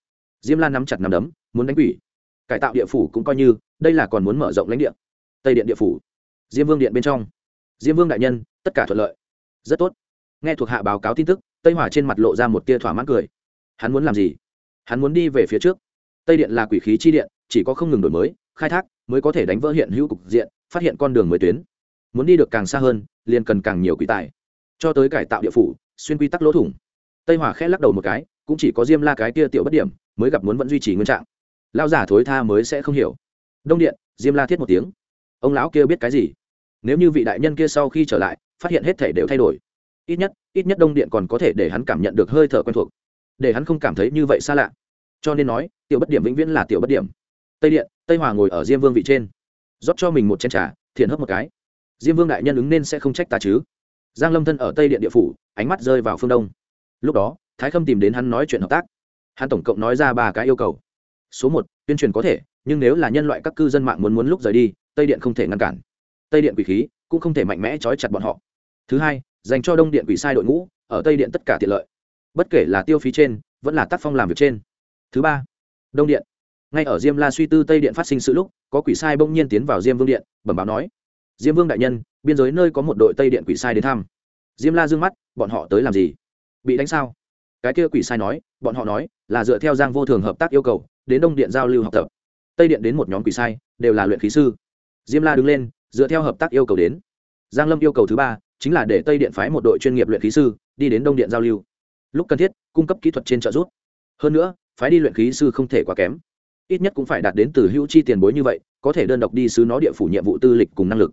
Diêm lan nắm chặt nắm đấm, muốn đánh quỷ. Cải tạo địa phủ cũng coi như đây là còn muốn mở rộng lãnh địa. Tây điện địa phủ, diêm vương điện bên trong. Diêm vương đại nhân, tất cả thuận lợi. Rất tốt. Nghe thuộc hạ báo cáo tin tức, tây hỏa trên mặt lộ ra một tia thỏa mãn cười. Hắn muốn làm gì? Hắn muốn đi về phía trước. Tây điện là quỷ khí chi điện, chỉ có không ngừng đổi mới, khai thác, mới có thể đánh vỡ hiện hữu cục diện, phát hiện con đường mới tuyến. Muốn đi được càng xa hơn, liền cần càng nhiều quỷ tài. Cho tới cải tạo địa phủ, xuyên quy tắc lỗ thủng. Tây hỏa khẽ lắc đầu một cái, cũng chỉ có diêm la cái kia tiểu bất điểm, mới gặp muốn vẫn duy trì nguyên trạng. Lao giả thối tha mới sẽ không hiểu đông điện, diêm la thiết một tiếng. Ông lão kia biết cái gì? Nếu như vị đại nhân kia sau khi trở lại, phát hiện hết thể đều thay đổi. Ít nhất ít nhất đông điện còn có thể để hắn cảm nhận được hơi thở quen thuộc. Để hắn không cảm thấy như vậy xa lạ. Cho nên nói, tiểu bất điểm vĩnh viễn là tiểu bất điểm. Tây điện, tây hòa ngồi ở diêm vương vị trên. Rót cho mình một chén trà, thiện hấp một cái. Diêm vương đại nhân ứng nên sẽ không trách ta chứ. Giang lâm thân ở tây điện địa phủ, ánh mắt rơi vào phương đông. Lúc đó, thái khâm tìm đến hắn nói chuyện hợp tác. Hắn tổng cộng nói ra ba cái yêu cầu. Số một, tuyên truyền có thể nhưng nếu là nhân loại các cư dân mạng muốn muốn lúc rời đi, tây điện không thể ngăn cản. Tây điện quỷ khí cũng không thể mạnh mẽ trói chặt bọn họ. Thứ hai, dành cho đông điện quỷ sai đội ngũ, ở tây điện tất cả tiện lợi. Bất kể là tiêu phí trên, vẫn là tác phong làm việc trên. Thứ ba, đông điện. Ngay ở diêm la suy tư tây điện phát sinh sự lúc, có quỷ sai bỗng nhiên tiến vào diêm vương điện, bẩm báo nói, diêm vương đại nhân, biên giới nơi có một đội tây điện quỷ sai đến thăm. Diêm la d ư ơ n g mắt, bọn họ tới làm gì? Bị đánh sao? Cái kia quỷ sai nói, bọn họ nói là dựa theo giang vô thường hợp tác yêu cầu, đến đông điện giao lưu học tập tây điện đến một nhóm quỷ sai, đều là luyện khí sư. Diêm la đứng lên, dựa theo hợp tác yêu cầu đến. Giang lâm yêu cầu thứ ba, chính là để tây điện phái một đội chuyên nghiệp luyện khí sư, đi đến đông điện giao lưu. Lúc cần thiết, cung cấp kỹ thuật trên trợ giúp. Hơn nữa, phái đi luyện khí sư không thể quá kém. Ít nhất cũng phải đạt đến từ hữu chi tiền bối như vậy, có thể đơn độc đi sứ nó địa phủ nhiệm vụ tư lịch cùng năng lực.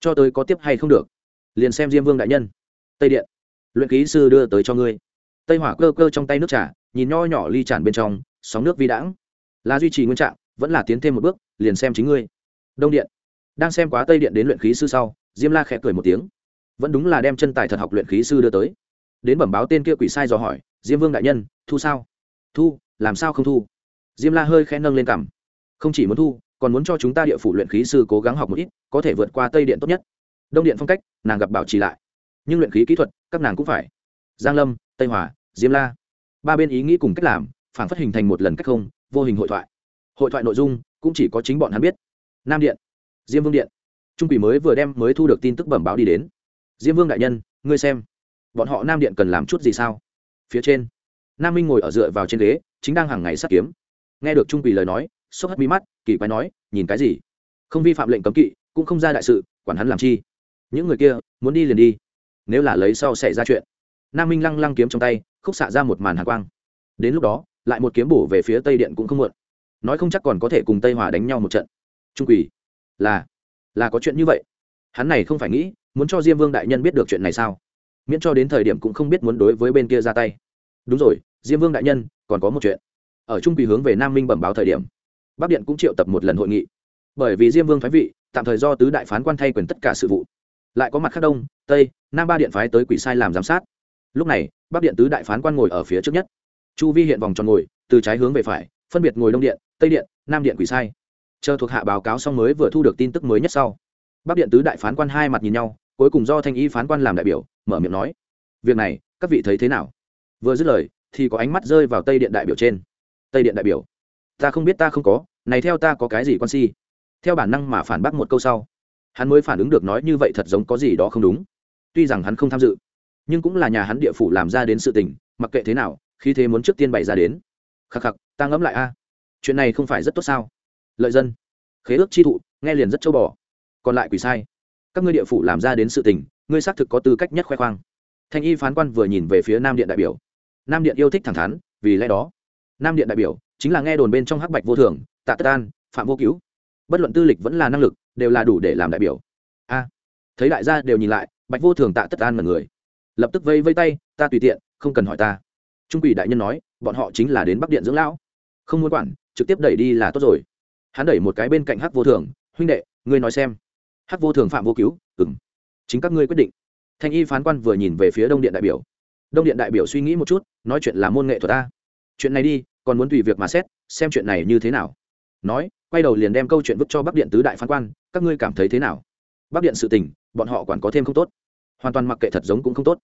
Cho tới có tiếp hay không được. Liền xem diêm vương đại nhân. Tây điện, luyện khí sư đưa tới cho ngươi. Tây hỏa cơ cơ trong tay nước trà, nhìn nho nhỏ ly tràn bên trong, sóng nước vi đãng. Là duy trì nguyên trạng vẫn là tiến thêm một bước, liền xem chính ngươi. Đông điện. Đang xem quá tây điện đến luyện khí sư sau, diêm la khẽ cười một tiếng. Vẫn đúng là đem chân tài thật học luyện khí sư đưa tới. Đến bẩm báo tên kia quỷ sai dò hỏi, diêm vương đại nhân, thu sao? Thu, làm sao không thu? Diêm la hơi khẽ nâng lên cằm. Không chỉ muốn thu, còn muốn cho chúng ta địa phủ luyện khí sư cố gắng học một ít, có thể vượt qua tây điện tốt nhất. Đông điện phong cách, nàng gặp bảo trì lại. Nhưng luyện khí kỹ thuật, các nàng cũng phải. Giang lâm, tây hòa, diêm la. Ba bên ý nghĩ cùng cách làm phản phát hình thành một lần cách không, vô hình hội thoại hội thoại nội dung cũng chỉ có chính bọn hắn biết. Nam điện, diêm vương điện. Trung quỷ mới vừa đem mới thu được tin tức bẩm báo đi đến. Diêm vương đại nhân, ngươi xem, bọn họ nam điện cần làm chút gì sao? Phía trên, nam minh ngồi ở dựa vào trên ghế, chính đang hàng ngày sát kiếm. Nghe được trung quỷ lời nói, sốc hất mí mắt, kỳ quái nói, nhìn cái gì? Không vi phạm lệnh cấm kỵ, cũng không ra đại sự, quản hắn làm chi? Những người kia, muốn đi liền đi. Nếu là lấy sau xảy ra chuyện. Nam minh lăng lăng kiếm trong tay, khúc xạ ra một màn hạ quang. Đến lúc đó, lại một kiếm bổ về phía tây điện cũng không muộn nói không chắc còn có thể cùng tây hòa đánh nhau một trận. Trung quỷ là là có chuyện như vậy. Hắn này không phải nghĩ, muốn cho diêm vương đại nhân biết được chuyện này sao? Miễn cho đến thời điểm cũng không biết muốn đối với bên kia ra tay. Đúng rồi, diêm vương đại nhân, còn có một chuyện. Ở trung quỷ hướng về nam minh bẩm báo thời điểm, bắc điện cũng triệu tập một lần hội nghị. Bởi vì diêm vương phái vị, tạm thời do tứ đại phán quan thay quyền tất cả sự vụ. Lại có mặt khác đông, tây, nam ba điện phái tới quỷ sai làm giám sát. Lúc này, bắc điện tứ đại phán quan ngồi ở phía trước nhất. Chu vi hiện vòng tròn ngồi, từ trái hướng về phải, phân biệt ngồi đông điện tây điện nam điện quỷ sai chờ thuộc hạ báo cáo xong mới vừa thu được tin tức mới nhất sau bắc điện tứ đại phán quan hai mặt nhìn nhau cuối cùng do thanh y phán quan làm đại biểu mở miệng nói việc này các vị thấy thế nào vừa dứt lời thì có ánh mắt rơi vào tây điện đại biểu trên tây điện đại biểu ta không biết ta không có này theo ta có cái gì quan si theo bản năng mà phản bác một câu sau hắn mới phản ứng được nói như vậy thật giống có gì đó không đúng tuy rằng hắn không tham dự nhưng cũng là nhà hắn địa phủ làm ra đến sự tình mặc kệ thế nào khi thế muốn trước tiên bày ra đến khắc khắc ta ngẫm lại a chuyện này không phải rất tốt sao? Lợi dân, khế ước chi thụ, nghe liền rất châu bò. Còn lại quỷ sai, các ngươi địa phủ làm ra đến sự tình, ngươi xác thực có tư cách nhất khoe khoang. Thanh y phán quan vừa nhìn về phía nam điện đại biểu. Nam điện yêu thích thẳng thắn, vì lẽ đó, nam điện đại biểu chính là nghe đồn bên trong hắc bạch vô thường, tạ tất an, phạm vô cứu. Bất luận tư lịch vẫn là năng lực, đều là đủ để làm đại biểu. A, thấy đại gia đều nhìn lại, bạch vô thường tạ tất an mật người. Lập tức vây vây tay, ta tùy tiện, không cần hỏi ta. Trung quỷ đại nhân nói, bọn họ chính là đến bắc điện dưỡng lão. Không muốn quản trực tiếp đẩy đi là tốt rồi. Hắn đẩy một cái bên cạnh hắc vô thường, huynh đệ, ngươi nói xem. Hắc vô thường phạm vô cứu ừng chính các ngươi quyết định. Thanh y phán quan vừa nhìn về phía đông điện đại biểu. Đông điện đại biểu suy nghĩ một chút, nói chuyện là môn nghệ thuật ta. Chuyện này đi, còn muốn tùy việc mà xét, xem chuyện này như thế nào. Nói, quay đầu liền đem câu chuyện vứt cho bắc điện tứ đại phán quan, các ngươi cảm thấy thế nào? Bắc điện sự tình, bọn họ quản có thêm không tốt. Hoàn toàn mặc kệ thật giống cũng không tốt.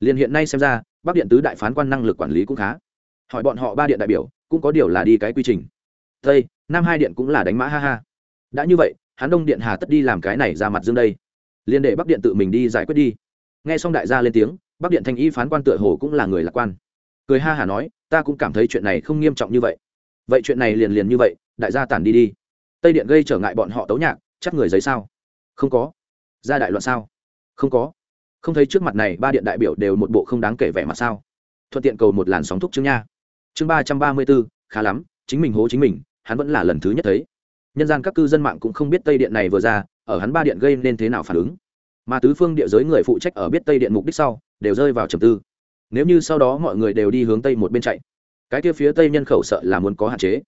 Liền hiện nay xem ra, bắc điện tứ đại phán quan năng lực quản lý cũng khá. Hỏi bọn họ ba điện đại biểu, cũng có điều là đi cái quy trình tây, nam hai điện cũng là đánh mã, ha ha. Đã như vậy, hắn đông điện hà tất đi làm cái này ra mặt dương đây. Liên đệ bắc điện tự mình đi giải quyết đi. Nghe xong đại gia lên tiếng, bắc điện thanh y phán quan tựa hồ cũng là người lạc quan. Cười ha hả nói, ta cũng cảm thấy chuyện này không nghiêm trọng như vậy. Vậy chuyện này liền liền như vậy, đại gia tản đi đi. Tây điện gây trở ngại bọn họ tấu nhạc, chắc người giấy sao? Không có. Ra đại loạn sao? Không có. Không thấy trước mặt này ba điện đại biểu đều một bộ không đáng kể vẻ mặt sao? Thuận tiện cầu một làn sóng thúc chương nha. Chương ba trăm ba mươi bốn khá lắm, chính mình hố chính mình hắn vẫn là lần thứ nhất thấy. Nhân gian các cư dân mạng cũng không biết tây điện này vừa ra, ở hắn ba điện gây nên thế nào phản ứng. Mà tứ phương địa giới người phụ trách ở biết tây điện mục đích sau, đều rơi vào trầm tư. Nếu như sau đó mọi người đều đi hướng tây một bên chạy, cái kia phía tây nhân khẩu sợ là muốn có hạn chế.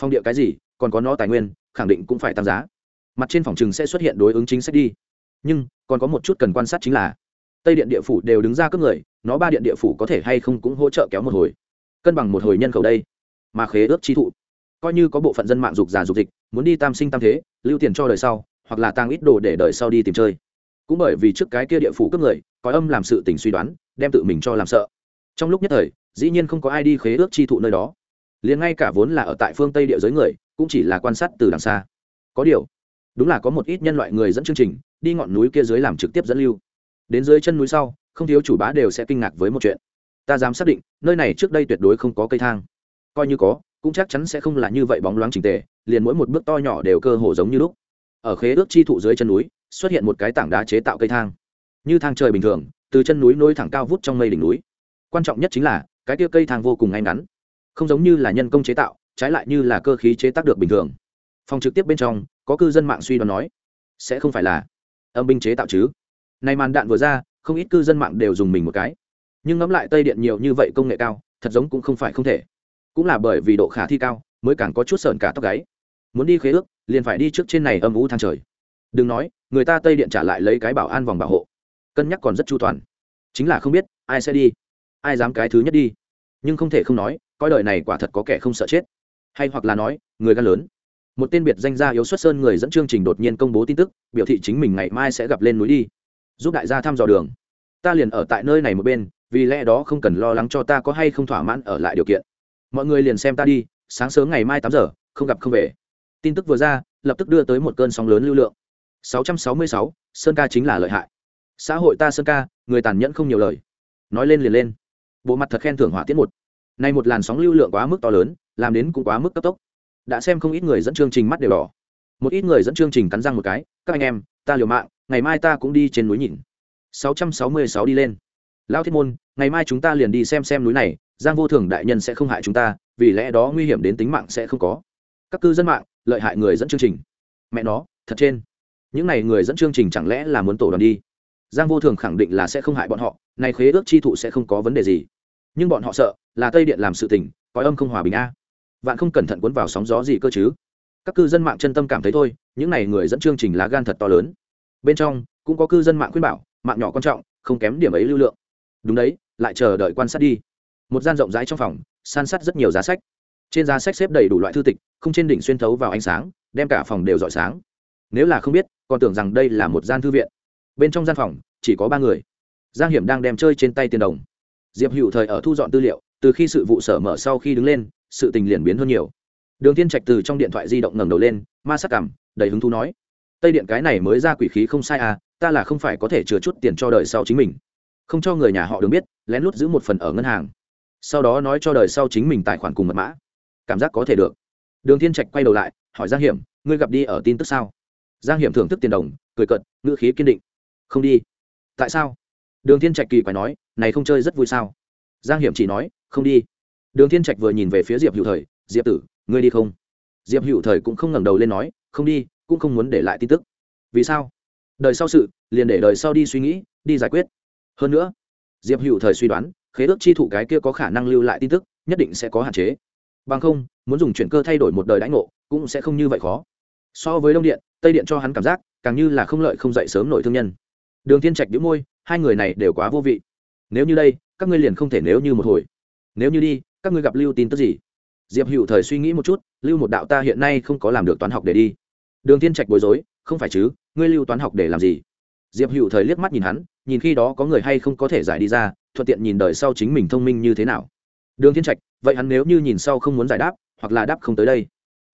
Phong địa cái gì, còn có nó tài nguyên, khẳng định cũng phải tăng giá. Mặt trên phòng chừng sẽ xuất hiện đối ứng chính sách đi. Nhưng, còn có một chút cần quan sát chính là, tây điện địa phủ đều đứng ra cấp người, nó ba điện địa phủ có thể hay không cũng hỗ trợ kéo một hồi. Cân bằng một hồi nhân khẩu đây, mà khế ước chi thụ coi như có bộ phận dân mạng dục già dục dịch, muốn đi tam sinh tam thế, lưu tiền cho đời sau, hoặc là tăng ít đồ để đời sau đi tìm chơi. Cũng bởi vì trước cái kia địa phủ cướp người, có âm làm sự tình suy đoán, đem tự mình cho làm sợ. Trong lúc nhất thời, dĩ nhiên không có ai đi khế ước chi thụ nơi đó. Liền ngay cả vốn là ở tại phương tây địa giới người, cũng chỉ là quan sát từ đằng xa. Có điều, đúng là có một ít nhân loại người dẫn chương trình, đi ngọn núi kia dưới làm trực tiếp dẫn lưu. Đến dưới chân núi sau, không thiếu chủ bá đều sẽ kinh ngạc với một chuyện. Ta dám xác định, nơi này trước đây tuyệt đối không có cây thang. Coi như có cũng chắc chắn sẽ không là như vậy bóng loáng trình tề, liền mỗi một bước to nhỏ đều cơ hồ giống như lúc. Ở khế ước chi thụ dưới chân núi, xuất hiện một cái tảng đá chế tạo cây thang. Như thang trời bình thường, từ chân núi nối thẳng cao vút trong mây đỉnh núi. Quan trọng nhất chính là, cái kia cây thang vô cùng ngay ngắn. Không giống như là nhân công chế tạo, trái lại như là cơ khí chế tác được bình thường. Phòng trực tiếp bên trong, có cư dân mạng suy đoán nói, sẽ không phải là âm binh chế tạo chứ. Nay màn đạn vừa ra, không ít cư dân mạng đều dùng mình một cái. Nhưng ngẫm lại tây điện nhiều như vậy công nghệ cao, thật giống cũng không phải không thể cũng là bởi vì độ khả thi cao mới càng có chút sợn cả tóc gáy. Muốn đi khế ước, liền phải đi trước trên này âm u thang trời. Đừng nói, người ta tây điện trả lại lấy cái bảo an vòng bảo hộ. Cân nhắc còn rất chu toàn. Chính là không biết, ai sẽ đi? Ai dám cái thứ nhất đi? Nhưng không thể không nói, coi đời này quả thật có kẻ không sợ chết. Hay hoặc là nói, người gan lớn. Một tên biệt danh gia yếu xuất sơn người dẫn chương trình đột nhiên công bố tin tức, biểu thị chính mình ngày mai sẽ gặp lên núi đi. Giúp đại gia thăm dò đường. Ta liền ở tại nơi này một bên, vì lẽ đó không cần lo lắng cho ta có hay không thỏa mãn ở lại điều kiện mọi người liền xem ta đi sáng sớm ngày mai tám giờ không gặp không về. Tin tức vừa ra lập tức đưa tới một cơn sóng lớn lưu lượng. 666, sơn ca chính là lợi hại. Xã hội ta sơn ca người tàn nhẫn không nhiều lời. Nói lên liền lên. Bộ mặt thật khen thưởng hỏa tiễn một. Nay một làn sóng lưu lượng quá mức to lớn làm đến cũng quá mức cấp tốc. Đã xem không ít người dẫn chương trình mắt đều đỏ. Một ít người dẫn chương trình cắn răng một cái các anh em ta liều mạng ngày mai ta cũng đi trên núi nhìn. 666 đi lên. Lao thiết môn ngày mai chúng ta liền đi xem xem núi này giang vô thường đại nhân sẽ không hại chúng ta, vì lẽ đó nguy hiểm đến tính mạng sẽ không có. Các cư dân mạng lợi hại người dẫn chương trình. Mẹ nó, thật trên. Những n à y người dẫn chương trình chẳng lẽ là muốn tổ đoàn đi? Giang vô thường khẳng định là sẽ không hại bọn họ này khế ước chi thụ sẽ không có vấn đề gì. Nhưng bọn họ sợ, là tây điện làm sự tình có âm không hòa bình a. Vạn không cẩn thận cuốn vào sóng gió gì cơ chứ? Các cư dân mạng chân tâm cảm thấy thôi, những n à y người dẫn chương trình lá gan thật to lớn. Bên trong, cũng có cư dân mạng khuyên bảo, mạng nhỏ quan trọng, không kém điểm ấy lưu lượng. Đúng đấy, lại chờ đợi quan sát đi một gian rộng rãi trong phòng, san sát rất nhiều giá sách. Trên giá sách xếp đầy đủ loại thư tịch không trên đỉnh xuyên thấu vào ánh sáng, đem cả phòng đều rọi sáng. Nếu là không biết, còn tưởng rằng đây là một gian thư viện. Bên trong gian phòng, chỉ có ba người. Giang hiểm đang đem chơi trên tay tiền đồng. Diệp hữu thời ở thu dọn tư liệu, từ khi sự vụ sở mở sau khi đứng lên, sự tình liền biến hơn nhiều. Đường tiên trạch từ trong điện thoại di động ngẩng đầu lên, ma sắc cảm, đầy hứng thú nói, tây điện cái này mới ra quỷ khí không sai à ta là không phải có thể chừa chút tiền cho đời sau chính mình. Không cho người nhà họ đường biết, lén lút giữ một phần ở ngân hàng sau đó nói cho đời sau chính mình tài khoản cùng mật mã. Cảm giác có thể được. Đường thiên trạch quay đầu lại, hỏi giang hiểm, ngươi gặp đi ở tin tức sao? Giang hiểm thưởng thức tiền đồng, cười cận ngữ khí kiên định. Không đi. Tại sao? Đường thiên trạch kỳ quái nói, này không chơi rất vui sao? Giang hiểm chỉ nói, không đi. Đường thiên trạch vừa nhìn về phía diệp hữu thời, diệp tử, ngươi đi không? Diệp hữu thời cũng không ngẩng đầu lên nói, không đi, cũng không muốn để lại tin tức. Vì sao? Đời sau sự, liền để đời sau đi suy nghĩ, đi giải quyết. Hơn nữa, diệp hữu thời suy đoán khế ước chi thụ cái kia có khả năng lưu lại tin tức, nhất định sẽ có hạn chế. Bằng không, muốn dùng chuyển cơ thay đổi một đời đãi ngộ, cũng sẽ không như vậy khó. So với đông điện, tây điện cho hắn cảm giác, càng như là không lợi không dậy sớm nổi thương nhân. Đường thiên trạch đĩu môi, hai người này đều quá vô vị. Nếu như đây, các ngươi liền không thể nếu như một hồi. Nếu như đi, các ngươi gặp lưu tin tức gì? Diệp hữu thời suy nghĩ một chút, lưu một đạo ta hiện nay không có làm được toán học để đi. Đường thiên trạch bối rối, không phải chứ, ngươi lưu toán học để làm gì? Diệp hữu thời liếc mắt nhìn hắn, nhìn khi đó có người hay không có thể giải đi ra, thuận tiện nhìn đời sau chính mình thông minh như thế nào. Đường thiên trạch, vậy hắn nếu như nhìn sau không muốn giải đáp, hoặc là đáp không tới đây?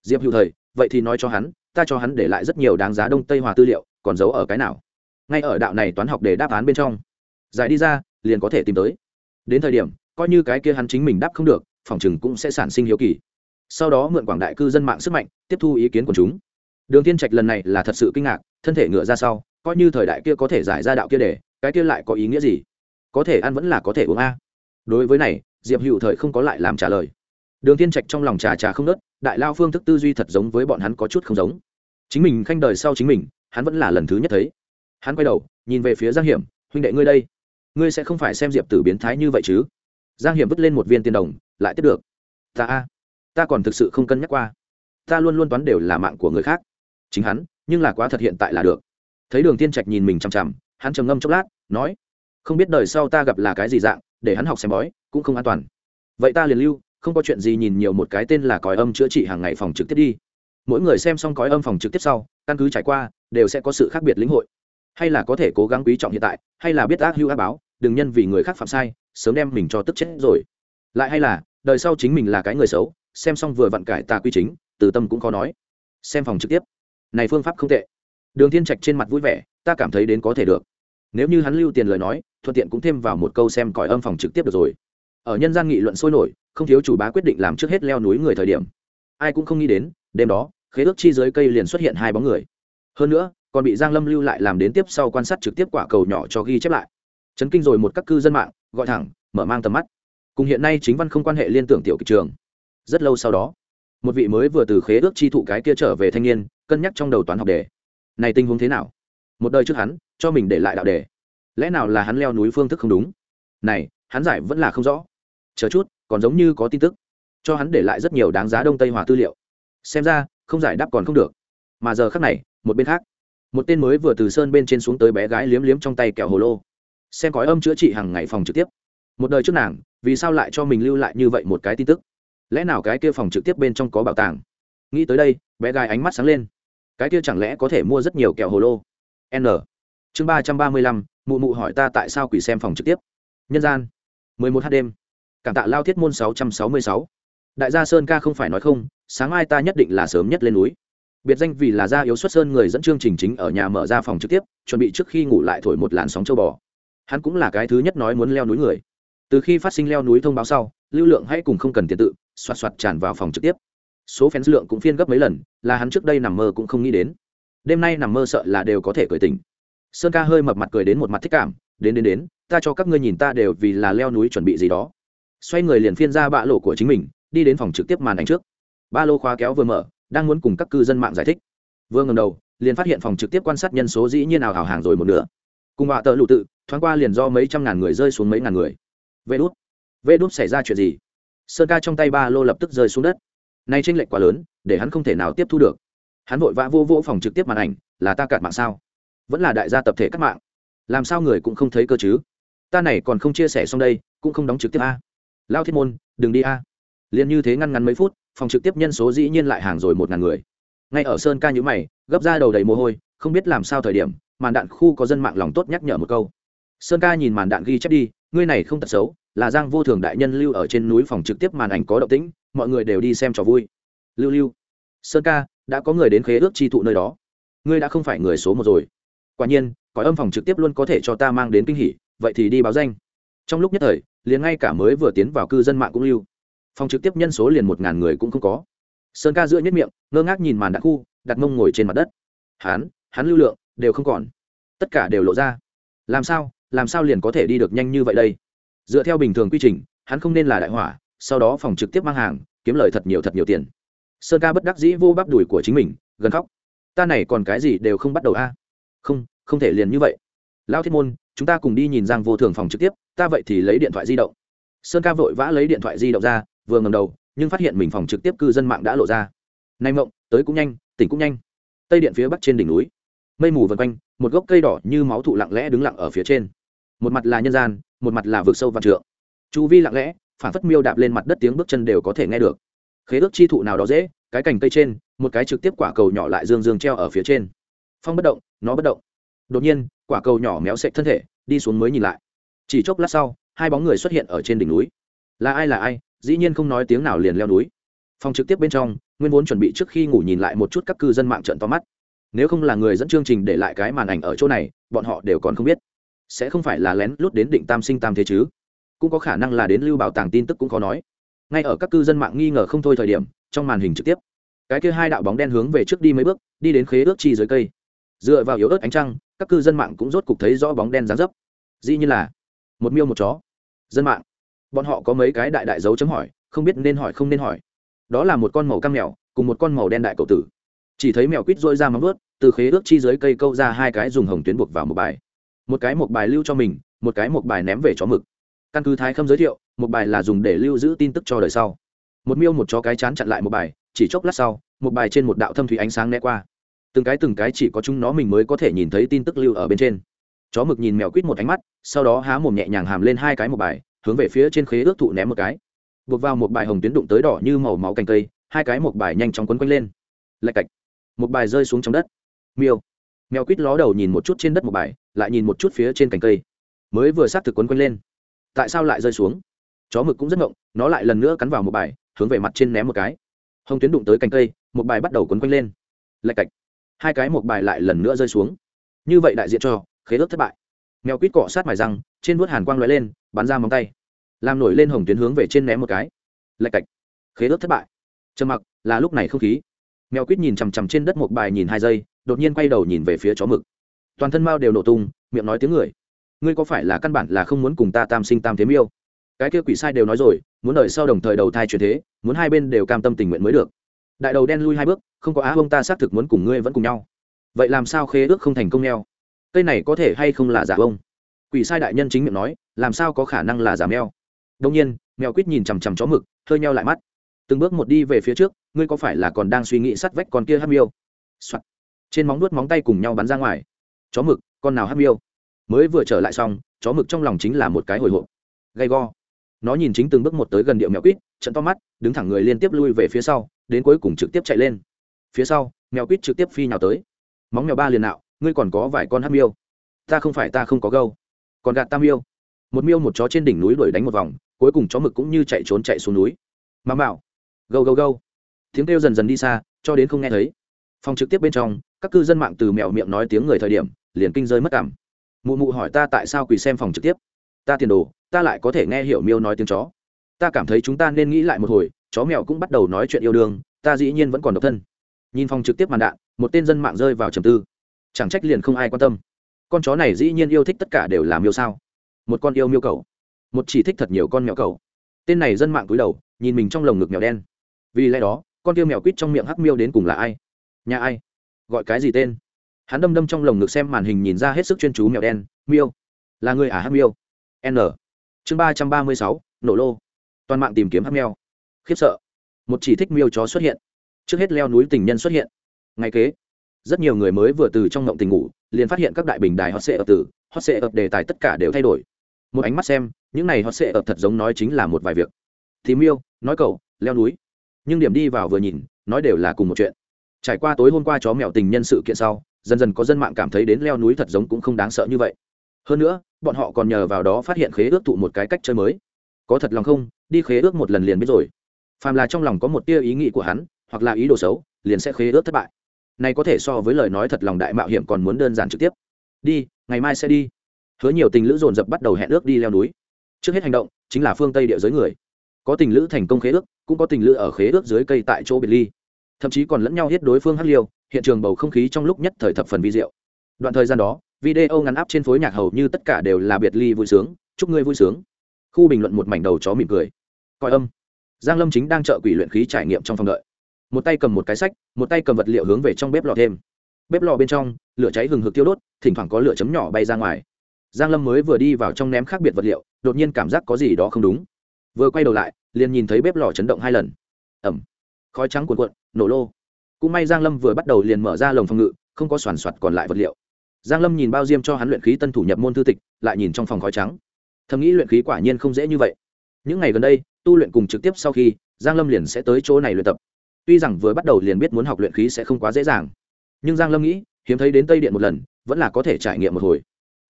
Diệp hữu thời, vậy thì nói cho hắn, ta cho hắn để lại rất nhiều đáng giá đông tây hòa tư liệu, còn giấu ở cái nào? Ngay ở đạo này toán học để đáp án bên trong. Giải đi ra, liền có thể tìm tới. Đến thời điểm, coi như cái kia hắn chính mình đáp không được, phòng chừng cũng sẽ sản sinh hiếu kỳ. Sau đó mượn quảng đại cư dân mạng sức mạnh, tiếp thu ý kiến của chúng. Đường thiên trạch lần này là thật sự kinh ngạc, thân thể ngựa ra sau coi như thời đại kia có thể giải ra đạo kia để, cái kia lại có ý nghĩa gì? Có thể ăn vẫn là có thể uống a. Đối với này, diệp hữu thời không có lại làm trả lời. Đường thiên trạch trong lòng trà trà không nớt, đại lao phương thức tư duy thật giống với bọn hắn có chút không giống. Chính mình khanh đời sau chính mình, hắn vẫn là lần thứ nhất thấy. Hắn quay đầu, nhìn về phía giang hiểm, huynh đệ ngươi đây, ngươi sẽ không phải xem diệp tử biến thái như vậy chứ? Giang hiểm vứt lên một viên tiền đồng, lại tiếp được. Ta a, ta còn thực sự không cân nhắc qua. Ta luôn luôn toán đều là mạng của người khác. Chính hắn, nhưng là quá thật hiện tại là được thấy đường tiên trạch nhìn mình chằm chằm, hắn trầm ngâm chốc lát, nói, không biết đời sau ta gặp là cái gì dạng, để hắn học xem bói, cũng không an toàn. Vậy ta liền lưu, không có chuyện gì nhìn nhiều một cái tên là còi âm chữa trị hàng ngày phòng trực tiếp đi. Mỗi người xem xong còi âm phòng trực tiếp sau, căn cứ trải qua, đều sẽ có sự khác biệt lĩnh hội. Hay là có thể cố gắng quý trọng hiện tại, hay là biết ác hưu ác báo, đừng nhân vì người khác phạm sai, sớm đem mình cho tức chết rồi. Lại hay là, đời sau chính mình là cái người xấu, xem xong vừa vặn cải tà quy chính, từ tâm cũng có nói. Xem phòng trực tiếp. Này phương pháp không tệ đường thiên trạch trên mặt vui vẻ, ta cảm thấy đến có thể được. Nếu như hắn lưu tiền lời nói, thuận tiện cũng thêm vào một câu xem còi âm phòng trực tiếp được rồi. Ở nhân gian nghị luận sôi nổi, không thiếu chủ bá quyết định làm trước hết leo núi người thời điểm. Ai cũng không nghĩ đến, đêm đó, khế ước chi dưới cây liền xuất hiện hai bóng người. Hơn nữa, còn bị giang lâm lưu lại làm đến tiếp sau quan sát trực tiếp quả cầu nhỏ cho ghi chép lại. Chấn kinh rồi một các cư dân mạng, gọi thẳng, mở mang tầm mắt. Cùng hiện nay chính văn không quan hệ liên tưởng tiểu kịch trường. Rất lâu sau đó, một vị mới vừa từ khế ước chi thụ cái kia trở về thanh niên, cân nhắc trong đầu toán học đề này tình huống thế nào? Một đời trước hắn, cho mình để lại đạo đề. Lẽ nào là hắn leo núi phương thức không đúng? Này, hắn giải vẫn là không rõ. Chờ chút, còn giống như có tin tức. Cho hắn để lại rất nhiều đáng giá đông tây hòa tư liệu. Xem ra, không giải đáp còn không được. Mà giờ khác này, một bên khác, một tên mới vừa từ sơn bên trên xuống tới bé gái liếm liếm trong tay kẹo hồ lô. Xem cõi âm chữa trị hàng ngày phòng trực tiếp. Một đời trước nàng, vì sao lại cho mình lưu lại như vậy một cái tin tức? Lẽ nào cái kia phòng trực tiếp bên trong có bảo tàng? Nghĩ tới đây, bé gái ánh mắt sáng lên cái kia chẳng lẽ có thể mua rất nhiều kẹo hồ lô? N. Chương ba trăm ba mươi lăm, mụ mụ hỏi ta tại sao quỷ xem phòng trực tiếp. Nhân gian. mười một h đêm. Cảm tạ lao thiết môn sáu trăm sáu mươi sáu. Đại gia sơn ca không phải nói không, sáng mai ta nhất định là sớm nhất lên núi. Biệt danh vì là gia yếu xuất sơn người dẫn chương trình chính ở nhà mở ra phòng trực tiếp, chuẩn bị trước khi ngủ lại thổi một làn sóng châu bò. Hắn cũng là cái thứ nhất nói muốn leo núi người. Từ khi phát sinh leo núi thông báo sau, lưu lượng hãy cùng không cần tiền tự, xoạt xoạt tràn vào phòng trực tiếp số fans lượng cũng phiên gấp mấy lần là hắn trước đây nằm mơ cũng không nghĩ đến. Đêm nay nằm mơ sợ là đều có thể cười tỉnh. Sơn ca hơi mập mặt cười đến một mặt thích cảm đến đến đến ta cho các ngươi nhìn ta đều vì là leo núi chuẩn bị gì đó. Xoay người liền phiên ra bạ lộ của chính mình đi đến phòng trực tiếp màn ảnh trước. Ba lô khóa kéo vừa mở đang muốn cùng các cư dân mạng giải thích. Vừa ngầm đầu liền phát hiện phòng trực tiếp quan sát nhân số dĩ nhiên nào hào hàng rồi một nửa. Cùng họa tợ lụ tự thoáng qua liền do mấy trăm ngàn người rơi xuống mấy ngàn người. Vê đút, vê đút xảy ra chuyện gì? Sơn ca trong tay ba lô lập tức rơi xuống đất nay tranh lệch quá lớn, để hắn không thể nào tiếp thu được. Hắn vội vã vô vỗ phòng trực tiếp màn ảnh, là ta cạn mạng sao? Vẫn là đại gia tập thể các mạng. Làm sao người cũng không thấy cơ chứ? Ta này còn không chia sẻ xong đây, cũng không đóng trực tiếp a. Lao thiết môn, đừng đi a. Liền như thế ngăn ngắn mấy phút, phòng trực tiếp nhân số dĩ nhiên lại hàng rồi một ngàn người. Ngay ở sơn ca nhữ mày, gấp ra đầu đầy mồ hôi, không biết làm sao thời điểm, màn đạn khu có dân mạng lòng tốt nhắc nhở một câu. Sơn ca nhìn màn đạn ghi chép đi, ngươi này không tật xấu, là giang vô thường đại nhân lưu ở trên núi phòng trực tiếp màn ảnh có động tĩnh mọi người đều đi xem trò vui. Lưu lưu, sơn ca, đã có người đến khế ước chi thụ nơi đó. Ngươi đã không phải người số một rồi. Quả nhiên, cõi âm phòng trực tiếp luôn có thể cho ta mang đến kinh hỉ, vậy thì đi báo danh. Trong lúc nhất thời, liền ngay cả mới vừa tiến vào cư dân mạng cũng lưu. Phòng trực tiếp nhân số liền một ngàn người cũng không có. Sơn ca giữa nhất miệng, ngơ ngác nhìn màn đạn khu, đặt mông ngồi trên mặt đất. Hán hắn lưu lượng, đều không còn. Tất cả đều lộ ra. Làm sao làm sao liền có thể đi được nhanh như vậy đây? Dựa theo bình thường quy trình, hắn không nên là đại hỏa sau đó phòng trực tiếp mang hàng, kiếm lời thật nhiều thật nhiều tiền. Sơn ca bất đắc dĩ vô bắp đùi của chính mình, gần khóc. Ta này còn cái gì đều không bắt đầu a? Không không thể liền như vậy. Lao thiết môn, chúng ta cùng đi nhìn giang vô thường phòng trực tiếp, ta vậy thì lấy điện thoại di động. Sơn ca vội vã lấy điện thoại di động ra, vừa ngầm đầu, nhưng phát hiện mình phòng trực tiếp cư dân mạng đã lộ ra. Nay mộng, tới cũng nhanh, tỉnh cũng nhanh. Tây điện phía bắc trên đỉnh núi. Mây mù vần quanh, một gốc cây đỏ như máu thụ lặng lẽ đứng lặng ở phía trên. Một mặt là nhân gian, một mặt là vực sâu vạn trượng. Chu vi lặng lẽ phản phất miêu đạp lên mặt đất tiếng bước chân đều có thể nghe được. Khế ước chi thụ nào đó dễ, cái cành cây trên, một cái trực tiếp quả cầu nhỏ lại dương dương treo ở phía trên. Phong bất động, nó bất động. Đột nhiên, quả cầu nhỏ méo xệch thân thể, đi xuống mới nhìn lại. Chỉ chốc lát sau, hai bóng người xuất hiện ở trên đỉnh núi. Là ai là ai, dĩ nhiên không nói tiếng nào liền leo núi. Phòng trực tiếp bên trong, nguyên vốn chuẩn bị trước khi ngủ nhìn lại một chút các cư dân mạng trận to mắt. Nếu không là người dẫn chương trình để lại cái màn ảnh ở chỗ này, bọn họ đều còn không biết. Sẽ không phải là lén lút đến định tam sinh tam thế chứ? Cũng có khả năng là đến lưu bảo tàng tin tức cũng khó nói. Ngay ở các cư dân mạng nghi ngờ không thôi thời điểm, trong màn hình trực tiếp, cái kia hai đạo bóng đen hướng về trước đi mấy bước, đi đến khế ước chi dưới cây. Dựa vào yếu ớt ánh trăng, các cư dân mạng cũng rốt cục thấy rõ bóng đen dán dấp. Dĩ như là một miêu một chó. Dân mạng, bọn họ có mấy cái đại đại dấu chấm hỏi, không biết nên hỏi không nên hỏi. Đó là một con màu cam mèo, cùng một con màu đen đại cậu tử. Chỉ thấy mèo quýt dôi ra móng ướt từ khế ước chi dưới cây câu ra hai cái dùng hồng tuyến buộc vào một bài. Một cái một bài lưu cho mình, một cái một bài ném về chó mực căn cứ thái khâm giới thiệu, một bài là dùng để lưu giữ tin tức cho đời sau. Một miêu một chó cái chán chặn lại một bài, chỉ chốc lát sau, một bài trên một đạo thâm thủy ánh sáng né qua. Từng cái từng cái chỉ có chúng nó mình mới có thể nhìn thấy tin tức lưu ở bên trên. Chó mực nhìn mèo quýt một ánh mắt, sau đó há mồm nhẹ nhàng hàm lên hai cái một bài, hướng về phía trên khế ước thụ ném một cái. Buộc vào một bài hồng tuyến đụng tới đỏ như màu máu cành cây, hai cái một bài nhanh chóng quấn quanh lên. Lạch cạch. Một bài rơi xuống trong đất. Miêu. Mèo quýt ló đầu nhìn một chút trên đất một bài, lại nhìn một chút phía trên cành cây. Mới vừa xác thực quấn quanh lên tại sao lại rơi xuống? Chó mực cũng rất ngộng, nó lại lần nữa cắn vào một bài, hướng về mặt trên ném một cái. Hồng tuyến đụng tới cành cây, một bài bắt đầu quấn quanh lên. Lạch cạch. Hai cái một bài lại lần nữa rơi xuống. Như vậy đại diện cho, khế ước thất bại. Mèo quýt cọ sát mài răng, trên vuốt hàn quang lóe lên, bắn ra móng tay. Làm nổi lên hồng tuyến hướng về trên ném một cái. Lạch cạch. Khế ước thất bại. Trầm mặc, là lúc này không khí. Mèo quýt nhìn chằm chằm trên đất một bài nhìn hai giây, đột nhiên quay đầu nhìn về phía chó mực. Toàn thân mao đều nổ tung, miệng nói tiếng người ngươi có phải là căn bản là không muốn cùng ta tam sinh tam thế miêu? Cái kia quỷ sai đều nói rồi, muốn đợi sau đồng thời đầu thai chuyển thế, muốn hai bên đều cam tâm tình nguyện mới được. Đại đầu đen lui hai bước, không có á bông ta xác thực muốn cùng ngươi vẫn cùng nhau. Vậy làm sao khế ước không thành công neo? Cây này có thể hay không là giả bông quỷ sai đại nhân chính miệng nói, làm sao có khả năng là giả mèo đông nhiên, mèo quýt nhìn chằm chằm chó mực, hơi nhau lại mắt. Từng bước một đi về phía trước, ngươi có phải là còn đang suy nghĩ sắt vách con kia hát miêu、Soạn. trên móng nuốt móng tay cùng nhau bắn ra ngoài. Chó mực, con nào hát miêu? Mới vừa trở lại xong, chó mực trong lòng chính là một cái hồi hộp. Gay go. Nó nhìn chính từng bước một tới gần điệu mèo quýt, trận to mắt, đứng thẳng người liên tiếp lui về phía sau, đến cuối cùng trực tiếp chạy lên. Phía sau, mèo quýt trực tiếp phi nhào tới. Móng mèo ba liền nạo, ngươi còn có vài con hát miêu. Ta không phải ta không có gâu. Còn gạt tam miêu. Một miêu một chó trên đỉnh núi đuổi đánh một vòng, cuối cùng chó mực cũng như chạy trốn chạy xuống núi. Mà mạo. Gâu gâu gâu. Tiếng kêu dần dần đi xa, cho đến không nghe thấy. Phòng trực tiếp bên trong, các cư dân mạng từ mèo miệng nói tiếng người thời điểm, liền kinh rơi mất cảm mụ mụ hỏi ta tại sao quỳ xem phòng trực tiếp? Ta tiền đồ, ta lại có thể nghe hiểu miêu nói tiếng chó. Ta cảm thấy chúng ta nên nghĩ lại một hồi, chó mèo cũng bắt đầu nói chuyện yêu đương, ta dĩ nhiên vẫn còn độc thân. Nhìn phòng trực tiếp màn đạn, một tên dân mạng rơi vào trầm tư. Chẳng trách liền không ai quan tâm. Con chó này dĩ nhiên yêu thích tất cả đều là miêu sao? Một con yêu miêu cầu một chỉ thích thật nhiều con mèo cầu tên này dân mạng cúi đầu, nhìn mình trong lồng ngực mèo đen. Vì lẽ đó, con tiêu mèo quýt trong miệng hắc miêu đến cùng là ai? Nhà ai? Gọi cái gì tên? Hắn đâm đâm trong lồng ngực xem màn hình nhìn ra hết sức chuyên chú mèo đen. Miêu. Là người à hắc miêu? N. Chương ba trăm ba mươi sáu, nổ lô. Toàn mạng tìm kiếm hắc mèo. Khiếp sợ. Một chỉ thích miêu chó xuất hiện. Trước hết leo núi tình nhân xuất hiện. Ngay kế. Rất nhiều người mới vừa từ trong ngộng tình ngủ, liền phát hiện các đại bình đài hot sệ ập tử hot sệ ập đề tài tất cả đều thay đổi. Một ánh mắt xem, những này hot sệ ập thật giống nói chính là một vài việc. Thì miêu, nói cậu, leo núi. Nhưng điểm đi vào vừa nhìn, nói đều là cùng một chuyện. Trải qua tối hôm qua chó mèo tình nhân sự kiện sau dần dần có dân mạng cảm thấy đến leo núi thật giống cũng không đáng sợ như vậy. Hơn nữa, bọn họ còn nhờ vào đó phát hiện khế ước thụ một cái cách chơi mới. Có thật lòng không? Đi khế ước một lần liền biết rồi. Phàm là trong lòng có một tia ý nghĩ của hắn, hoặc là ý đồ xấu, liền sẽ khế ước thất bại. Này có thể so với lời nói thật lòng đại mạo hiểm còn muốn đơn giản trực tiếp. Đi, ngày mai sẽ đi. Hứa nhiều tình lữ dồn dập bắt đầu hẹn ước đi leo núi. Trước hết hành động, chính là phương tây địa giới người. Có tình lữ thành công khế ước, cũng có tình lữ ở khế ước dưới cây tại chỗ biệt ly thậm chí còn lẫn nhau hết đối phương hắc liêu, hiện trường bầu không khí trong lúc nhất thời thập phần vi diệu. Đoạn thời gian đó, video ngắn áp trên phối nhạc hầu như tất cả đều là biệt ly vui sướng, chúc ngươi vui sướng. Khu bình luận một mảnh đầu chó mỉm cười. Coi âm. Giang lâm chính đang trợ quỷ luyện khí trải nghiệm trong phòng đợi. Một tay cầm một cái sách, một tay cầm vật liệu hướng về trong bếp lò thêm. Bếp lò bên trong, lửa cháy hừng hực tiêu đốt, thỉnh thoảng có lửa chấm nhỏ bay ra ngoài. Giang lâm mới vừa đi vào trong ném khác biệt vật liệu, đột nhiên cảm giác có gì đó không đúng. Vừa quay đầu lại, liền nhìn thấy bếp lò chấn động hai lần. Ẩm khói trắng cuồn cuộn, nổ lô. Cũng may giang lâm vừa bắt đầu liền mở ra lồng phòng ngự, không có soàn soạt còn lại vật liệu. Giang lâm nhìn bao diêm cho hắn luyện khí tân thủ nhập môn thư tịch, lại nhìn trong phòng khói trắng. Thầm nghĩ luyện khí quả nhiên không dễ như vậy. Những ngày gần đây, tu luyện cùng trực tiếp sau khi, giang lâm liền sẽ tới chỗ này luyện tập. Tuy rằng vừa bắt đầu liền biết muốn học luyện khí sẽ không quá dễ dàng, nhưng giang lâm nghĩ, hiếm thấy đến tây điện một lần, vẫn là có thể trải nghiệm một hồi.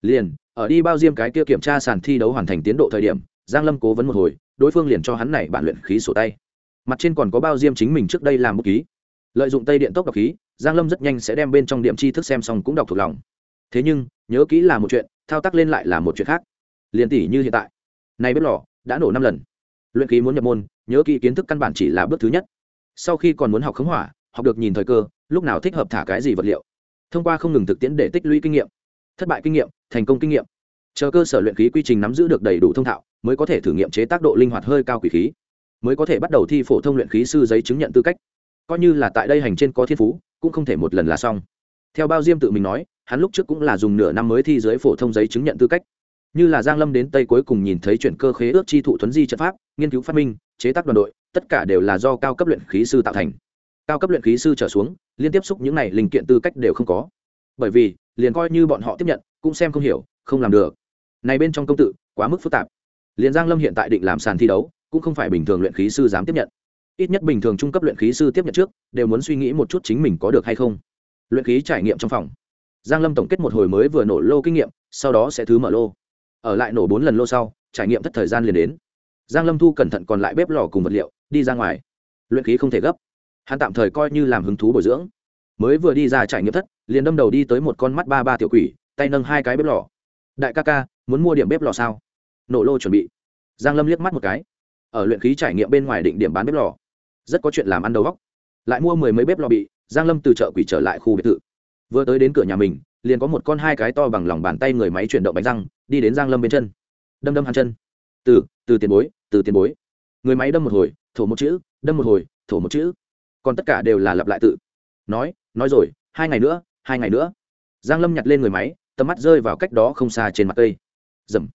Liền, ở đi bao diêm cái kia kiểm tra sàn thi đấu hoàn thành tiến độ thời điểm, giang lâm cố vấn một hồi, đối phương liền cho hắn này bản luyện khí sổ tay mặt trên còn có bao diêm chính mình trước đây làm bút ký. Lợi dụng tây điện tốc đọc khí giang lâm rất nhanh sẽ đem bên trong điểm tri thức xem xong cũng đọc thuộc lòng. Thế nhưng, nhớ kỹ là một chuyện, thao tác lên lại là một chuyện khác. Liền tỷ như hiện tại nay bếp lò đã nổ năm lần. Luyện khí muốn nhập môn, nhớ kỹ kiến thức căn bản chỉ là bước thứ nhất. Sau khi còn muốn học khống hỏa, học được nhìn thời cơ, lúc nào thích hợp thả cái gì vật liệu. Thông qua không ngừng thực tiễn để tích lũy kinh nghiệm, thất bại kinh nghiệm, thành công kinh nghiệm. Chờ cơ sở luyện khí quy trình nắm giữ được đầy đủ thông thạo, mới có thể thử nghiệm chế tác độ linh hoạt hơi cao quỷ khí mới có thể bắt đầu thi phổ thông luyện khí sư giấy chứng nhận tư cách. Coi như là tại đây hành trên có thiên phú, cũng không thể một lần là xong. Theo bao diêm tự mình nói, hắn lúc trước cũng là dùng nửa năm mới thi giới phổ thông giấy chứng nhận tư cách. Như là giang lâm đến tây cuối cùng nhìn thấy chuyển cơ khế ước chi thụ thuấn di trận pháp, nghiên cứu phát minh, chế tác đoàn đội, tất cả đều là do cao cấp luyện khí sư tạo thành. Cao cấp luyện khí sư trở xuống, liên tiếp xúc những này linh kiện tư cách đều không có. Bởi vì, liền coi như bọn họ tiếp nhận, cũng xem không hiểu, không làm được. Này bên trong công tự, quá mức phức tạp liền giang lâm hiện tại định làm sàn thi đấu, cũng không phải bình thường luyện khí sư dám tiếp nhận. Ít nhất bình thường trung cấp luyện khí sư tiếp nhận trước, đều muốn suy nghĩ một chút chính mình có được hay không. Luyện khí trải nghiệm trong phòng. Giang lâm tổng kết một hồi mới vừa nổ lô kinh nghiệm, sau đó sẽ thứ mở lô. Ở lại nổ bốn lần lô sau, trải nghiệm thất thời gian liền đến. Giang lâm thu cẩn thận còn lại bếp lò cùng vật liệu, đi ra ngoài. Luyện khí không thể gấp. Hắn tạm thời coi như làm hứng thú bồi dưỡng. Mới vừa đi ra trải nghiệm thất, liền đâm đầu đi tới một con mắt ba ba tiểu quỷ, tay nâng hai cái bếp lò. Đại ca ca, muốn mua điểm bếp lò sao? Nổ lô chuẩn bị. Giang lâm liếc mắt một cái. Ở luyện khí trải nghiệm bên ngoài định điểm bán bếp lò. Rất có chuyện làm ăn đầu góc lại mua mười mấy bếp lò bị, giang lâm từ chợ quỷ trở lại khu biệt thự. Vừa tới đến cửa nhà mình, liền có một con hai cái to bằng lòng bàn tay người máy chuyển động bánh răng, đi đến giang lâm bên chân. Đâm đâm hắn chân. Từ từ tiền bối, từ tiền bối. Người máy đâm một hồi, thổ một chữ, đâm một hồi, thổ một chữ. Còn tất cả đều là lặp lại tự. Nói nói rồi, hai ngày nữa, hai ngày nữa. Giang lâm nhặt lên người máy, tầm mắt rơi vào cách đó không xa trên mặt cây. Dầm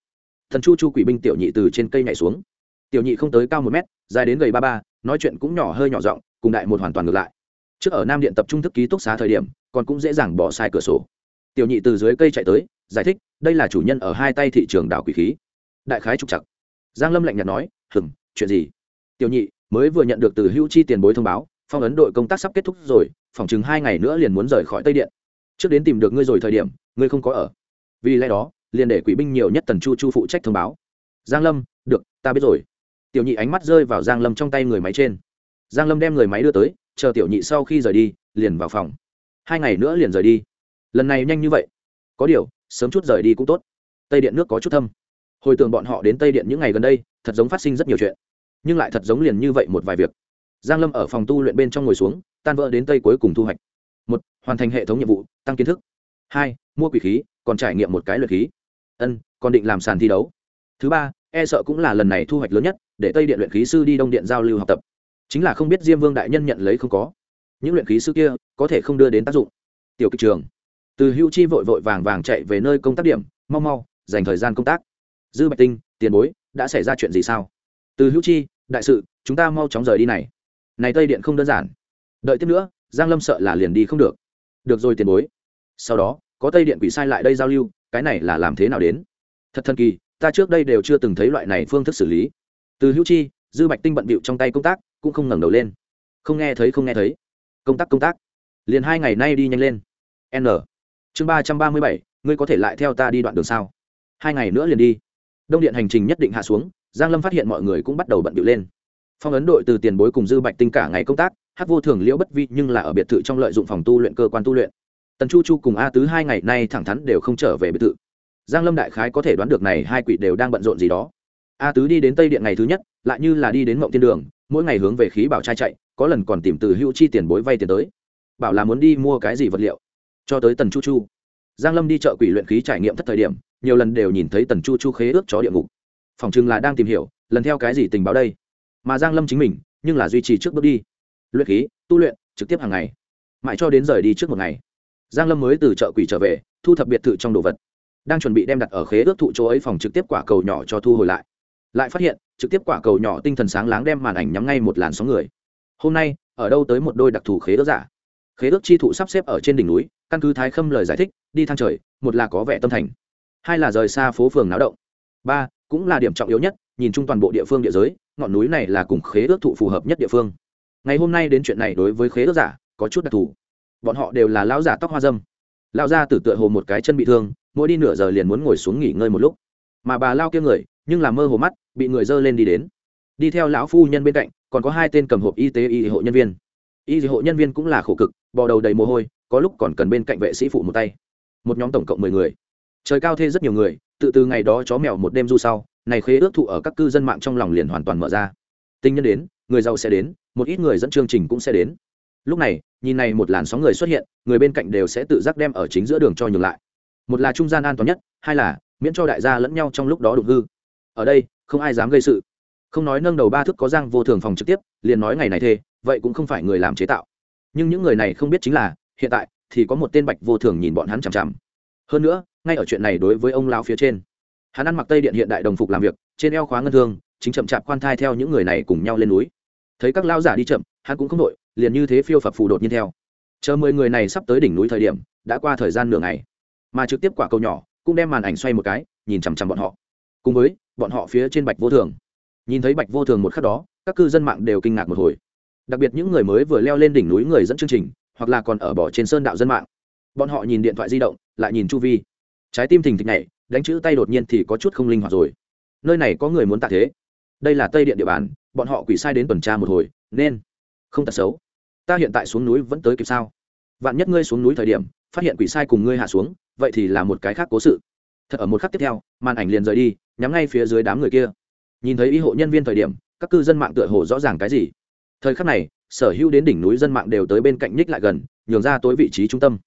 thần chu chu quỷ binh tiểu nhị từ trên cây nhảy xuống. Tiểu nhị không tới cao một mét, dài đến gầy ba ba, nói chuyện cũng nhỏ hơi nhỏ giọng, cùng đại một hoàn toàn ngược lại. Trước ở nam điện tập trung thức ký túc xá thời điểm, còn cũng dễ dàng bỏ sai cửa sổ. Tiểu nhị từ dưới cây chạy tới, giải thích, đây là chủ nhân ở hai tay thị trường đảo quỷ khí. Đại khái trục chặt giang lâm lạnh nhạt nói hừng chuyện gì? Tiểu nhị, mới vừa nhận được từ hưu chi tiền bối thông báo, phong ấn đội công tác sắp kết thúc rồi, phòng chừng hai ngày nữa liền muốn rời khỏi tây điện. Trước đến tìm được ngươi rồi thời điểm, ngươi không có ở. Vì lẽ đó liền để quỷ binh nhiều nhất tần chu chu phụ trách thông báo. Giang lâm, được, ta biết rồi. Tiểu nhị ánh mắt rơi vào giang lâm trong tay người máy trên. Giang lâm đem người máy đưa tới, chờ tiểu nhị sau khi rời đi, liền vào phòng. Hai ngày nữa liền rời đi. Lần này nhanh như vậy. Có điều, sớm chút rời đi cũng tốt. Tây điện nước có chút thâm. Hồi tưởng bọn họ đến tây điện những ngày gần đây, thật giống phát sinh rất nhiều chuyện. Nhưng lại thật giống liền như vậy một vài việc. Giang lâm ở phòng tu luyện bên trong ngồi xuống, tan vỡ đến tây cuối cùng thu hoạch. Một, hoàn thành hệ thống nhiệm vụ, tăng kiến thức. Hai, mua quỷ khí, còn trải nghiệm một cái luyện khí ân, còn định làm sàn thi đấu. Thứ ba e sợ cũng là lần này thu hoạch lớn nhất, để tây điện luyện khí sư đi đông điện giao lưu học tập. Chính là không biết diêm vương đại nhân nhận lấy không có. Những luyện khí sư kia, có thể không đưa đến tác dụng. Tiểu kịch trường. Từ hưu chi vội vội vàng vàng chạy về nơi công tác điểm, mau mau, dành thời gian công tác. Dư bạch tinh, tiền bối, đã xảy ra chuyện gì sao? Từ hữu chi, đại sự, chúng ta mau chóng rời đi này. Này tây điện không đơn giản. Đợi tiếp nữa, giang lâm sợ là liền đi không được. Được rồi tiền bối. Sau đó, có tây điện quỷ sai lại đây giao lưu cái này là làm thế nào đến? Thật thần kỳ, ta trước đây đều chưa từng thấy loại này phương thức xử lý. Từ hữu chi, dư bạch tinh bận bịu trong tay công tác, cũng không ngẩng đầu lên. Không nghe thấy, không nghe thấy. Công tác công tác. Liền hai ngày nay đi nhanh lên. N. Chương ba trăm ba mươi bảy, ngươi có thể lại theo ta đi đoạn đường sao? Hai ngày nữa liền đi. Đông điện hành trình nhất định hạ xuống, giang lâm phát hiện mọi người cũng bắt đầu bận bịu lên. Phong ấn đội từ tiền bối cùng dư bạch tinh cả ngày công tác hát vô thường liễu bất vi nhưng là ở biệt thự trong lợi dụng phòng tu luyện cơ quan tu luyện tần chu chu cùng a tứ hai ngày nay thẳng thắn đều không trở về biệt thự. Giang lâm đại khái có thể đoán được này hai quỷ đều đang bận rộn gì đó. A tứ đi đến tây điện ngày thứ nhất, lại như là đi đến mộng thiên đường, mỗi ngày hướng về khí bảo trai chạy, có lần còn tìm từ hữu chi tiền bối vay tiền tới. Bảo là muốn đi mua cái gì vật liệu. Cho tới tần chu chu. Giang lâm đi chợ quỷ luyện khí trải nghiệm thất thời điểm, nhiều lần đều nhìn thấy tần chu chu khế ước chó địa ngục. Phòng chừng là đang tìm hiểu, lần theo cái gì tình báo đây. Mà giang lâm chính mình, nhưng là duy trì trước bước đi. Luyện khí, tu luyện, trực tiếp hàng ngày. Mãi cho đến rời đi trước một ngày giang lâm mới từ chợ quỷ trở về, thu thập biệt thự trong đồ vật. Đang chuẩn bị đem đặt ở khế ước thụ chỗ ấy phòng trực tiếp quả cầu nhỏ cho thu hồi lại. Lại phát hiện, trực tiếp quả cầu nhỏ tinh thần sáng láng đem màn ảnh nhắm ngay một làn sóng người. Hôm nay, ở đâu tới một đôi đặc thù khế ước giả. Khế ước chi thụ sắp xếp ở trên đỉnh núi, căn cứ thái khâm lời giải thích, đi thang trời, một là có vẻ tâm thành, hai là rời xa phố phường náo động. Ba, cũng là điểm trọng yếu nhất, nhìn chung toàn bộ địa phương địa giới, ngọn núi này là cùng khế ước thụ phù hợp nhất địa phương. Ngày hôm nay đến chuyện này đối với khế ước giả, có chút đặc thù bọn họ đều là lão giả tóc hoa dâm. Lão gia tử tựa hồ một cái chân bị thương, mỗi đi nửa giờ liền muốn ngồi xuống nghỉ ngơi một lúc. Mà bà lao kia người, nhưng là mơ hồ mắt, bị người dơ lên đi đến. Đi theo lão phu nhân bên cạnh, còn có hai tên cầm hộp y tế y hộ nhân viên. Y hộ nhân viên cũng là khổ cực, bò đầu đầy mồ hôi, có lúc còn cần bên cạnh vệ sĩ phụ một tay. Một nhóm tổng cộng mười người. Trời cao thê rất nhiều người, tự từ ngày đó chó mèo một đêm du sau, này khế ước thụ ở các cư dân mạng trong lòng liền hoàn toàn mở ra. Tinh nhân đến, người giàu sẽ đến, một ít người dẫn chương trình cũng sẽ đến lúc này, nhìn này một làn sóng người xuất hiện, người bên cạnh đều sẽ tự giác đem ở chính giữa đường cho nhường lại. Một là trung gian an toàn nhất, hai là miễn cho đại gia lẫn nhau trong lúc đó đụng hư. Ở đây, không ai dám gây sự. Không nói nâng đầu ba thức có giang vô thường phòng trực tiếp, liền nói ngày này thê vậy cũng không phải người làm chế tạo. Nhưng những người này không biết chính là, hiện tại thì có một tên bạch vô thường nhìn bọn hắn chằm chằm. Hơn nữa, ngay ở chuyện này đối với ông lao phía trên, hắn ăn mặc tây điện hiện đại đồng phục làm việc, trên eo khóa ngân thương, chính chậm chạp khoan thai theo những người này cùng nhau lên núi. Thấy các lao giả đi chậm, hắn cũng không đội liền như thế phiêu phập phù đột nhiên theo. Chờ mười người này sắp tới đỉnh núi thời điểm, đã qua thời gian nửa ngày. Mà trực tiếp quả cầu nhỏ cũng đem màn ảnh xoay một cái, nhìn chằm chằm bọn họ. Cùng với, bọn họ phía trên bạch vô thường. Nhìn thấy bạch vô thường một khắc đó, các cư dân mạng đều kinh ngạc một hồi. Đặc biệt những người mới vừa leo lên đỉnh núi người dẫn chương trình, hoặc là còn ở bỏ trên sơn đạo dân mạng. Bọn họ nhìn điện thoại di động, lại nhìn chu vi. Trái tim thình thịch này đánh chữ tay đột nhiên thì có chút không linh hoạt rồi. Nơi này có người muốn tạ thế. Đây là tây điện địa bàn, bọn họ quỷ sai đến tuần tra một hồi, nên không tật xấu ta hiện tại xuống núi vẫn tới kịp sao? Vạn nhất ngươi xuống núi thời điểm, phát hiện quỷ sai cùng ngươi hạ xuống, vậy thì là một cái khác cố sự. Thật ở một khắc tiếp theo, màn ảnh liền rời đi, nhắm ngay phía dưới đám người kia. Nhìn thấy y hộ nhân viên thời điểm, các cư dân mạng tựa hồ rõ ràng cái gì. Thời khắc này, sở hữu đến đỉnh núi dân mạng đều tới bên cạnh nhích lại gần, nhường ra tối vị trí trung tâm.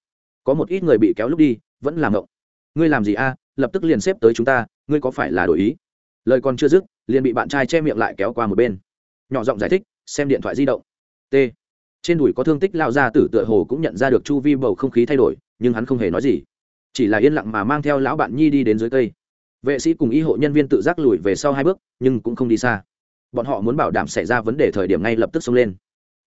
Có một ít người bị kéo lúc đi, vẫn làm ngộng. Ngươi làm gì a? Lập tức liền xếp tới chúng ta, ngươi có phải là đổi ý? Lời còn chưa dứt, liền bị bạn trai che miệng lại kéo qua một bên. Nhỏ giọng giải thích, xem điện thoại di động. T trên đùi có thương tích lao ra tử tựa hồ cũng nhận ra được chu vi bầu không khí thay đổi, nhưng hắn không hề nói gì. Chỉ là yên lặng mà mang theo lão bạn nhi đi đến dưới cây. Vệ sĩ cùng y hộ nhân viên tự giác lùi về sau hai bước, nhưng cũng không đi xa. Bọn họ muốn bảo đảm xảy ra vấn đề thời điểm ngay lập tức xông lên.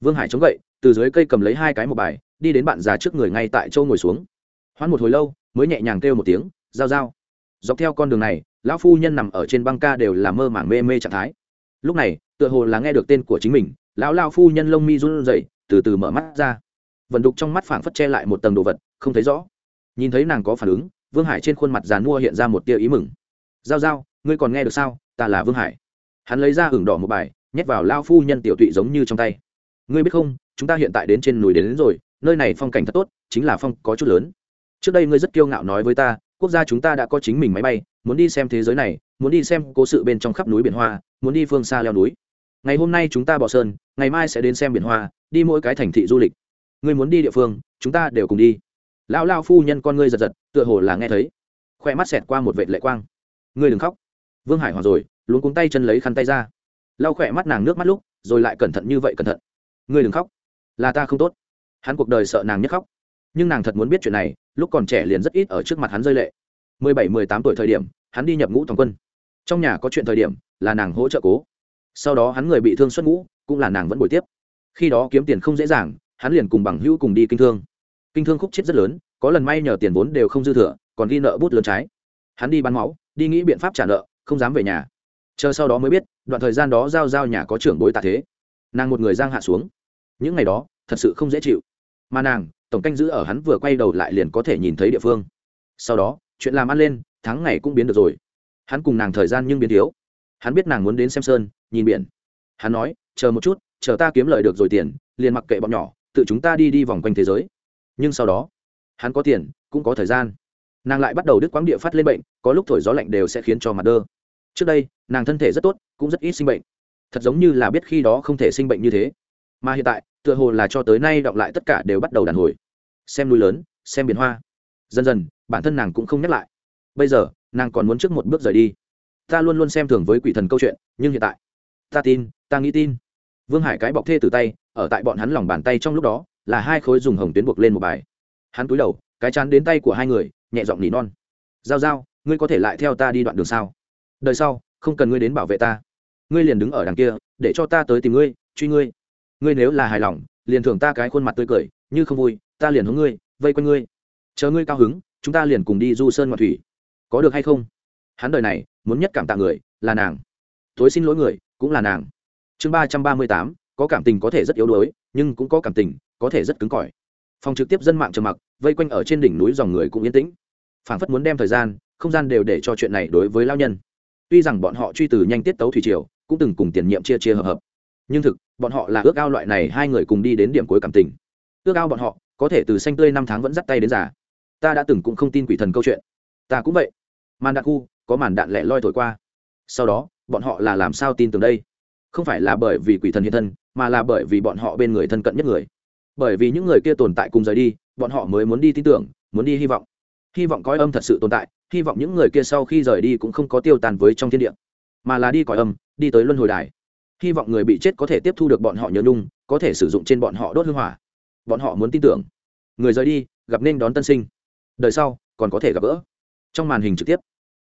Vương hải chống gậy, từ dưới cây cầm lấy hai cái một bài, đi đến bạn già trước người ngay tại châu ngồi xuống. Hoãn một hồi lâu, mới nhẹ nhàng kêu một tiếng, giao giao. Dọc theo con đường này, lão phu nhân nằm ở trên băng ca đều là mơ màng mê mê trạng thái. Lúc này, tựa hồ là nghe được tên của chính mình, lão lao phu nhân lông mi run rẩy từ từ mở mắt ra. Vận đục trong mắt phảng phất che lại một tầng đồ vật không thấy rõ. Nhìn thấy nàng có phản ứng vương hải trên khuôn mặt dàn mua hiện ra một tia ý mừng. Giao giao ngươi còn nghe được sao? Ta là vương hải. Hắn lấy ra hưởng đỏ một bài nhét vào lao phu nhân tiểu tụy giống như trong tay. Ngươi biết không chúng ta hiện tại đến trên núi đến, đến rồi nơi này phong cảnh thật tốt chính là phong có chút lớn. Trước đây ngươi rất kiêu ngạo nói với ta quốc gia chúng ta đã có chính mình máy bay muốn đi xem thế giới này muốn đi xem cố sự bên trong khắp núi biển hoa muốn đi phương xa leo núi ngày hôm nay chúng ta bỏ sơn, ngày mai sẽ đến xem biển hoa, đi mỗi cái thành thị du lịch. Ngươi muốn đi địa phương, chúng ta đều cùng đi. Lão lao phu nhân con ngươi giật giật, tựa hồ là nghe thấy. Khoe mắt xẹt qua một vệ lệ quang. Ngươi đừng khóc. Vương hải hoàng rồi luôn cuống tay chân lấy khăn tay ra. Lau khỏe mắt nàng nước mắt lúc, rồi lại cẩn thận như vậy cẩn thận. Ngươi đừng khóc. Là ta không tốt. Hắn cuộc đời sợ nàng nhất khóc. Nhưng nàng thật muốn biết chuyện này, lúc còn trẻ liền rất ít ở trước mặt hắn rơi lệ. Mười bảy, mười tám tuổi thời điểm, hắn đi nhập ngũ toàn quân. Trong nhà có chuyện thời điểm, là nàng hỗ trợ cố sau đó hắn người bị thương xuất ngũ, cũng là nàng vẫn buổi tiếp. Khi đó kiếm tiền không dễ dàng, hắn liền cùng bằng hữu cùng đi kinh thương. Kinh thương khúc chết rất lớn, có lần may nhờ tiền vốn đều không dư thừa, còn ghi nợ bút lớn trái. Hắn đi bán máu, đi nghĩ biện pháp trả nợ, không dám về nhà. Chờ sau đó mới biết, đoạn thời gian đó giao giao nhà có trưởng bối tạ thế. Nàng một người giang hạ xuống. Những ngày đó, thật sự không dễ chịu. Mà nàng, tổng canh giữ ở hắn vừa quay đầu lại liền có thể nhìn thấy địa phương. Sau đó, chuyện làm ăn lên, tháng ngày cũng biến được rồi. Hắn cùng nàng thời gian nhưng biến thiếu. Hắn biết nàng muốn đến xem sơn nhìn biển. Hắn nói, chờ một chút, chờ ta kiếm lời được rồi tiền, liền mặc kệ bọn nhỏ, tự chúng ta đi đi vòng quanh thế giới. Nhưng sau đó, hắn có tiền, cũng có thời gian. Nàng lại bắt đầu đứt quãng địa phát lên bệnh, có lúc thổi gió lạnh đều sẽ khiến cho mặt đơ. Trước đây, nàng thân thể rất tốt, cũng rất ít sinh bệnh. Thật giống như là biết khi đó không thể sinh bệnh như thế. Mà hiện tại, tựa hồ là cho tới nay đọng lại tất cả đều bắt đầu đàn hồi. Xem núi lớn, xem biển hoa. Dần dần, bản thân nàng cũng không nhắc lại. Bây giờ, nàng còn muốn trước một bước rời đi. Ta luôn luôn xem thường với quỷ thần câu chuyện, nhưng hiện tại ta tin, ta nghĩ tin. Vương hải cái bọc thê từ tay, ở tại bọn hắn lòng bàn tay trong lúc đó, là hai khối dùng hồng tuyến buộc lên một bài. Hắn túi đầu, cái chán đến tay của hai người, nhẹ giọng nỉ non. Giao giao, ngươi có thể lại theo ta đi đoạn đường sao? Đời sau, không cần ngươi đến bảo vệ ta. Ngươi liền đứng ở đằng kia, để cho ta tới tìm ngươi, truy ngươi. Ngươi nếu là hài lòng, liền thưởng ta cái khuôn mặt tươi cười, như không vui, ta liền hướng ngươi, vây quanh ngươi. Chờ ngươi cao hứng, chúng ta liền cùng đi du sơn ngoại thủy. Có được hay không? Hắn đời này, muốn nhất cảm tạ người, là nàng. Tối xin lỗi người cũng là nàng. Chương ba trăm ba mươi tám, có cảm tình có thể rất yếu đuối, nhưng cũng có cảm tình, có thể rất cứng cỏi. Phòng trực tiếp dân mạng trầm mặc, vây quanh ở trên đỉnh núi dòng người cũng yên tĩnh. Phảng phất muốn đem thời gian, không gian đều để cho chuyện này đối với lao nhân. Tuy rằng bọn họ truy từ nhanh tiết tấu thủy triều, cũng từng cùng tiền nhiệm chia chia hợp hợp. Nhưng thực, bọn họ là ước ao loại này hai người cùng đi đến điểm cuối cảm tình. Ước ao bọn họ, có thể từ xanh tươi năm tháng vẫn dắt tay đến già. Ta đã từng cũng không tin quỷ thần câu chuyện. Ta cũng vậy. Màn đạn khu, có màn đạn lẻ loi thổi qua. Sau đó bọn họ là làm sao tin tưởng đây? Không phải là bởi vì quỷ thần hiện thân, mà là bởi vì bọn họ bên người thân cận nhất người. Bởi vì những người kia tồn tại cùng rời đi, bọn họ mới muốn đi tin tưởng, muốn đi hy vọng. Hy vọng cõi âm thật sự tồn tại, hy vọng những người kia sau khi rời đi cũng không có tiêu tàn với trong thiên địa, mà là đi cõi âm, đi tới luân hồi đài. Hy vọng người bị chết có thể tiếp thu được bọn họ nhớ nhung, có thể sử dụng trên bọn họ đốt hương hỏa. Bọn họ muốn tin tưởng. Người rời đi, gặp nên đón tân sinh. Đời sau, còn có thể gặp gỡ. Trong màn hình trực tiếp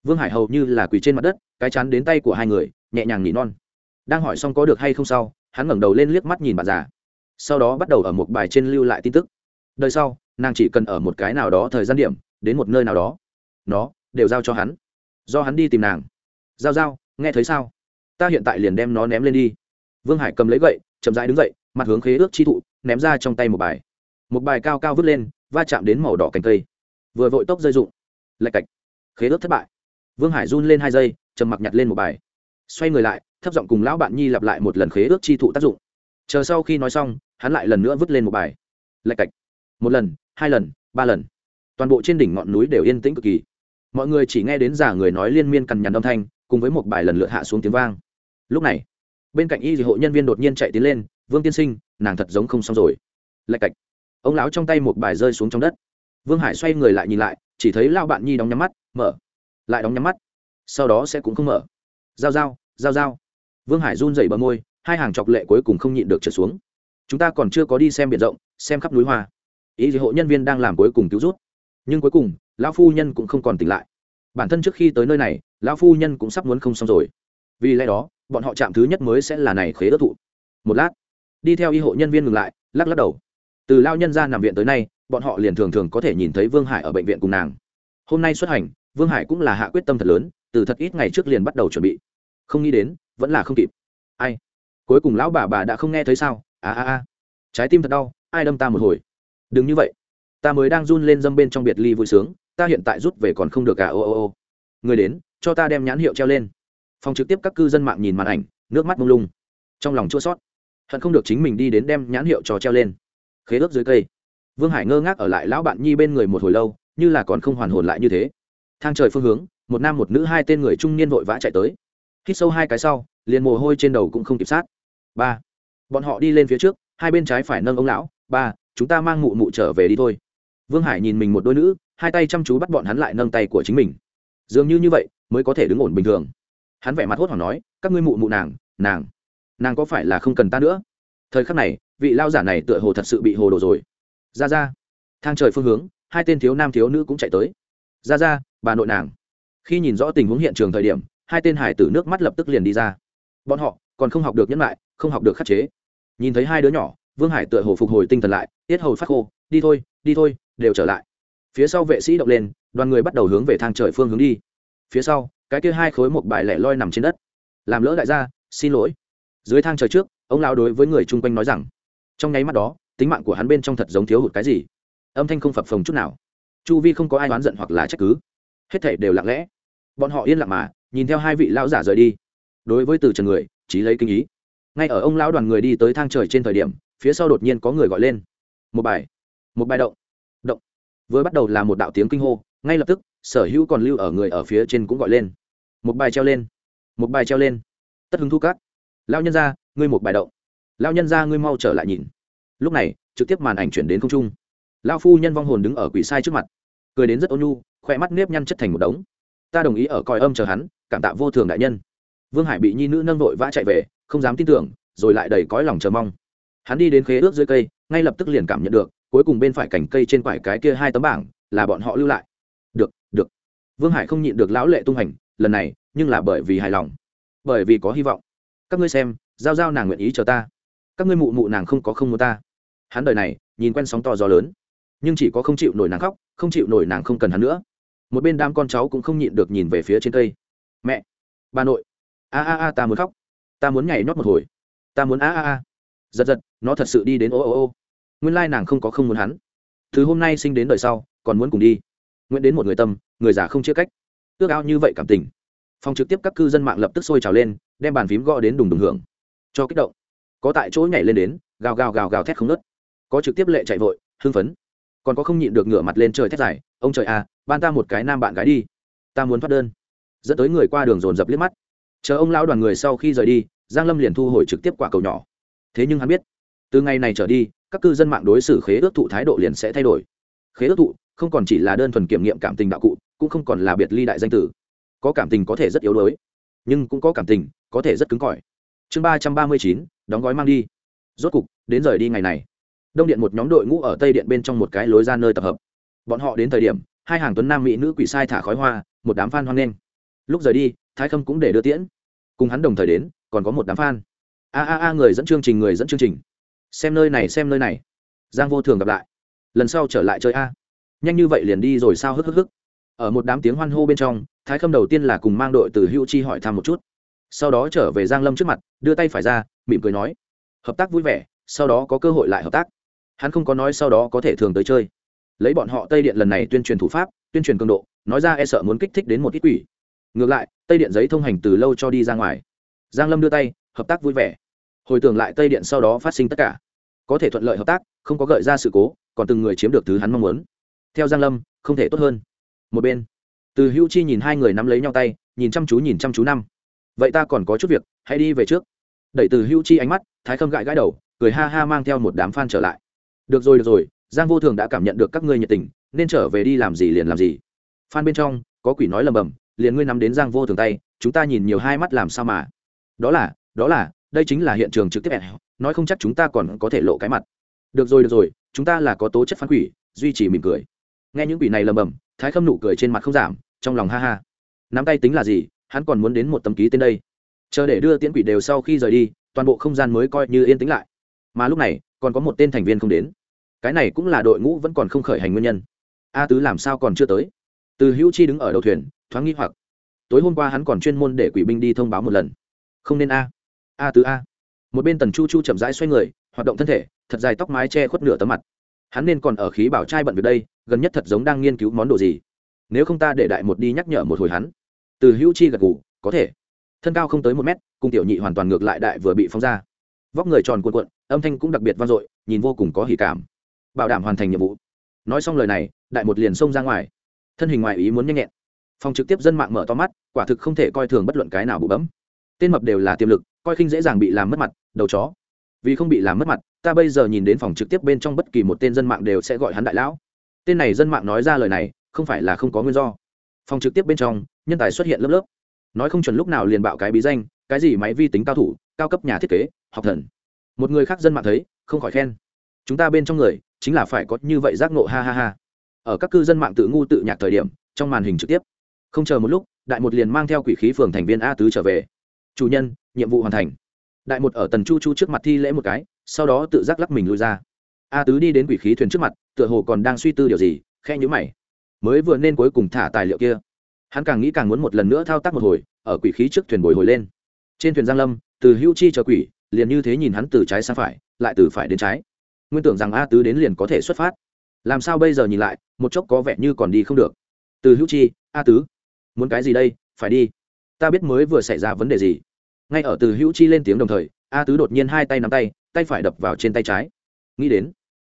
vương hải hầu như là quỳ trên mặt đất, cái chắn đến tay của hai người, nhẹ nhàng nỉ non. Đang hỏi xong có được hay không sau, hắn ngẩng đầu lên liếc mắt nhìn bạn già. Sau đó bắt đầu ở một bài trên lưu lại tin tức. Đời sau, nàng chỉ cần ở một cái nào đó thời gian điểm, đến một nơi nào đó, nó đều giao cho hắn. Do hắn đi tìm nàng. Giao giao, nghe thấy sao? Ta hiện tại liền đem nó ném lên đi. Vương hải cầm lấy gậy, chậm rãi đứng dậy, mặt hướng khế ước chi thụ, ném ra trong tay một bài. Một bài cao cao vứt lên, va chạm đến màu đỏ cành cây. Vừa vội tốc rơi rụng. Lạch cạch. Khế ước thất bại vương hải run lên hai giây, trầm mặc nhặt lên một bài. Xoay người lại, thấp giọng cùng lão bạn nhi lặp lại một lần khế ước chi thụ tác dụng. Chờ sau khi nói xong, hắn lại lần nữa vứt lên một bài. Lạch cạch. Một lần, hai lần, ba lần. Toàn bộ trên đỉnh ngọn núi đều yên tĩnh cực kỳ. Mọi người chỉ nghe đến giả người nói liên miên cằn nhằn âm thanh, cùng với một bài lần lượt hạ xuống tiếng vang. Lúc này, bên cạnh y dị hộ nhân viên đột nhiên chạy tiến lên, vương tiên sinh, nàng thật giống không xong rồi. Lạch cạch. Ông lão trong tay một bài rơi xuống trong đất. Vương hải xoay người lại nhìn lại, chỉ thấy lao bạn nhi đóng nhắm mắt, mở lại đóng nhắm mắt. Sau đó sẽ cũng không mở. Giao giao giao giao. Vương hải run dày bờ môi, hai hàng chọc lệ cuối cùng không nhịn được trở xuống. Chúng ta còn chưa có đi xem biển rộng, xem khắp núi hoa. Ý gì hộ nhân viên đang làm cuối cùng cứu rút. Nhưng cuối cùng, lão phu nhân cũng không còn tỉnh lại. Bản thân trước khi tới nơi này, lão phu nhân cũng sắp muốn không xong rồi. Vì lẽ đó, bọn họ chạm thứ nhất mới sẽ là này khế ớt thụ. Một lát, đi theo y hộ nhân viên ngừng lại, lắc lắc đầu. Từ lao nhân ra nằm viện tới nay, bọn họ liền thường thường có thể nhìn thấy vương hải ở bệnh viện cùng nàng. Hôm nay xuất hành vương hải cũng là hạ quyết tâm thật lớn, từ thật ít ngày trước liền bắt đầu chuẩn bị. Không nghĩ đến, vẫn là không kịp. Ai? Cuối cùng lão bà bà đã không nghe thấy sao? À à à trái tim thật đau, ai đâm ta một hồi? Đừng như vậy. Ta mới đang run lên dâm bên trong biệt ly vui sướng, ta hiện tại rút về còn không được cả ô ô ô. Người đến, cho ta đem nhãn hiệu treo lên. Phòng trực tiếp các cư dân mạng nhìn màn ảnh, nước mắt mông lung. Trong lòng chua sót hận không được chính mình đi đến đem nhãn hiệu trò treo lên. Khế ước dưới cây. Vương hải ngơ ngác ở lại lão bạn nhi bên người một hồi lâu, như là còn không hoàn hồn lại như thế thang trời phương hướng, một nam một nữ hai tên người trung niên vội vã chạy tới. Hít sâu hai cái sau, liền mồ hôi trên đầu cũng không kịp sát. Ba, bọn họ đi lên phía trước, hai bên trái phải nâng ông lão. Ba, chúng ta mang mụ mụ trở về đi thôi. Vương hải nhìn mình một đôi nữ, hai tay chăm chú bắt bọn hắn lại nâng tay của chính mình. Dường như như vậy, mới có thể đứng ổn bình thường. Hắn vẻ mặt hốt hoảng nói, các ngươi mụ mụ nàng nàng nàng có phải là không cần ta nữa? Thời khắc này, vị lao giả này tựa hồ thật sự bị hồ đồ rồi. Ra ra, thang trời phương hướng, hai tên thiếu nam thiếu nữ cũng chạy tới ra ra, bà nội nàng. Khi nhìn rõ tình huống hiện trường thời điểm, hai tên hải tử nước mắt lập tức liền đi ra. Bọn họ còn không học được nhẫn lại không học được khắc chế. Nhìn thấy hai đứa nhỏ, vương hải tựa hồ phục hồi tinh thần lại, tiết hầu phát khô, đi thôi đi thôi, đều trở lại. Phía sau vệ sĩ động lên, đoàn người bắt đầu hướng về thang trời phương hướng đi. Phía sau, cái kia hai khối một bài lẻ loi nằm trên đất. Làm lỡ đại gia, xin lỗi. Dưới thang trời trước, ông lao đối với người chung quanh nói rằng, trong nháy mắt đó, tính mạng của hắn bên trong thật giống thiếu hụt cái gì. Âm thanh không phập phồng chút nào chu vi không có ai oán giận hoặc là trách cứ. Hết thể đều lặng lẽ. Bọn họ yên lặng mà, nhìn theo hai vị lão giả rời đi. Đối với từ trần người trí lấy kinh ý. Ngay ở ông lão đoàn người đi tới thang trời trên thời điểm, phía sau đột nhiên có người gọi lên. Một bài. Một bài động. Động. Vừa bắt đầu là một đạo tiếng kinh hô, ngay lập tức, sở hữu còn lưu ở người ở phía trên cũng gọi lên. Một bài treo lên. Một bài treo lên. Tất hứng thu cát lao nhân ra ngươi một bài động. Lao nhân ra ngươi mau trở lại nhìn. Lúc này, trực tiếp màn ảnh chuyển đến không trung lao phu nhân vong hồn đứng ở quỷ sai trước mặt. Cười đến rất ôn nhu khoe mắt nếp nhăn chất thành một đống. Ta đồng ý ở coi âm chờ hắn, cảm tạ vô thường đại nhân. Vương hải bị nhi nữ nâng vội vã chạy về, không dám tin tưởng, rồi lại đầy cõi lòng chờ mong. Hắn đi đến khế ước dưới cây, ngay lập tức liền cảm nhận được, cuối cùng bên phải cành cây trên quải cái kia hai tấm bảng, là bọn họ lưu lại. Được được. Vương hải không nhịn được lão lệ tung hành, lần này, nhưng là bởi vì hài lòng. Bởi vì có hy vọng. Các ngươi xem, giao giao nàng nguyện ý chờ ta. Các ngươi mụ mụ nàng không có không muốn ta. Hắn đời này, nhìn quen sóng to gió lớn nhưng chỉ có không chịu nổi nàng khóc, không chịu nổi nàng không cần hắn nữa. Một bên đám con cháu cũng không nhịn được nhìn về phía trên cây. Mẹ! Bà nội! A a a, ta muốn khóc. Ta muốn nhảy nhót một hồi. Ta muốn a a a. Giật giật, nó thật sự đi đến ô ô ô. Nguyên lai nàng không có không muốn hắn. Thứ hôm nay sinh đến đời sau, còn muốn cùng đi. Nguyện đến một người tâm, người già không chia cách. Ước ao như vậy cảm tình. Phòng trực tiếp các cư dân mạng lập tức sôi trào lên, đem bàn phím gõ đến đùng đùng hưởng. Cho kích động. Có tại chỗ nhảy lên đến, gào gào gào gào thét không nớt có trực tiếp lệ chạy vội, hưng phấn còn có không nhịn được ngửa mặt lên trời thét dài, ông trời à ban ta một cái nam bạn gái đi, ta muốn thoát đơn. Dẫn tới người qua đường dồn dập liếc mắt. Chờ ông lão đoàn người sau khi rời đi, giang lâm liền thu hồi trực tiếp quả cầu nhỏ. Thế nhưng hắn biết, từ ngày này trở đi, các cư dân mạng đối xử khế ước thụ thái độ liền sẽ thay đổi. Khế ước thụ không còn chỉ là đơn thuần kiểm nghiệm cảm tình đạo cụ, cũng không còn là biệt ly đại danh tử. Có cảm tình có thể rất yếu đuối, nhưng cũng có cảm tình có thể rất cứng cỏi. Chương ba trăm ba mươi chín, đóng gói mang đi. Rốt cục, đến rời đi ngày này đông điện một nhóm đội ngũ ở tây điện bên trong một cái lối ra nơi tập hợp. Bọn họ đến thời điểm, hai hàng tuấn nam mỹ nữ quỷ sai thả khói hoa, một đám f a n hoan nghênh. Lúc rời đi, thái khâm cũng để đưa tiễn. Cùng hắn đồng thời đến, còn có một đám f a n a a a, người dẫn chương trình, người dẫn chương trình. Xem nơi này, xem nơi này. Giang vô thường gặp lại. Lần sau trở lại chơi a. Nhanh như vậy liền đi rồi sao? Hức hức hức. Ở một đám tiếng hoan hô bên trong, thái khâm đầu tiên là cùng mang đội từ hữu chi hỏi thăm một chút. Sau đó trở về giang lâm trước mặt, đưa tay phải ra, mỉm cười nói, hợp tác vui vẻ, sau đó có cơ hội lại hợp tác hắn không có nói sau đó có thể thường tới chơi. Lấy bọn họ tây điện lần này tuyên truyền thủ pháp, tuyên truyền cường độ, nói ra e sợ muốn kích thích đến một ít quỷ. Ngược lại, tây điện giấy thông hành từ lâu cho đi ra ngoài. Giang lâm đưa tay, hợp tác vui vẻ. Hồi tưởng lại tây điện sau đó phát sinh tất cả. Có thể thuận lợi hợp tác, không có gợi ra sự cố, còn từng người chiếm được thứ hắn mong muốn. Theo giang lâm, không thể tốt hơn. Một bên, từ hữu chi nhìn hai người nắm lấy nhau tay, nhìn chăm chú nhìn chăm chú năm. Vậy ta còn có chút việc, hãy đi về trước. Đẩy từ hữu chi ánh mắt, thái khâm gãi gãi đầu, cười ha ha mang theo một đám f a n trở lại được rồi được rồi, giang vô thường đã cảm nhận được các ngươi nhiệt tình, nên trở về đi làm gì liền làm gì. Phan bên trong, có quỷ nói lầm bầm, liền ngươi nắm đến giang vô thường tay, chúng ta nhìn nhiều hai mắt làm sao mà. Đó là đó là, đây chính là hiện trường trực tiếp ẹ nói không chắc chúng ta còn có thể lộ cái mặt. Được rồi được rồi, chúng ta là có tố chất phán quỷ, duy trì mỉm cười. Nghe những quỷ này lầm bầm, thái khâm nụ cười trên mặt không giảm, trong lòng ha ha. Nắm tay tính là gì, hắn còn muốn đến một tấm ký tên đây. Chờ để đưa tiễn quỷ đều sau khi rời đi, toàn bộ không gian mới coi như yên tĩnh lại. Mà lúc này còn có một tên thành viên không đến. Cái này cũng là đội ngũ vẫn còn không khởi hành nguyên nhân. A tứ làm sao còn chưa tới? Từ hữu chi đứng ở đầu thuyền, thoáng nghi hoặc. Tối hôm qua hắn còn chuyên môn để quỷ binh đi thông báo một lần. Không nên a. A tứ a. Một bên tần chu chu chậm rãi xoay người, hoạt động thân thể, thật dài tóc mái che khuất nửa tấm mặt. Hắn nên còn ở khí bảo trai bận việc đây, gần nhất thật giống đang nghiên cứu món đồ gì. Nếu không ta để đại một đi nhắc nhở một hồi hắn. Từ hữu chi gật gù, có thể. Thân cao không tới một mét, cùng tiểu nhị hoàn toàn ngược lại đại vừa bị phóng ra vóc người tròn cuộn cuộn, âm thanh cũng đặc biệt vang dội, nhìn vô cùng có hỉ cảm. Bảo đảm hoàn thành nhiệm vụ. Nói xong lời này, đại một liền xông ra ngoài. Thân hình ngoài ý muốn nhanh nhẹn. Phòng trực tiếp dân mạng mở to mắt, quả thực không thể coi thường bất luận cái nào bụ bấm. Tên mập đều là tiềm lực, coi khinh dễ dàng bị làm mất mặt, đầu chó. Vì không bị làm mất mặt, ta bây giờ nhìn đến phòng trực tiếp bên trong bất kỳ một tên dân mạng đều sẽ gọi hắn đại lão. Tên này dân mạng nói ra lời này, không phải là không có nguyên do. Phòng trực tiếp bên trong, nhân tài xuất hiện lớp lớp. Nói không chuẩn lúc nào liền bạo cái bí danh, cái gì máy vi tính cao thủ, cao cấp nhà thiết kế học thần. Một người khác dân mạng thấy, không khỏi khen. Chúng ta bên trong người, chính là phải có như vậy giác ngộ, ha ha ha. Ở các cư dân mạng tự ngu tự nhạc thời điểm, trong màn hình trực tiếp. Không chờ một lúc, đại một liền mang theo quỷ khí phường thành viên a tứ trở về. Chủ nhân, nhiệm vụ hoàn thành. Đại một ở tần chu chu trước mặt thi lễ một cái, sau đó tự giác lắc mình lui ra. A tứ đi đến quỷ khí thuyền trước mặt, tựa hồ còn đang suy tư điều gì khe nhữ mày. Mới vừa nên cuối cùng thả tài liệu kia. Hắn càng nghĩ càng muốn một lần nữa thao tác một hồi, ở quỷ khí trước thuyền bồi hồi lên. Trên thuyền giang lâm, từ hữu chi chờ quỷ liền như thế nhìn hắn từ trái sang phải, lại từ phải đến trái. Nguyên tưởng rằng a tứ đến liền có thể xuất phát. Làm sao bây giờ nhìn lại, một chốc có vẻ như còn đi không được. Từ hữu chi, a tứ, muốn cái gì đây, phải đi. Ta biết mới vừa xảy ra vấn đề gì. Ngay ở từ hữu chi lên tiếng đồng thời, a tứ đột nhiên hai tay nắm tay tay phải đập vào trên tay trái. Nghĩ đến,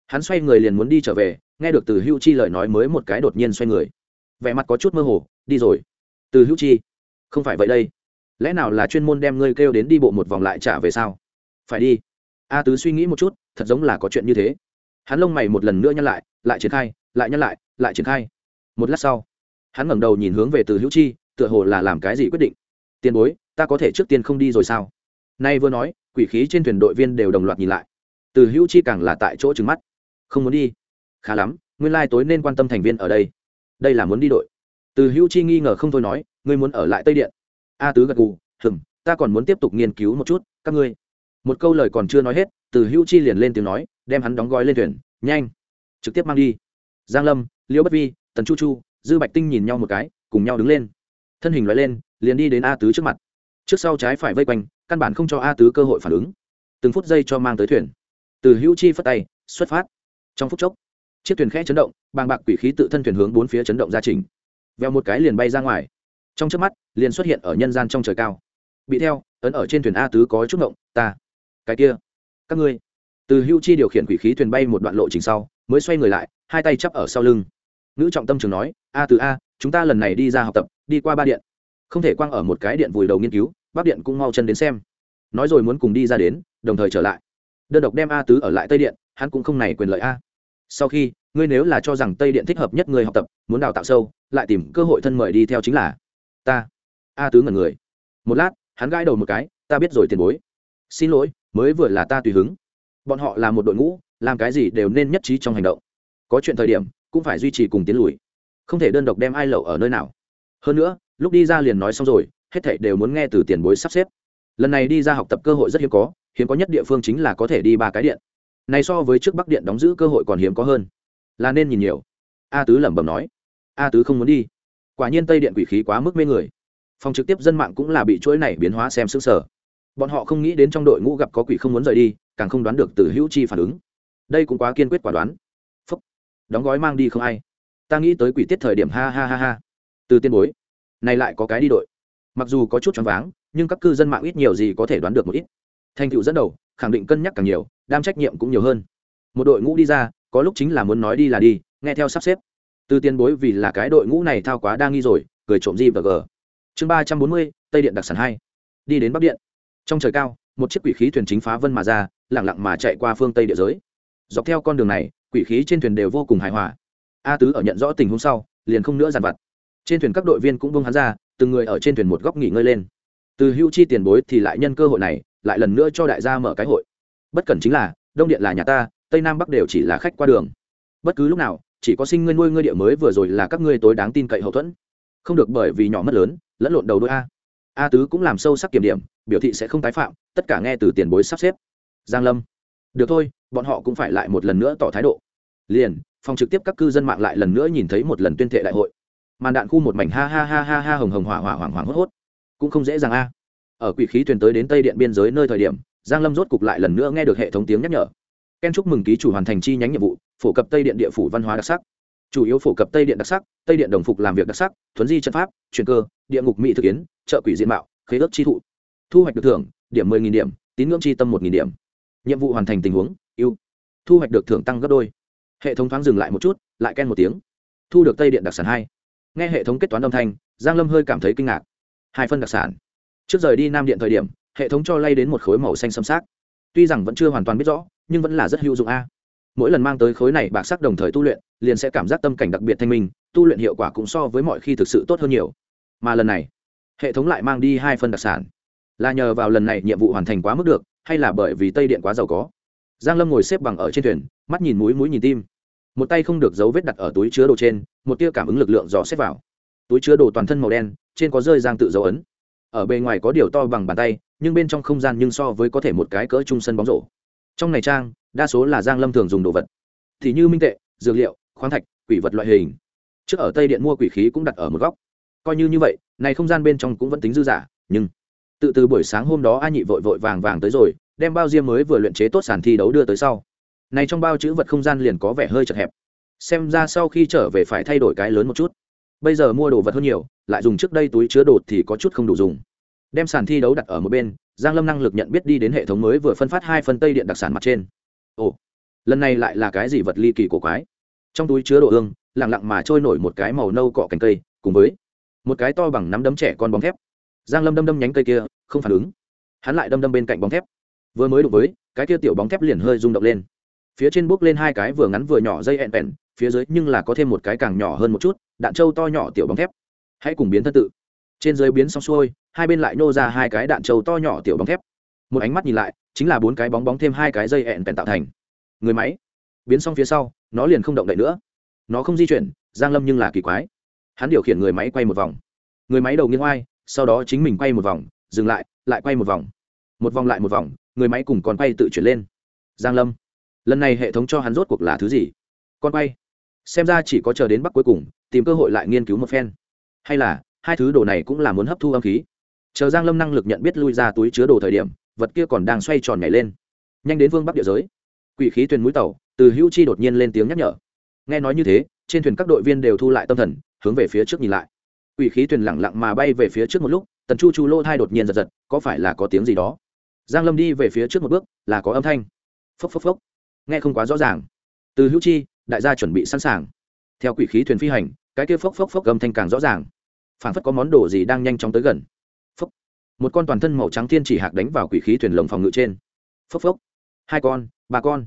hắn xoay người liền muốn đi trở về, nghe được từ hữu chi lời nói mới một cái đột nhiên xoay người. Vẻ mặt có chút mơ hồ, đi rồi. Từ hữu chi, không phải vậy đây lẽ nào là chuyên môn đem ngươi kêu đến đi bộ một vòng lại trả về sao? Phải đi. A tứ suy nghĩ một chút, thật giống là có chuyện như thế. Hắn lông mày một lần nữa nhăn lại lại triển khai, lại nhăn lại lại triển khai. Một lát sau, hắn ngẩng đầu nhìn hướng về từ hữu chi, tựa hồ là làm cái gì quyết định. Tiền bối, ta có thể trước tiên không đi rồi sao? Nay vừa nói, quỷ khí trên thuyền đội viên đều đồng loạt nhìn lại. Từ hữu chi càng là tại chỗ trứng mắt. Không muốn đi. Khá lắm, nguyên lai、like、tối nên quan tâm thành viên ở đây. Đây là muốn đi đội. Từ hữu chi nghi ngờ không thôi nói, ngươi muốn ở lại tây điện a tứ gật gù hừng ta còn muốn tiếp tục nghiên cứu một chút, các ngươi. Một câu lời còn chưa nói hết, từ hữu chi liền lên tiếng nói, đem hắn đóng gói lên thuyền, nhanh, trực tiếp mang đi. Giang lâm, liễu bất vi, tần chu chu, dư bạch tinh nhìn nhau một cái, cùng nhau đứng lên. Thân hình loại lên, liền đi đến a tứ trước mặt. Trước sau trái phải vây quanh, căn bản không cho a tứ cơ hội phản ứng. Từng phút giây cho mang tới thuyền. Từ hữu chi phất tay, xuất phát. Trong phút chốc, chiếc thuyền khẽ chấn động, bàng bạc quỷ khí tự thân thuyền hướng bốn phía chấn động ra trình. Veo một cái liền bay ra ngoài trong trước mắt, liền xuất hiện ở nhân gian trong trời cao. Bị theo, ấn ở trên thuyền a tứ có chút động ta, cái kia, các ngươi. Từ hưu chi điều khiển quỷ khí thuyền bay một đoạn lộ trình sau, mới xoay người lại, hai tay chắp ở sau lưng. Nữ trọng tâm trường nói, a từ a, chúng ta lần này đi ra học tập, đi qua ba điện. Không thể quang ở một cái điện vùi đầu nghiên cứu bắc điện cũng mau chân đến xem. Nói rồi muốn cùng đi ra đến, đồng thời trở lại. Đơn độc đem a tứ ở lại tây điện, hắn cũng không này quyền lợi a. Sau khi, ngươi nếu là cho rằng tây điện thích hợp nhất người học tập, muốn đào tạo sâu, lại tìm cơ hội thân mời đi theo chính là ta, a tứ ngẩn người. Một lát, hắn gãi đầu một cái, ta biết rồi tiền bối. Xin lỗi, mới vừa là ta tùy hứng. Bọn họ là một đội ngũ, làm cái gì đều nên nhất trí trong hành động. Có chuyện thời điểm, cũng phải duy trì cùng tiến lùi. Không thể đơn độc đem ai lậu ở nơi nào. Hơn nữa, lúc đi ra liền nói xong rồi, hết thảy đều muốn nghe từ tiền bối sắp xếp. Lần này đi ra học tập cơ hội rất hiếm có hiếm có nhất địa phương chính là có thể đi ba cái điện. Này so với trước bắc điện đóng giữ cơ hội còn hiếm có hơn. Là nên nhìn nhiều. A tứ lẩm bẩm nói. A tứ không muốn đi quả nhiên tây điện quỷ khí quá mức mê người phòng trực tiếp dân mạng cũng là bị chuỗi này biến hóa xem xứng sở bọn họ không nghĩ đến trong đội ngũ gặp có quỷ không muốn rời đi càng không đoán được từ hữu chi phản ứng đây cũng quá kiên quyết quả đoán phúc. đóng gói mang đi không ai ta nghĩ tới quỷ tiết thời điểm ha ha ha ha từ tiên bối này lại có cái đi đội mặc dù có chút choáng váng, nhưng các cư dân mạng ít nhiều gì có thể đoán được một ít thành tựu dẫn đầu khẳng định cân nhắc càng nhiều đam trách nhiệm cũng nhiều hơn một đội ngũ đi ra có lúc chính là muốn nói đi là đi nghe theo sắp xếp từ tiền bối vì là cái đội ngũ này thao quá đa nghi rồi, cười trộm gì và g. Chương ba trăm bốn mươi, tây điện đặc sản hai. Đi đến bắc điện. Trong trời cao, một chiếc quỷ khí thuyền chính phá vân mà ra lẳng lặng mà chạy qua phương tây địa giới. Dọc theo con đường này, quỷ khí trên thuyền đều vô cùng hài hòa. A tứ ở nhận rõ tình huống sau, liền không nữa dàn vặt. Trên thuyền các đội viên cũng bông hắn ra, từng người ở trên thuyền một góc nghỉ ngơi lên. Từ hưu chi tiền bối thì lại nhân cơ hội này, lại lần nữa cho đại gia mở cái hội. Bất cần chính là, đông điện là nhà ta, tây nam bắc đều chỉ là khách qua đường. Bất cứ lúc nào chỉ có sinh ngươi nuôi ngươi địa mới vừa rồi là các ngươi tối đáng tin cậy hậu thuẫn. Không được bởi vì nhỏ mất lớn, lẫn lộn đầu đôi a. A tứ cũng làm sâu sắc kiểm điểm, biểu thị sẽ không tái phạm, tất cả nghe từ tiền bối sắp xếp. Giang lâm. Được thôi, bọn họ cũng phải lại một lần nữa tỏ thái độ. Liền, phòng trực tiếp các cư dân mạng lại lần nữa nhìn thấy một lần tuyên thệ đại hội. Màn đạn khu một mảnh ha ha ha ha ha hồng hồng hỏa hỏa hoảng hoảng hốt hốt. Cũng không dễ dàng a. Ở quỷ khí thuyền tới đến tây điện biên giới nơi thời điểm, giang lâm rốt cục lại lần nữa nghe được hệ thống tiếng nhắc nhở ken chúc mừng ký chủ hoàn thành chi nhánh nhiệm vụ, phổ cập tây điện địa phủ văn hóa đặc sắc. Chủ yếu phổ cập tây điện đặc sắc, tây điện đồng phục làm việc đặc sắc, thuấn di chân pháp truyền cơ, địa ngục mỹ thực kiến, trợ quỷ diện mạo, khế ước chi thụ. Thu hoạch được thưởng, điểm mười nghìn điểm, tín ngưỡng chi tâm một nghìn điểm. Nhiệm vụ hoàn thành tình huống, ưu. Thu hoạch được thưởng tăng gấp đôi. Hệ thống thoáng dừng lại một chút, lại ken một tiếng. Thu được tây điện đặc sản hai. Nghe hệ thống kết toán âm thanh, giang lâm hơi cảm thấy kinh ngạc. Hai phân đặc sản. Trước rời đi nam điện thời điểm, hệ thống cho lay đến một khối màu xanh xâm xác. Tuy rằng vẫn chưa hoàn toàn biết rõ nhưng vẫn là rất hữu dụng a. Mỗi lần mang tới khối này bạc sắc đồng thời tu luyện, liền sẽ cảm giác tâm cảnh đặc biệt thanh minh, tu luyện hiệu quả cũng so với mọi khi thực sự tốt hơn nhiều. Mà lần này, hệ thống lại mang đi hai phân đặc sản. Là nhờ vào lần này nhiệm vụ hoàn thành quá mức được, hay là bởi vì tây điện quá giàu có? Giang lâm ngồi xếp bằng ở trên thuyền, mắt nhìn mũi mũi nhìn tim. Một tay không được dấu vết đặt ở túi chứa đồ trên, một tia cảm ứng lực lượng dò xếp vào. Túi chứa đồ toàn thân màu đen, trên có rơi giang tự dấu ấn. Ở bề ngoài có điều to bằng bàn tay, nhưng bên trong không gian nhưng so với có thể một cái cỡ trung sân bóng rổ trong này trang, đa số là giang lâm thường dùng đồ vật. Thì như minh tệ, dược liệu, khoáng thạch, quỷ vật loại hình. Trước ở tây điện mua quỷ khí cũng đặt ở một góc. Coi như như vậy, này không gian bên trong cũng vẫn tính dư giả nhưng tự từ buổi sáng hôm đó a nhị vội vội vàng vàng tới rồi, đem bao diêm mới vừa luyện chế tốt sàn thi đấu đưa tới sau. Này trong bao chữ vật không gian liền có vẻ hơi chật hẹp. Xem ra sau khi trở về phải thay đổi cái lớn một chút. Bây giờ mua đồ vật hơn nhiều, lại dùng trước đây túi chứa đồ thì có chút không đủ dùng. Đem sàn thi đấu đặt ở một bên giang lâm năng lực nhận biết đi đến hệ thống mới vừa phân phát hai phân tây điện đặc sản mặt trên. Ồ, lần này lại là cái gì vật ly kỳ cổ quái? Trong túi chứa đồ ương, lặng lặng mà trôi nổi một cái màu nâu cọ cành cây, cùng với một cái to bằng nắm đấm trẻ con bóng thép. Giang lâm đâm đâm nhánh cây kia, không phản ứng. Hắn lại đâm đâm bên cạnh bóng thép. Vừa mới đụng với, cái kia tiểu bóng thép liền hơi rung động lên. Phía trên bước lên hai cái vừa ngắn vừa nhỏ dây ẹn vẹn phía dưới nhưng là có thêm một cái càng nhỏ hơn một chút, đạn trâu to nhỏ tiểu bóng thép. Hãy cùng biến thân tự. Trên dưới biến xong xuôi hai bên lại nô ra hai cái đạn trâu to nhỏ tiểu bóng thép. Một ánh mắt nhìn lại, chính là bốn cái bóng bóng thêm hai cái dây ẹn bèn tạo thành. Người máy, biến xong phía sau, nó liền không động đậy nữa. Nó không di chuyển, giang lâm nhưng là kỳ quái. Hắn điều khiển người máy quay một vòng. Người máy đầu nghiêng oai, sau đó chính mình quay một vòng, dừng lại lại quay một vòng. Một vòng lại một vòng, người máy cùng còn quay tự chuyển lên. Giang lâm, lần này hệ thống cho hắn rốt cuộc là thứ gì? Con quay, xem ra chỉ có chờ đến bắc cuối cùng, tìm cơ hội lại nghiên cứu một phen. Hay là, hai thứ đồ này cũng là muốn hấp thu âm khí? Chờ giang lâm năng lực nhận biết lui ra túi chứa đồ thời điểm, vật kia còn đang xoay tròn nhảy lên. Nhanh đến vương bắc địa giới. Quỷ khí thuyền mũi tàu, từ hữu chi đột nhiên lên tiếng nhắc nhở. Nghe nói như thế, trên thuyền các đội viên đều thu lại tâm thần, hướng về phía trước nhìn lại. Quỷ khí thuyền lẳng lặng mà bay về phía trước một lúc, tần chu chu lô thai đột nhiên giật giật, có phải là có tiếng gì đó? Giang lâm đi về phía trước một bước, là có âm thanh. Phốc phốc phốc. Nghe không quá rõ ràng. Từ hữu chi, đại gia chuẩn bị sẵn sàng. Theo quỷ khí thuyền phi hành, cái kia phốc phốc phốc âm thanh càng rõ ràng. Phản phất có món đồ gì đang nhanh chóng tới gần một con toàn thân màu trắng thiên chỉ hạc đánh vào quỷ khí thuyền lồng phòng ngự trên. Phốc phốc. Hai con, ba con.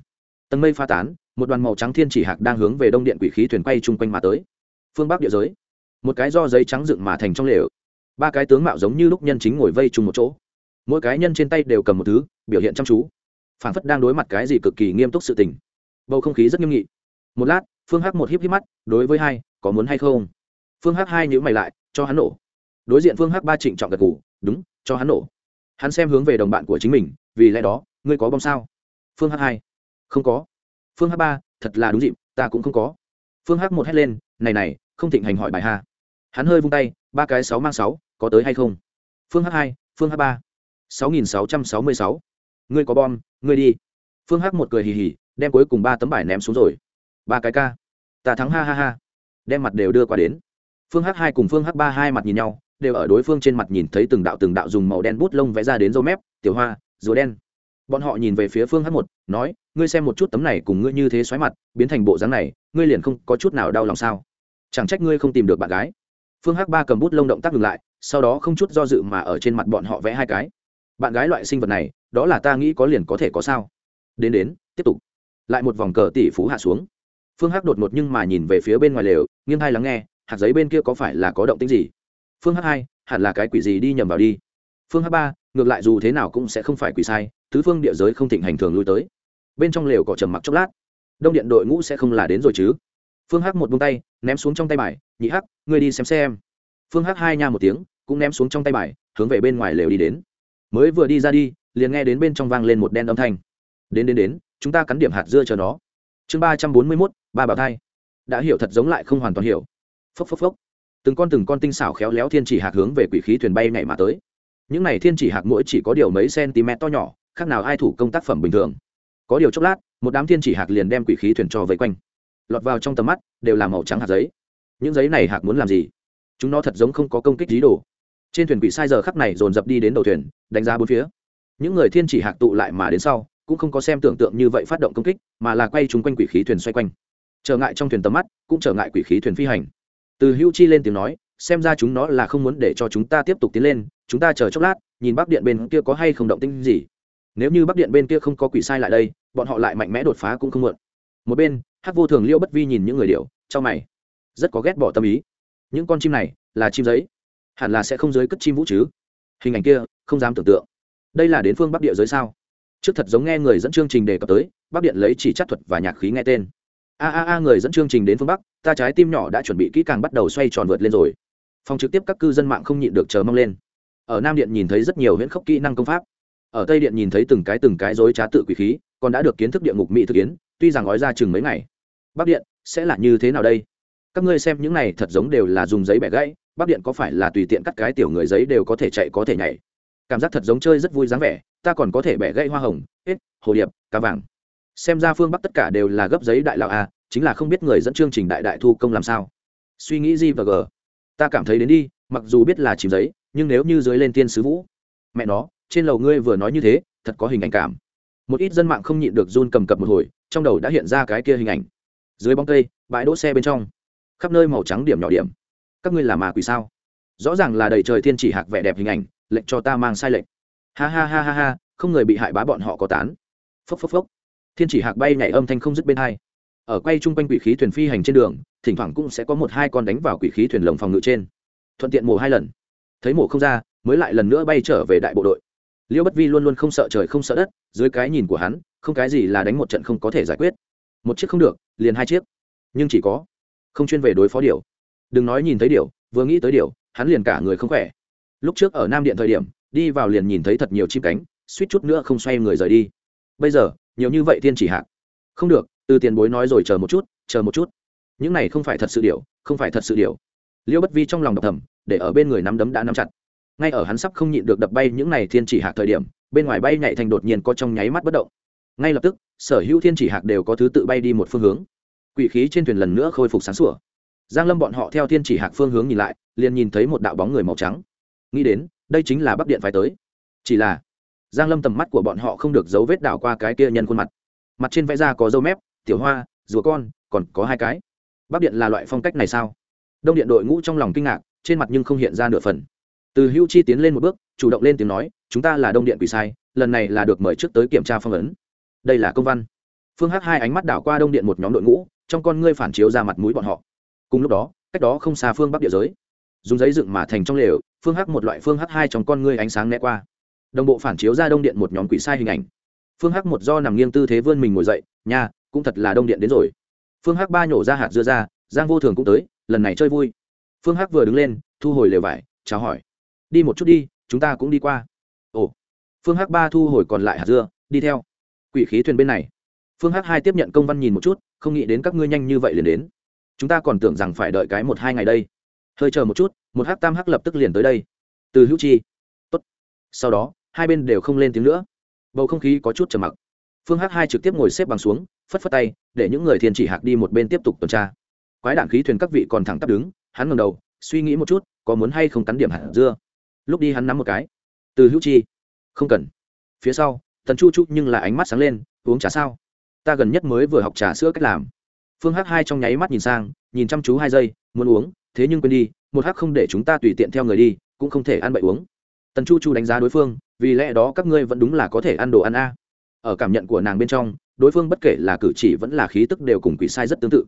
Tầng mây pha tán, một đoàn màu trắng thiên chỉ hạc đang hướng về đông điện quỷ khí thuyền quay chung quanh mà tới. Phương bắc địa giới. Một cái do giấy trắng dựng mà thành trong lều. Ba cái tướng mạo giống như lúc nhân chính ngồi vây chung một chỗ. Mỗi cái nhân trên tay đều cầm một thứ, biểu hiện chăm chú. Phản phất đang đối mặt cái gì cực kỳ nghiêm túc sự tình. Bầu không khí rất nghiêm nghị. Một lát, phương hắc một híp híp mắt, đối với hai, có muốn hay không? Phương hắc hai nhữ mày lại, cho hắn nổ. Đối diện phương hắc ba trịnh trọng gật ngủ đúng, cho hắn nổ. Hắn xem hướng về đồng bạn của chính mình, vì lẽ đó, ngươi có bom sao? Phương hắc hai. Không có. Phương hắc ba, thật là đúng dịp, ta cũng không có. Phương hắc một hét lên, này này, không thịnh hành hỏi bài ha. Hắn hơi vung tay, ba cái sáu mang sáu, có tới hay không? Phương h hai, phương h ba. sáu nghìn sáu trăm sáu mươi sáu. Ngươi có bom, ngươi đi. Phương h một cười hì hì, đem cuối cùng ba tấm bài ném xuống rồi. Ba cái ca. Ta thắng ha ha ha. Đem mặt đều đưa qua đến. Phương h hai cùng phương h ba hai mặt nhìn nhau đều ở đối phương trên mặt nhìn thấy từng đạo từng đạo dùng màu đen bút lông vẽ ra đến râu mép, tiểu hoa, rùa đen. Bọn họ nhìn về phía phương h một, nói, ngươi xem một chút tấm này cùng ngươi như thế xoáy mặt, biến thành bộ dáng này, ngươi liền không có chút nào đau lòng sao? Chẳng trách ngươi không tìm được bạn gái. Phương hắc ba cầm bút lông động tác ngừng lại, sau đó không chút do dự mà ở trên mặt bọn họ vẽ hai cái. Bạn gái loại sinh vật này, đó là ta nghĩ có liền có thể có sao? Đến đến, tiếp tục. Lại một vòng cờ tỷ phú hạ xuống. Phương hắc đột ngột nhưng mà nhìn về phía bên ngoài lều, nghiêng hai lắng nghe, hạt giấy bên kia có phải là có động tĩnh gì? Phương hắc hai, hẳn là cái quỷ gì đi nhầm vào đi. Phương hắc ba, ngược lại dù thế nào cũng sẽ không phải quỷ sai, thứ phương địa giới không thịnh hành thường lui tới. Bên trong lều cỏ trầm mặc chốc lát. Đông điện đội ngũ sẽ không là đến rồi chứ? Phương hắc một bông tay, ném xuống trong tay bài, nhị hắc, ngươi đi xem xem. Phương hắc hai nha một tiếng, cũng ném xuống trong tay bài, hướng về bên ngoài lều đi đến. Mới vừa đi ra đi, liền nghe đến bên trong vang lên một đen âm thanh. Đến đến đến, chúng ta cắn điểm hạt dưa chờ nó. Chương ba trăm bốn mươi mốt, ba bảo thai. Đã hiểu thật giống lại không hoàn toàn hiểu. Phốc phốc phốc từng con từng con tinh xảo khéo léo thiên chỉ hạt hướng về quỷ khí thuyền bay nhảy mà tới. Những này thiên chỉ hạt mỗi chỉ có điều mấy cm to nhỏ, khác nào ai thủ công tác phẩm bình thường. Có điều chốc lát, một đám thiên chỉ hạt liền đem quỷ khí thuyền cho vây quanh. Lọt vào trong tầm mắt, đều là màu trắng hạt giấy. Những giấy này hạc muốn làm gì? Chúng nó thật giống không có công kích dí đồ. Trên thuyền quỷ sai giờ khắc này dồn dập đi đến đầu thuyền, đánh giá bốn phía. Những người thiên chỉ hạc tụ lại mà đến sau, cũng không có xem tưởng tượng như vậy phát động công kích, mà là quay chúng quanh quỷ khí thuyền xoay quanh. Trở ngại trong thuyền tầm mắt, cũng trở ngại quỷ khí thuyền phi hành từ hữu chi lên tiếng nói, xem ra chúng nó là không muốn để cho chúng ta tiếp tục tiến lên, chúng ta chờ chốc lát, nhìn bắc điện bên kia có hay không động tinh gì. Nếu như bắc điện bên kia không có quỷ sai lại đây, bọn họ lại mạnh mẽ đột phá cũng không muộn. Một bên, hắc vô thường liêu bất vi nhìn những người điệu cho mày. Rất có ghét bỏ tâm ý. Những con chim này là chim giấy. Hẳn là sẽ không giới cất chim vũ chứ. Hình ảnh kia, không dám tưởng tượng. Đây là đến phương bắc địa giới sao? Trước thật giống nghe người dẫn chương trình đề cập tới, bắc điện lấy chỉ chắc thuật và nhạc khí nghe tên a a a, người dẫn chương trình đến phương bắc, ta trái tim nhỏ đã chuẩn bị kỹ càng bắt đầu xoay tròn vượt lên rồi. Phòng trực tiếp các cư dân mạng không nhịn được chờ mong lên. Ở nam điện nhìn thấy rất nhiều huyễn khốc kỹ năng công pháp. Ở tây điện nhìn thấy từng cái từng cái dối trá tự quỷ khí, còn đã được kiến thức địa ngục mỹ thực kiến, tuy rằng nói ra chừng mấy ngày. Bắc điện, sẽ là như thế nào đây? Các ngươi xem những này thật giống đều là dùng giấy bẻ gãy, bắc điện có phải là tùy tiện cắt cái tiểu người giấy đều có thể chạy có thể nhảy? Cảm giác thật giống chơi rất vui dáng vẻ, ta còn có thể bẻ gãy hoa hồng, hết, hồ điệp, cá vàng xem ra phương bắc tất cả đều là gấp giấy đại lão a chính là không biết người dẫn chương trình đại đại thu công làm sao. Suy nghĩ gì và g. Ta cảm thấy đến đi, mặc dù biết là chìm giấy, nhưng nếu như dưới lên tiên sứ vũ. Mẹ nó, trên lầu ngươi vừa nói như thế, thật có hình ảnh cảm. Một ít dân mạng không nhịn được run cầm cập một hồi, trong đầu đã hiện ra cái kia hình ảnh. Dưới bóng cây, bãi đỗ xe bên trong. Khắp nơi màu trắng điểm nhỏ điểm. Các ngươi là mà quỷ sao? Rõ ràng là đầy trời thiên chỉ hạc vẻ đẹp hình ảnh, lệnh cho ta mang sai lệnh. Ha ha ha ha ha, không người bị hại bá bọn họ có tán. Phốc phốc phốc thiên chỉ hạc bay nhảy âm thanh không dứt bên hai. Ở quay chung quanh quỷ khí thuyền phi hành trên đường, thỉnh thoảng cũng sẽ có một hai con đánh vào quỷ khí thuyền lồng phòng ngự trên. Thuận tiện mổ hai lần. Thấy mổ không ra, mới lại lần nữa bay trở về đại bộ đội. Liêu bất vi luôn luôn không sợ trời không sợ đất, dưới cái nhìn của hắn, không cái gì là đánh một trận không có thể giải quyết. Một chiếc không được, liền hai chiếc. Nhưng chỉ có. Không chuyên về đối phó điều. Đừng nói nhìn thấy điều, vừa nghĩ tới điều, hắn liền cả người không khỏe. Lúc trước ở nam điện thời điểm, đi vào liền nhìn thấy thật nhiều chim cánh, suýt chút nữa không xoay người rời đi. Bây giờ nhiều như vậy thiên chỉ hạ không được, từ tiền bối nói rồi chờ một chút, chờ một chút. Những này không phải thật sự điều không phải thật sự điều liêu bất vi trong lòng độc thầm, để ở bên người nắm đấm đã nắm chặt. Ngay ở hắn sắp không nhịn được đập bay những này thiên chỉ hạc thời điểm, bên ngoài bay nhảy thành đột nhiên có trong nháy mắt bất động. Ngay lập tức, sở hữu thiên chỉ hạc đều có thứ tự bay đi một phương hướng. Quỷ khí trên thuyền lần nữa khôi phục sáng sủa. Giang lâm bọn họ theo thiên chỉ hạc phương hướng nhìn lại, liền nhìn thấy một đạo bóng người màu trắng. Nghĩ đến, đây chính là bắc điện phải tới. Chỉ là giang lâm tầm mắt của bọn họ không được dấu vết đảo qua cái kia nhân khuôn mặt. Mặt trên vẽ ra có dâu mép, tiểu hoa, rùa con, còn có hai cái. Bắc điện là loại phong cách này sao? Đông điện đội ngũ trong lòng kinh ngạc, trên mặt nhưng không hiện ra nửa phần. Từ hưu chi tiến lên một bước, chủ động lên tiếng nói, chúng ta là đông điện quỷ sai, lần này là được mời trước tới kiểm tra phong ấn. Đây là công văn. Phương Hắc hai ánh mắt đảo qua đông điện một nhóm đội ngũ, trong con ngươi phản chiếu ra mặt mũi bọn họ. Cùng lúc đó, cách đó không xa phương bắc địa giới. Dùng giấy dựng mà thành trong lều, phương Hắc một loại phương Hắc hai trong con ngươi ánh sáng né qua đồng bộ phản chiếu ra đông điện một nhóm quỷ sai hình ảnh. Phương Hắc một do nằm nghiêng tư thế vươn mình ngồi dậy nhà, cũng thật là đông điện đến rồi. Phương Hắc ba nhổ ra hạt dưa ra giang vô thường cũng tới lần này chơi vui. Phương Hắc vừa đứng lên thu hồi lều vải chào hỏi đi một chút đi chúng ta cũng đi qua. Ồ. Phương Hắc ba thu hồi còn lại hạt dưa đi theo. Quỷ khí thuyền bên này. Phương Hắc hai tiếp nhận công văn nhìn một chút không nghĩ đến các ngươi nhanh như vậy liền đến. Chúng ta còn tưởng rằng phải đợi cái một hai ngày đây. Hơi chờ một chút một Hắc tam Hắc lập tức liền tới đây. Từ hữu chi. Tốt. Sau đó hai bên đều không lên tiếng nữa. Bầu không khí có chút trầm mặc. Phương h hai trực tiếp ngồi xếp bằng xuống, phất phất tay, để những người thiên chỉ hạc đi một bên tiếp tục tuần tra. Quái đạn khí thuyền các vị còn thẳng tắp đứng, hắn ngầm đầu, suy nghĩ một chút, có muốn hay không cắn điểm hạt dưa. Lúc đi hắn nắm một cái. Từ hữu chi. Không cần. Phía sau, tần chu chu nhưng là ánh mắt sáng lên, uống trà sao? Ta gần nhất mới vừa học trà sữa cách làm. Phương h hai trong nháy mắt nhìn sang, nhìn chăm chú hai giây, muốn uống, thế nhưng quên đi, một h không để chúng ta tùy tiện theo người đi, cũng không thể ăn bậy uống tần chu chu đánh giá đối phương, vì lẽ đó các ngươi vẫn đúng là có thể ăn đồ ăn a. Ở cảm nhận của nàng bên trong, đối phương bất kể là cử chỉ vẫn là khí tức đều cùng quỷ sai rất tương tự.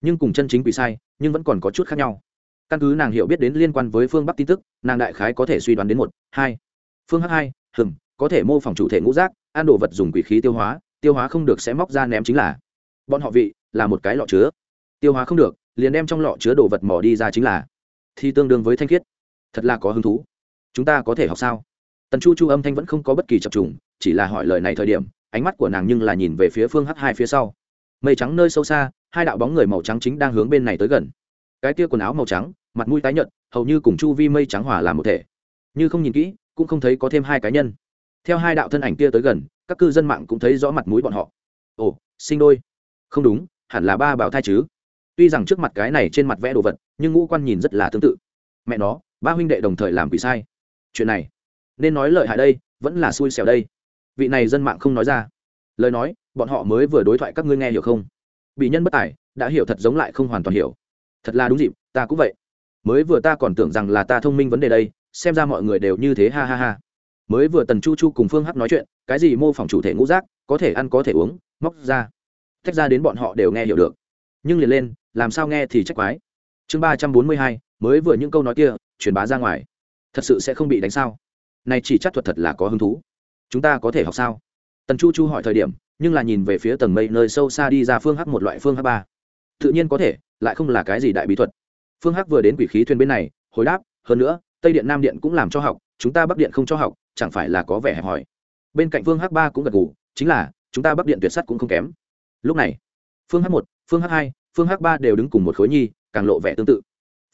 Nhưng cùng chân chính quỷ sai, nhưng vẫn còn có chút khác nhau. Căn cứ nàng hiểu biết đến liên quan với phương bắc tin tức, nàng đại khái có thể suy đoán đến một, hai. Phương h hai hừng có thể mô phỏng chủ thể ngũ rác ăn đồ vật dùng quỷ khí tiêu hóa tiêu hóa không được sẽ móc ra ném chính là. Bọn họ vị, là một cái lọ chứa. Tiêu hóa không được, liền đem trong lọ chứa đồ vật mỏ đi ra chính là. Thì tương đương với thanh khiết. Thật là có hứng thú chúng ta có thể học sao? Tần chu chu âm thanh vẫn không có bất kỳ chập trùng, chỉ là hỏi lời này thời điểm, ánh mắt của nàng nhưng là nhìn về phía phương h hai phía sau. Mây trắng nơi sâu xa, hai đạo bóng người màu trắng chính đang hướng bên này tới gần. Cái kia quần áo màu trắng, mặt mũi tái nhợt, hầu như cùng chu vi mây trắng hòa làm một thể. Như không nhìn kỹ, cũng không thấy có thêm hai cá nhân. Theo hai đạo thân ảnh kia tới gần, các cư dân mạng cũng thấy rõ mặt mũi bọn họ. Ồ, sinh đôi. Không đúng, hẳn là ba bảo thai chứ. Tuy rằng trước mặt cái này trên mặt vẽ đồ vật, nhưng ngũ quan nhìn rất là tương tự. Mẹ nó, ba huynh đệ đồng thời làm quỷ sai chuyện này nên nói lợi hại đây, vẫn là xui xẻo đây. Vị này dân mạng không nói ra. Lời nói, bọn họ mới vừa đối thoại các ngươi nghe hiểu không? Bị nhân bất tài, đã hiểu thật giống lại không hoàn toàn hiểu. Thật là đúng dịp, ta cũng vậy. Mới vừa ta còn tưởng rằng là ta thông minh vấn đề đây, xem ra mọi người đều như thế, ha ha ha. Mới vừa tần chu chu cùng phương hắc nói chuyện, cái gì mô phỏng chủ thể ngũ rác có thể ăn, có thể uống, móc ra. Tách ra đến bọn họ đều nghe hiểu được. Nhưng liền lên, làm sao nghe thì trách quái. Chương ba trăm bốn mươi hai, mới vừa những câu nói kia, truyền bá ra ngoài thật sự sẽ không bị đánh sao? Này chỉ chắc thuật thật là có hứng thú. Chúng ta có thể học sao? Tần chu chu hỏi thời điểm, nhưng là nhìn về phía tầng mây nơi sâu xa đi ra phương hắc một loại phương hắc ba. Tự nhiên có thể, lại không là cái gì đại bí thuật. Phương hắc vừa đến quỷ khí thuyền bên này, hồi đáp, hơn nữa, tây điện nam điện cũng làm cho học, chúng ta bắc điện không cho học, chẳng phải là có vẻ hẹp hòi? Bên cạnh phương hắc ba cũng gật gù, chính là, chúng ta bắc điện tuyệt sắt cũng không kém. Lúc này, phương hắc một, phương hắc hai, phương hắc ba đều đứng cùng một khối nhi, càng lộ vẻ tương tự.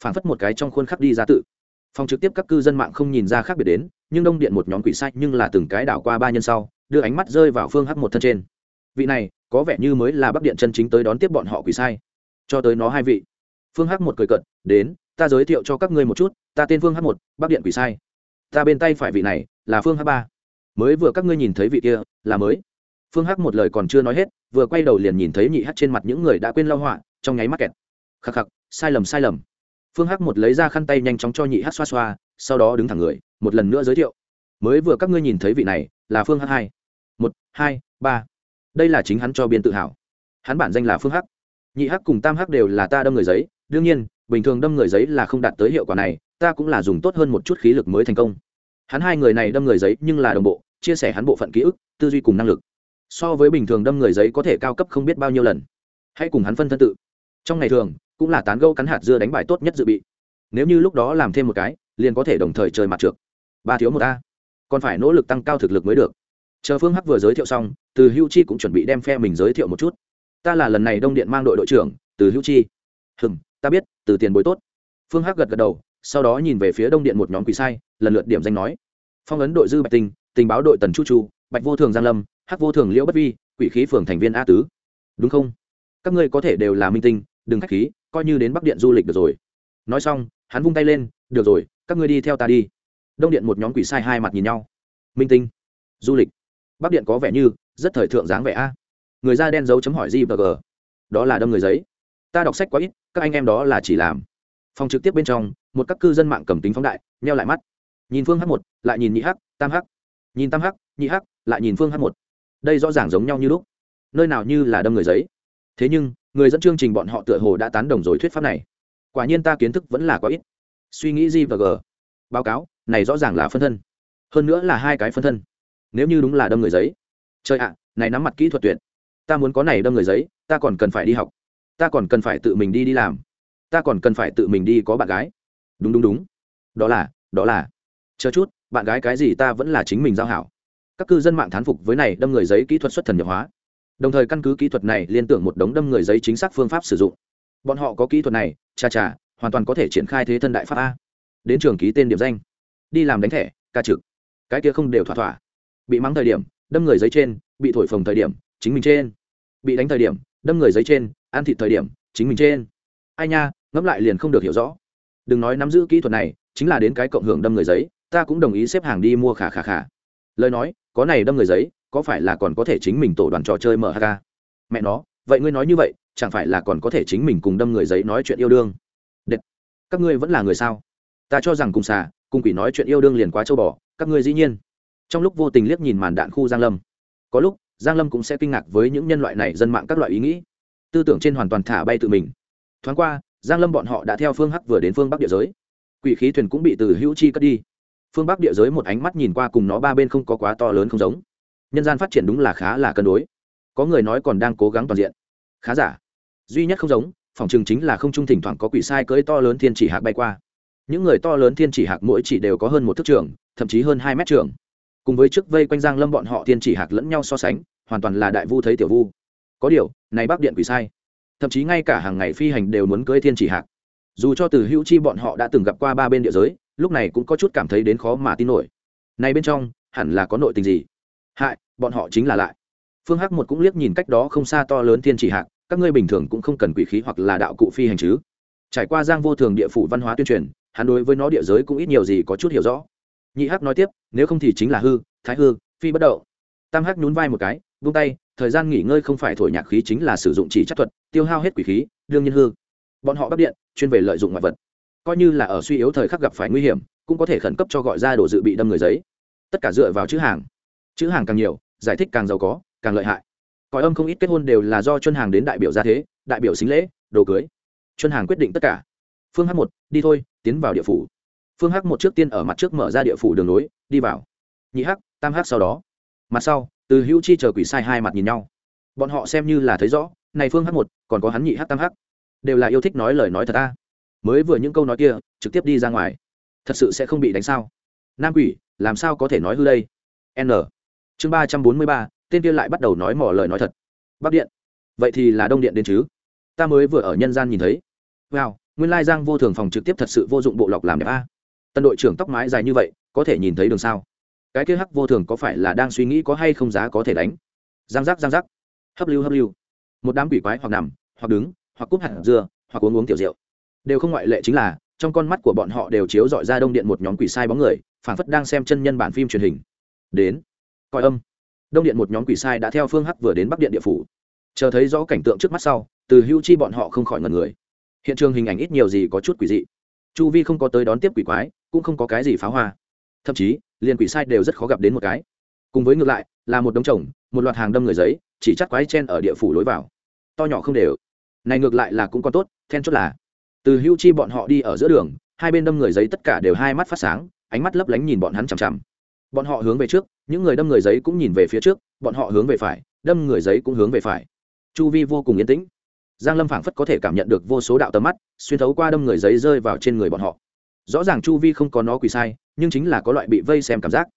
Phản phất một cái trong khuôn khắc đi ra tự phòng trực tiếp các cư dân mạng không nhìn ra khác biệt đến, nhưng đông điện một nhóm quỷ sai nhưng là từng cái đảo qua ba nhân sau, đưa ánh mắt rơi vào phương h một thân trên. Vị này, có vẻ như mới là bắc điện chân chính tới đón tiếp bọn họ quỷ sai. Cho tới nó hai vị. Phương h một cười cận đến, ta giới thiệu cho các ngươi một chút, ta tên phương h một, bắc điện quỷ sai. Ta bên tay phải vị này, là phương h ba. Mới vừa các ngươi nhìn thấy vị kia, là mới. Phương hắc một lời còn chưa nói hết, vừa quay đầu liền nhìn thấy nhị hắc trên mặt những người đã quên lau họa, trong nháy mắt kẹt. Khắc khắc, sai lầm sai lầm phương hắc một lấy ra khăn tay nhanh chóng cho nhị hắc xoa xoa, sau đó đứng thẳng người, một lần nữa giới thiệu. Mới vừa các ngươi nhìn thấy vị này, là phương hắc hai. Một, hai, ba. Đây là chính hắn cho biên tự hào. Hắn bản danh là phương hắc. Nhị hắc cùng tam hắc đều là ta đâm người giấy. Đương nhiên, bình thường đâm người giấy là không đạt tới hiệu quả này, ta cũng là dùng tốt hơn một chút khí lực mới thành công. Hắn hai người này đâm người giấy nhưng là đồng bộ, chia sẻ hắn bộ phận ký ức, tư duy cùng năng lực. So với bình thường đâm người giấy có thể cao cấp không biết bao nhiêu lần. Hãy cùng hắn phân thân tự. Trong ngày thường cũng là tán gâu cắn hạt dưa đánh bài tốt nhất dự bị. Nếu như lúc đó làm thêm một cái, liền có thể đồng thời chơi mặt trượt ba thiếu một a. Còn phải nỗ lực tăng cao thực lực mới được. Chờ phương hắc vừa giới thiệu xong, từ hữu chi cũng chuẩn bị đem phe mình giới thiệu một chút. Ta là lần này đông điện mang đội đội trưởng, từ hữu chi. Hừm, ta biết, từ tiền bối tốt. Phương hắc gật gật đầu, sau đó nhìn về phía đông điện một nhóm quỷ sai, lần lượt điểm danh nói. Phong ấn đội dư bạch tinh, tình báo đội tần chu chu, bạch vô thường giang lâm, hắc vô thường liễu bất vi, quỷ khí phường thành viên a tứ. Đúng không? Các ngươi có thể đều là minh tinh, đừng khách khí coi như đến bắc điện du lịch được rồi. Nói xong, hắn vung tay lên, được rồi, các ngươi đi theo ta đi. Đông điện một nhóm quỷ sai hai mặt nhìn nhau. Minh tinh, du lịch. Bắc điện có vẻ như rất thời thượng dáng vẻ a. Người da đen dấu chấm hỏi gì bờ gờ đó là đâm người giấy. Ta đọc sách quá ít, các anh em đó là chỉ làm. Phòng trực tiếp bên trong, một các cư dân mạng cầm tính phóng đại neo lại mắt. Nhìn phương h một, lại nhìn nhị h tam h nhìn tam h nhị h lại nhìn phương h một. Đây rõ ràng giống nhau như lúc. Nơi nào như là đâm người giấy. Thế nhưng người dẫn chương trình bọn họ tựa hồ đã tán đồng rồi thuyết pháp này. Quả nhiên ta kiến thức vẫn là quá ít. Suy nghĩ gì và g. Báo cáo, này rõ ràng là phân thân. Hơn nữa là hai cái phân thân. Nếu như đúng là đâm người giấy. Trời ạ, này nắm mặt kỹ thuật tuyệt. Ta muốn có này đâm người giấy, ta còn cần phải đi học. Ta còn cần phải tự mình đi đi làm. Ta còn cần phải tự mình đi có bạn gái. Đúng đúng đúng. Đó là đó là. Chờ chút, bạn gái cái gì ta vẫn là chính mình giao hảo. Các cư dân mạng thán phục với này đâm người giấy kỹ thuật xuất thần nhập hóa đồng thời căn cứ kỹ thuật này liên tưởng một đống đâm người giấy chính xác phương pháp sử dụng. Bọn họ có kỹ thuật này, cha cha, hoàn toàn có thể triển khai thế thân đại pháp a. Đến trường ký tên điểm danh. Đi làm đánh thẻ, ca trực. Cái kia không đều thỏa thỏa. Bị mắng thời điểm, đâm người giấy trên, bị thổi phồng thời điểm, chính mình trên. Bị đánh thời điểm, đâm người giấy trên, ăn thịt thời điểm, chính mình trên. Ai nha, ngẫm lại liền không được hiểu rõ. Đừng nói nắm giữ kỹ thuật này, chính là đến cái cộng hưởng đâm người giấy, ta cũng đồng ý xếp hàng đi mua khả khả khả lời nói, có này đâm người giấy có phải là còn có thể chính mình tổ đoàn trò chơi mở mhk mẹ nó, vậy ngươi nói như vậy, chẳng phải là còn có thể chính mình cùng đâm người giấy nói chuyện yêu đương? Đệt. các ngươi vẫn là người sao? Ta cho rằng cùng xà, cùng quỷ nói chuyện yêu đương liền quá châu bò, các ngươi dĩ nhiên. Trong lúc vô tình liếc nhìn màn đạn khu giang lâm, có lúc, giang lâm cũng sẽ kinh ngạc với những nhân loại này dân mạng các loại ý nghĩ. Tư tưởng trên hoàn toàn thả bay tự mình. Thoáng qua, giang lâm bọn họ đã theo phương hắc vừa đến phương bắc địa giới. Quỷ khí thuyền cũng bị từ hữu chi cất đi. Phương bắc địa giới một ánh mắt nhìn qua cùng nó ba bên không có quá to lớn không giống nhân gian phát triển đúng là khá là cân đối. Có người nói còn đang cố gắng toàn diện. Khá giả. Duy nhất không giống, phòng trường chính là không trung thỉnh thoảng có quỷ sai cưỡi to lớn thiên chỉ hạc bay qua. Những người to lớn thiên chỉ hạc mỗi chỉ đều có hơn một thước trường, thậm chí hơn hai mét trường. Cùng với chức vây quanh giang lâm bọn họ thiên chỉ hạc lẫn nhau so sánh, hoàn toàn là đại vu thấy tiểu vu. Có điều, này bắc điện quỷ sai. Thậm chí ngay cả hàng ngày phi hành đều muốn cưỡi thiên chỉ hạc. Dù cho từ hữu chi bọn họ đã từng gặp qua ba bên địa giới, lúc này cũng có chút cảm thấy đến khó mà tin nổi. Này bên trong, hẳn là có nội tình gì? Hại, bọn họ chính là lại. Phương hắc một cũng liếc nhìn cách đó không xa to lớn thiên chỉ hạc, các ngươi bình thường cũng không cần quỷ khí hoặc là đạo cụ phi hành chứ. Trải qua giang vô thường địa phủ văn hóa tuyên truyền, hắn đối với nó địa giới cũng ít nhiều gì có chút hiểu rõ. Nhị hắc nói tiếp, nếu không thì chính là hư, thái hư, phi bất đậu tam hắc nhún vai một cái, vung tay, thời gian nghỉ ngơi không phải thổi nhạc khí chính là sử dụng chỉ chất thuật, tiêu hao hết quỷ khí, đương nhiên hư. Bọn họ bắt điện, chuyên về lợi dụng ngoại vật. Coi như là ở suy yếu thời khắc gặp phải nguy hiểm, cũng có thể khẩn cấp cho gọi ra đồ dự bị đâm người giấy. Tất cả dựa vào chữ hàng chữ hàng càng nhiều, giải thích càng giàu có, càng lợi hại. Cõi âm không ít kết hôn đều là do chuyên hàng đến đại biểu gia thế, đại biểu xính lễ, đồ cưới. Chuyên hàng quyết định tất cả. Phương h một, đi thôi, tiến vào địa phủ. Phương h một trước tiên ở mặt trước mở ra địa phủ đường nối đi vào. Nhị h tam h sau đó. Mặt sau, từ hữu chi chờ quỷ sai hai mặt nhìn nhau. Bọn họ xem như là thấy rõ, này phương h một, còn có hắn nhị h tam h đều là yêu thích nói lời nói thật ta. Mới vừa những câu nói kia, trực tiếp đi ra ngoài. Thật sự sẽ không bị đánh sao. Nam quỷ, làm sao có thể nói hư đây? N chương ba trăm bốn mươi ba, tên kia lại bắt đầu nói mỏ lời nói thật. Bắc điện. Vậy thì là đông điện đến chứ? Ta mới vừa ở nhân gian nhìn thấy. Wow, nguyên lai giang vô thường phòng trực tiếp thật sự vô dụng bộ lọc làm đẹp a. Tân đội trưởng tóc mái dài như vậy, có thể nhìn thấy đường sao? Cái kia hắc vô thường có phải là đang suy nghĩ có hay không giá có thể đánh? Giang giác giang giác. Hấp lưu hấp lưu. Một đám quỷ quái hoặc nằm, hoặc đứng, hoặc cúp hạt dưa, hoặc uống uống tiểu rượu. Đều không ngoại lệ chính là, trong con mắt của bọn họ đều chiếu dọi ra đông điện một nhóm quỷ sai bóng người phản phất đang xem chân nhân bản phim truyền hình. Đến coi âm. Đông điện một nhóm quỷ sai đã theo phương hắc vừa đến bắc điện địa phủ. Chờ thấy rõ cảnh tượng trước mắt sau, từ hưu chi bọn họ không khỏi ngần người. Hiện trường hình ảnh ít nhiều gì có chút quỷ dị. Chu vi không có tới đón tiếp quỷ quái, cũng không có cái gì pháo hoa. Thậm chí, liền quỷ sai đều rất khó gặp đến một cái. Cùng với ngược lại, là một đống chồng, một loạt hàng đâm người giấy, chỉ chắc quái chen ở địa phủ lối vào. To nhỏ không đều. Này ngược lại là cũng còn tốt, then chốt là, từ hưu chi bọn họ đi ở giữa đường, hai bên đâm người giấy tất cả đều hai mắt phát sáng, ánh mắt lấp lánh nhìn bọn hắn chằm chằm. Bọn họ hướng về trước những người đâm người giấy cũng nhìn về phía trước, bọn họ hướng về phải, đâm người giấy cũng hướng về phải. Chu vi vô cùng yên tĩnh. Giang lâm phảng phất có thể cảm nhận được vô số đạo tầm mắt, xuyên thấu qua đâm người giấy rơi vào trên người bọn họ. Rõ ràng chu vi không có nó quỳ sai, nhưng chính là có loại bị vây xem cảm giác.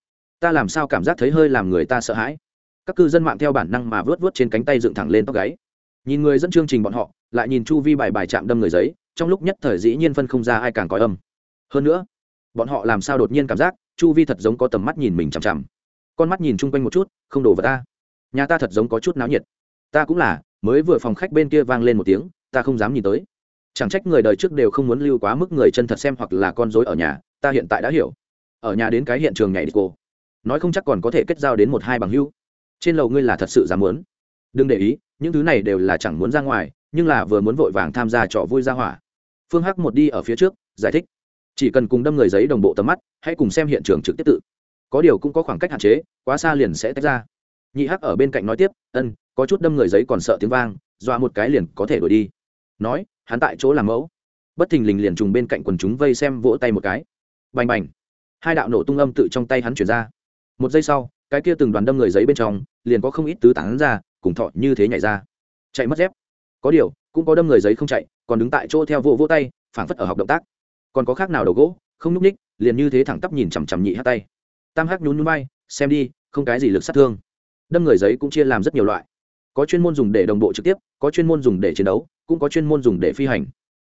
Ta làm sao cảm giác thấy hơi làm người ta sợ hãi. Các cư dân mạng theo bản năng mà vớt vớt trên cánh tay dựng thẳng lên tóc gáy. Nhìn người dẫn chương trình bọn họ, lại nhìn chu vi bài bài chạm đâm người giấy, trong lúc nhất thời dĩ nhiên phân không ra ai càng có âm. Hơn nữa, bọn họ làm sao đột nhiên cảm giác chu vi thật giống có tầm mắt nhìn mình chằm chằm con mắt nhìn chung quanh một chút, không đổ vào ta. Nhà ta thật giống có chút náo nhiệt. Ta cũng là, mới vừa phòng khách bên kia vang lên một tiếng, ta không dám nhìn tới. Chẳng trách người đời trước đều không muốn lưu quá mức người chân thật xem hoặc là con dối ở nhà, ta hiện tại đã hiểu. Ở nhà đến cái hiện trường nhảy đi cô. Nói không chắc còn có thể kết giao đến một hai bằng hưu trên lầu ngươi là thật sự dám muốn. Đừng để ý, những thứ này đều là chẳng muốn ra ngoài, nhưng là vừa muốn vội vàng tham gia trò vui ra hỏa. Phương hắc một đi ở phía trước, giải thích. Chỉ cần cùng đâm người giấy đồng bộ tầm mắt, hãy cùng xem hiện trường trực tiếp tự có điều cũng có khoảng cách hạn chế, quá xa liền sẽ tách ra. Nhị hắc ở bên cạnh nói tiếp, ân, có chút đâm người giấy còn sợ tiếng vang, dọa một cái liền có thể đuổi đi. Nói, hắn tại chỗ làm mẫu. Bất thình lình liền trùng bên cạnh quần chúng vây xem vỗ tay một cái. Bành bành. Hai đạo nổ tung âm tự trong tay hắn chuyển ra. Một giây sau, cái kia từng đoàn đâm người giấy bên trong, liền có không ít tứ tán ra, cùng thọ như thế nhảy ra. Chạy mất dép. Có điều, cũng có đâm người giấy không chạy, còn đứng tại chỗ theo vỗ vỗ tay, phảng phất ở học động tác. Còn có khác nào đầu gỗ, không nhúc ních, liền như thế thẳng tắp nhìn chằm chằm nhị hát tay tam Hắc nhún nhún bay, xem đi, không cái gì lực sát thương. Đâm người giấy cũng chia làm rất nhiều loại. Có chuyên môn dùng để đồng bộ trực tiếp, có chuyên môn dùng để chiến đấu, cũng có chuyên môn dùng để phi hành.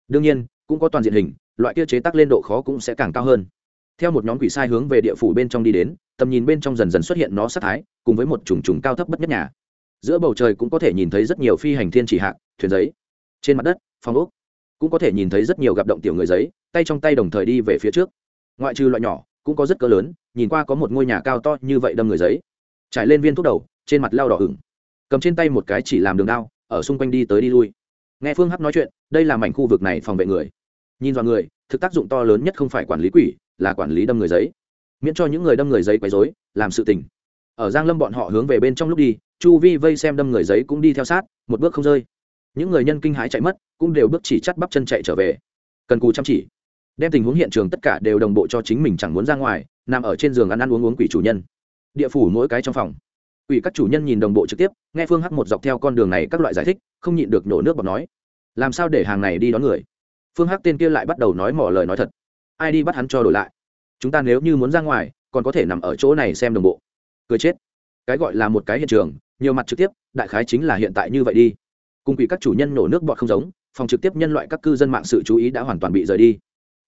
Đương nhiên, cũng có toàn diện hình, loại kia chế tác lên độ khó cũng sẽ càng cao hơn. Theo một nhóm quỷ sai hướng về địa phủ bên trong đi đến, tầm nhìn bên trong dần dần xuất hiện nó sát thái, cùng với một trùng trùng cao thấp bất nhất nhà. Giữa bầu trời cũng có thể nhìn thấy rất nhiều phi hành thiên chỉ hạng thuyền giấy. Trên mặt đất, phòng ốc, cũng có thể nhìn thấy rất nhiều gặp động tiểu người giấy, tay trong tay đồng thời đi về phía trước. Ngoại trừ loại nhỏ cũng có rất cỡ lớn, nhìn qua có một ngôi nhà cao to như vậy đâm người giấy. Trải lên viên thuốc đầu, trên mặt lao đỏ ửng. Cầm trên tay một cái chỉ làm đường đao, ở xung quanh đi tới đi lui. Nghe phương hắc nói chuyện, đây là mảnh khu vực này phòng vệ người. Nhìn vào người, thực tác dụng to lớn nhất không phải quản lý quỷ, là quản lý đâm người giấy. Miễn cho những người đâm người giấy quấy dối làm sự tình. Ở giang lâm bọn họ hướng về bên trong lúc đi, chu vi vây xem đâm người giấy cũng đi theo sát, một bước không rơi. Những người nhân kinh hãi chạy mất, cũng đều bước chỉ chắt bắp chân chạy trở về. Cần cù chăm chỉ đem tình huống hiện trường tất cả đều đồng bộ cho chính mình chẳng muốn ra ngoài, nằm ở trên giường ăn ăn uống uống quỷ chủ nhân. Địa phủ mỗi cái trong phòng. Quỷ các chủ nhân nhìn đồng bộ trực tiếp, nghe phương hắc một dọc theo con đường này các loại giải thích, không nhịn được nổ nước bọt nói, làm sao để hàng này đi đón người? Phương hắc tên kia lại bắt đầu nói mỏ lời nói thật. Ai đi bắt hắn cho đổi lại? Chúng ta nếu như muốn ra ngoài, còn có thể nằm ở chỗ này xem đồng bộ. Cười chết. Cái gọi là một cái hiện trường, nhiều mặt trực tiếp, đại khái chính là hiện tại như vậy đi. Cùng quỷ các chủ nhân nổ nước bọt không giống, phòng trực tiếp nhân loại các cư dân mạng sự chú ý đã hoàn toàn bị rời đi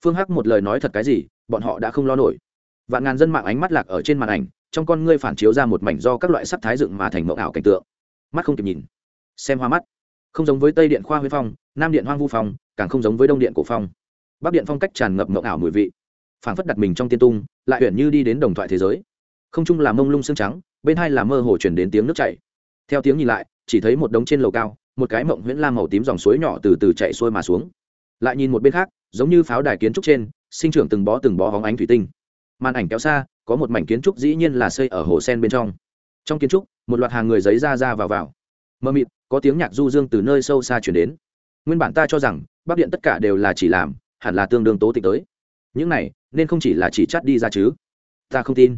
phương hắc một lời nói thật cái gì, bọn họ đã không lo nổi. Vạn ngàn dân mạng ánh mắt lạc ở trên màn ảnh, trong con ngươi phản chiếu ra một mảnh do các loại sắc thái dựng mà thành mẫu ảo cảnh tượng. Mắt không kịp nhìn. Xem hoa mắt. Không giống với tây điện khoa huy phong, nam điện hoang vu phong, càng không giống với đông điện cổ phong. Bắc điện phong cách tràn ngập mẫu ảo mùi vị. Phản phất đặt mình trong tiên tung, lại uyển như đi đến đồng thoại thế giới. Không chung là mông lung xương trắng, bên hai là mơ hồ chuyển đến tiếng nước chảy. Theo tiếng nhìn lại, chỉ thấy một đống trên lầu cao, một cái mộng huyễn lam màu tím dòng suối nhỏ từ từ chạy xuôi mà xuống. Lại nhìn một bên khác giống như pháo đài kiến trúc trên, sinh trưởng từng bó từng bó hóng ánh thủy tinh. Màn ảnh kéo xa, có một mảnh kiến trúc dĩ nhiên là xây ở hồ sen bên trong. Trong kiến trúc, một loạt hàng người giấy ra ra vào vào. Mơ mịt, có tiếng nhạc du dương từ nơi sâu xa chuyển đến. Nguyên bản ta cho rằng bắc điện tất cả đều là chỉ làm, hẳn là tương đương tố tịch tới. Những này, nên không chỉ là chỉ chắt đi ra chứ. Ta không tin.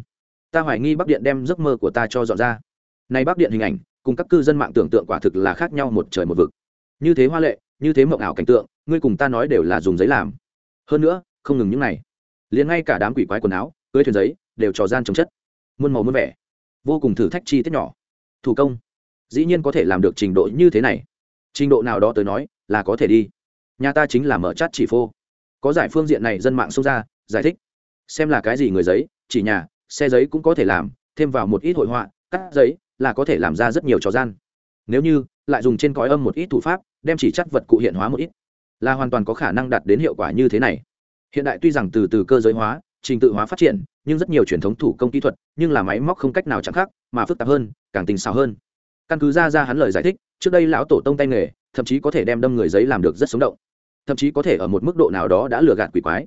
Ta hoài nghi bắc điện đem giấc mơ của ta cho dọn ra. Nay bắc điện hình ảnh, cùng các cư dân mạng tưởng tượng quả thực là khác nhau một trời một vực. Như thế hoa lệ, như thế mộng ảo cảnh tượng ngươi cùng ta nói đều là dùng giấy làm. Hơn nữa, không ngừng những này. Liền ngay cả đám quỷ quái quần áo, cưới thuyền giấy, đều trò gian trồng chất. Muôn màu muôn vẻ. Vô cùng thử thách chi tiết nhỏ. Thủ công. Dĩ nhiên có thể làm được trình độ như thế này. Trình độ nào đó tới nói, là có thể đi. Nhà ta chính là mở chát chỉ phô. Có giải phương diện này dân mạng xông ra, giải thích. Xem là cái gì người giấy, chỉ nhà, xe giấy cũng có thể làm, thêm vào một ít hội họa, cắt giấy, là có thể làm ra rất nhiều trò gian. Nếu như, lại dùng trên cõi âm một ít thủ pháp, đem chỉ chắc vật cụ hiện hóa một ít là hoàn toàn có khả năng đạt đến hiệu quả như thế này. Hiện đại tuy rằng từ từ cơ giới hóa, trình tự hóa phát triển, nhưng rất nhiều truyền thống thủ công kỹ thuật, nhưng là máy móc không cách nào chẳng khác mà phức tạp hơn, càng tình xào hơn. Căn cứ ra ra hắn lời giải thích, trước đây lão tổ tông tay nghề, thậm chí có thể đem đâm người giấy làm được rất sống động. Thậm chí có thể ở một mức độ nào đó đã lừa gạt quỷ quái.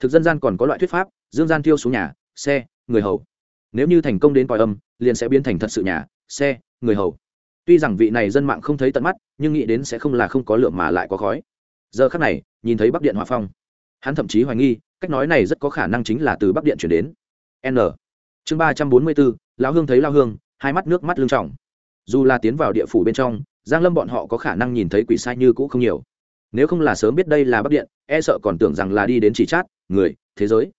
Thực dân gian còn có loại thuyết pháp, dương gian tiêu xuống nhà, xe, người hầu. Nếu như thành công đến còi âm, liền sẽ biến thành thật sự nhà, xe, người hầu. Tuy rằng vị này dân mạng không thấy tận mắt, nhưng nghĩ đến sẽ không là không có lượng mà lại có khói giờ khắc này, nhìn thấy bắc điện hòa phong, hắn thậm chí hoài nghi, cách nói này rất có khả năng chính là từ bắc điện chuyển đến. N. Chương ba trăm bốn mươi bốn, lão hương thấy lao hương, hai mắt nước mắt lưng trọng dù là tiến vào địa phủ bên trong, giang lâm bọn họ có khả năng nhìn thấy quỷ sai như cũ không nhiều. Nếu không là sớm biết đây là bắc điện e sợ còn tưởng rằng là đi đến chỉ chát, người, thế giới.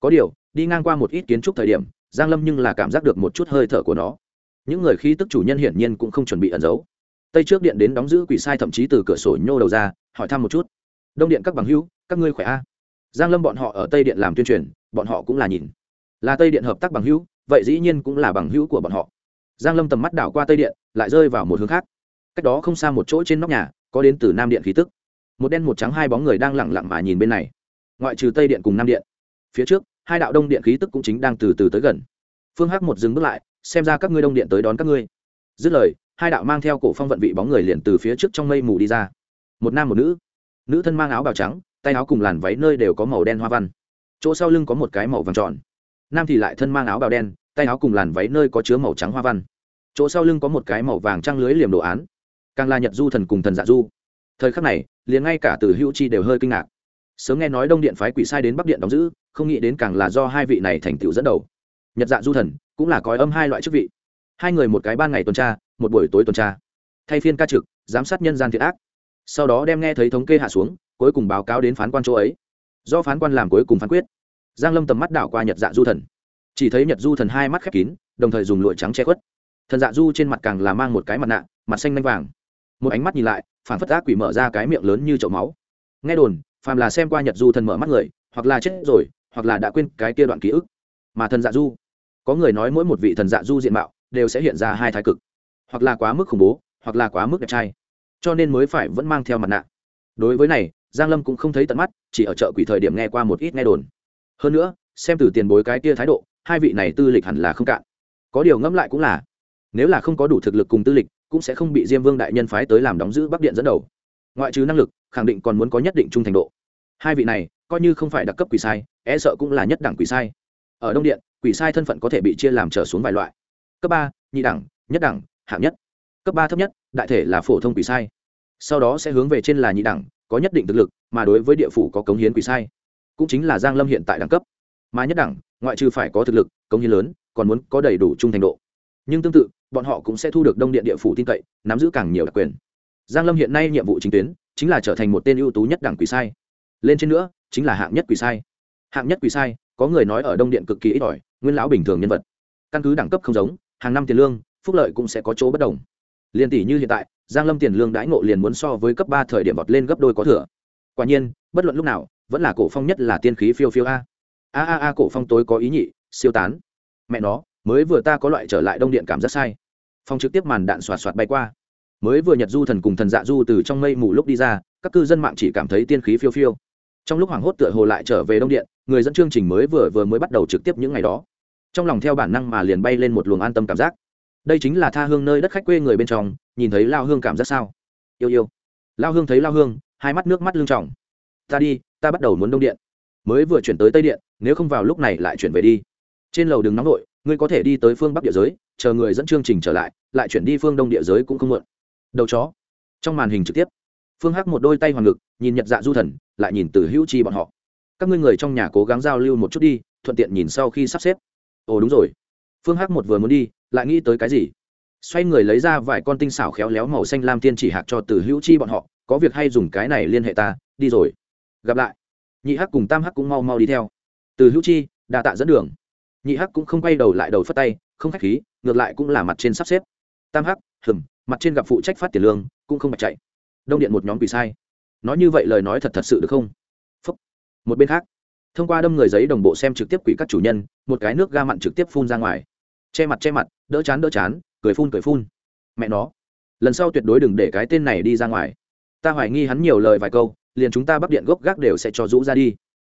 Có điều, đi ngang qua một ít kiến trúc thời điểm, giang lâm nhưng là cảm giác được một chút hơi thở của nó. Những người khí tức chủ nhân hiển nhiên cũng không chuẩn bị ẩn giấu tây trước điện đến đóng giữ quỷ sai thậm chí từ cửa sổ nhô đầu ra, hỏi thăm một chút. Đông điện các bằng hữu, các ngươi khỏe a? Giang lâm bọn họ ở tây điện làm tuyên truyền, bọn họ cũng là nhìn. Là tây điện hợp tác bằng hữu, vậy dĩ nhiên cũng là bằng hữu của bọn họ. Giang lâm tầm mắt đảo qua tây điện, lại rơi vào một hướng khác. Cách đó không xa một chỗ trên nóc nhà, có đến từ nam điện khí tức. Một đen một trắng hai bóng người đang lặng lặng mà nhìn bên này. Ngoại trừ tây điện cùng nam điện, phía trước, hai đạo đông điện khí tức cũng chính đang từ từ tới gần. Phương hắc một dừng bước lại, xem ra các ngươi đông điện tới đón các ngươi. Dứt lời hai đạo mang theo cổ phong vận vị bóng người liền từ phía trước trong mây mù đi ra. Một nam một nữ. Nữ thân mang áo bào trắng, tay áo cùng làn váy nơi đều có màu đen hoa văn. Chỗ sau lưng có một cái màu vàng tròn. Nam thì lại thân mang áo bào đen, tay áo cùng làn váy nơi có chứa màu trắng hoa văn. Chỗ sau lưng có một cái màu vàng trăng lưới liềm đồ án. Càng là nhật du thần cùng thần dạ du. Thời khắc này, liền ngay cả từ hữu chi đều hơi kinh ngạc. Sớm nghe nói đông điện phái quỷ sai đến bắc điện đóng giữ, không nghĩ đến càng là do hai vị này thành tựu dẫn đầu. Nhật dạ du thần cũng là cói âm hai loại chức vị hai người một cái ban ngày tuần tra, một buổi tối tuần tra. Thay phiên ca trực, giám sát nhân gian thiệt ác. Sau đó đem nghe thấy thống kê hạ xuống, cuối cùng báo cáo đến phán quan chỗ ấy. Do phán quan làm cuối cùng phán quyết. Giang lâm tầm mắt đảo qua nhật dạ du thần. Chỉ thấy nhật du thần hai mắt khép kín, đồng thời dùng lụa trắng che khuất. Thần dạ du trên mặt càng là mang một cái mặt nạ, mặt xanh lanh vàng. Một ánh mắt nhìn lại phản phất ác quỷ mở ra cái miệng lớn như chậu máu. Nghe đồn, phàm là xem qua nhật du thần mở mắt người, hoặc là chết rồi, hoặc là đã quên cái kia đoạn ký ức. Mà thần dạ du, có người nói mỗi một vị thần dạ du diện mạo đều sẽ hiện ra hai thái cực. Hoặc là quá mức khủng bố, hoặc là quá mức đẹp trai. Cho nên mới phải vẫn mang theo mặt nạ. Đối với này, giang lâm cũng không thấy tận mắt, chỉ ở chợ quỷ thời điểm nghe qua một ít nghe đồn. Hơn nữa, xem từ tiền bối cái kia thái độ, hai vị này tư lịch hẳn là không cạn. Có điều ngẫm lại cũng là, nếu là không có đủ thực lực cùng tư lịch, cũng sẽ không bị diêm vương đại nhân phái tới làm đóng giữ bắc điện dẫn đầu. Ngoại trừ năng lực, khẳng định còn muốn có nhất định trung thành độ. Hai vị này, coi như không phải đặc cấp quỷ sai e sợ cũng là nhất đẳng quỷ sai. Ở đông điện, quỷ sai thân phận có thể bị chia làm trở xuống vài loại cấp ba, nhị đẳng, nhất đẳng, hạng nhất. Cấp ba thấp nhất, đại thể là phổ thông quỷ sai. Sau đó sẽ hướng về trên là nhị đẳng, có nhất định thực lực, mà đối với địa phủ có cống hiến quỷ sai. Cũng chính là giang lâm hiện tại đẳng cấp. Mà nhất đẳng, ngoại trừ phải có thực lực, cống hiến lớn, còn muốn có đầy đủ trung thành độ. Nhưng tương tự, bọn họ cũng sẽ thu được đông điện địa phủ tin cậy, nắm giữ càng nhiều đặc quyền. Giang lâm hiện nay nhiệm vụ chính tuyến, chính là trở thành một tên ưu tú nhất đẳng quỷ sai. Lên trên nữa, chính là hạng nhất quỷ sai. Hạng nhất quỷ sai, có người nói ở đông điện cực kỳ ít ỏi, nguyên lão bình thường nhân vật. Căn cứ đẳng cấp không giống hàng năm tiền lương, phúc lợi cũng sẽ có chỗ bất đồng. Liên tỷ như hiện tại, giang lâm tiền lương đãi ngộ liền muốn so với cấp ba thời điểm vọt lên gấp đôi có thừa. Quả nhiên, bất luận lúc nào, vẫn là cổ phong nhất là tiên khí phiêu phiêu a. A a a, cổ phong tối có ý nhị, siêu tán. Mẹ nó, mới vừa ta có loại trở lại đông điện cảm giác sai. Phong trực tiếp màn đạn xoạt xoạt bay qua. Mới vừa nhật du thần cùng thần dạ du từ trong mây mù lúc đi ra, các cư dân mạng chỉ cảm thấy tiên khí phiêu phiêu. Trong lúc hoảng hốt tựa hồ lại trở về đông điện, người dẫn chương trình mới vừa vừa mới bắt đầu trực tiếp những ngày đó trong lòng theo bản năng mà liền bay lên một luồng an tâm cảm giác. Đây chính là tha hương nơi đất khách quê người bên trong, nhìn thấy lao hương cảm giác sao? Yêu yêu. Lao hương thấy lao hương, hai mắt nước mắt lưng trọng ta đi, ta bắt đầu muốn đông điện. Mới vừa chuyển tới tây điện, nếu không vào lúc này lại chuyển về đi. Trên lầu đừng nóng nội ngươi có thể đi tới phương bắc địa giới, chờ người dẫn chương trình trở lại lại chuyển đi phương đông địa giới cũng không muộn. Đầu chó. Trong màn hình trực tiếp, phương hắc một đôi tay hoàng ngực, nhìn nhật dạ du thần, lại nhìn từ hữu chi bọn họ. Các ngươi người trong nhà cố gắng giao lưu một chút đi, thuận tiện nhìn sau khi sắp xếp ồ, đúng rồi. Phương hắc một vừa muốn đi, lại nghĩ tới cái gì? Xoay người lấy ra vài con tinh xảo khéo léo màu xanh lam tiên chỉ hạc cho từ hữu chi bọn họ, có việc hay dùng cái này liên hệ ta, đi rồi. Gặp lại. Nhị hắc cùng tam hắc cũng mau mau đi theo. Từ hữu chi, đa tạ dẫn đường. Nhị hắc cũng không quay đầu lại đầu phất tay, không khách khí, ngược lại cũng là mặt trên sắp xếp. Tam hắc hừng mặt trên gặp phụ trách phát tiền lương, cũng không bạch chạy. Đông điện một nhóm quỷ sai. Nói như vậy lời nói thật thật sự được không? Phúc. một bên khác thông qua đâm người giấy đồng bộ xem trực tiếp quỷ các chủ nhân, một cái nước ga mặn trực tiếp phun ra ngoài. Che mặt che mặt, đỡ chán đỡ chán, cười phun cười phun. Mẹ nó, lần sau tuyệt đối đừng để cái tên này đi ra ngoài. Ta hoài nghi hắn nhiều lời vài câu, liền chúng ta bắc điện gốc gác đều sẽ cho rũ ra đi.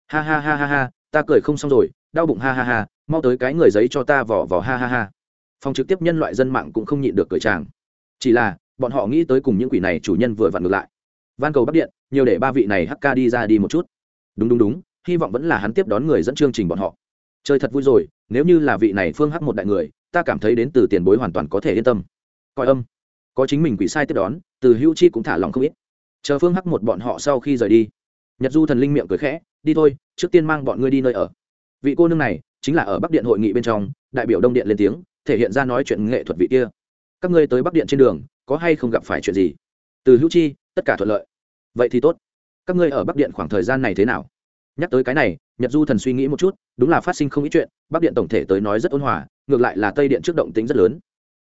Ha ha ha ha ha, ta cười không xong rồi, đau bụng ha ha ha, mau tới cái người giấy cho ta vỏ vỏ ha ha ha. Phòng trực tiếp nhân loại dân mạng cũng không nhịn được cười tràng. Chỉ là, bọn họ nghĩ tới cùng những quỷ này chủ nhân vừa vặn ngược lại. Van cầu bắc điện, nhiều để ba vị này hk đi ra đi một chút. Đúng đúng đúng hy vọng vẫn là hắn tiếp đón người dẫn chương trình bọn họ. Chơi thật vui rồi, nếu như là vị này phương hắc một đại người, ta cảm thấy đến từ tiền bối hoàn toàn có thể yên tâm. Coi âm. Có chính mình quỷ sai tiếp đón, từ hữu chi cũng thả lòng không ít. Chờ phương hắc một bọn họ sau khi rời đi, nhật du thần linh miệng cười khẽ, đi thôi, trước tiên mang bọn ngươi đi nơi ở. Vị cô nương này chính là ở bắc điện hội nghị bên trong, đại biểu đông điện lên tiếng, thể hiện ra nói chuyện nghệ thuật vị kia. Các ngươi tới bắc điện trên đường, có hay không gặp phải chuyện gì? Từ hữu chi, tất cả thuận lợi. Vậy thì tốt. Các ngươi ở bắc điện khoảng thời gian này thế nào? Nhắc tới cái này, nhật du thần suy nghĩ một chút, đúng là phát sinh không ít chuyện, bắc điện tổng thể tới nói rất ôn hòa, ngược lại là tây điện trước động tính rất lớn.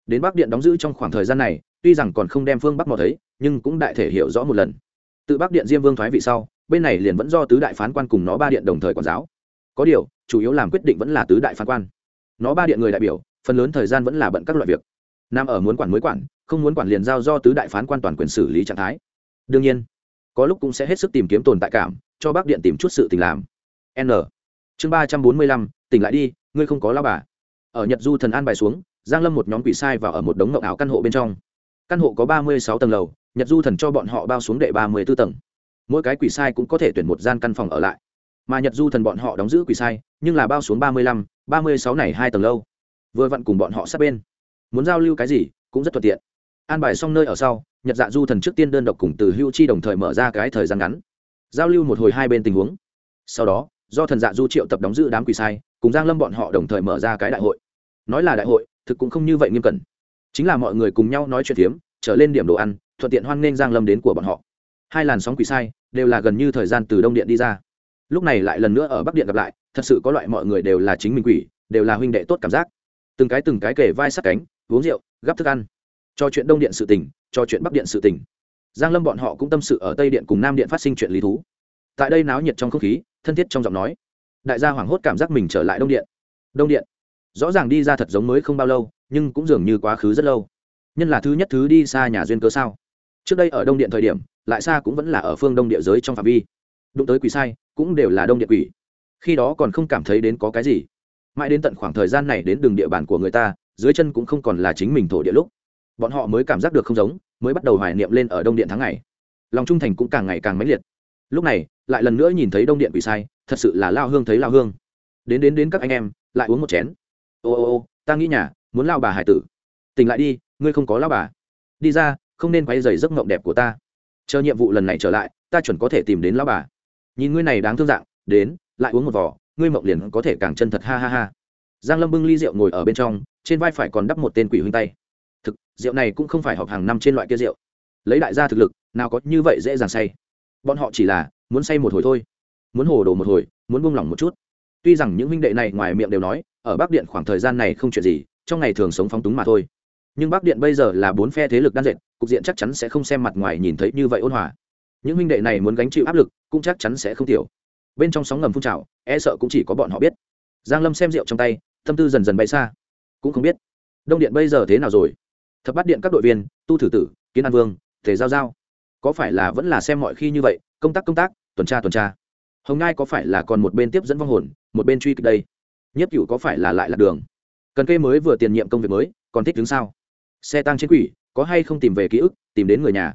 Đến bắc điện đóng giữ trong khoảng thời gian này, tuy rằng còn không đem phương bắc mò thấy, nhưng cũng đại thể hiểu rõ một lần. Tự bắc điện diêm vương thoái vị sau, bên này liền vẫn do tứ đại phán quan cùng nó ba điện đồng thời quản giáo. Có điều, chủ yếu làm quyết định vẫn là tứ đại phán quan. Nó ba điện người đại biểu, phần lớn thời gian vẫn là bận các loại việc. Nam ở muốn quản mới quản, không muốn quản liền giao do tứ đại phán quan toàn quyền xử lý trạng thái. Đương nhiên, có lúc cũng sẽ hết sức tìm kiếm tồn tại cảm cho bác điện tìm chút sự tình làm. N. Chương ba trăm bốn mươi lăm, tỉnh lại đi, ngươi không có lao bà. Ở nhật du thần an bài xuống, giang lâm một nhóm quỷ sai vào ở một đống ngậu áo căn hộ bên trong. Căn hộ có ba mươi sáu tầng lầu, nhật du thần cho bọn họ bao xuống đệ ba mươi b ố tầng. Mỗi cái quỷ sai cũng có thể tuyển một gian căn phòng ở lại. Mà nhật du thần bọn họ đóng giữ quỷ sai, nhưng là bao xuống ba mươi lăm, ba mươi sáu này hai tầng lâu. Vừa vặn cùng bọn họ sát bên. Muốn giao lưu cái gì, cũng rất thuận tiện. An bài xong nơi ở sau, nhật dạ du thần trước tiên đơn độc cùng từ hưu chi đồng thời mở ra cái thời gian ngắn giao lưu một hồi hai bên tình huống. Sau đó, do thần dạ du triệu tập đóng giữ đám quỷ sai, cùng giang lâm bọn họ đồng thời mở ra cái đại hội. Nói là đại hội, thực cũng không như vậy nghiêm cẩn. Chính là mọi người cùng nhau nói chuyện phiếm trở lên điểm đồ ăn, thuận tiện hoan nghênh giang lâm đến của bọn họ. Hai làn sóng quỷ sai, đều là gần như thời gian từ đông điện đi ra. Lúc này lại lần nữa ở bắc điện gặp lại, thật sự có loại mọi người đều là chính mình quỷ, đều là huynh đệ tốt cảm giác. Từng cái từng cái kể vai sát cánh, uống rượu, gắp thức ăn. Cho chuyện đông điện sự tình, cho chuyện bắc điện sự tình giang lâm bọn họ cũng tâm sự ở tây điện cùng nam điện phát sinh chuyện lý thú. Tại đây náo nhiệt trong không khí, thân thiết trong giọng nói, đại gia hoảng hốt cảm giác mình trở lại đông điện. Đông điện. Rõ ràng đi ra thật giống mới không bao lâu, nhưng cũng dường như quá khứ rất lâu. Nhân là thứ nhất thứ đi xa nhà duyên cớ sao? Trước đây ở đông điện thời điểm, lại xa cũng vẫn là ở phương đông địa giới trong phạm vi. Đụng tới quỷ sai, cũng đều là đông điện quỷ. Khi đó còn không cảm thấy đến có cái gì. Mãi đến tận khoảng thời gian này đến đường địa bàn của người ta, dưới chân cũng không còn là chính mình thổ địa lúc bọn họ mới cảm giác được không giống, mới bắt đầu hoài niệm lên ở đông điện tháng ngày. Lòng trung thành cũng càng ngày càng mãnh liệt. Lúc này, lại lần nữa nhìn thấy đông điện bị sai, thật sự là lao hương thấy lao hương. Đến đến đến các anh em, lại uống một chén. Ô ô ô, ta nghĩ nhà, muốn lao bà hải tử. Tỉnh lại đi, ngươi không có lao bà. Đi ra, không nên quay dày giấc mộng đẹp của ta. Chờ nhiệm vụ lần này trở lại, ta chuẩn có thể tìm đến lao bà. Nhìn ngươi này đáng thương dạng, đến, lại uống một vỏ ngươi mộng liền có thể càng chân thật, ha ha ha. Giang lâm bưng ly rượu ngồi ở bên trong, trên vai phải còn đắp một tên quỷ huynh tay rượu này cũng không phải họp hàng năm trên loại kia rượu. Lấy đại gia thực lực, nào có như vậy dễ dàng say. Bọn họ chỉ là muốn say một hồi thôi. Muốn hồ đồ một hồi, muốn buông lỏng một chút. Tuy rằng những huynh đệ này ngoài miệng đều nói, ở bắc điện khoảng thời gian này không chuyện gì, trong ngày thường sống phóng túng mà thôi. Nhưng bắc điện bây giờ là bốn phe thế lực đan dệt, cục diện chắc chắn sẽ không xem mặt ngoài nhìn thấy như vậy ôn hòa. Những huynh đệ này muốn gánh chịu áp lực, cũng chắc chắn sẽ không tiểu. Bên trong sóng ngầm phun trào e sợ cũng chỉ có bọn họ biết. Giang lâm xem rượu trong tay, tâm tư dần dần bay xa. Cũng không biết, đông điện bây giờ thế nào rồi? Thập bát điện các đội viên, tu thử tử, kiến an vương, thể giao giao. Có phải là vẫn là xem mọi khi như vậy, công tác công tác, tuần tra tuần tra. Hồng ngai có phải là còn một bên tiếp dẫn vong hồn, một bên truy kịch đây? Nhất cựu có phải là lại là đường? Cần cây mới vừa tiền nhiệm công việc mới, còn thích đứng sao xe tăng trên quỷ, có hay không tìm về ký ức, tìm đến người nhà?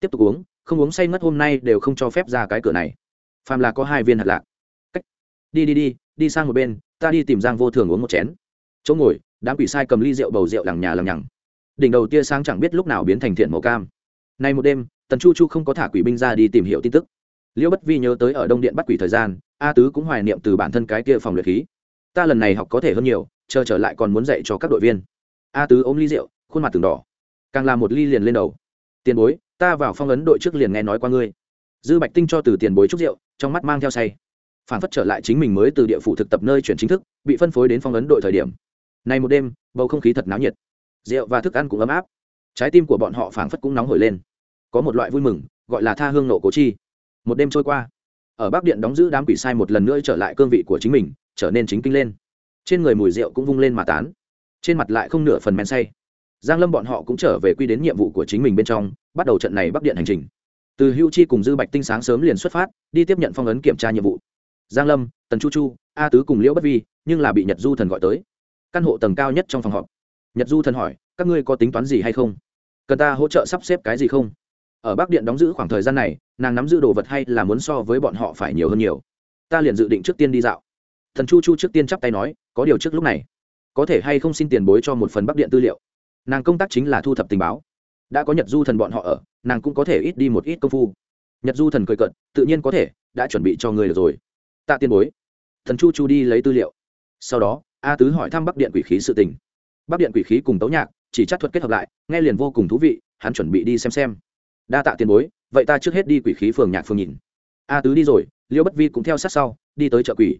Tiếp tục uống, không uống say ngất hôm nay đều không cho phép ra cái cửa này. Phàm là có hai viên hạt lạc. Cách. Đi đi đi đi sang một bên, ta đi tìm giang vô thường uống một chén. Chỗ ngồi, đám quỷ sai cầm ly rượu bầu rượu lằng nhà lằng nhằng đỉnh đầu tia sáng chẳng biết lúc nào biến thành thiện màu cam. Nay một đêm, tần chu chu không có thả quỷ binh ra đi tìm hiểu tin tức. Liễu bất vi nhớ tới ở đông điện bắt quỷ thời gian, a tứ cũng hoài niệm từ bản thân cái kia phòng luyện khí. Ta lần này học có thể hơn nhiều, chờ trở lại còn muốn dạy cho các đội viên. A tứ ôm ly rượu, khuôn mặt từng đỏ. Càng làm một ly liền lên đầu. Tiền bối, ta vào phong ấn đội trước liền nghe nói qua ngươi. Dư bạch tinh cho từ tiền bối chúc rượu, trong mắt mang theo say. Phản phất trở lại chính mình mới từ địa phủ thực tập nơi chuyển chính thức, bị phân phối đến phong ấn đội thời điểm. Này một đêm, bầu không khí thật náo nhiệt rượu và thức ăn cũng ấm áp. Trái tim của bọn họ phảng phất cũng nóng hổi lên. Có một loại vui mừng, gọi là tha hương nộ cố chi. Một đêm trôi qua, ở bắc điện đóng giữ đám quỷ sai một lần nữa trở lại cương vị của chính mình, trở nên chính kinh lên. Trên người mùi rượu cũng vung lên mà tán. Trên mặt lại không nửa phần men say. Giang lâm bọn họ cũng trở về quy đến nhiệm vụ của chính mình bên trong, bắt đầu trận này bắc điện hành trình. Từ hưu chi cùng dư bạch tinh sáng sớm liền xuất phát, đi tiếp nhận phong ấn kiểm tra nhiệm vụ. Giang lâm, tần chu chu, a tứ cùng liễu bất vi, nhưng là bị nhật du thần gọi tới. Căn hộ tầng cao nhất trong phòng họp nhật du thần hỏi, các ngươi có tính toán gì hay không? Cần ta hỗ trợ sắp xếp cái gì không? Ở bắc điện đóng giữ khoảng thời gian này, nàng nắm giữ đồ vật hay là muốn so với bọn họ phải nhiều hơn nhiều. Ta liền dự định trước tiên đi dạo. Thần chu chu trước tiên chắp tay nói, có điều trước lúc này, có thể hay không xin tiền bối cho một phần bắc điện tư liệu? Nàng công tác chính là thu thập tình báo. Đã có nhật du thần bọn họ ở, nàng cũng có thể ít đi một ít công phu. Nhật du thần cười cận tự nhiên có thể, đã chuẩn bị cho người được rồi. Tạ tiền bối. Thần chu chu đi lấy tư liệu. Sau đó, a tứ hỏi thăm bắc điện quỷ khí sự tình bắc điện quỷ khí cùng tấu nhạc, chỉ chắc thuật kết hợp lại, nghe liền vô cùng thú vị, hắn chuẩn bị đi xem xem. Đa tạ tiền bối, vậy ta trước hết đi quỷ khí phường nhạc phường nhìn. A tứ đi rồi, liêu bất vi cũng theo sát sau, đi tới chợ quỷ.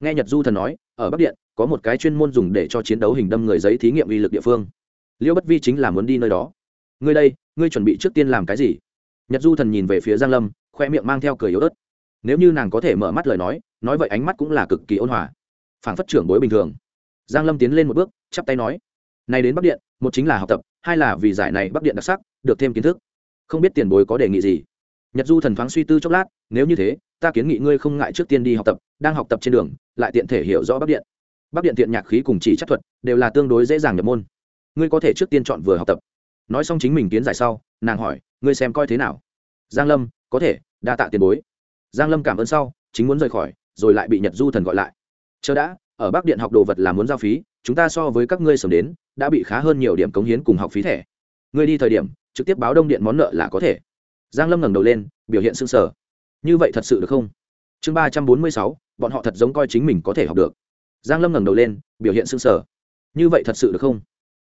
Nghe nhật du thần nói, ở bắc điện, có một cái chuyên môn dùng để cho chiến đấu hình đâm người giấy thí nghiệm uy lực địa phương. Liêu bất vi chính là muốn đi nơi đó. Ngươi đây, ngươi chuẩn bị trước tiên làm cái gì? Nhật du thần nhìn về phía giang lâm, khoe miệng mang theo cười yếu ớt. Nếu như nàng có thể mở mắt lời nói nói vậy ánh mắt cũng là cực kỳ ôn hòa. Phảng phất trưởng bối bình thường. Giang lâm tiến lên một bước chắp tay nói, này đến bắc điện, một chính là học tập, hai là vì giải này bắc điện đặc sắc, được thêm kiến thức. Không biết tiền bối có đề nghị gì? Nhật du thần thoáng suy tư chốc lát, nếu như thế, ta kiến nghị ngươi không ngại trước tiên đi học tập, đang học tập trên đường, lại tiện thể hiểu rõ bắc điện. Bắc điện tiện nhạc khí cùng chỉ chất thuật, đều là tương đối dễ dàng nhập môn. Ngươi có thể trước tiên chọn vừa học tập. Nói xong chính mình kiến giải sau, nàng hỏi, ngươi xem coi thế nào? Giang lâm, có thể, đa tạ tiền bối. Giang lâm cảm ơn sau, chính muốn rời khỏi, rồi lại bị nhật du thần gọi lại. Chờ đã ở bắc điện học đồ vật là muốn giao phí, chúng ta so với các ngươi sớm đến, đã bị khá hơn nhiều điểm cống hiến cùng học phí thẻ. Ngươi đi thời điểm, trực tiếp báo đông điện món nợ là có thể. Giang lâm ngẩng đầu lên, biểu hiện sưng sở như vậy thật sự được không? Chương ba trăm bốn mươi sáu, bọn họ thật giống coi chính mình có thể học được. Giang lâm ngẩng đầu lên, biểu hiện sưng sở như vậy thật sự được không?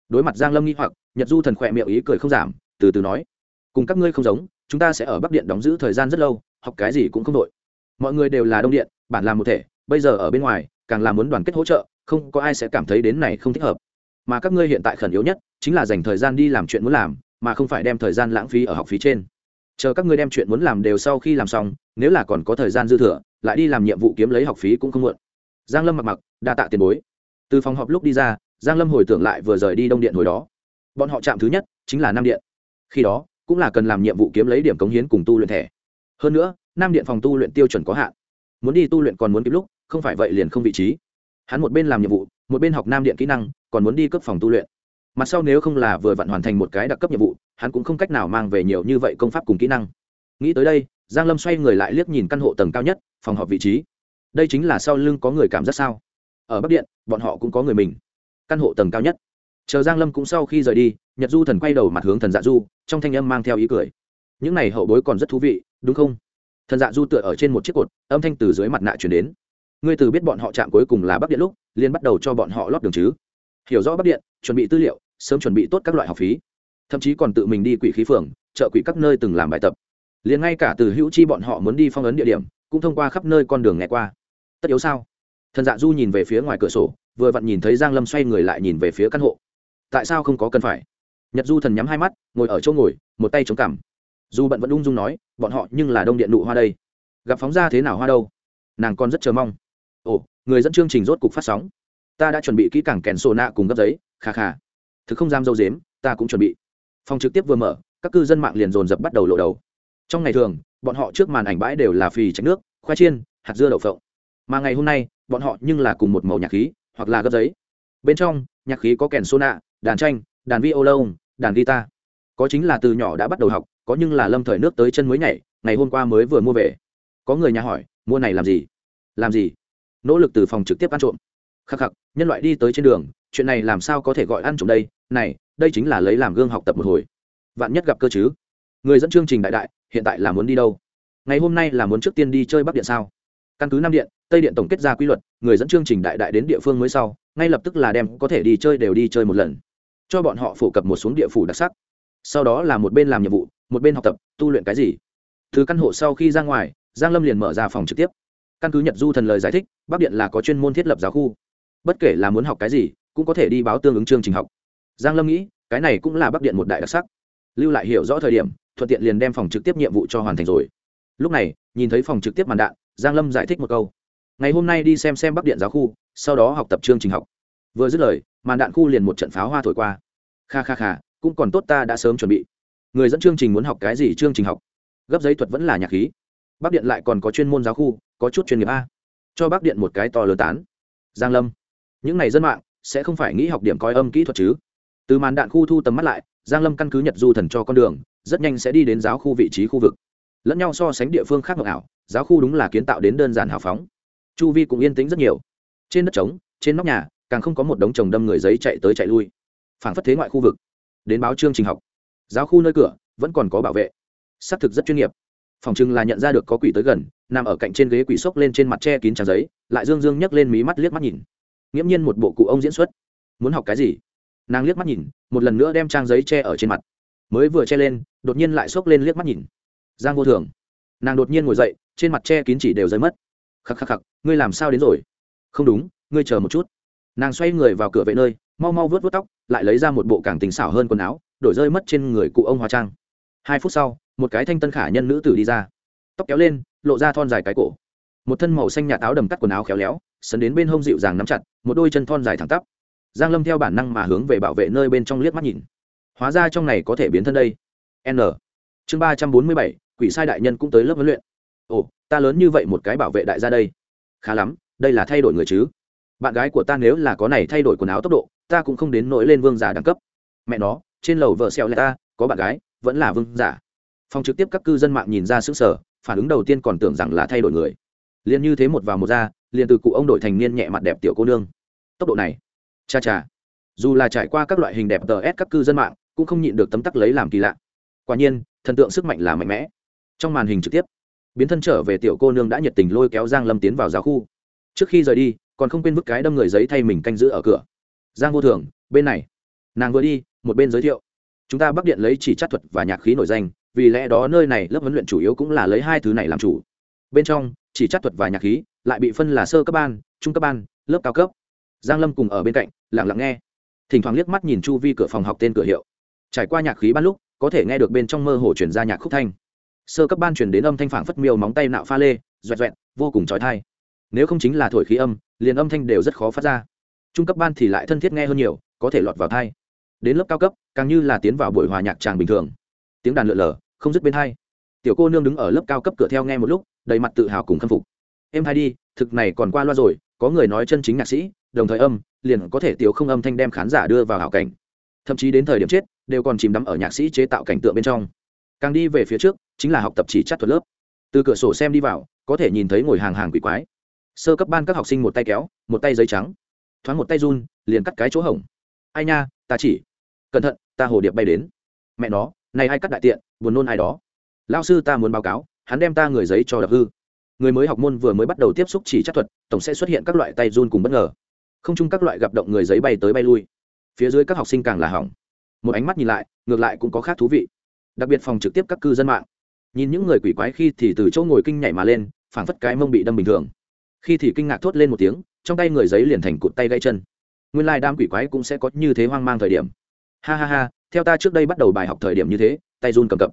Đối mặt giang lâm nghi hoặc, nhật du thần khỏe miệng ý cười không giảm, từ từ nói. Cùng các ngươi không giống, chúng ta sẽ ở bắc điện đóng giữ thời gian rất lâu, học cái gì cũng không đội. Mọi người đều là đông điện, bản làm một thể, bây giờ ở bên ngoài càng là muốn đoàn kết hỗ trợ, không có ai sẽ cảm thấy đến này không thích hợp. Mà các ngươi hiện tại khẩn yếu nhất, chính là dành thời gian đi làm chuyện muốn làm, mà không phải đem thời gian lãng phí ở học phí trên. Chờ các ngươi đem chuyện muốn làm đều sau khi làm xong, nếu là còn có thời gian dư thừa, lại đi làm nhiệm vụ kiếm lấy học phí cũng không muộn. Giang lâm mặc mặc, đa tạ tiền bối. Từ phòng họp lúc đi ra, giang lâm hồi tưởng lại vừa rời đi đông điện hồi đó. Bọn họ chạm thứ nhất, chính là nam điện. Khi đó, cũng là cần làm nhiệm vụ kiếm lấy điểm cống hiến cùng tu luyện thẻ. Hơn nữa, nam điện phòng tu luyện tiêu chuẩn có hạn muốn đi tu luyện còn muốn kịp lúc, không phải vậy liền không vị trí. Hắn một bên làm nhiệm vụ, một bên học nam điện kỹ năng, còn muốn đi cấp phòng tu luyện. Mặt sau nếu không là vừa vặn hoàn thành một cái đặc cấp nhiệm vụ, hắn cũng không cách nào mang về nhiều như vậy công pháp cùng kỹ năng. Nghĩ tới đây, giang lâm xoay người lại liếc nhìn căn hộ tầng cao nhất, phòng họp vị trí. Đây chính là sau lưng có người cảm giác sao? Ở bắc điện, bọn họ cũng có người mình. Căn hộ tầng cao nhất. Chờ giang lâm cũng sau khi rời đi, nhật du thần quay đầu mặt hướng thần dạ du, trong thanh âm mang theo ý cười. Những này hậu bối còn rất thú vị, đúng không? Thần dạ du tựa ở trên một chiếc cột, âm thanh từ dưới mặt nạ chuyển đến. Ngươi từ biết bọn họ chạm cuối cùng là bắc điện lúc liên bắt đầu cho bọn họ lót đường chứ. Hiểu rõ bắc điện, chuẩn bị tư liệu, sớm chuẩn bị tốt các loại học phí. Thậm chí còn tự mình đi quỷ khí phường, chợ quỷ các nơi từng làm bài tập. Liền ngay cả từ hữu chi bọn họ muốn đi phong ấn địa điểm, cũng thông qua khắp nơi con đường nghe qua. Tất yếu sao? Thần dạ du nhìn về phía ngoài cửa sổ, vừa vặn nhìn thấy giang lâm xoay người lại nhìn về phía căn hộ. Tại sao không có cần phải? Nhật du thần nhắm hai mắt, ngồi ở chỗ ngồi, một tay chống cằm dù bận vẫn ung dung nói, bọn họ nhưng là đông điện nụ hoa đây. Gặp phóng ra thế nào hoa đâu? Nàng còn rất chờ mong. Ồ, người dẫn chương trình rốt cục phát sóng. Ta đã chuẩn bị kỹ càng kèn sổ nạ cùng gấp giấy khà khà thực không dám dâu dếm, ta cũng chuẩn bị. Phòng trực tiếp vừa mở, các cư dân mạng liền dồn dập bắt đầu lộ đầu. Trong ngày thường, bọn họ trước màn ảnh bãi đều là phì tránh nước, khoai chiên, hạt dưa đậu phộng. Mà ngày hôm nay, bọn họ nhưng là cùng một màu nhạc khí, hoặc là gấp giấy. Bên trong, nhạc khí có kèn sô nạ, đàn tranh, đàn vi ô lông đàn guitar có chính là từ nhỏ đã bắt đầu học, có nhưng là lâm thời nước tới chân mới nhảy, ngày hôm qua mới vừa mua về. Có người nhà hỏi, mua này làm gì? Làm gì? Nỗ lực từ phòng trực tiếp ăn trộm. Khắc khắc, nhân loại đi tới trên đường, chuyện này làm sao có thể gọi ăn trộm đây? Này, đây chính là lấy làm gương học tập một hồi. Vạn nhất gặp cơ chứ? Người dẫn chương trình đại đại, hiện tại là muốn đi đâu? Ngày hôm nay là muốn trước tiên đi chơi bắc điện sao? Căn cứ nam điện, tây điện tổng kết ra quy luật, người dẫn chương trình đại đại đến địa phương mới sau, ngay lập tức là đem có thể đi chơi đều đi chơi một lần, cho bọn họ phổ cập một xuống địa phủ đặc sắc sau đó là một bên làm nhiệm vụ, một bên học tập, tu luyện cái gì. Thứ căn hộ sau khi ra ngoài, giang lâm liền mở ra phòng trực tiếp. Căn cứ nhật du thần lời giải thích, bắc điện là có chuyên môn thiết lập giáo khu. Bất kể là muốn học cái gì, cũng có thể đi báo tương ứng chương trình học. Giang lâm nghĩ, cái này cũng là bắc điện một đại đặc sắc. Lưu lại hiểu rõ thời điểm, thuận tiện liền đem phòng trực tiếp nhiệm vụ cho hoàn thành rồi. Lúc này, nhìn thấy phòng trực tiếp màn đạn, giang lâm giải thích một câu. Ngày hôm nay đi xem xem bắc điện giáo khu, sau đó học tập chương trình học. Vừa dứt lời, màn đạn khu liền một trận pháo hoa thổi qua. Kha kha kha cũng còn tốt ta đã sớm chuẩn bị. Người dẫn chương trình muốn học cái gì chương trình học? Gấp giấy thuật vẫn là nhạc khí. Bắc điện lại còn có chuyên môn giáo khu, có chút chuyên nghiệp a. Cho bắc điện một cái to lớn tán. Giang lâm, những này dân mạng sẽ không phải nghĩ học điểm coi âm kỹ thuật chứ. Từ màn đạn khu thu tầm mắt lại, giang lâm căn cứ nhật du thần cho con đường, rất nhanh sẽ đi đến giáo khu vị trí khu vực. Lẫn nhau so sánh địa phương khác ngọc ảo, giáo khu đúng là kiến tạo đến đơn giản hào phóng. Chu vi cũng yên tĩnh rất nhiều. Trên đất trống, trên nóc nhà, càng không có một đống trồng đâm người giấy chạy tới chạy lui. Phảng phất thế ngoại khu vực đến báo chương trình học. Giáo khu nơi cửa, vẫn còn có bảo vệ. Xác thực rất chuyên nghiệp. Phòng chừng là nhận ra được có quỷ tới gần, nằm ở cạnh trên ghế quỷ xốc lên trên mặt che kín trang giấy, lại dương dương nhấc lên mí mắt liếc mắt nhìn. Nghiễm nhiên một bộ cụ ông diễn xuất. Muốn học cái gì? Nàng liếc mắt nhìn, một lần nữa đem trang giấy che ở trên mặt. Mới vừa che lên, đột nhiên lại xốc lên liếc mắt nhìn. Giang vô thường. Nàng đột nhiên ngồi dậy, trên mặt che kín chỉ đều rơi mất. Khắc khắc khắc, ngươi làm sao đến rồi? Không đúng, ngươi chờ một chút. Nàng xoay người vào cửa vệ nơi mau mau vớt vớt tóc, lại lấy ra một bộ càng tình xảo hơn quần áo, đổi rơi mất trên người cụ ông hóa trang. Hai phút sau, một cái thanh tân khả nhân nữ tử đi ra. Tóc kéo lên, lộ ra thon dài cái cổ. Một thân màu xanh nhạt áo đầm cắt quần áo khéo léo, sấn đến bên hông dịu dàng nắm chặt, một đôi chân thon dài thẳng tắp. Giang lâm theo bản năng mà hướng về bảo vệ nơi bên trong liếc mắt nhìn. Hóa ra trong này có thể biến thân đây. N. Chương ba trăm bốn mươi bảy, quỷ sai đại nhân cũng tới lớp huấn luyện. Ồ, ta lớn như vậy một cái bảo vệ đại gia đây. Khá lắm, đây là thay đổi người chứ? Bạn gái của ta nếu là có này thay đổi quần áo tốc độ, ta cũng không đến nỗi lên vương giả đẳng cấp. Mẹ nó, trên lầu vợ xẹo lại ta, có bạn gái, vẫn là vương giả. Phòng trực tiếp các cư dân mạng nhìn ra sức sở, phản ứng đầu tiên còn tưởng rằng là thay đổi người. Liền như thế một vào một ra, liền từ cụ ông đổi thành niên nhẹ mặt đẹp tiểu cô nương. Tốc độ này, cha cha. Dù là trải qua các loại hình đẹp tờ s các cư dân mạng, cũng không nhịn được tấm tắc lấy làm kỳ lạ. Quả nhiên, thần tượng sức mạnh là mạnh mẽ. Trong màn hình trực tiếp, biến thân trở về tiểu cô nương đã nhiệt tình lôi kéo giang lâm tiến vào giáo khu. Trước khi rời đi còn không quên vứt cái đâm người giấy thay mình canh giữ ở cửa. Giang vô thường, bên này. Nàng vừa đi, một bên giới thiệu. Chúng ta bắc điện lấy chỉ chất thuật và nhạc khí nổi danh, vì lẽ đó nơi này lớp huấn luyện chủ yếu cũng là lấy hai thứ này làm chủ. Bên trong, chỉ chất thuật và nhạc khí, lại bị phân là sơ cấp ban, trung cấp ban, lớp cao cấp. Giang lâm cùng ở bên cạnh, lặng lặng nghe. Thỉnh thoảng liếc mắt nhìn chu vi cửa phòng học tên cửa hiệu. Trải qua nhạc khí ban lúc, có thể nghe được bên trong mơ hồ chuyển ra nhạc khúc thanh. Sơ cấp ban chuyển đến âm thanh phảng phất miêu móng tay nạo pha lê doẹt doẹt vô cùng trói thai nếu không chính là thổi khí âm, liền âm thanh đều rất khó phát ra. Trung cấp ban thì lại thân thiết nghe hơn nhiều, có thể lọt vào thai. Đến lớp cao cấp, càng như là tiến vào buổi hòa nhạc tràng bình thường. Tiếng đàn lượn lờ, không dứt bên thai tiểu cô nương đứng ở lớp cao cấp cửa theo nghe một lúc, đầy mặt tự hào cùng khâm phục. Em hai đi, thực này còn qua loa rồi, có người nói chân chính nhạc sĩ, đồng thời âm, liền có thể tiểu không âm thanh đem khán giả đưa vào hảo cảnh. Thậm chí đến thời điểm chết, đều còn chìm đắm ở nhạc sĩ chế tạo cảnh tượng bên trong. Càng đi về phía trước, chính là học tập chỉ chắc thuật lớp. Từ cửa sổ xem đi vào, có thể nhìn thấy ngồi hàng hàng quỷ quái sơ cấp ban các học sinh một tay kéo, một tay giấy trắng. Thoáng một tay run, liền cắt cái chỗ hỏng ai nha, ta chỉ. Cẩn thận, ta hồ điệp bay đến. Mẹ nó, này ai cắt đại tiện, buồn nôn ai đó. Lao sư ta muốn báo cáo, hắn đem ta người giấy cho đập hư. Người mới học môn vừa mới bắt đầu tiếp xúc chỉ chắc thuật, tổng sẽ xuất hiện các loại tay run cùng bất ngờ. Không chung các loại gặp động người giấy bay tới bay lui. Phía dưới các học sinh càng là hỏng. Một ánh mắt nhìn lại, ngược lại cũng có khác thú vị. Đặc biệt phòng trực tiếp các cư dân mạng. Nhìn những người quỷ quái khi thì từ chỗ ngồi kinh nhảy mà lên, phảng phất cái mông bị đâm bình thường khi thì kinh ngạc thốt lên một tiếng, trong tay người giấy liền thành cụt tay gãy chân. Nguyên lai đám quỷ quái cũng sẽ có như thế hoang mang thời điểm. Ha ha ha, theo ta trước đây bắt đầu bài học thời điểm như thế, tay run cầm cập.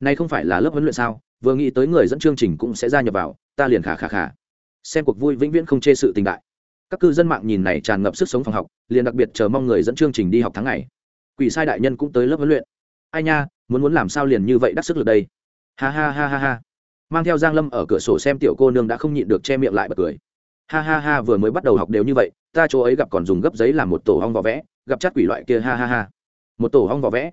Này không phải là lớp huấn luyện sao? Vừa nghĩ tới người dẫn chương trình cũng sẽ gia nhập vào, ta liền khả khả khả xem cuộc vui vĩnh viễn không chê sự tình đại. Các cư dân mạng nhìn này tràn ngập sức sống phòng học, liền đặc biệt chờ mong người dẫn chương trình đi học tháng ngày. Quỷ sai đại nhân cũng tới lớp huấn luyện. Ai nha, muốn muốn làm sao liền như vậy đắc sức lực đây. Ha ha ha ha ha mang theo giang lâm ở cửa sổ xem tiểu cô nương đã không nhịn được che miệng lại bật cười. Ha ha ha, vừa mới bắt đầu học đều như vậy, ta chỗ ấy gặp còn dùng gấp giấy làm một tổ hong vỏ vẽ, gặp chắc quỷ loại kia, ha ha ha. Một tổ hong vỏ vẽ.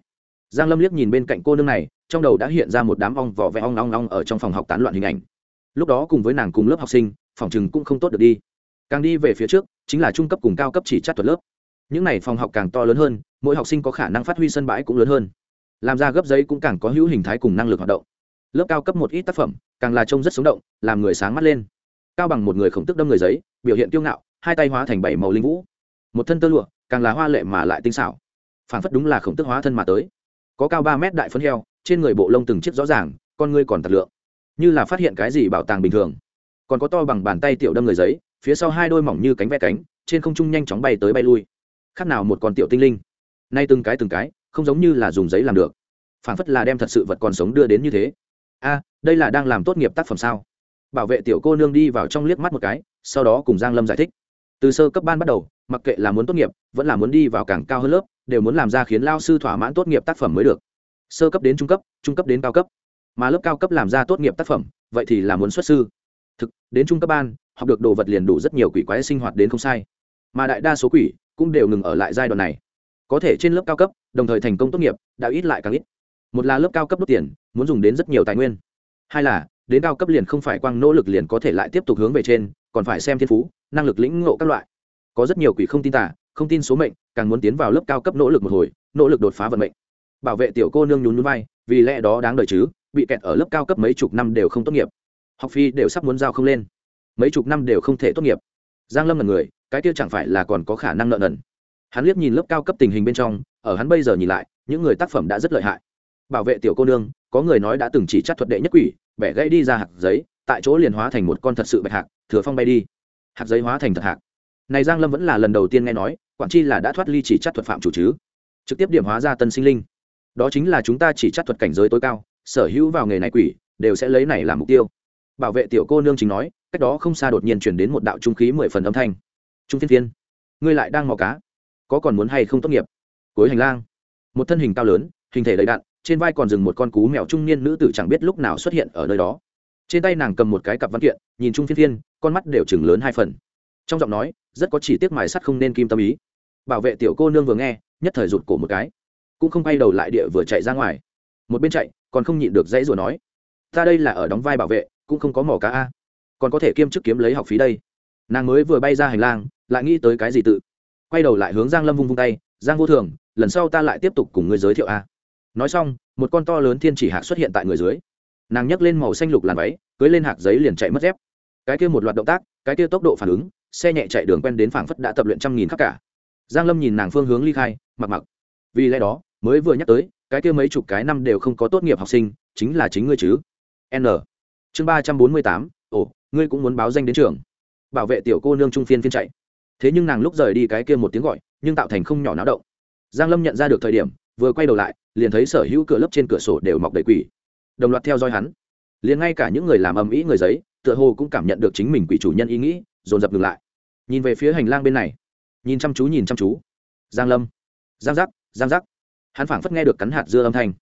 Giang lâm liếc nhìn bên cạnh cô nương này, trong đầu đã hiện ra một đám ong vỏ vẽ ong ong ong ở trong phòng học tán loạn hình ảnh. Lúc đó cùng với nàng cùng lớp học sinh, phòng chừng cũng không tốt được đi. Càng đi về phía trước, chính là trung cấp cùng cao cấp chỉ chắt thuật lớp. Những này phòng học càng to lớn hơn, mỗi học sinh có khả năng phát huy sân bãi cũng lớn hơn. Làm ra gấp giấy cũng càng có hữu hình thái cùng năng lực hoạt động lớp cao cấp một ít tác phẩm, càng là trông rất sống động, làm người sáng mắt lên. Cao bằng một người khổng tức đâm người giấy, biểu hiện kiêu ngạo, hai tay hóa thành bảy màu linh vũ. Một thân tơ lụa, càng là hoa lệ mà lại tinh xảo. Phản phất đúng là khổng tức hóa thân mà tới. Có cao ba mét đại phấn heo, trên người bộ lông từng chiếc rõ ràng, con ngươi còn tạt lượng. Như là phát hiện cái gì bảo tàng bình thường. Còn có to bằng bàn tay tiểu đâm người giấy, phía sau hai đôi mỏng như cánh ve cánh, trên không trung nhanh chóng bay tới bay lui. Khác nào một con tiểu tinh linh. Nay từng cái từng cái, không giống như là dùng giấy làm được. Phản phất là đem thật sự vật còn sống đưa đến như thế a, đây là đang làm tốt nghiệp tác phẩm sao? Bảo vệ tiểu cô nương đi vào trong liếc mắt một cái, sau đó cùng giang lâm giải thích. Từ sơ cấp ban bắt đầu, mặc kệ là muốn tốt nghiệp, vẫn là muốn đi vào càng cao hơn lớp, đều muốn làm ra khiến lao sư thỏa mãn tốt nghiệp tác phẩm mới được. Sơ cấp đến trung cấp trung cấp đến cao cấp. Mà lớp cao cấp làm ra tốt nghiệp tác phẩm, vậy thì là muốn xuất sư. Thực, đến trung cấp ban, học được đồ vật liền đủ rất nhiều quỷ quái sinh hoạt đến không sai. Mà đại đa số quỷ cũng đều ngừng ở lại giai đoạn này. Có thể trên lớp cao cấp, đồng thời thành công tốt nghiệp, đã ít lại càng ít. Một là lớp cao cấp đốt tiền muốn dùng đến rất nhiều tài nguyên. Hai là, đến cao cấp liền không phải quang nỗ lực liền có thể lại tiếp tục hướng về trên, còn phải xem thiên phú, năng lực lĩnh ngộ các loại. Có rất nhiều quỷ không tin tả không tin số mệnh, càng muốn tiến vào lớp cao cấp nỗ lực một hồi, nỗ lực đột phá vận mệnh. Bảo vệ tiểu cô nương nhún núi vai, vì lẽ đó đáng đời chứ, bị kẹt ở lớp cao cấp mấy chục năm đều không tốt nghiệp. Học phi đều sắp muốn giao không lên. Mấy chục năm đều không thể tốt nghiệp. Giang lâm là người, cái kia chẳng phải là còn có khả năng nợ nần. Hắn liếc nhìn lớp cao cấp tình hình bên trong, ở hắn bây giờ nhìn lại, những người tác phẩm đã rất lợi hại. Bảo vệ tiểu cô nương có người nói đã từng chỉ chắc thuật đệ nhất quỷ, bẻ gãy đi ra hạt giấy, tại chỗ liền hóa thành một con thật sự bạch hạc, thừa phong bay đi. Hạt giấy hóa thành thật hạc. Này giang lâm vẫn là lần đầu tiên nghe nói, quản chi là đã thoát ly chỉ chắc thuật phạm chủ chứ? Trực tiếp điểm hóa ra tân sinh linh. Đó chính là chúng ta chỉ chắc thuật cảnh giới tối cao, sở hữu vào nghề này quỷ, đều sẽ lấy này làm mục tiêu. Bảo vệ tiểu cô nương chính nói, cách đó không xa đột nhiên chuyển đến một đạo trung khí mười phần âm thanh. Trung phiên phiên. Ngươi lại đang mò cá. Có còn muốn hay không tốt nghiệp? Cuối hành lang. Một thân hình cao lớn, hình thể đầy đạn trên vai còn dừng một con cú mèo trung niên nữ tử chẳng biết lúc nào xuất hiện ở nơi đó. Trên tay nàng cầm một cái cặp văn kiện, nhìn trung phiên Thiên con mắt đều chừng lớn hai phần. Trong giọng nói, rất có chỉ tiếc mài sắt không nên kim tâm ý. Bảo vệ tiểu cô nương vừa nghe, nhất thời rụt cổ một cái. Cũng không quay đầu lại địa vừa chạy ra ngoài. Một bên chạy, còn không nhịn được dãy rủa nói, ta đây là ở đóng vai bảo vệ, cũng không có mỏ cá a. Còn có thể kiêm chức kiếm lấy học phí đây. Nàng mới vừa bay ra hành lang, lại nghĩ tới cái gì tự. Quay đầu lại hướng giang lâm vung vung tay, giang vô thường, lần sau ta lại tiếp tục cùng ngươi giới thiệu a nói xong, một con to lớn thiên chỉ hạc xuất hiện tại người dưới. Nàng nhấc lên màu xanh lục làn váy, cưới lên hạc giấy liền chạy mất dép. Cái kia một loạt động tác, cái kia tốc độ phản ứng, xe nhẹ chạy đường quen đến phảng phất đã tập luyện trăm nghìn khắc cả. Giang lâm nhìn nàng phương hướng ly khai, mặc mặc. Vì lẽ đó, mới vừa nhắc tới, cái kia mấy chục cái năm đều không có tốt nghiệp học sinh, chính là chính ngươi chứ. N. Chương ba trăm bốn mươi tám, ồ, ngươi cũng muốn báo danh đến trường. Bảo vệ tiểu cô nương trung phiên phiên chạy. Thế nhưng nàng lúc rời đi cái kia một tiếng gọi, nhưng tạo thành không nhỏ náo động. Giang lâm nhận ra được thời điểm vừa quay đầu lại liền thấy sở hữu cửa lớp trên cửa sổ đều mọc đầy quỷ đồng loạt theo dõi hắn liền ngay cả những người làm âm ý người giấy tựa hồ cũng cảm nhận được chính mình quỷ chủ nhân ý nghĩ dồn dập ngừng lại nhìn về phía hành lang bên này nhìn chăm chú nhìn chăm chú giang lâm giang giác giang giác hắn phảng phất nghe được cắn hạt dưa âm thanh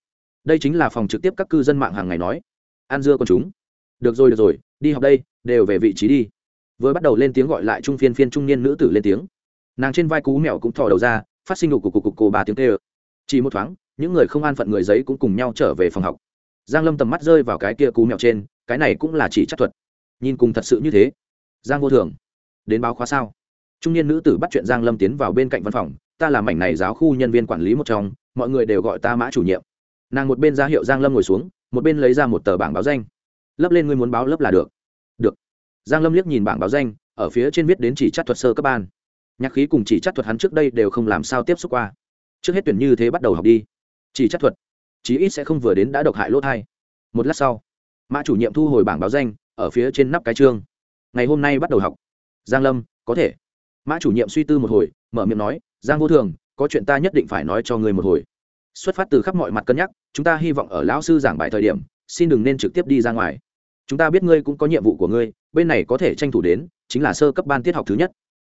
đây chính là phòng trực tiếp các cư dân mạng hàng ngày nói ăn dưa con chúng được rồi được rồi đi học đây đều về vị trí đi vừa bắt đầu lên tiếng gọi lại trung phiên phiên trung niên nữ tử lên tiếng nàng trên vai cú mèo cũng thò đầu ra phát sinh đủ cục cục cục cổ bà tiếng tê chỉ một thoáng, những người không an phận người giấy cũng cùng nhau trở về phòng học. Giang lâm tầm mắt rơi vào cái kia cú mèo trên, cái này cũng là chỉ chắc thuật. Nhìn cùng thật sự như thế, giang vô thường, đến báo khóa sao? Trung niên nữ tử bắt chuyện giang lâm tiến vào bên cạnh văn phòng, ta là mảnh này giáo khu nhân viên quản lý một trong, mọi người đều gọi ta mã chủ nhiệm. Nàng một bên ra hiệu giang lâm ngồi xuống, một bên lấy ra một tờ bảng báo danh. Lấp lên ngươi muốn báo lớp là được. Được. Giang lâm liếc nhìn bảng báo danh, ở phía trên viết đến chỉ chắc thuật sơ cấp ban. Nhạc khí cùng chỉ chắc thuật hắn trước đây đều không làm sao tiếp xúc qua trước hết tuyển như thế bắt đầu học đi. Chỉ chắc thuật, chí ít sẽ không vừa đến đã độc hại lỗ thai. Một lát sau, mã chủ nhiệm thu hồi bảng báo danh, ở phía trên nắp cái chương ngày hôm nay bắt đầu học. Giang lâm, có thể. Mã chủ nhiệm suy tư một hồi, mở miệng nói, giang vô thường, có chuyện ta nhất định phải nói cho người một hồi. Xuất phát từ khắp mọi mặt cân nhắc, chúng ta hy vọng ở lão sư giảng bài thời điểm, xin đừng nên trực tiếp đi ra ngoài. Chúng ta biết ngươi cũng có nhiệm vụ của ngươi, bên này có thể tranh thủ đến, chính là sơ cấp ban tiết học thứ nhất.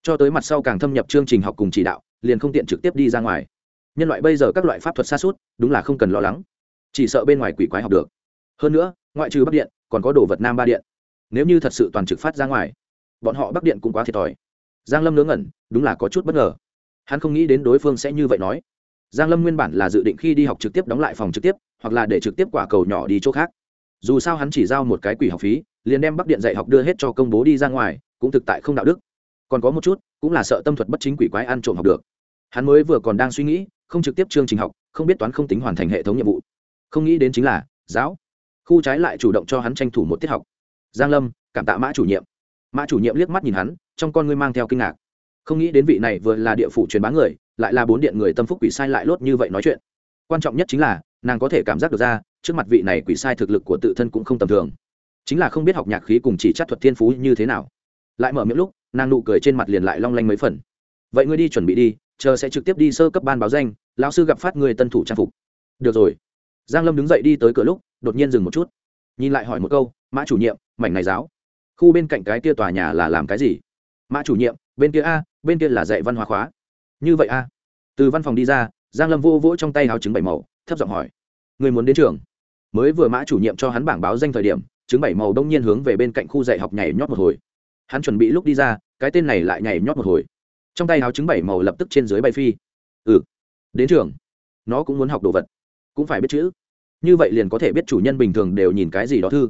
Cho tới mặt sau càng thâm nhập chương trình học cùng chỉ đạo, liền không tiện trực tiếp đi ra ngoài nhân loại bây giờ các loại pháp thuật xa suốt, đúng là không cần lo lắng. Chỉ sợ bên ngoài quỷ quái học được. Hơn nữa, ngoại trừ bắc điện, còn có đồ vật nam ba điện. Nếu như thật sự toàn trực phát ra ngoài, bọn họ bắc điện cũng quá thiệt thòi. Giang lâm ngớ ngẩn, đúng là có chút bất ngờ. Hắn không nghĩ đến đối phương sẽ như vậy nói. Giang lâm nguyên bản là dự định khi đi học trực tiếp đóng lại phòng trực tiếp, hoặc là để trực tiếp quả cầu nhỏ đi chỗ khác. Dù sao hắn chỉ giao một cái quỷ học phí, liền đem bắc điện dạy học đưa hết cho công bố đi ra ngoài, cũng thực tại không đạo đức. Còn có một chút, cũng là sợ tâm thuật bất chính quỷ quái ăn trộm học được hắn mới vừa còn đang suy nghĩ, không trực tiếp chương trình học, không biết toán không tính hoàn thành hệ thống nhiệm vụ. Không nghĩ đến chính là, giáo, khu trái lại chủ động cho hắn tranh thủ một tiết học. Giang lâm, cảm tạ mã chủ nhiệm. Mã chủ nhiệm liếc mắt nhìn hắn, trong con ngươi mang theo kinh ngạc. Không nghĩ đến vị này vừa là địa phủ truyền bá người, lại là bốn điện người tâm phúc quỷ sai lại lốt như vậy nói chuyện. Quan trọng nhất chính là, nàng có thể cảm giác được ra, trước mặt vị này quỷ sai thực lực của tự thân cũng không tầm thường. Chính là không biết học nhạc khí cùng chỉ chắc thuật thiên phú như thế nào. Lại mở miệng lúc, nàng nụ cười trên mặt liền lại long lanh mấy phần. Vậy ngươi đi chuẩn bị đi chờ sẽ trực tiếp đi sơ cấp ban báo danh, lão sư gặp phát người tân thủ trang phục. Được rồi. Giang lâm đứng dậy đi tới cửa lúc, đột nhiên dừng một chút. Nhìn lại hỏi một câu, mã chủ nhiệm, mảnh này giáo, khu bên cạnh cái kia tòa nhà là làm cái gì? Mã chủ nhiệm, bên kia a, bên kia là dạy văn hóa khóa. Như vậy a. Từ văn phòng đi ra, giang lâm vô vỗ trong tay áo trứng bảy màu, thấp giọng hỏi, người muốn đến trường? Mới vừa mã chủ nhiệm cho hắn bảng báo danh thời điểm, trứng bảy màu đông nhiên hướng về bên cạnh khu dạy học nhảy nhót một hồi. Hắn chuẩn bị lúc đi ra, cái tên này lại nhảy nhót một hồi trong tay áo trứng bảy màu lập tức trên dưới bay phi. Ừ đến trường. Nó cũng muốn học đồ vật. Cũng phải biết chữ. Như vậy liền có thể biết chủ nhân bình thường đều nhìn cái gì đó thư.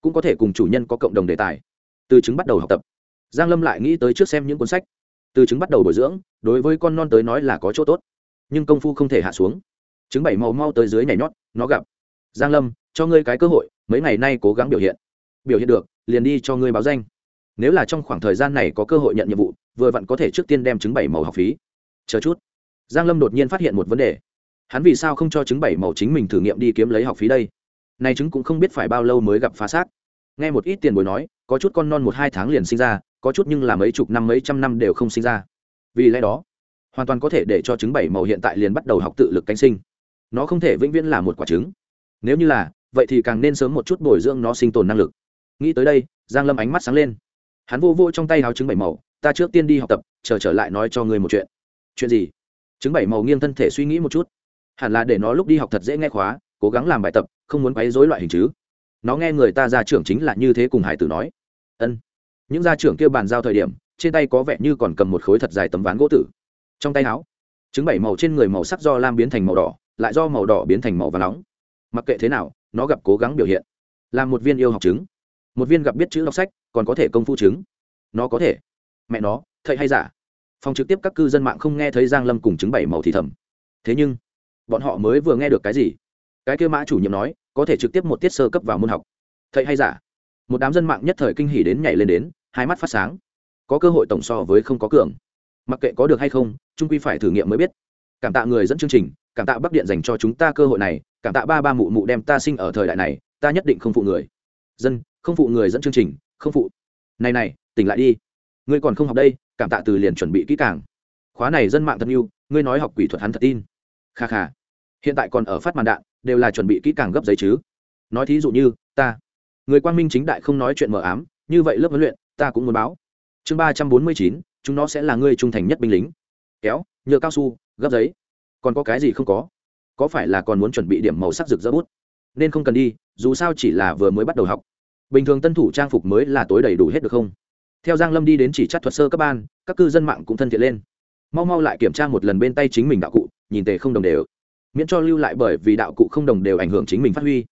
Cũng có thể cùng chủ nhân có cộng đồng đề tài. Từ chứng bắt đầu học tập. Giang lâm lại nghĩ tới trước xem những cuốn sách. Từ chứng bắt đầu bồi dưỡng, đối với con non tới nói là có chỗ tốt. Nhưng công phu không thể hạ xuống. Chứng bảy màu mau tới dưới nhảy nhót, nó gặp. Giang lâm, cho ngươi cái cơ hội, mấy ngày nay cố gắng biểu hiện. Biểu hiện được, liền đi cho ngươi báo danh. Nếu là trong khoảng thời gian này có cơ hội nhận nhiệm vụ vừa vặn có thể trước tiên đem chứng bảy màu học phí. Chờ chút. Giang lâm đột nhiên phát hiện một vấn đề. Hắn vì sao không cho chứng bảy màu chính mình thử nghiệm đi kiếm lấy học phí đây? Này chứng cũng không biết phải bao lâu mới gặp phá xác. Nghe một ít tiền bối nói, có chút con non một hai tháng liền sinh ra, có chút nhưng là mấy chục năm mấy trăm năm đều không sinh ra. Vì lẽ đó, hoàn toàn có thể để cho trứng bảy màu hiện tại liền bắt đầu học tự lực cánh sinh. Nó không thể vĩnh viễn là một quả trứng. Nếu như là, vậy thì càng nên sớm một chút bồi dưỡng nó sinh tồn năng lực. Nghĩ tới đây, giang lâm ánh mắt sáng lên. Hắn vô vô trong tay háo trứng bảy màu ta trước tiên đi học tập chờ trở lại nói cho ngươi một chuyện. Chuyện gì? Trứng bảy màu nghiêng thân thể suy nghĩ một chút. Hẳn là để nó lúc đi học thật dễ nghe khóa cố gắng làm bài tập không muốn quấy rối loại hình chứ. Nó nghe người ta ra trưởng chính là như thế cùng hải tử nói. Ân. Những gia trưởng kia bàn giao thời điểm trên tay có vẻ như còn cầm một khối thật dài tấm ván gỗ tử. Trong tay áo trứng bảy màu trên người màu sắc do lam biến thành màu đỏ lại do màu đỏ biến thành màu và nóng. Mặc kệ thế nào nó gặp cố gắng biểu hiện. Làm một viên yêu học chứng, một viên gặp biết chữ đọc sách còn có thể công phu chứng. nó có thể mẹ nó, thầy hay giả. Phòng trực tiếp các cư dân mạng không nghe thấy giang lâm cùng chứng bảy màu thì thầm. Thế nhưng, bọn họ mới vừa nghe được cái gì? Cái kia mã chủ nhiệm nói, có thể trực tiếp một tiết sơ cấp vào môn học. Thầy hay giả? Một đám dân mạng nhất thời kinh hỉ đến nhảy lên đến, hai mắt phát sáng. Có cơ hội tổng so với không có cường. Mặc kệ có được hay không trung quy phải thử nghiệm mới biết. Cảm tạ người dẫn chương trình, cảm tạ bắc điện dành cho chúng ta cơ hội này, cảm tạ ba ba mụ mụ đem ta sinh ở thời đại này, ta nhất định không phụ người. Dân, không phụ người dẫn chương trình, không phụ. Này này, tỉnh lại đi ngươi còn không học đây, cảm tạ từ liền chuẩn bị kỹ càng. Khóa này dân mạng thân yêu, ngươi nói học quỷ thuật hắn thật tin. Kha kha. Hiện tại còn ở phát màn đạn, đều là chuẩn bị kỹ càng gấp giấy chứ. Nói thí dụ như, ta. Người quan minh chính đại không nói chuyện mờ ám, như vậy lớp huấn luyện, ta cũng muốn báo. Chương ba trăm bốn mươi chín, chúng nó sẽ là người trung thành nhất binh lính. Kéo nhựa cao su, gấp giấy. Còn có cái gì không có? Có phải là còn muốn chuẩn bị điểm màu sắc rực rỡ bút? Nên không cần đi, dù sao chỉ là vừa mới bắt đầu học. Bình thường tân thủ trang phục mới là tối đầy đủ hết được không? Theo giang lâm đi đến chỉ chắt thuật sơ cấp ban, các cư dân mạng cũng thân thiện lên. Mau mau lại kiểm tra một lần bên tay chính mình đạo cụ, nhìn tề không đồng đều. Miễn cho lưu lại bởi vì đạo cụ không đồng đều ảnh hưởng chính mình phát huy.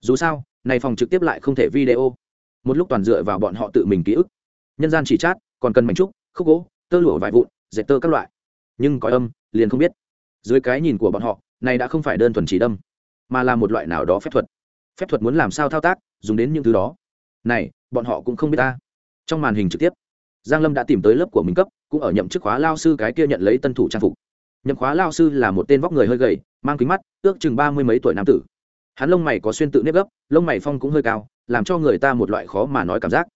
Dù sao, này phòng trực tiếp lại không thể video. Một lúc toàn dựa vào bọn họ tự mình ký ức. Nhân gian chỉ chát còn cần mảnh trúc, khúc gỗ, tơ lụa vải vụn, dệt tơ các loại. Nhưng có âm, liền không biết. Dưới cái nhìn của bọn họ, này đã không phải đơn thuần chỉ đâm, mà là một loại nào đó phép thuật. Phép thuật muốn làm sao thao tác, dùng đến những thứ đó. Này, bọn họ cũng không biết ta trong màn hình trực tiếp, giang lâm đã tìm tới lớp của mình cấp, cũng ở nhậm chức khóa lao sư cái kia nhận lấy tân thủ trang phục. Nhậm khóa lao sư là một tên vóc người hơi gầy, mang kính mắt, ước chừng ba mươi mấy tuổi nam tử. Hắn lông mày có xuyên tự nếp gấp, lông mày phong cũng hơi cao, làm cho người ta một loại khó mà nói cảm giác.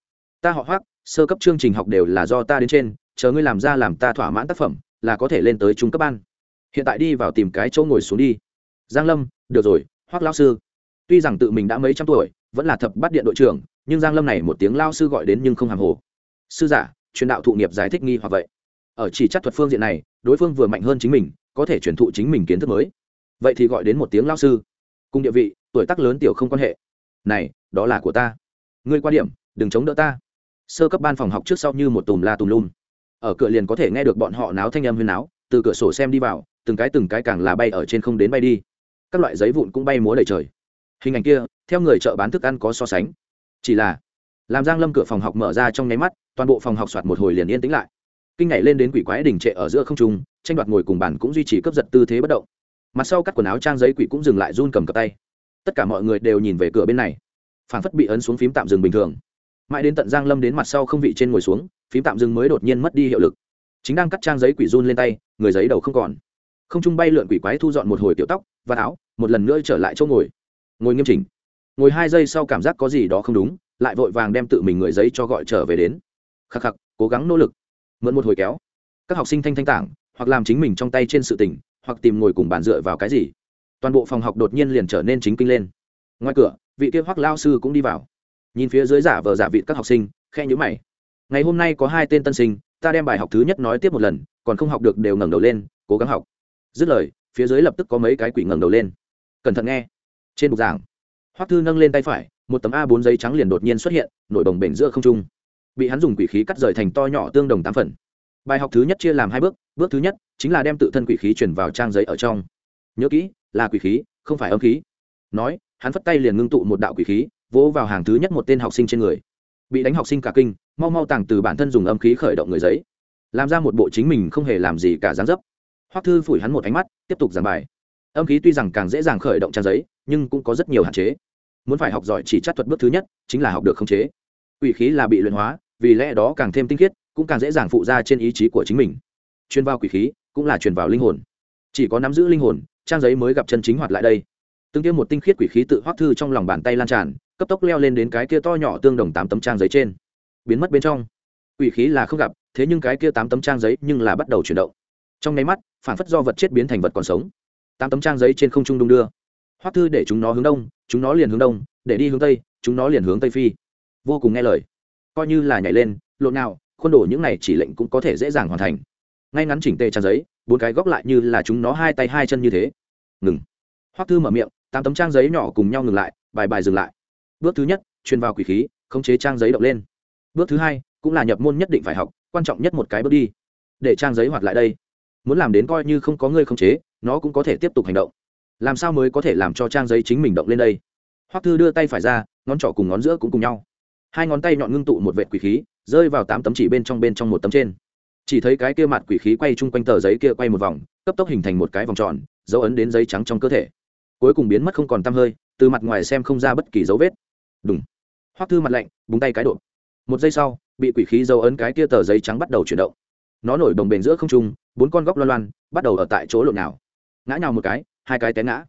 Ta họ hoác sơ cấp chương trình học đều là do ta đến trên, chờ ngươi làm ra làm ta thỏa mãn tác phẩm, là có thể lên tới trung cấp ban. Hiện tại đi vào tìm cái chỗ ngồi xuống đi. Giang lâm, được rồi hoác lao sư. Tuy rằng tự mình đã mấy trăm tuổi, vẫn là thập bắt điện đội trưởng nhưng giang lâm này một tiếng lao sư gọi đến nhưng không hàm hồ. Sư giả, truyền đạo thụ nghiệp giải thích nghi hoặc vậy. Ở chỉ chắc thuật phương diện này, đối phương vừa mạnh hơn chính mình, có thể truyền thụ chính mình kiến thức mới. Vậy thì gọi đến một tiếng lao sư. Cùng địa vị, tuổi tác lớn tiểu không quan hệ. Này, đó là của ta. Ngươi qua điểm, đừng chống đỡ ta. Sơ cấp ban phòng học trước sau như một tùm la tùm lum. Ở cửa liền có thể nghe được bọn họ náo thanh âm huyên náo, từ cửa sổ xem đi vào, từng cái từng cái càng là bay ở trên không đến bay đi. Các loại giấy vụn cũng bay múa đầy trời. Hình ảnh kia, theo người chợ bán thức ăn có so sánh chỉ là, làm giang lâm cửa phòng học mở ra trong nháy mắt, toàn bộ phòng học soạt một hồi liền yên tĩnh lại. Kinh nhảy lên đến quỷ quái đình trệ ở giữa không trung, tranh đoạt ngồi cùng bàn cũng duy trì cấp giật tư thế bất động. Mặt sau cắt quần áo trang giấy quỷ cũng dừng lại run cầm cập tay. Tất cả mọi người đều nhìn về cửa bên này. Phản phất bị ấn xuống phím tạm dừng bình thường. Mãi đến tận giang lâm đến mặt sau không vị trên ngồi xuống, phím tạm dừng mới đột nhiên mất đi hiệu lực. Chính đang cắt trang giấy quỷ run lên tay, người giấy đầu không còn. Không trung bay lượn quỷ quái thu dọn một hồi tiểu tóc, và áo, một lần nữa trở lại chỗ ngồi. Ngồi nghiêm chỉnh ngồi hai giây sau cảm giác có gì đó không đúng, lại vội vàng đem tự mình người giấy cho gọi trở về đến. Khắc khắc, cố gắng nỗ lực. Mượn một hồi kéo. Các học sinh thanh thanh tảng, hoặc làm chính mình trong tay trên sự tỉnh hoặc tìm ngồi cùng bàn dựa vào cái gì. Toàn bộ phòng học đột nhiên liền trở nên chính kinh lên. Ngoài cửa, vị kia hoắc lao sư cũng đi vào. Nhìn phía dưới giả vờ giả vị các học sinh khe nhữ mày. Ngày hôm nay có hai tên tân sinh, ta đem bài học thứ nhất nói tiếp một lần, còn không học được đều ngẩng đầu lên, cố gắng học. Dứt lời, phía dưới lập tức có mấy cái quỷ ngẩng đầu lên. Cẩn thận nghe. Trên bục giảng hoắc thư nâng lên tay phải, một tấm a 4 giấy trắng liền đột nhiên xuất hiện, nổi đồng bể giữa không trung. Bị hắn dùng quỷ khí cắt rời thành to nhỏ tương đồng tám phần. Bài học thứ nhất chia làm hai bước bước thứ nhất chính là đem tự thân quỷ khí chuyển vào trang giấy ở trong. Nhớ kỹ, là quỷ khí, không phải âm khí. Nói, hắn phất tay liền ngưng tụ một đạo quỷ khí, vỗ vào hàng thứ nhất một tên học sinh trên người. Bị đánh học sinh cả kinh, mau mau tàng từ bản thân dùng âm khí khởi động người giấy. Làm ra một bộ chính mình không hề làm gì cả dáng dấp. Hoắc thư phủi hắn một ánh mắt, tiếp tục giảng bài. Âm khí tuy rằng càng dễ dàng khởi động trang giấy, nhưng cũng có rất nhiều hạn chế muốn phải học giỏi chỉ chắc thuật bước thứ nhất, chính là học được khống chế. Quỷ khí là bị luyện hóa, vì lẽ đó càng thêm tinh khiết, cũng càng dễ dàng phụ ra trên ý chí của chính mình. Truyền vào quỷ khí, cũng là truyền vào linh hồn. Chỉ có nắm giữ linh hồn, trang giấy mới gặp chân chính hoạt lại đây. Tương tiêu một tinh khiết quỷ khí tự hoác thư trong lòng bàn tay lan tràn, cấp tốc leo lên đến cái kia to nhỏ tương đồng tám tấm trang giấy trên. Biến mất bên trong. Quỷ khí là không gặp, thế nhưng cái kia tám tấm trang giấy nhưng là bắt đầu chuyển động. Trong nháy mắt, phản phất do vật chết biến thành vật còn sống. Tám tấm trang giấy trên không trung đung đưa. Hoắc thư để chúng nó hướng đông chúng nó liền hướng đông, để đi hướng tây, chúng nó liền hướng tây phi. Vô cùng nghe lời. Coi như là nhảy lên, lộn nào, khuôn đổ những này chỉ lệnh cũng có thể dễ dàng hoàn thành. Ngay ngắn chỉnh tề trang giấy, bốn cái góc lại như là chúng nó hai tay hai chân như thế. Ngừng. Hoắc thư mở miệng, tám tấm trang giấy nhỏ cùng nhau ngừng lại, bài bài dừng lại. Bước thứ nhất, truyền vào quỷ khí, khống chế trang giấy động lên. Bước thứ hai, cũng là nhập môn nhất định phải học, quan trọng nhất một cái bước đi. Để trang giấy hoạt lại đây. Muốn làm đến coi như không có người khống chế, nó cũng có thể tiếp tục hành động làm sao mới có thể làm cho trang giấy chính mình động lên đây? Hoắc thư đưa tay phải ra, ngón trỏ cùng ngón giữa cũng cùng nhau. Hai ngón tay nhọn ngưng tụ một vệ quỷ khí, rơi vào tám tấm chỉ bên trong bên trong một tấm trên. Chỉ thấy cái kia mặt quỷ khí quay chung quanh tờ giấy kia quay một vòng, cấp tốc hình thành một cái vòng tròn, dấu ấn đến giấy trắng trong cơ thể. Cuối cùng biến mất không còn t hơi, từ mặt ngoài xem không ra bất kỳ dấu vết. Đúng hoắc thư mặt lạnh, búng tay cái độ một giây sau, bị quỷ khí dấu ấn cái kia tờ giấy trắng bắt đầu chuyển động. Nó nổi đồng bền giữa không trung, bốn con góc loan loan, bắt đầu ở tại chỗ lộn nào. Ngã nhào một cái hai cái té ngã.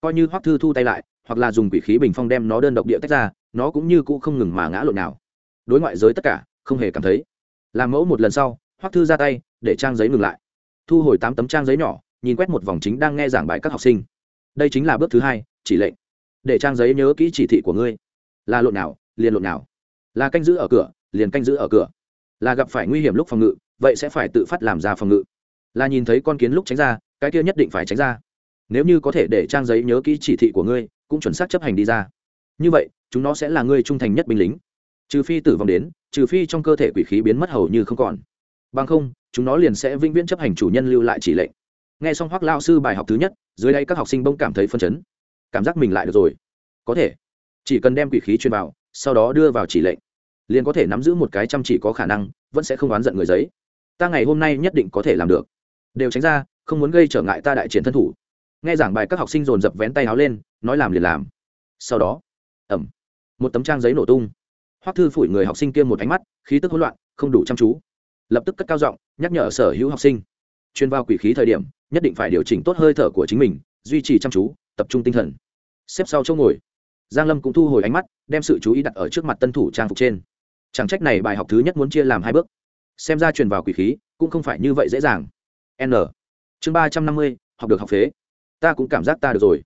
Coi như hoắc thư thu tay lại, hoặc là dùng quỷ khí bình phong đem nó đơn độc địa tách ra, nó cũng như cũ không ngừng mà ngã lộn nào. Đối ngoại giới tất cả, không hề cảm thấy. Làm mẫu một lần sau, hoắc thư ra tay, để trang giấy ngừng lại. Thu hồi tám tấm trang giấy nhỏ, nhìn quét một vòng chính đang nghe giảng bài các học sinh. Đây chính là bước thứ hai, chỉ lệnh. Để trang giấy nhớ kỹ chỉ thị của ngươi. Là lộn nào, liền lộn nào. Là canh giữ ở cửa, liền canh giữ ở cửa. Là gặp phải nguy hiểm lúc phòng ngự, vậy sẽ phải tự phát làm ra phòng ngự. Là nhìn thấy con kiến lúc tránh ra, cái kia nhất định phải tránh ra nếu như có thể để trang giấy nhớ kỹ chỉ thị của ngươi, cũng chuẩn xác chấp hành đi ra. Như vậy, chúng nó sẽ là ngươi trung thành nhất binh lính. Trừ phi tử vong đến, trừ phi trong cơ thể quỷ khí biến mất hầu như không còn. Bằng không, chúng nó liền sẽ vĩnh viễn chấp hành chủ nhân lưu lại chỉ lệnh. Nghe xong hoác lao sư bài học thứ nhất, dưới đây các học sinh bông cảm thấy phân chấn. Cảm giác mình lại được rồi. Có thể. Chỉ cần đem quỷ khí truyền vào, sau đó đưa vào chỉ lệnh, liền có thể nắm giữ một cái chăm chỉ có khả năng, vẫn sẽ không oán giận người giấy. Ta ngày hôm nay nhất định có thể làm được. Đều tránh ra, không muốn gây trở ngại ta đại triển thân thủ nghe giảng bài các học sinh dồn dập vén tay áo lên, nói làm liền làm. Sau đó ẩm một tấm trang giấy nổ tung. Hoắc thư phủi người học sinh kia một ánh mắt, khí tức hỗn loạn, không đủ chăm chú. Lập tức cất cao giọng, nhắc nhở sở hữu học sinh. Chuyên vào quỷ khí thời điểm, nhất định phải điều chỉnh tốt hơi thở của chính mình, duy trì chăm chú, tập trung tinh thần. Xếp sau chỗ ngồi, giang lâm cũng thu hồi ánh mắt, đem sự chú ý đặt ở trước mặt tân thủ trang phục trên. Chẳng trách này bài học thứ nhất muốn chia làm hai bước. Xem ra truyền vào quỷ khí, cũng không phải như vậy dễ dàng. N. Chương ba trăm năm mươi, học được học phế ta cũng cảm giác ta được rồi.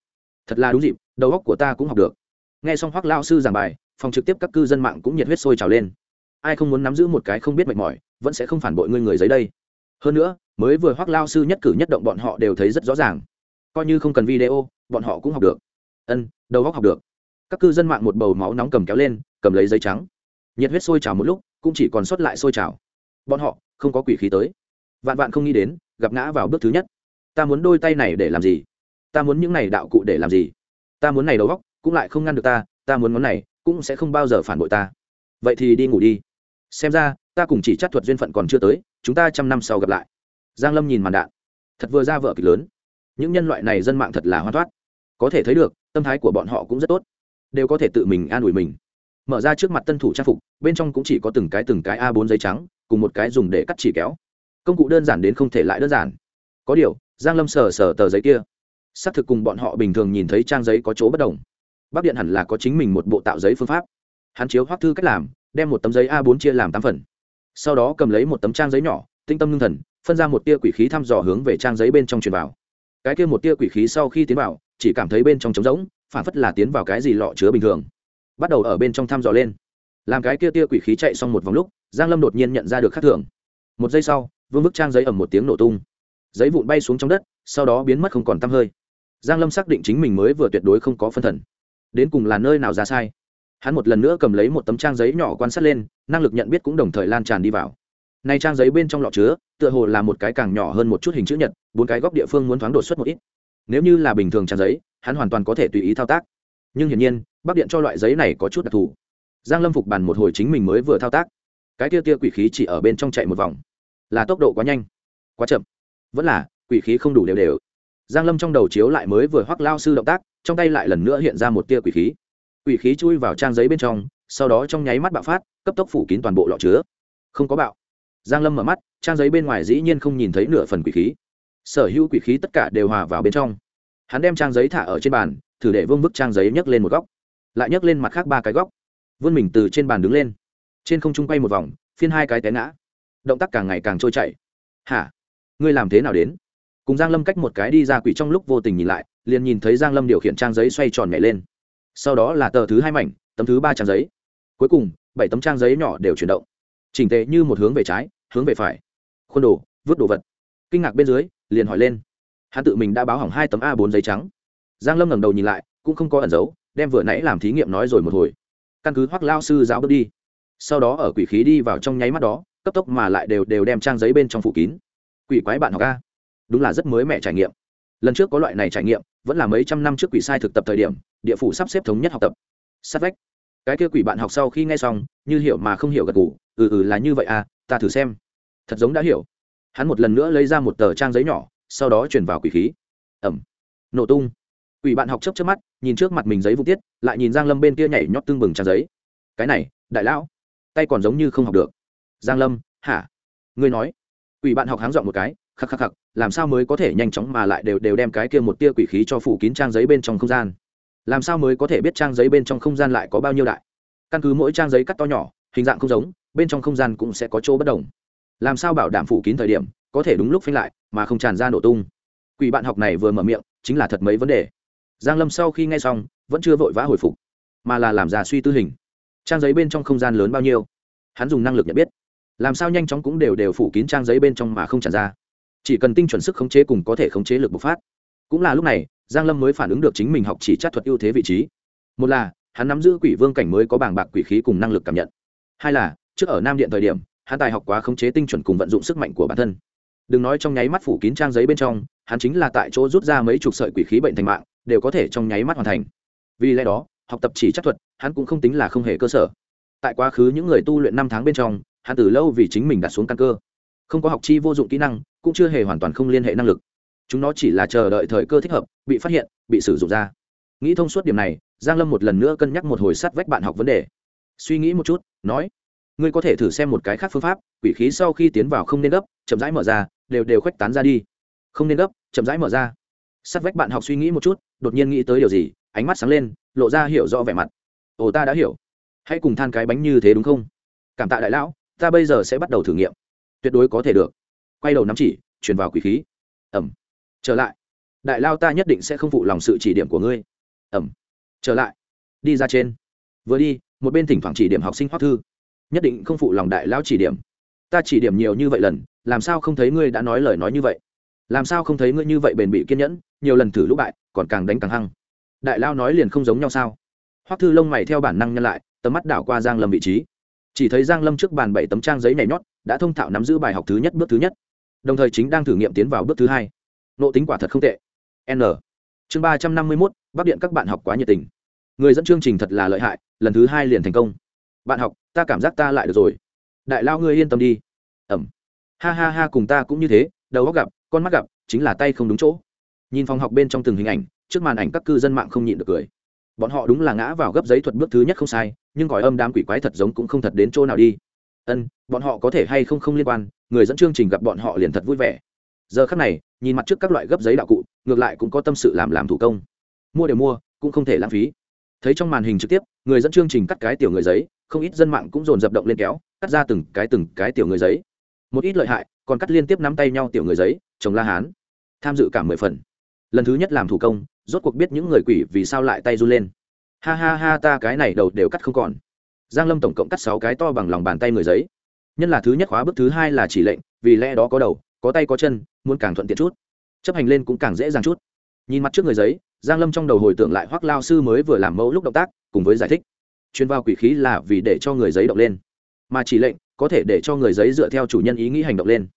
Thật là đúng dịp, đầu óc của ta cũng học được. Nghe xong hoắc lao sư giảng bài, phòng trực tiếp các cư dân mạng cũng nhiệt huyết sôi trào lên. Ai không muốn nắm giữ một cái không biết mệt mỏi, vẫn sẽ không phản bội ngươi người giấy đây. Hơn nữa, mới vừa hoắc lao sư nhất cử nhất động bọn họ đều thấy rất rõ ràng. Coi như không cần video, bọn họ cũng học được. Ân, đầu óc học được. Các cư dân mạng một bầu máu nóng cầm kéo lên, cầm lấy giấy trắng. Nhiệt huyết sôi trào một lúc, cũng chỉ còn sót lại sôi trào. Bọn họ, không có quỷ khí tới. Vạn vạn không nghĩ đến, gặp ngã vào bước thứ nhất. Ta muốn đôi tay này để làm gì? Ta muốn những này đạo cụ để làm gì? Ta muốn này đầu góc, cũng lại không ngăn được ta ta muốn món này, cũng sẽ không bao giờ phản bội ta. Vậy thì đi ngủ đi. Xem ra, ta cùng chỉ chắc thuật duyên phận còn chưa tới, chúng ta trăm năm sau gặp lại. Giang lâm nhìn màn đạn. Thật vừa ra vợ kịch lớn. Những nhân loại này dân mạng thật là hoa thoát. Có thể thấy được, tâm thái của bọn họ cũng rất tốt. Đều có thể tự mình an ủi mình. Mở ra trước mặt tân thủ trang phục, bên trong cũng chỉ có từng cái từng cái a 4 giấy trắng, cùng một cái dùng để cắt chỉ kéo. Công cụ đơn giản đến không thể lại đơn giản. Có điều, giang lâm sờ sờ tờ giấy kia xác thực cùng bọn họ bình thường nhìn thấy trang giấy có chỗ bất đồng. Bắc điện hẳn là có chính mình một bộ tạo giấy phương pháp. Hắn chiếu hoác thư cách làm, đem một tấm giấy a 4 chia làm tám phần. Sau đó cầm lấy một tấm trang giấy nhỏ, tinh tâm ngưng thần, phân ra một tia quỷ khí thăm dò hướng về trang giấy bên trong truyền vào. Cái kia một tia quỷ khí sau khi tiến vào, chỉ cảm thấy bên trong trống rỗng, phản phất là tiến vào cái gì lọ chứa bình thường. Bắt đầu ở bên trong thăm dò lên. Làm cái kia tia quỷ khí chạy xong một vòng lúc, giang lâm đột nhiên nhận ra được khác thường. Một giây sau, vương bức trang giấy ẩm một tiếng nổ tung. Giấy vụn bay xuống trong đất, sau đó biến mất không còn tăm hơi giang lâm xác định chính mình mới vừa tuyệt đối không có phân thần. Đến cùng là nơi nào ra sai? Hắn một lần nữa cầm lấy một tấm trang giấy nhỏ quan sát lên, năng lực nhận biết cũng đồng thời lan tràn đi vào. Nay trang giấy bên trong lọ chứa, tựa hồ là một cái càng nhỏ hơn một chút hình chữ nhật, bốn cái góc địa phương muốn thoáng đột xuất một ít. Nếu như là bình thường trang giấy, hắn hoàn toàn có thể tùy ý thao tác. Nhưng hiển nhiên bắc điện cho loại giấy này có chút đặc thù. Giang lâm phục bàn một hồi chính mình mới vừa thao tác. Cái tia tia quỷ khí chỉ ở bên trong chạy một vòng. Là tốc độ quá nhanh, quá chậm. Vẫn là, quỷ khí không đủ đều đều giang lâm trong đầu chiếu lại mới vừa hoắc lao sư động tác, trong tay lại lần nữa hiện ra một tia quỷ khí. Quỷ khí chui vào trang giấy bên trong, sau đó trong nháy mắt bạo phát, cấp tốc phủ kín toàn bộ lọ chứa. Không có bạo. Giang lâm mở mắt, trang giấy bên ngoài dĩ nhiên không nhìn thấy nửa phần quỷ khí. Sở hữu quỷ khí tất cả đều hòa vào bên trong. Hắn đem trang giấy thả ở trên bàn, thử để vương bức trang giấy nhấc lên một góc. Lại nhấc lên mặt khác ba cái góc. Vươn mình từ trên bàn đứng lên. Trên không trung quay một vòng, phiên hai cái té ngã. Động tác càng ngày càng trôi chảy. Hả? Ngươi làm thế nào đến? Cùng giang lâm cách một cái đi ra quỷ trong lúc vô tình nhìn lại, liền nhìn thấy giang lâm điều khiển trang giấy xoay tròn nhảy lên. Sau đó là tờ thứ hai mảnh, tấm thứ ba trang giấy. Cuối cùng, bảy tấm trang giấy nhỏ đều chuyển động. Chỉnh tề như một hướng về trái, hướng về phải. Khuôn đồ, vứt đồ vật. Kinh ngạc bên dưới, liền hỏi lên. Hắn tự mình đã báo hỏng hai tấm a 4 giấy trắng. Giang lâm ngẩng đầu nhìn lại, cũng không có ẩn giấu, đem vừa nãy làm thí nghiệm nói rồi một hồi. Căn cứ hoắc lao sư giáo bước đi. Sau đó ở quỷ khí đi vào trong nháy mắt đó, cấp tốc mà lại đều đều đem trang giấy bên trong phủ kín. Quỷ quái bạn học a đúng là rất mới mẹ trải nghiệm. Lần trước có loại này trải nghiệm vẫn là mấy trăm năm trước quỷ sai thực tập thời điểm địa phủ sắp xếp thống nhất học tập. Sát vách. Cái kia quỷ bạn học sau khi nghe xong như hiểu mà không hiểu gật ngủ, ừ ừ là như vậy à ta thử xem. Thật giống đã hiểu. Hắn một lần nữa lấy ra một tờ trang giấy nhỏ sau đó chuyển vào quỷ khí. Ẩm. Nổ tung. Quỷ bạn học chấp chấp mắt nhìn trước mặt mình giấy vụ tiết lại nhìn giang lâm bên kia nhảy nhót tương bừng trang giấy. Cái này đại lão tay còn giống như không học được. Giang lâm hả? Ngươi nói. Quỷ bạn học háng dọn một cái khắc khắc khắc, làm sao mới có thể nhanh chóng mà lại đều đều đem cái kia một tia quỷ khí cho phủ kín trang giấy bên trong không gian? Làm sao mới có thể biết trang giấy bên trong không gian lại có bao nhiêu đại? Căn cứ mỗi trang giấy cắt to nhỏ, hình dạng không giống, bên trong không gian cũng sẽ có chỗ bất đồng. Làm sao bảo đảm phủ kín thời điểm, có thể đúng lúc phanh lại, mà không tràn ra nổ tung? Quỷ bạn học này vừa mở miệng, chính là thật mấy vấn đề. Giang lâm sau khi nghe xong, vẫn chưa vội vã hồi phục, mà là làm ra suy tư hình. Trang giấy bên trong không gian lớn bao nhiêu? Hắn dùng năng lực nhận biết. Làm sao nhanh chóng cũng đều đều phủ kín trang giấy bên trong mà không tràn ra? Chỉ cần tinh chuẩn sức khống chế cùng có thể khống chế lực bộc phát. Cũng là lúc này, giang lâm mới phản ứng được chính mình học chỉ chát thuật ưu thế vị trí. Một là, hắn nắm giữ quỷ vương cảnh mới có bảng bạc quỷ khí cùng năng lực cảm nhận. Hai là, trước ở nam điện thời điểm, hắn tài học quá khống chế tinh chuẩn cùng vận dụng sức mạnh của bản thân. Đừng nói trong nháy mắt phủ kín trang giấy bên trong, hắn chính là tại chỗ rút ra mấy chục sợi quỷ khí bệnh thành mạng, đều có thể trong nháy mắt hoàn thành. Vì lẽ đó, học tập chỉ chắc thuật, hắn cũng không tính là không hề cơ sở. Tại quá khứ những người tu luyện năm tháng bên trong, hắn từ lâu vì chính mình đặt xuống căn cơ. Không có học chi vô dụng kỹ năng cũng chưa hề hoàn toàn không liên hệ năng lực. Chúng nó chỉ là chờ đợi thời cơ thích hợp, bị phát hiện, bị sử dụng ra. Nghĩ thông suốt điểm này, giang lâm một lần nữa cân nhắc một hồi sát vách bạn học vấn đề. Suy nghĩ một chút, nói, ngươi có thể thử xem một cái khác phương pháp, quỷ khí sau khi tiến vào không nên gấp, chậm rãi mở ra, đều đều khuếch tán ra đi. Không nên gấp, chậm rãi mở ra. Sát vách bạn học suy nghĩ một chút, đột nhiên nghĩ tới điều gì, ánh mắt sáng lên, lộ ra hiểu rõ vẻ mặt. Ồ, ta đã hiểu. Hãy cùng than cái bánh như thế đúng không? Cảm tạ đại lão, ta bây giờ sẽ bắt đầu thử nghiệm. Tuyệt đối có thể được quay đầu nắm chỉ truyền vào quỷ khí. Ẩm. Trở lại. Đại lao ta nhất định sẽ không phụ lòng sự chỉ điểm của ngươi. Ẩm. Trở lại. Đi ra trên. Vừa đi, một bên thỉnh thoảng chỉ điểm học sinh Hoắc thư. Nhất định không phụ lòng đại lao chỉ điểm. Ta chỉ điểm nhiều như vậy lần, làm sao không thấy ngươi đã nói lời nói như vậy? Làm sao không thấy ngươi như vậy bền bị kiên nhẫn, nhiều lần thử lúc bại, còn càng đánh càng hăng. Đại lao nói liền không giống nhau sao? Hoắc thư lông mày theo bản năng nhân lại, tầm mắt đảo qua giang lâm vị trí. Chỉ thấy giang lâm trước bàn bảy tấm trang giấy nhảy nhót, đã thông thạo nắm giữ bài học thứ nhất bước thứ nhất đồng thời chính đang thử nghiệm tiến vào bước thứ hai. Nộ tính quả thật không tệ. N. Chương ba trăm năm mươi mốt, bắc điện các bạn học quá nhiệt tình. Người dẫn chương trình thật là lợi hại, lần thứ hai liền thành công. Bạn học, ta cảm giác ta lại được rồi. Đại lao ngươi yên tâm đi. Ẩm. Ha ha ha, cùng ta cũng như thế, đầu góc gặp, con mắt gặp, chính là tay không đúng chỗ. Nhìn phòng học bên trong từng hình ảnh, trước màn ảnh các cư dân mạng không nhịn được cười. Bọn họ đúng là ngã vào gấp giấy thuật bước thứ nhất không sai, nhưng gọi âm đám quỷ quái thật giống cũng không thật đến chỗ nào đi ân, bọn họ có thể hay không không liên quan, người dẫn chương trình gặp bọn họ liền thật vui vẻ. Giờ khắc này, nhìn mặt trước các loại gấp giấy đạo cụ, ngược lại cũng có tâm sự làm làm thủ công. Mua đều mua, cũng không thể lãng phí. Thấy trong màn hình trực tiếp, người dẫn chương trình cắt cái tiểu người giấy, không ít dân mạng cũng dồn dập động lên kéo, cắt ra từng cái từng cái tiểu người giấy. Một ít lợi hại, còn cắt liên tiếp nắm tay nhau tiểu người giấy chồng la hán. Tham dự cả mười phần. Lần thứ nhất làm thủ công, rốt cuộc biết những người quỷ vì sao lại tay run lên. Ha ha ha, ta cái này đầu đều cắt không còn giang lâm tổng cộng cắt sáu cái to bằng lòng bàn tay người giấy. Nhân là thứ nhất khóa bước thứ hai là chỉ lệnh, vì lẽ đó có đầu, có tay có chân, muốn càng thuận tiện chút. Chấp hành lên cũng càng dễ dàng chút. Nhìn mặt trước người giấy, giang lâm trong đầu hồi tưởng lại hoắc lao sư mới vừa làm mẫu lúc động tác, cùng với giải thích. Chuyên vào quỷ khí là vì để cho người giấy động lên, mà chỉ lệnh có thể để cho người giấy dựa theo chủ nhân ý nghĩ hành động lên.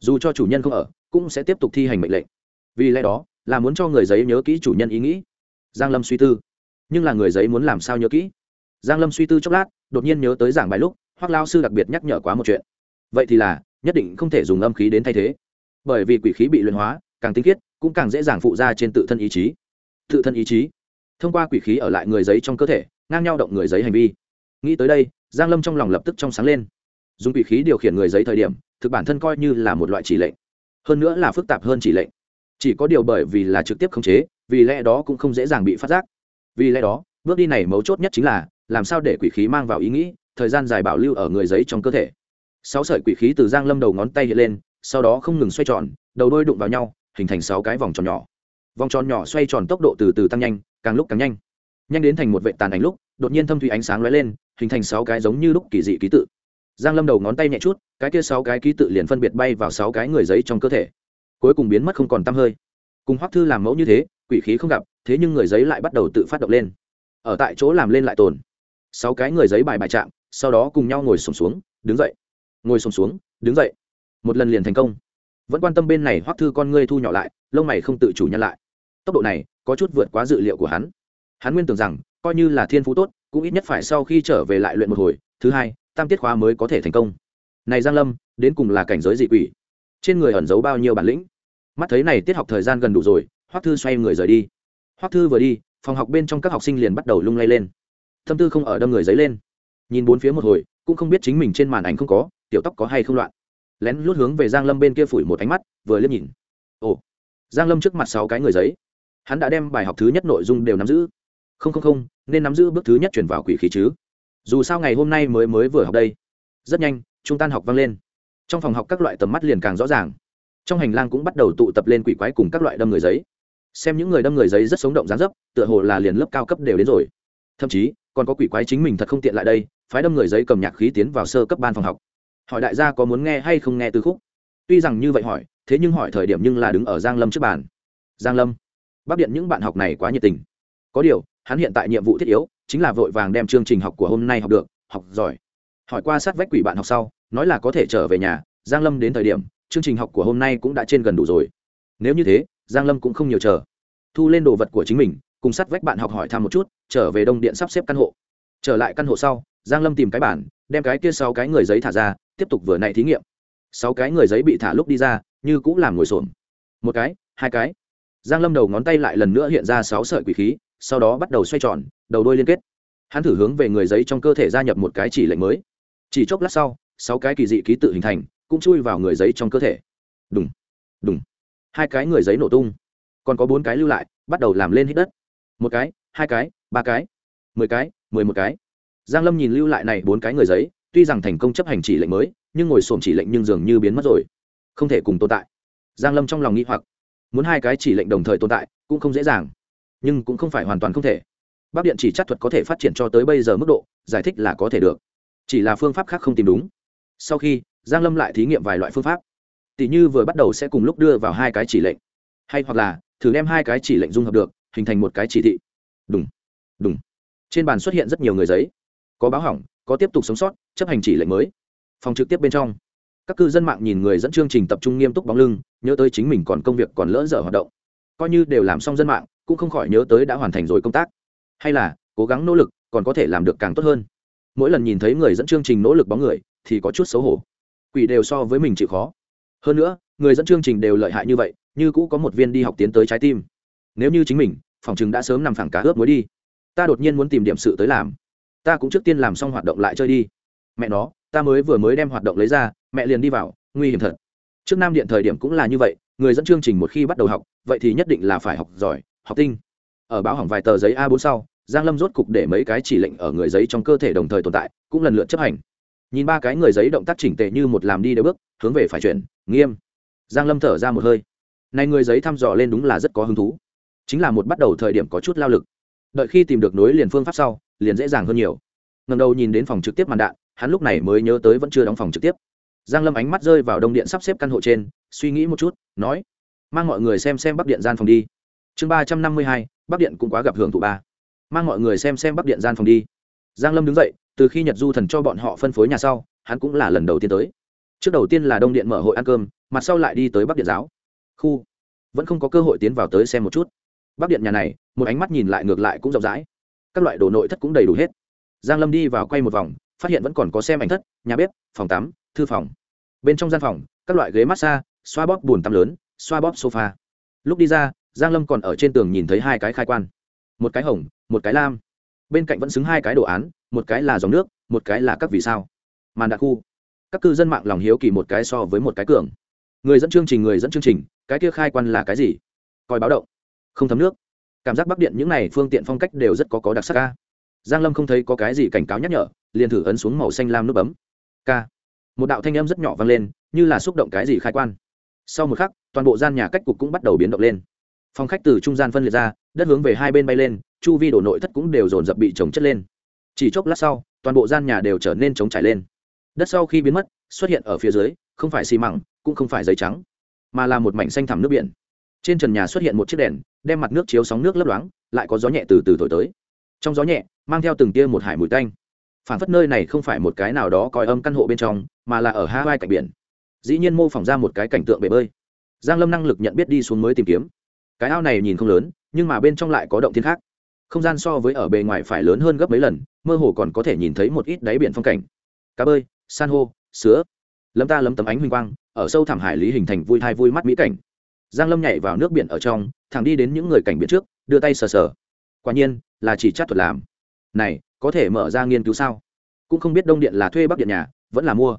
Dù cho chủ nhân không ở, cũng sẽ tiếp tục thi hành mệnh lệnh. Vì lẽ đó, là muốn cho người giấy nhớ kỹ chủ nhân ý nghĩ. Giang lâm suy tư. Nhưng là người giấy muốn làm sao nhớ kỹ? Giang lâm suy tư chốc lát, đột nhiên nhớ tới giảng bài lúc, hoắc lao sư đặc biệt nhắc nhở quá một chuyện. Vậy thì là, nhất định không thể dùng âm khí đến thay thế. Bởi vì quỷ khí bị luyện hóa, càng tinh khiết, cũng càng dễ dàng phụ ra trên tự thân ý chí. Tự thân ý chí. Thông qua quỷ khí ở lại người giấy trong cơ thể, ngang nhau động người giấy hành vi. Nghĩ tới đây, giang lâm trong lòng lập tức trong sáng lên. Dùng quỷ khí điều khiển người giấy thời điểm, thực bản thân coi như là một loại chỉ lệnh. Hơn nữa là phức tạp hơn chỉ lệnh. Chỉ có điều bởi vì là trực tiếp khống chế, vì lẽ đó cũng không dễ dàng bị phát giác. Vì lẽ đó, bước đi này mấu chốt nhất chính là làm sao để quỷ khí mang vào ý nghĩ, thời gian dài bảo lưu ở người giấy trong cơ thể. Sáu sợi quỷ khí từ giang lâm đầu ngón tay hiện lên, sau đó không ngừng xoay tròn, đầu đôi đụng vào nhau, hình thành sáu cái vòng tròn nhỏ. Vòng tròn nhỏ xoay tròn tốc độ từ từ tăng nhanh, càng lúc càng nhanh. Nhanh đến thành một vệ tàn ảnh lúc, đột nhiên thâm thủy ánh sáng lóe lên, hình thành sáu cái giống như lúc kỳ dị ký tự. Giang lâm đầu ngón tay nhẹ chút, cái kia sáu cái ký tự liền phân biệt bay vào sáu cái người giấy trong cơ thể. Cuối cùng biến mất không còn tăm hơi. Cùng hoắc thư làm mẫu như thế, quỷ khí không gặp, thế nhưng người giấy lại bắt đầu tự phát động lên. Ở tại chỗ làm lên lại tồn sáu cái người giấy bài bài chạm, sau đó cùng nhau ngồi sổm xuống, đứng dậy. Ngồi sổm xuống, đứng dậy. Một lần liền thành công. Vẫn quan tâm bên này hoắc thư con ngươi thu nhỏ lại, lông mày không tự chủ nhăn lại. Tốc độ này, có chút vượt quá dự liệu của hắn. Hắn nguyên tưởng rằng, coi như là thiên phú tốt, cũng ít nhất phải sau khi trở về lại luyện một hồi. Thứ hai, tam tiết khóa mới có thể thành công. Này giang lâm, đến cùng là cảnh giới dị quỷ? Trên người ẩn giấu bao nhiêu bản lĩnh? Mắt thấy này tiết học thời gian gần đủ rồi, hoắc thư xoay người rời đi. Hoắc thư vừa đi, phòng học bên trong các học sinh liền bắt đầu lung lay lên tâm tư không ở đâm người giấy lên. Nhìn bốn phía một hồi, cũng không biết chính mình trên màn ảnh không có, tiểu tóc có hay không loạn. Lén lút hướng về giang lâm bên kia phủi một ánh mắt, vừa liếc nhìn. Ồ, giang lâm trước mặt sáu cái người giấy. Hắn đã đem bài học thứ nhất nội dung đều nắm giữ. Không không không, nên nắm giữ bước thứ nhất chuyển vào quỷ khí chứ. Dù sao ngày hôm nay mới mới vừa học đây. Rất nhanh, trung tan học vang lên. Trong phòng học các loại tầm mắt liền càng rõ ràng. Trong hành lang cũng bắt đầu tụ tập lên quỷ quái cùng các loại đâm người giấy. Xem những người đâm người giấy rất sống động dán dấp, tựa hồ là liền lớp cao cấp đều đến rồi. Thậm chí còn có quỷ quái chính mình thật không tiện lại đây, phái đâm người giấy cầm nhạc khí tiến vào sơ cấp ban phòng học. Hỏi đại gia có muốn nghe hay không nghe từ khúc? Tuy rằng như vậy hỏi, thế nhưng hỏi thời điểm nhưng là đứng ở giang lâm trước bàn. Giang lâm, bác điện những bạn học này quá nhiệt tình. Có điều, hắn hiện tại nhiệm vụ thiết yếu, chính là vội vàng đem chương trình học của hôm nay học được, học giỏi. Hỏi qua sát vách quỷ bạn học sau, nói là có thể trở về nhà, giang lâm đến thời điểm, chương trình học của hôm nay cũng đã trên gần đủ rồi. Nếu như thế, giang lâm cũng không nhiều chờ. Thu lên đồ vật của chính mình cùng sát vách bạn học hỏi thăm một chút, trở về đông điện sắp xếp căn hộ. Trở lại căn hộ sau, giang lâm tìm cái bản đem cái kia sáu cái người giấy thả ra, tiếp tục vừa nãy thí nghiệm. Sáu cái người giấy bị thả lúc đi ra, như cũng làm ngồi xổm. Một cái, hai cái. Giang lâm đầu ngón tay lại lần nữa hiện ra sáu sợi quỷ khí, sau đó bắt đầu xoay tròn, đầu đôi liên kết. Hắn thử hướng về người giấy trong cơ thể gia nhập một cái chỉ lệnh mới. Chỉ chốc lát sau, sáu cái kỳ dị ký tự hình thành, cũng chui vào người giấy trong cơ thể. Đúng đúng hai cái người giấy nổ tung. Còn có bốn cái lưu lại, bắt đầu làm lên hít đất một cái, hai cái, ba cái, mười cái, mười một cái. Giang lâm nhìn lưu lại này bốn cái người giấy, tuy rằng thành công chấp hành chỉ lệnh mới, nhưng ngồi xổm chỉ lệnh nhưng dường như biến mất rồi. Không thể cùng tồn tại. Giang lâm trong lòng nghĩ hoặc. Muốn hai cái chỉ lệnh đồng thời tồn tại, cũng không dễ dàng. Nhưng cũng không phải hoàn toàn không thể. Bác điện chỉ chắc thuật có thể phát triển cho tới bây giờ mức độ, giải thích là có thể được. Chỉ là phương pháp khác không tìm đúng. Sau khi, giang lâm lại thí nghiệm vài loại phương pháp. Tỷ như vừa bắt đầu sẽ cùng lúc đưa vào hai cái chỉ lệnh. Hay hoặc là, thử đem hai cái chỉ lệnh dung hợp được hình thành một cái chỉ thị. Đúng đúng trên bàn xuất hiện rất nhiều người giấy. Có báo hỏng, có tiếp tục sống sót, chấp hành chỉ lệnh mới. Phòng trực tiếp bên trong, các cư dân mạng nhìn người dẫn chương trình tập trung nghiêm túc bóng lưng, nhớ tới chính mình còn công việc còn lỡ dở hoạt động. Coi như đều làm xong dân mạng, cũng không khỏi nhớ tới đã hoàn thành rồi công tác. Hay là, cố gắng nỗ lực, còn có thể làm được càng tốt hơn. Mỗi lần nhìn thấy người dẫn chương trình nỗ lực bóng người, thì có chút xấu hổ. Quỷ đều so với mình chịu khó. Hơn nữa, người dẫn chương trình đều lợi hại như vậy, như cũ có một viên đi học tiến tới trái tim nếu như chính mình, phòng chừng đã sớm nằm phẳng cá ướp muối đi. Ta đột nhiên muốn tìm điểm sự tới làm. Ta cũng trước tiên làm xong hoạt động lại chơi đi. Mẹ nó, ta mới vừa mới đem hoạt động lấy ra, mẹ liền đi vào, nguy hiểm thật. Trước nam điện thời điểm cũng là như vậy, người dẫn chương trình một khi bắt đầu học, vậy thì nhất định là phải học giỏi, học tinh. Ở báo hỏng vài tờ giấy a 4 sau, giang lâm rốt cục để mấy cái chỉ lệnh ở người giấy trong cơ thể đồng thời tồn tại, cũng lần lượt chấp hành. Nhìn ba cái người giấy động tác chỉnh tề như một làm đi đều bước, hướng về phải chuyển, nghiêm. Giang lâm thở ra một hơi. Này người giấy thăm dò lên đúng là rất có hứng thú chính là một bắt đầu thời điểm có chút lao lực. Đợi khi tìm được nối liền phương pháp sau, liền dễ dàng hơn nhiều. Ngần đầu nhìn đến phòng trực tiếp màn đạn, hắn lúc này mới nhớ tới vẫn chưa đóng phòng trực tiếp. Giang lâm ánh mắt rơi vào đông điện sắp xếp căn hộ trên, suy nghĩ một chút, nói, mang mọi người xem xem bắc điện gian phòng đi. Chương ba trăm năm mươi hai, bắc điện cũng quá gặp hưởng thụ ba. Mang mọi người xem xem bắc điện gian phòng đi. Giang lâm đứng dậy, từ khi nhật du thần cho bọn họ phân phối nhà sau, hắn cũng là lần đầu tiên tới. Trước đầu tiên là đông điện mở hội ăn cơm, mặt sau lại đi tới bắc điện giáo. Khu, vẫn không có cơ hội tiến vào tới xem một chút bắc điện nhà này, một ánh mắt nhìn lại ngược lại cũng rộng rãi. Các loại đồ nội thất cũng đầy đủ hết. Giang lâm đi vào quay một vòng, phát hiện vẫn còn có xem ảnh thất, nhà bếp, phòng tắm, thư phòng. Bên trong gian phòng, các loại ghế massage, xoa bóp bùn tắm lớn, xoa bóp sofa. Lúc đi ra, giang lâm còn ở trên tường nhìn thấy hai cái khai quan. Một cái hồng, một cái lam. Bên cạnh vẫn xứng hai cái đồ án, một cái là dòng nước, một cái là các vì sao. Màn đạn khu. Các cư dân mạng lòng hiếu kỳ một cái so với một cái cường. Người dẫn chương trình, người dẫn chương trình, cái kia khai quan là cái gì? Coi báo động không thấm nước. Cảm giác bắc điện những này phương tiện phong cách đều rất có có đặc sắc ca. Giang lâm không thấy có cái gì cảnh cáo nhắc nhở, liền thử ấn xuống màu xanh lam nút bấm. K một đạo thanh âm rất nhỏ vang lên, như là xúc động cái gì khai quan. Sau một khắc, toàn bộ gian nhà cách cục cũng bắt đầu biến động lên. Phòng khách từ trung gian phân liệt ra, đất hướng về hai bên bay lên, chu vi đổ nội thất cũng đều dồn dập bị trồng chất lên. Chỉ chốc lát sau, toàn bộ gian nhà đều trở nên trống trải lên. Đất sau khi biến mất, xuất hiện ở phía dưới, không phải xi măng, cũng không phải giấy trắng, mà là một mảnh xanh thẳm nước biển trên trần nhà xuất hiện một chiếc đèn, đem mặt nước chiếu sóng nước lấp loáng, lại có gió nhẹ từ từ thổi tới. Trong gió nhẹ, mang theo từng tia một hải mùi tanh. Phản phất nơi này không phải một cái nào đó coi âm căn hộ bên trong, mà là ở hai cạnh biển. Dĩ nhiên mô phỏng ra một cái cảnh tượng bể bơi. Giang lâm năng lực nhận biết đi xuống mới tìm kiếm. Cái ao này nhìn không lớn, nhưng mà bên trong lại có động thiên khác. Không gian so với ở bề ngoài phải lớn hơn gấp mấy lần, mơ hồ còn có thể nhìn thấy một ít đáy biển phong cảnh. Cá bơi, san hô, sứa. Lấm ta lấm tấm ánh huỳnh quang, ở sâu thẳm hải lý hình thành vui thai vui mắt mỹ cảnh giang lâm nhảy vào nước biển ở trong, thẳng đi đến những người cảnh biển trước, đưa tay sờ sờ. Quả nhiên, là chỉ chát thuật làm. Này, có thể mở ra nghiên cứu sao? Cũng không biết đông điện là thuê bắc điện nhà, vẫn là mua.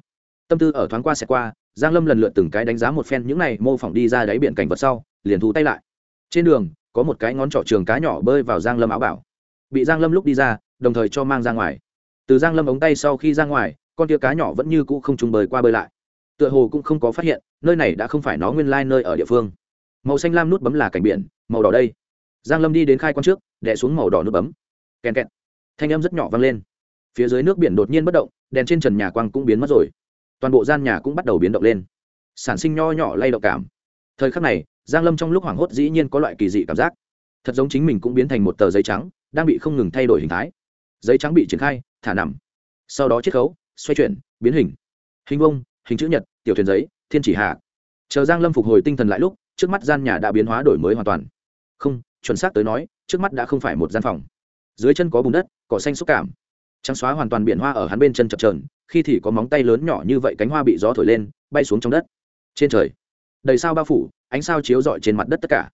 Tâm tư ở thoáng qua sẽ qua, giang lâm lần lượt từng cái đánh giá một phen những này mô phỏng đi ra đáy biển cảnh vật sau, liền thu tay lại. Trên đường, có một cái ngón trỏ trường cá nhỏ bơi vào giang lâm áo bảo. Bị giang lâm lúc đi ra, đồng thời cho mang ra ngoài. Từ giang lâm ống tay sau khi ra ngoài, con tia cá nhỏ vẫn như cũ không trùng bơi qua bơi lại tựa hồ cũng không có phát hiện, nơi này đã không phải nó nguyên lai nơi ở địa phương. Màu xanh lam nút bấm là cảnh biển, màu đỏ đây. Giang lâm đi đến khai quan trước, đè xuống màu đỏ nút bấm. Kèn kẹt. Thanh âm rất nhỏ vang lên. Phía dưới nước biển đột nhiên bất động, đèn trên trần nhà quang cũng biến mất rồi. Toàn bộ gian nhà cũng bắt đầu biến động lên. Sản sinh nho nhỏ lay động cảm. Thời khắc này, giang lâm trong lúc hoảng hốt dĩ nhiên có loại kỳ dị cảm giác. Thật giống chính mình cũng biến thành một tờ giấy trắng, đang bị không ngừng thay đổi hình thái. Giấy trắng bị triển khai, thả nằm. Sau đó chiết khấu, xoay chuyển, biến hình. Hình vông hình chữ nhật tiểu thuyền giấy, thiên chỉ hạ. Chờ giang lâm phục hồi tinh thần lại lúc, trước mắt gian nhà đã biến hóa đổi mới hoàn toàn. Không, chuẩn xác tới nói, trước mắt đã không phải một gian phòng. Dưới chân có bùn đất, cỏ xanh xúc cảm. Trắng xóa hoàn toàn biển hoa ở hắn bên chân chập trờn khi thì có móng tay lớn nhỏ như vậy cánh hoa bị gió thổi lên, bay xuống trong đất. Trên trời, đầy sao bao phủ, ánh sao chiếu rọi trên mặt đất tất cả.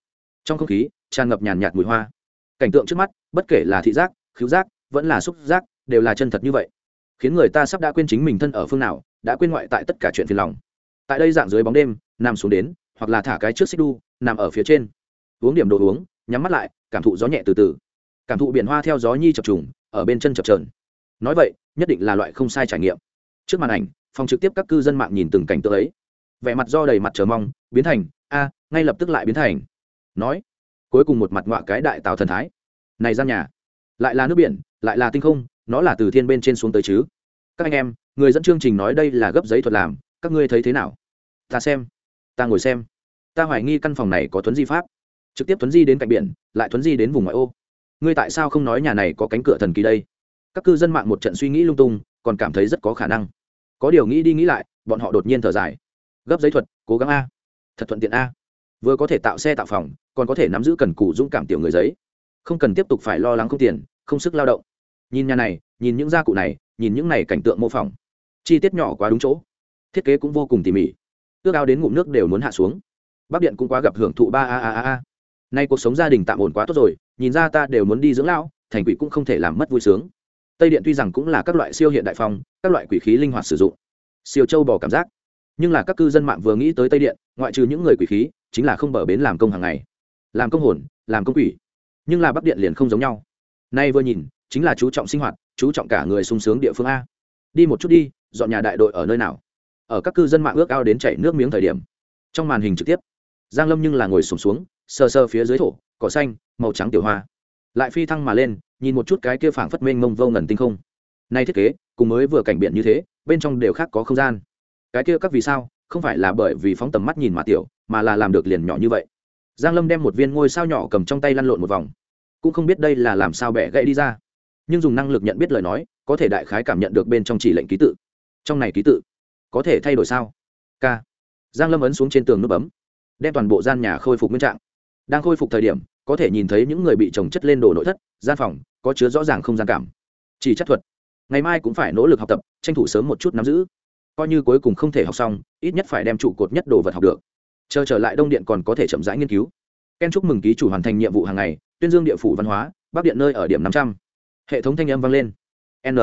Trong không khí, tràn ngập nhàn nhạt mùi hoa. Cảnh tượng trước mắt, bất kể là thị giác, khứu giác, vẫn là xúc giác, đều là chân thật như vậy. Khiến người ta sắp đã quên chính mình thân ở phương nào đã quên ngoại tại tất cả chuyện phiền lòng. Tại đây dạng dưới bóng đêm, nằm xuống đến, hoặc là thả cái trước xích đu, nằm ở phía trên. Uống điểm đồ uống, nhắm mắt lại, cảm thụ gió nhẹ từ từ. Cảm thụ biển hoa theo gió nhi chập trùng, ở bên chân chập trờn nói vậy, nhất định là loại không sai trải nghiệm. Trước màn ảnh, phòng trực tiếp các cư dân mạng nhìn từng cảnh tượng ấy. Vẻ mặt do đầy mặt chờ mong, biến thành, a, ngay lập tức lại biến thành. Nói, cuối cùng một mặt ngọa cái đại tào thần thái. Này gian nhà, lại là nước biển, lại là tinh không, nó là từ thiên bên trên xuống tới chứ? Các anh em người dẫn chương trình nói đây là gấp giấy thuật làm, các ngươi thấy thế nào? Ta xem. Ta ngồi xem. Ta hoài nghi căn phòng này có tuấn di pháp. Trực tiếp tuấn di đến cạnh biển, lại tuấn di đến vùng ngoại ô. Ngươi tại sao không nói nhà này có cánh cửa thần kỳ đây? Các cư dân mạng một trận suy nghĩ lung tung, còn cảm thấy rất có khả năng. Có điều nghĩ đi nghĩ lại, bọn họ đột nhiên thở dài. Gấp giấy thuật, cố gắng a. Thật thuận tiện a. Vừa có thể tạo xe tạo phòng, còn có thể nắm giữ cần cù dũng cảm tiểu người giấy. Không cần tiếp tục phải lo lắng không tiền, không sức lao động. Nhìn nhà này, nhìn những gia cụ này, nhìn những này cảnh tượng mô phỏng chi tiết nhỏ quá đúng chỗ. Thiết kế cũng vô cùng tỉ mỉ. Ước ao đến ngụm nước đều muốn hạ xuống. Bắc điện cũng quá gặp hưởng thụ ba a a a a. Nay cuộc sống gia đình tạm ổn quá tốt rồi, nhìn ra ta đều muốn đi dưỡng lão, thành quỷ cũng không thể làm mất vui sướng. Tây điện tuy rằng cũng là các loại siêu hiện đại phong, các loại quỷ khí linh hoạt sử dụng. Siêu châu bò cảm giác. Nhưng là các cư dân mạng vừa nghĩ tới tây điện, ngoại trừ những người quỷ khí, chính là không bờ bến làm công hàng ngày. Làm công hồn, làm công quỷ. Nhưng là bắc điện liền không giống nhau. Nay vừa nhìn, chính là chú trọng sinh hoạt, chú trọng cả người sung sướng địa phương a. Đi một chút đi dọn nhà đại đội ở nơi nào? Ở các cư dân mạng ước ao đến chảy nước miếng thời điểm. Trong màn hình trực tiếp giang lâm nhưng là ngồi sùng xuống, xuống sờ sờ phía dưới thổ cỏ xanh màu trắng tiểu hoa. Lại phi thăng mà lên nhìn một chút cái kia phảng phất mênh mông vô ngần tinh không. Nay thiết kế cùng mới vừa cảnh biển như thế bên trong đều khác có không gian. Cái kia các vì sao? Không phải là bởi vì phóng tầm mắt nhìn mà tiểu mà là làm được liền nhỏ như vậy. Giang lâm đem một viên ngôi sao nhỏ cầm trong tay lăn lộn một vòng. Cũng không biết đây là làm sao bẻ gãy đi ra. Nhưng dùng năng lực nhận biết lời nói có thể đại khái cảm nhận được bên trong chỉ lệnh ký tự trong này ký tự có thể thay đổi sao? K. Giang lâm ấn xuống trên tường nút bấm, đem toàn bộ gian nhà khôi phục nguyên trạng. Đang khôi phục thời điểm, có thể nhìn thấy những người bị trồng chất lên đồ nội thất, gian phòng, có chứa rõ ràng không gian cảm. Chỉ chất thuật. Ngày mai cũng phải nỗ lực học tập, tranh thủ sớm một chút nắm giữ. Coi như cuối cùng không thể học xong, ít nhất phải đem trụ cột nhất đồ vật học được. Chờ trở lại đông điện còn có thể chậm rãi nghiên cứu. Ken chúc mừng ký chủ hoàn thành nhiệm vụ hàng ngày, tuyên dương địa phủ văn hóa, bắc điện nơi ở điểm năm trăm. Hệ thống thanh âm vang lên. N.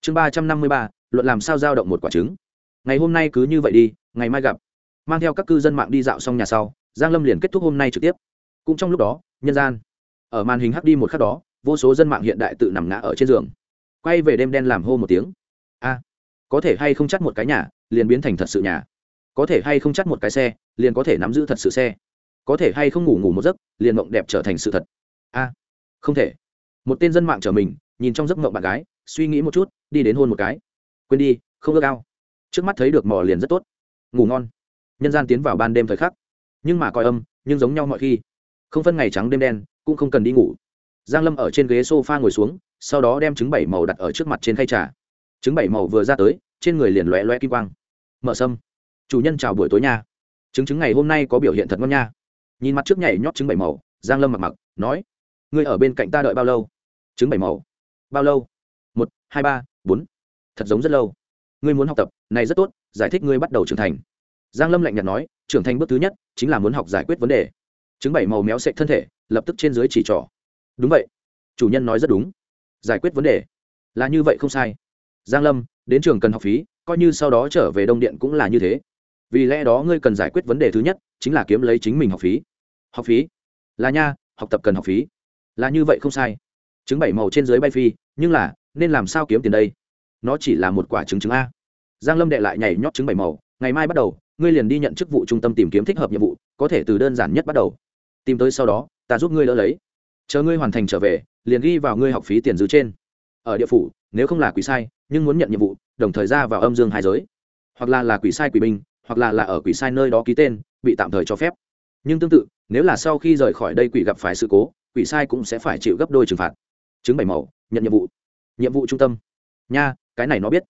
Chương ba trăm năm mươi ba luận làm sao giao động một quả trứng. Ngày hôm nay cứ như vậy đi, ngày mai gặp. Mang theo các cư dân mạng đi dạo xong nhà sau, giang lâm liền kết thúc hôm nay trực tiếp. Cũng trong lúc đó, nhân gian. Ở màn hình hắc đi một khắc đó, vô số dân mạng hiện đại tự nằm ngã ở trên giường. Quay về đêm đen làm hô một tiếng. A, có thể hay không chắc một cái nhà, liền biến thành thật sự nhà. Có thể hay không chắc một cái xe, liền có thể nắm giữ thật sự xe. Có thể hay không ngủ ngủ một giấc, liền mộng đẹp trở thành sự thật. A, không thể. Một tên dân mạng trở mình, nhìn trong giấc mộng bạn gái, suy nghĩ một chút, đi đến hôn một cái quên đi, không ước ao. Trước mắt thấy được mò liền rất tốt. Ngủ ngon. Nhân gian tiến vào ban đêm thời khắc. Nhưng mà coi âm, nhưng giống nhau mọi khi. Không phân ngày trắng đêm đen, cũng không cần đi ngủ. Giang lâm ở trên ghế sofa ngồi xuống, sau đó đem trứng bảy màu đặt ở trước mặt trên khay trà. Trứng bảy màu vừa ra tới, trên người liền lóe lóe kim quang. Mở sâm. Chủ nhân chào buổi tối nha. Trứng trứng ngày hôm nay có biểu hiện thật ngon nha. Nhìn mặt trước nhảy nhót trứng bảy màu, giang lâm mặc mặc, nói, ngươi ở bên cạnh ta đợi bao lâu? Trứng bảy màu. Bao lâu? Một, hai, ba, bốn thật giống rất lâu. Ngươi muốn học tập, này rất tốt, giải thích ngươi bắt đầu trưởng thành. Giang lâm lạnh nhạt nói, trưởng thành bước thứ nhất chính là muốn học giải quyết vấn đề. Chứng bảy màu méo sệ thân thể, lập tức trên dưới chỉ trỏ. Đúng vậy. Chủ nhân nói rất đúng. Giải quyết vấn đề. Là như vậy không sai. Giang lâm, đến trường cần học phí, coi như sau đó trở về đông điện cũng là như thế. Vì lẽ đó ngươi cần giải quyết vấn đề thứ nhất chính là kiếm lấy chính mình học phí. Học phí? Là nha, học tập cần học phí. Là như vậy không sai. Chứng bảy màu trên dưới bay phi, nhưng là, nên làm sao kiếm tiền đây? Nó chỉ là một quả trứng trứng a. Giang lâm đệ lại nhảy nhót trứng bảy màu, ngày mai bắt đầu, ngươi liền đi nhận chức vụ trung tâm tìm kiếm thích hợp nhiệm vụ, có thể từ đơn giản nhất bắt đầu. Tìm tới sau đó, ta giúp ngươi đỡ lấy. Chờ ngươi hoàn thành trở về, liền ghi vào ngươi học phí tiền dư trên. Ở địa phủ, nếu không là quỷ sai, nhưng muốn nhận nhiệm vụ, đồng thời ra vào âm dương hai giới. Hoặc là là quỷ sai quỷ binh, hoặc là là ở quỷ sai nơi đó ký tên, bị tạm thời cho phép. Nhưng tương tự, nếu là sau khi rời khỏi đây quỷ gặp phải sự cố, quỷ sai cũng sẽ phải chịu gấp đôi trừng phạt. Chứng bảy màu, nhận nhiệm vụ. Nhiệm vụ trung tâm. Nha cái này nó biết.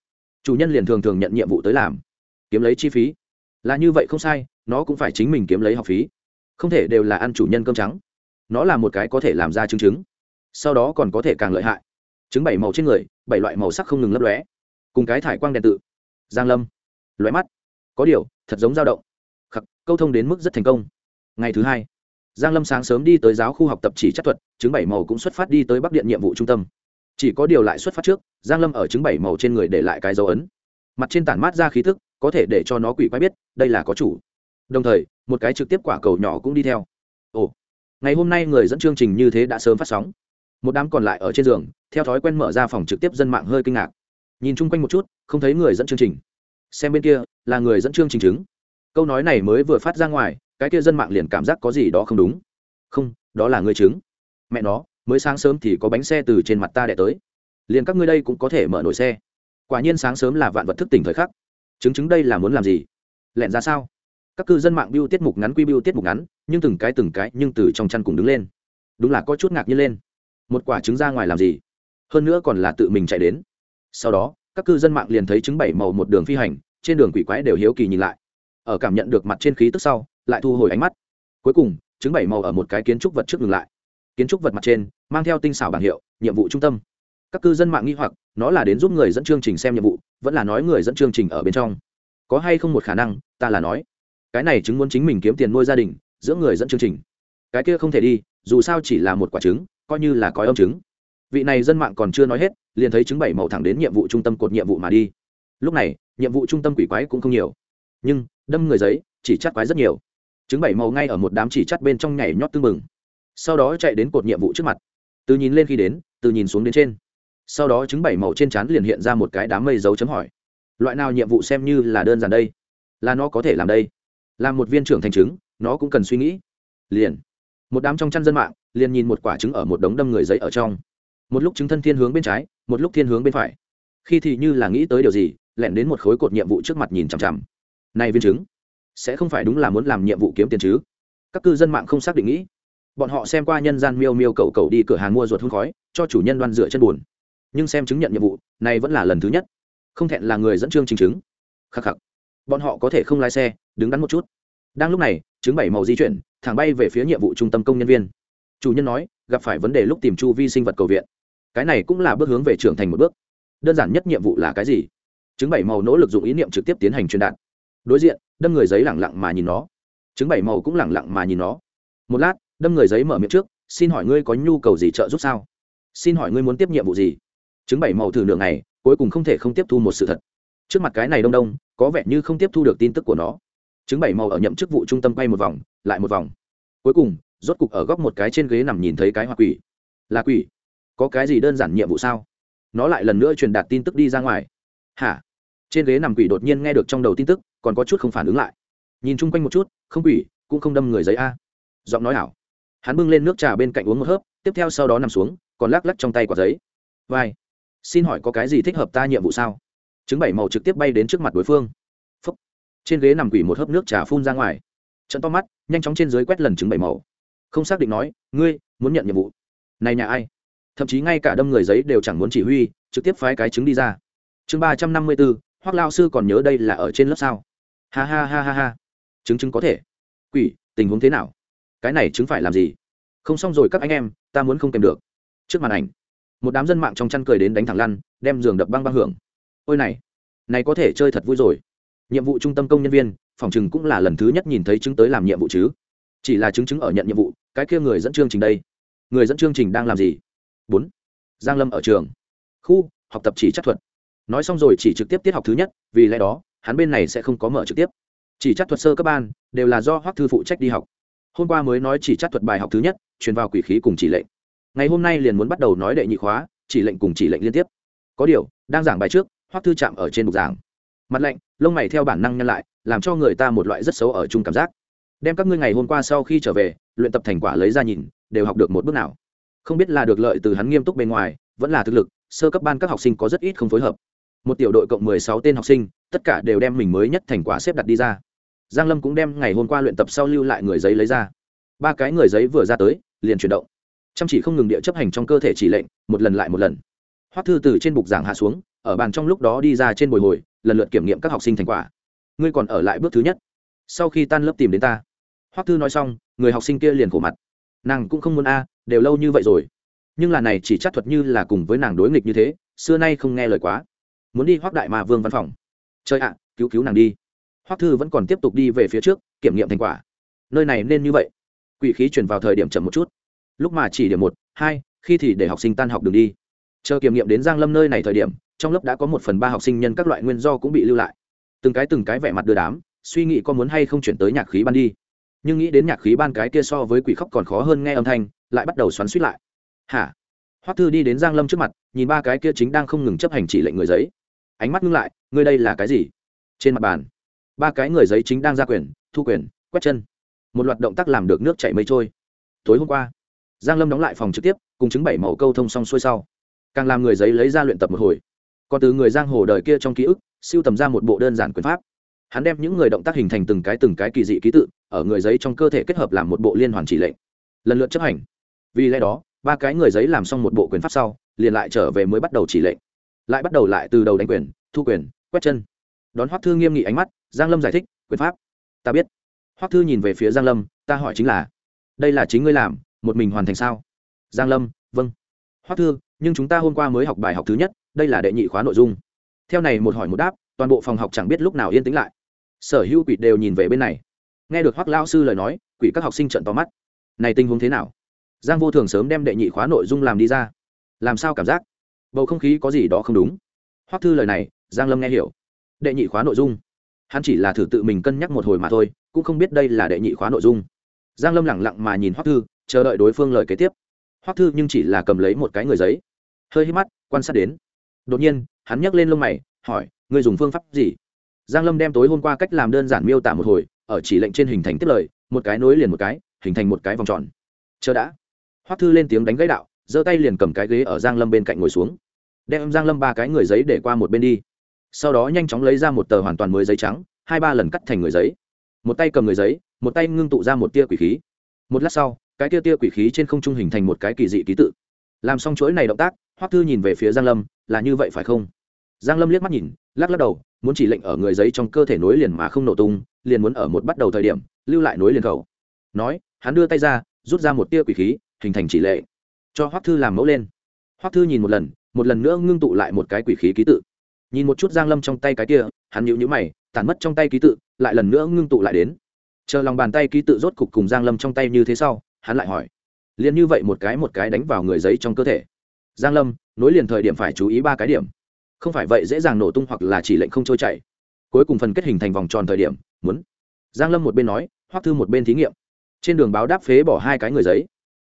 Chủ nhân liền thường thường nhận nhiệm vụ tới làm. Kiếm lấy chi phí. Là như vậy không sai, nó cũng phải chính mình kiếm lấy học phí. Không thể đều là ăn chủ nhân cơm trắng. Nó là một cái có thể làm ra chứng chứng. Sau đó còn có thể càng lợi hại. Chứng bảy màu trên người, bảy loại màu sắc không ngừng lấp lóe. Cùng cái thải quang đèn tự. Giang lâm. Lóe mắt. Có điều, thật giống dao động. Khắc, câu thông đến mức rất thành công. Ngày thứ hai, giang lâm sáng sớm đi tới giáo khu học tập chỉ chất thuật chứng bảy màu cũng xuất phát đi tới bắc điện nhiệm vụ trung tâm chỉ có điều lại xuất phát trước, giang lâm ở chứng bảy màu trên người để lại cái dấu ấn. Mặt trên tản mát ra khí thức có thể để cho nó quỷ quái biết, đây là có chủ. Đồng thời, một cái trực tiếp quả cầu nhỏ cũng đi theo. Ồ, ngày hôm nay người dẫn chương trình như thế đã sớm phát sóng. Một đám còn lại ở trên giường, theo thói quen mở ra phòng trực tiếp dân mạng hơi kinh ngạc. Nhìn chung quanh một chút, không thấy người dẫn chương trình. Xem bên kia, là người dẫn chương trình chứng. Câu nói này mới vừa phát ra ngoài, cái kia dân mạng liền cảm giác có gì đó không đúng. Không, đó là người chứng. Mẹ nó mới sáng sớm thì có bánh xe từ trên mặt ta đẻ tới. Liền các ngươi đây cũng có thể mở nổi xe. Quả nhiên sáng sớm là vạn vật thức tỉnh thời khắc. Chứng chứng đây là muốn làm gì? Lẹn ra sao? Các cư dân mạng biêu tiết mục ngắn quy biêu tiết mục ngắn, nhưng từng cái từng cái nhưng từ trong chăn cùng đứng lên. Đúng là có chút ngạc nhiên lên. Một quả trứng ra ngoài làm gì? Hơn nữa còn là tự mình chạy đến. Sau đó, các cư dân mạng liền thấy trứng bảy màu một đường phi hành, trên đường quỷ quái đều hiếu kỳ nhìn lại. Ở cảm nhận được mặt trên khí tức sau, lại thu hồi ánh mắt. Cuối cùng, trứng bảy màu ở một cái kiến trúc vật trước ngừng lại kiến trúc vật mặt trên, mang theo tinh xảo bảng hiệu, nhiệm vụ trung tâm. Các cư dân mạng nghi hoặc, nó là đến giúp người dẫn chương trình xem nhiệm vụ, vẫn là nói người dẫn chương trình ở bên trong. Có hay không một khả năng, ta là nói. Cái này chứng muốn chính mình kiếm tiền nuôi gia đình, giữa người dẫn chương trình. Cái kia không thể đi, dù sao chỉ là một quả trứng, coi như là cói âm trứng. Vị này dân mạng còn chưa nói hết, liền thấy chứng bảy màu thẳng đến nhiệm vụ trung tâm cột nhiệm vụ mà đi. Lúc này, nhiệm vụ trung tâm quỷ quái cũng không nhiều. Nhưng, đâm người giấy, chỉ chắt quái rất nhiều. Chứng bảy màu ngay ở một đám chỉ chắt bên trong nhảy nhót tương mừng sau đó chạy đến cột nhiệm vụ trước mặt. Từ nhìn lên khi đến, từ nhìn xuống đến trên. Sau đó chứng bảy màu trên trán liền hiện ra một cái đám mây dấu chấm hỏi. Loại nào nhiệm vụ xem như là đơn giản đây? Là nó có thể làm đây? Làm một viên trưởng thành chứng nó cũng cần suy nghĩ. Liền. Một đám trong chăn dân mạng liền nhìn một quả trứng ở một đống đâm người giấy ở trong. Một lúc trứng thân thiên hướng bên trái, một lúc thiên hướng bên phải. Khi thì như là nghĩ tới điều gì, lẻn đến một khối cột nhiệm vụ trước mặt nhìn chằm chằm. Này viên trứng, sẽ không phải đúng là muốn làm nhiệm vụ kiếm tiền chứ? Các cư dân mạng không xác định nghĩ bọn họ xem qua nhân gian miêu miêu cầu cầu đi cửa hàng mua ruột hun khói, cho chủ nhân đoan dựa chân buồn. Nhưng xem chứng nhận nhiệm vụ, này vẫn là lần thứ nhất. Không thẹn là người dẫn chương trình chứng. Khắc khắc. Bọn họ có thể không lái xe, đứng đắn một chút. Đang lúc này chứng bảy màu di chuyển, thẳng bay về phía nhiệm vụ trung tâm công nhân viên. Chủ nhân nói, gặp phải vấn đề lúc tìm chu vi sinh vật cầu viện. Cái này cũng là bước hướng về trưởng thành một bước. Đơn giản nhất nhiệm vụ là cái gì? Chứng bảy màu nỗ lực dùng ý niệm trực tiếp tiến hành truyền đạt. Đối diện, đâm người giấy lẳng lặng mà nhìn nó. Chứng bảy màu cũng lẳng lặng mà nhìn nó. Một lát đâm người giấy mở miệng trước, xin hỏi ngươi có nhu cầu gì trợ giúp sao? Xin hỏi ngươi muốn tiếp nhiệm vụ gì? Chứng bảy màu thử nửa ngày, cuối cùng không thể không tiếp thu một sự thật. Trước mặt cái này đông đông, có vẻ như không tiếp thu được tin tức của nó. Chứng bảy màu ở nhậm chức vụ trung tâm quay một vòng, lại một vòng. Cuối cùng, rốt cục ở góc một cái trên ghế nằm nhìn thấy cái hoa quỷ. Là quỷ. Có cái gì đơn giản nhiệm vụ sao? Nó lại lần nữa truyền đạt tin tức đi ra ngoài. Hả? Trên ghế nằm quỷ đột nhiên nghe được trong đầu tin tức, còn có chút không phản ứng lại. Nhìn chung quanh một chút, không quỷ, cũng không đâm người giấy a. Giọng nói ảo hắn bưng lên nước trà bên cạnh uống một hớp, tiếp theo sau đó nằm xuống, còn lắc lắc trong tay quả giấy. Vai, xin hỏi có cái gì thích hợp ta nhiệm vụ sao? Chứng bảy màu trực tiếp bay đến trước mặt đối phương. Phúc. trên ghế nằm quỷ một hớp nước trà phun ra ngoài. Trận to mắt, nhanh chóng trên dưới quét lần chứng bảy màu. Không xác định nói, ngươi, muốn nhận nhiệm vụ? Này nhà ai? Thậm chí ngay cả đâm người giấy đều chẳng muốn chỉ huy, trực tiếp phái cái chứng đi ra. Chương ba trăm năm mươi bốn hoác lao sư còn nhớ đây là ở trên lớp sao? Ha ha ha ha ha. Chứng chứng có thể. Quỷ, tình huống thế nào? Cái này chứng phải làm gì? Không xong rồi các anh em, ta muốn không kèm được. Trước màn ảnh, một đám dân mạng trong chăn cười đến đánh thẳng lăn, đem giường đập băng băng hưởng. Ôi này này có thể chơi thật vui rồi. Nhiệm vụ trung tâm công nhân viên, phòng chừng cũng là lần thứ nhất nhìn thấy chứng tới làm nhiệm vụ chứ. Chỉ là chứng chứng ở nhận nhiệm vụ, cái kia người dẫn chương trình đây. Người dẫn chương trình đang làm gì? Bốn. Giang lâm ở trường. Khu, học tập chỉ chắc thuật. Nói xong rồi chỉ trực tiếp tiết học thứ nhất, vì lẽ đó, hắn bên này sẽ không có mở trực tiếp. Chỉ chắc thuật sơ cấp ban, đều là do hoắc thư phụ trách đi học hôm qua mới nói chỉ chắc thuật bài học thứ nhất, truyền vào quỷ khí cùng chỉ lệnh. Ngày hôm nay liền muốn bắt đầu nói đệ nhị khóa, chỉ lệnh cùng chỉ lệnh liên tiếp. Có điều, đang giảng bài trước, hoắc thư chạm ở trên bục giảng. Mặt lạnh, lông mày theo bản năng nhân lại, làm cho người ta một loại rất xấu ở chung cảm giác. Đem các ngươi ngày hôm qua sau khi trở về, luyện tập thành quả lấy ra nhìn, đều học được một bước nào. Không biết là được lợi từ hắn nghiêm túc bên ngoài, vẫn là thực lực, sơ cấp ban các học sinh có rất ít không phối hợp. Một tiểu đội cộng mười sáu tên học sinh, tất cả đều đem mình mới nhất thành quả xếp đặt đi ra giang lâm cũng đem ngày hôm qua luyện tập sau lưu lại người giấy lấy ra. Ba cái người giấy vừa ra tới, liền chuyển động. Chăm chỉ không ngừng địa chấp hành trong cơ thể chỉ lệnh, một lần lại một lần. Hoắc thư từ trên bục giảng hạ xuống, ở bàn trong lúc đó đi ra trên bồi hồi, lần lượt kiểm nghiệm các học sinh thành quả. Ngươi còn ở lại bước thứ nhất. Sau khi tan lớp tìm đến ta. Hoắc thư nói xong, người học sinh kia liền khổ mặt. Nàng cũng không muốn a, đều lâu như vậy rồi. Nhưng là này chỉ chắc thuật như là cùng với nàng đối nghịch như thế, xưa nay không nghe lời quá. Muốn đi hoắc đại mà vương văn phòng. Chơi ạ, cứu cứu nàng đi hoắc thư vẫn còn tiếp tục đi về phía trước, kiểm nghiệm thành quả. Nơi này nên như vậy. Quỷ khí chuyển vào thời điểm chậm một chút. Lúc mà chỉ điểm một, hai, khi thì để học sinh tan học đường đi. Chờ kiểm nghiệm đến giang lâm nơi này thời điểm, trong lớp đã có một phần ba học sinh nhân các loại nguyên do cũng bị lưu lại. Từng cái từng cái vẻ mặt đưa đám, suy nghĩ có muốn hay không chuyển tới nhạc khí ban đi. Nhưng nghĩ đến nhạc khí ban cái kia so với quỷ khóc còn khó hơn nghe âm thanh, lại bắt đầu xoắn suýt lại. Hả? Hoắc thư đi đến giang lâm trước mặt, nhìn ba cái kia chính đang không ngừng chấp hành chỉ lệnh người giấy. Ánh mắt ngưng lại, ngươi đây là cái gì? Trên mặt bàn ba cái người giấy chính đang ra quyền, thu quyền, quét chân. Một loạt động tác làm được nước chảy mây trôi. Tối hôm qua, giang lâm đóng lại phòng trực tiếp, cùng chứng bảy màu câu thông xong xuôi sau. Càng làm người giấy lấy ra luyện tập một hồi. Còn từ người giang hồ đời kia trong ký ức, siêu tầm ra một bộ đơn giản quyền pháp. Hắn đem những người động tác hình thành từng cái từng cái kỳ dị ký tự, ở người giấy trong cơ thể kết hợp làm một bộ liên hoàn chỉ lệnh. Lần lượt chấp hành. Vì lẽ đó, ba cái người giấy làm xong một bộ quyền pháp sau, liền lại trở về mới bắt đầu chỉ lệnh. Lại bắt đầu lại từ đầu đánh quyền, thu quyền, quét chân. Đón hoắc thư nghiêm nghị ánh mắt giang lâm giải thích, quyền pháp. Ta biết. Hoắc thư nhìn về phía giang lâm, ta hỏi chính là, đây là chính ngươi làm, một mình hoàn thành sao? Giang lâm vâng. Hoắc thư, nhưng chúng ta hôm qua mới học bài học thứ nhất, đây là đệ nhị khóa nội dung. Theo này một hỏi một đáp, toàn bộ phòng học chẳng biết lúc nào yên tĩnh lại. Sở hữu quỷ đều nhìn về bên này. Nghe được hoắc lao sư lời nói, quỷ các học sinh trận to mắt. Này tình huống thế nào? Giang vô thường sớm đem đệ nhị khóa nội dung làm đi ra. Làm sao cảm giác? Bầu không khí có gì đó không đúng. Hoắc thư lời này, giang lâm nghe hiểu. Đệ nhị khóa nội dung hắn chỉ là thử tự mình cân nhắc một hồi mà thôi, cũng không biết đây là đệ nhị khóa nội dung. Giang lâm lẳng lặng mà nhìn hoắc thư, chờ đợi đối phương lời kế tiếp. Hoắc thư nhưng chỉ là cầm lấy một cái người giấy, hơi hít mắt, quan sát đến. Đột nhiên, hắn nhấc lên lông mày, hỏi người dùng phương pháp gì? Giang lâm đem tối hôm qua cách làm đơn giản miêu tả một hồi, ở chỉ lệnh trên hình thành tiếp lời, một cái nối liền một cái, hình thành một cái vòng tròn. Chờ đã. Hoắc thư lên tiếng đánh gãy đạo, giơ tay liền cầm cái ghế ở giang lâm bên cạnh ngồi xuống. Đem giang lâm ba cái người giấy để qua một bên đi sau đó nhanh chóng lấy ra một tờ hoàn toàn mới giấy trắng, hai ba lần cắt thành người giấy. Một tay cầm người giấy, một tay ngưng tụ ra một tia quỷ khí. Một lát sau, cái tia tia quỷ khí trên không trung hình thành một cái kỳ dị ký tự. Làm xong chuỗi này động tác, hoắc thư nhìn về phía giang lâm, là như vậy phải không? Giang lâm liếc mắt nhìn, lắc lắc đầu, muốn chỉ lệnh ở người giấy trong cơ thể nối liền mà không nổ tung, liền muốn ở một bắt đầu thời điểm, lưu lại nối liền khẩu. Nói, hắn đưa tay ra, rút ra một tia quỷ khí, hình thành chỉ lệ. Cho hoắc thư làm mẫu lên. Hoắc thư nhìn một lần một lần nữa ngưng tụ lại một cái quỷ khí ký tự nhìn một chút giang lâm trong tay cái kia, hắn nhíu nhíu mày tàn mất trong tay ký tự, lại lần nữa ngưng tụ lại đến. Chờ lòng bàn tay ký tự rốt cục cùng giang lâm trong tay như thế sau, hắn lại hỏi, liền như vậy một cái một cái đánh vào người giấy trong cơ thể. Giang lâm, nối liền thời điểm phải chú ý ba cái điểm. Không phải vậy dễ dàng nổ tung hoặc là chỉ lệnh không trôi chảy. Cuối cùng phần kết hình thành vòng tròn thời điểm, muốn. Giang lâm một bên nói, hoắc thư một bên thí nghiệm. Trên đường báo đáp phế bỏ hai cái người giấy.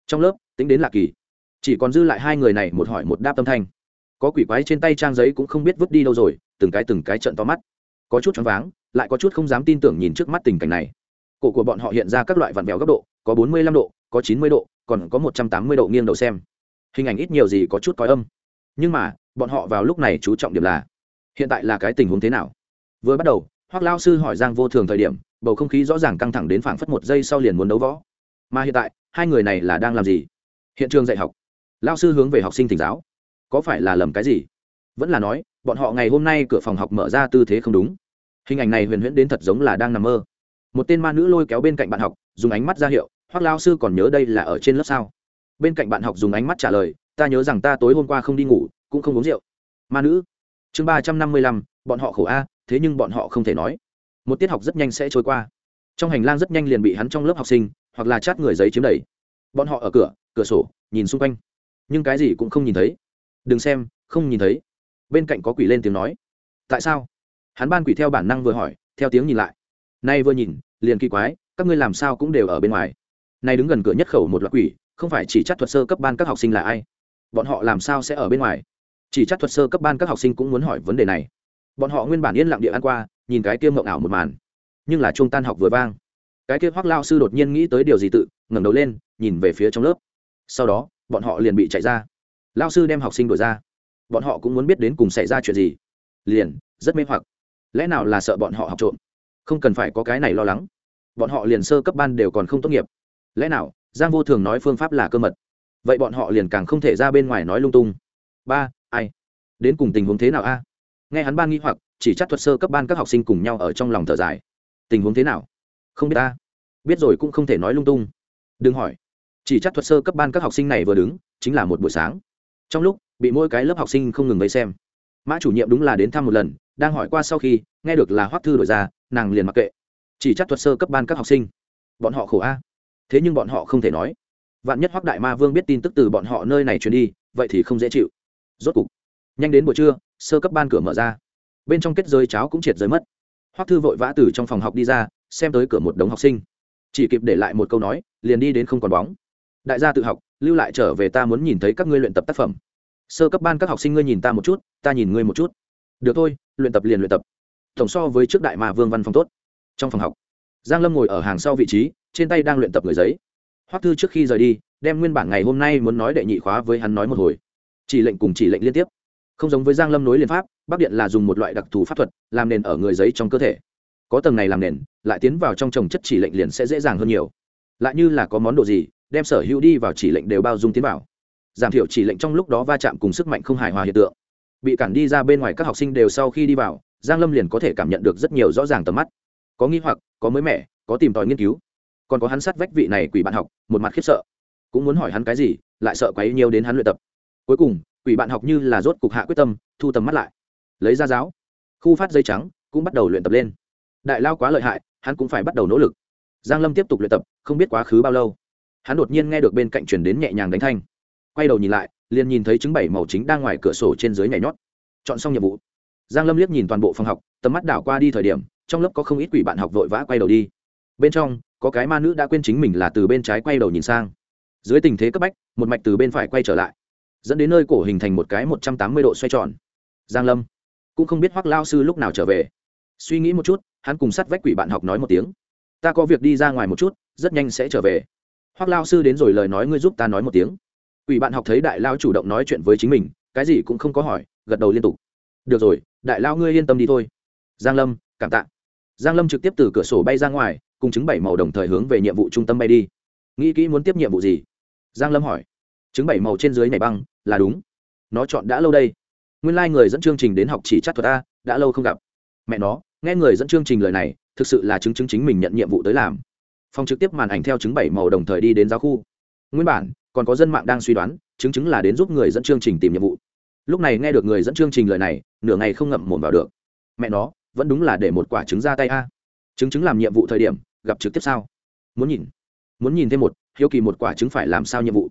Trong lớp, tính đến là kỳ. Chỉ còn dư lại hai người này, một hỏi một đáp tâm thanh có quỷ quái trên tay trang giấy cũng không biết vứt đi đâu rồi, từng cái từng cái trận to mắt. Có chút choáng váng, lại có chút không dám tin tưởng nhìn trước mắt tình cảnh này. Cổ của bọn họ hiện ra các loại vặn vẹo góc độ, có bốn mươi lăm độ, có chín mươi độ, còn có một trăm tám mươi độ nghiêng đầu xem. Hình ảnh ít nhiều gì có chút có âm. Nhưng mà, bọn họ vào lúc này chú trọng điểm là, hiện tại là cái tình huống thế nào? Vừa bắt đầu hoác lao sư hỏi giang vô thường thời điểm, bầu không khí rõ ràng căng thẳng đến phảng phất một giây sau liền muốn đấu võ. Mà hiện tại, hai người này là đang làm gì? Hiện trường dạy học. Lao sư hướng về học sinh thỉnh giáo có phải là lầm cái gì? Vẫn là nói, bọn họ ngày hôm nay cửa phòng học mở ra tư thế không đúng. Hình ảnh này huyền huyễn đến thật giống là đang nằm mơ. Một tên ma nữ lôi kéo bên cạnh bạn học, dùng ánh mắt ra hiệu hoặc lao sư còn nhớ đây là ở trên lớp sao? Bên cạnh bạn học dùng ánh mắt trả lời, ta nhớ rằng ta tối hôm qua không đi ngủ, cũng không uống rượu. Ma nữ. Chương ba trăm năm mươi lăm, bọn họ khổ a, thế nhưng bọn họ không thể nói. Một tiết học rất nhanh sẽ trôi qua. Trong hành lang rất nhanh liền bị hắn trong lớp học sinh, hoặc là chát người giấy chiếm đầy. Bọn họ ở cửa cửa sổ, nhìn xung quanh. Nhưng cái gì cũng không nhìn thấy đừng xem, không nhìn thấy. Bên cạnh có quỷ lên tiếng nói. Tại sao? Hắn ban quỷ theo bản năng vừa hỏi, theo tiếng nhìn lại. Nay vừa nhìn, liền kỳ quái, các ngươi làm sao cũng đều ở bên ngoài. Nay đứng gần cửa nhất khẩu một loại quỷ, không phải chỉ chắc thuật sơ cấp ban các học sinh là ai? Bọn họ làm sao sẽ ở bên ngoài? Chỉ chắc thuật sơ cấp ban các học sinh cũng muốn hỏi vấn đề này. Bọn họ nguyên bản yên lặng địa ăn qua, nhìn cái kia mộng ảo một màn. Nhưng là trung tan học vừa vang. Cái kia hoác lao sư đột nhiên nghĩ tới điều gì tự, ngẩng đầu lên, nhìn về phía trong lớp. Sau đó, bọn họ liền bị chạy ra lao sư đem học sinh đổi ra. Bọn họ cũng muốn biết đến cùng xảy ra chuyện gì. Liền, rất mê hoặc. Lẽ nào là sợ bọn họ học trộm? Không cần phải có cái này lo lắng. Bọn họ liền sơ cấp ban đều còn không tốt nghiệp. Lẽ nào, giang vô thường nói phương pháp là cơ mật? Vậy bọn họ liền càng không thể ra bên ngoài nói lung tung. Ba, ai? Đến cùng tình huống thế nào a? Nghe hắn ban nghi hoặc, chỉ chắc thuật sơ cấp ban các học sinh cùng nhau ở trong lòng thở dài. Tình huống thế nào? Không biết ta. Biết rồi cũng không thể nói lung tung. Đừng hỏi. Chỉ chắc thuật sơ cấp ban các học sinh này vừa đứng, chính là một buổi sáng trong lúc, bị mỗi cái lớp học sinh không ngừng vây xem. Mã chủ nhiệm đúng là đến thăm một lần, đang hỏi qua sau khi, nghe được là hoắc thư đổi ra, nàng liền mặc kệ. Chỉ chắc thuật sơ cấp ban các học sinh. Bọn họ khổ a. Thế nhưng bọn họ không thể nói. Vạn nhất hoắc đại ma vương biết tin tức từ bọn họ nơi này truyền đi, vậy thì không dễ chịu. Rốt cục, nhanh đến buổi trưa, sơ cấp ban cửa mở ra. Bên trong kết giới cháo cũng triệt rơi mất. Hoắc thư vội vã từ trong phòng học đi ra, xem tới cửa một đống học sinh. Chỉ kịp để lại một câu nói, liền đi đến không còn bóng đại gia tự học, lưu lại trở về ta muốn nhìn thấy các ngươi luyện tập tác phẩm. Sơ cấp ban các học sinh ngươi nhìn ta một chút, ta nhìn ngươi một chút. Được thôi, luyện tập liền luyện tập. Tổng so với trước đại mà vương văn phòng tốt. Trong phòng học, giang lâm ngồi ở hàng sau vị trí, trên tay đang luyện tập người giấy. Hoắc thư trước khi rời đi, đem nguyên bản ngày hôm nay muốn nói đệ nhị khóa với hắn nói một hồi. Chỉ lệnh cùng chỉ lệnh liên tiếp. Không giống với giang lâm nối liên pháp, bắc điện là dùng một loại đặc thù pháp thuật, làm nền ở người giấy trong cơ thể. Có tầng này làm nền, lại tiến vào trong trồng chất chỉ lệnh liền sẽ dễ dàng hơn nhiều. Lại như là có món đồ gì đem sở hữu đi vào chỉ lệnh đều bao dung tiến vào. Giảm thiểu chỉ lệnh trong lúc đó va chạm cùng sức mạnh không hài hòa hiện tượng. Bị cản đi ra bên ngoài các học sinh đều sau khi đi vào, giang lâm liền có thể cảm nhận được rất nhiều rõ ràng tầm mắt. Có nghi hoặc, có mới mẻ, có tìm tòi nghiên cứu. Còn có hắn sát vách vị này quỷ bạn học, một mặt khiếp sợ. Cũng muốn hỏi hắn cái gì, lại sợ quấy nhiều đến hắn luyện tập. Cuối cùng, quỷ bạn học như là rốt cục hạ quyết tâm, thu tầm mắt lại. Lấy ra giáo. Khu phát dây trắng, cũng bắt đầu luyện tập lên. Đại lao quá lợi hại, hắn cũng phải bắt đầu nỗ lực. Giang lâm tiếp tục luyện tập, không biết quá khứ bao lâu hắn đột nhiên nghe được bên cạnh truyền đến nhẹ nhàng đánh thanh. Quay đầu nhìn lại, liền nhìn thấy chứng bảy màu chính đang ngoài cửa sổ trên dưới nhảy nhót. Chọn xong nhiệm vụ. Giang lâm liếc nhìn toàn bộ phòng học, tầm mắt đảo qua đi thời điểm, trong lớp có không ít quỷ bạn học vội vã quay đầu đi. Bên trong, có cái ma nữ đã quên chính mình là từ bên trái quay đầu nhìn sang. Dưới tình thế cấp bách, một mạch từ bên phải quay trở lại. Dẫn đến nơi cổ hình thành một cái một trăm tám mươi độ xoay tròn. Giang lâm cũng không biết hoắc lao sư lúc nào trở về. Suy nghĩ một chút, hắn cùng sát vách quỷ bạn học nói một tiếng. Ta có việc đi ra ngoài một chút, rất nhanh sẽ trở về. Hoặc lao sư đến rồi lời nói ngươi giúp ta nói một tiếng. Ủy bạn học thấy đại lao chủ động nói chuyện với chính mình, cái gì cũng không có hỏi, gật đầu liên tục. Được rồi, đại lao ngươi yên tâm đi thôi. Giang lâm, cảm tạ. Giang lâm trực tiếp từ cửa sổ bay ra ngoài, cùng chứng bảy màu đồng thời hướng về nhiệm vụ trung tâm bay đi. Nghĩ kỹ muốn tiếp nhiệm vụ gì? Giang lâm hỏi. Chứng bảy màu trên dưới nhảy băng, là đúng. Nó chọn đã lâu đây. Nguyên lai、like、người dẫn chương trình đến học chỉ chắc thuật a, đã lâu không gặp. Mẹ nó, nghe người dẫn chương trình lời này, thực sự là chứng chứng chính mình nhận nhiệm vụ tới làm phòng trực tiếp màn ảnh theo chứng bảy màu đồng thời đi đến giáo khu. Nguyên bản, còn có dân mạng đang suy đoán, chứng chứng là đến giúp người dẫn chương trình tìm nhiệm vụ. Lúc này nghe được người dẫn chương trình lời này, nửa ngày không ngậm mồm vào được. Mẹ nó, vẫn đúng là để một quả trứng ra tay a. Chứng chứng làm nhiệm vụ thời điểm, gặp trực tiếp sao? Muốn nhìn. Muốn nhìn thêm một, hiếu kỳ một quả trứng phải làm sao nhiệm vụ?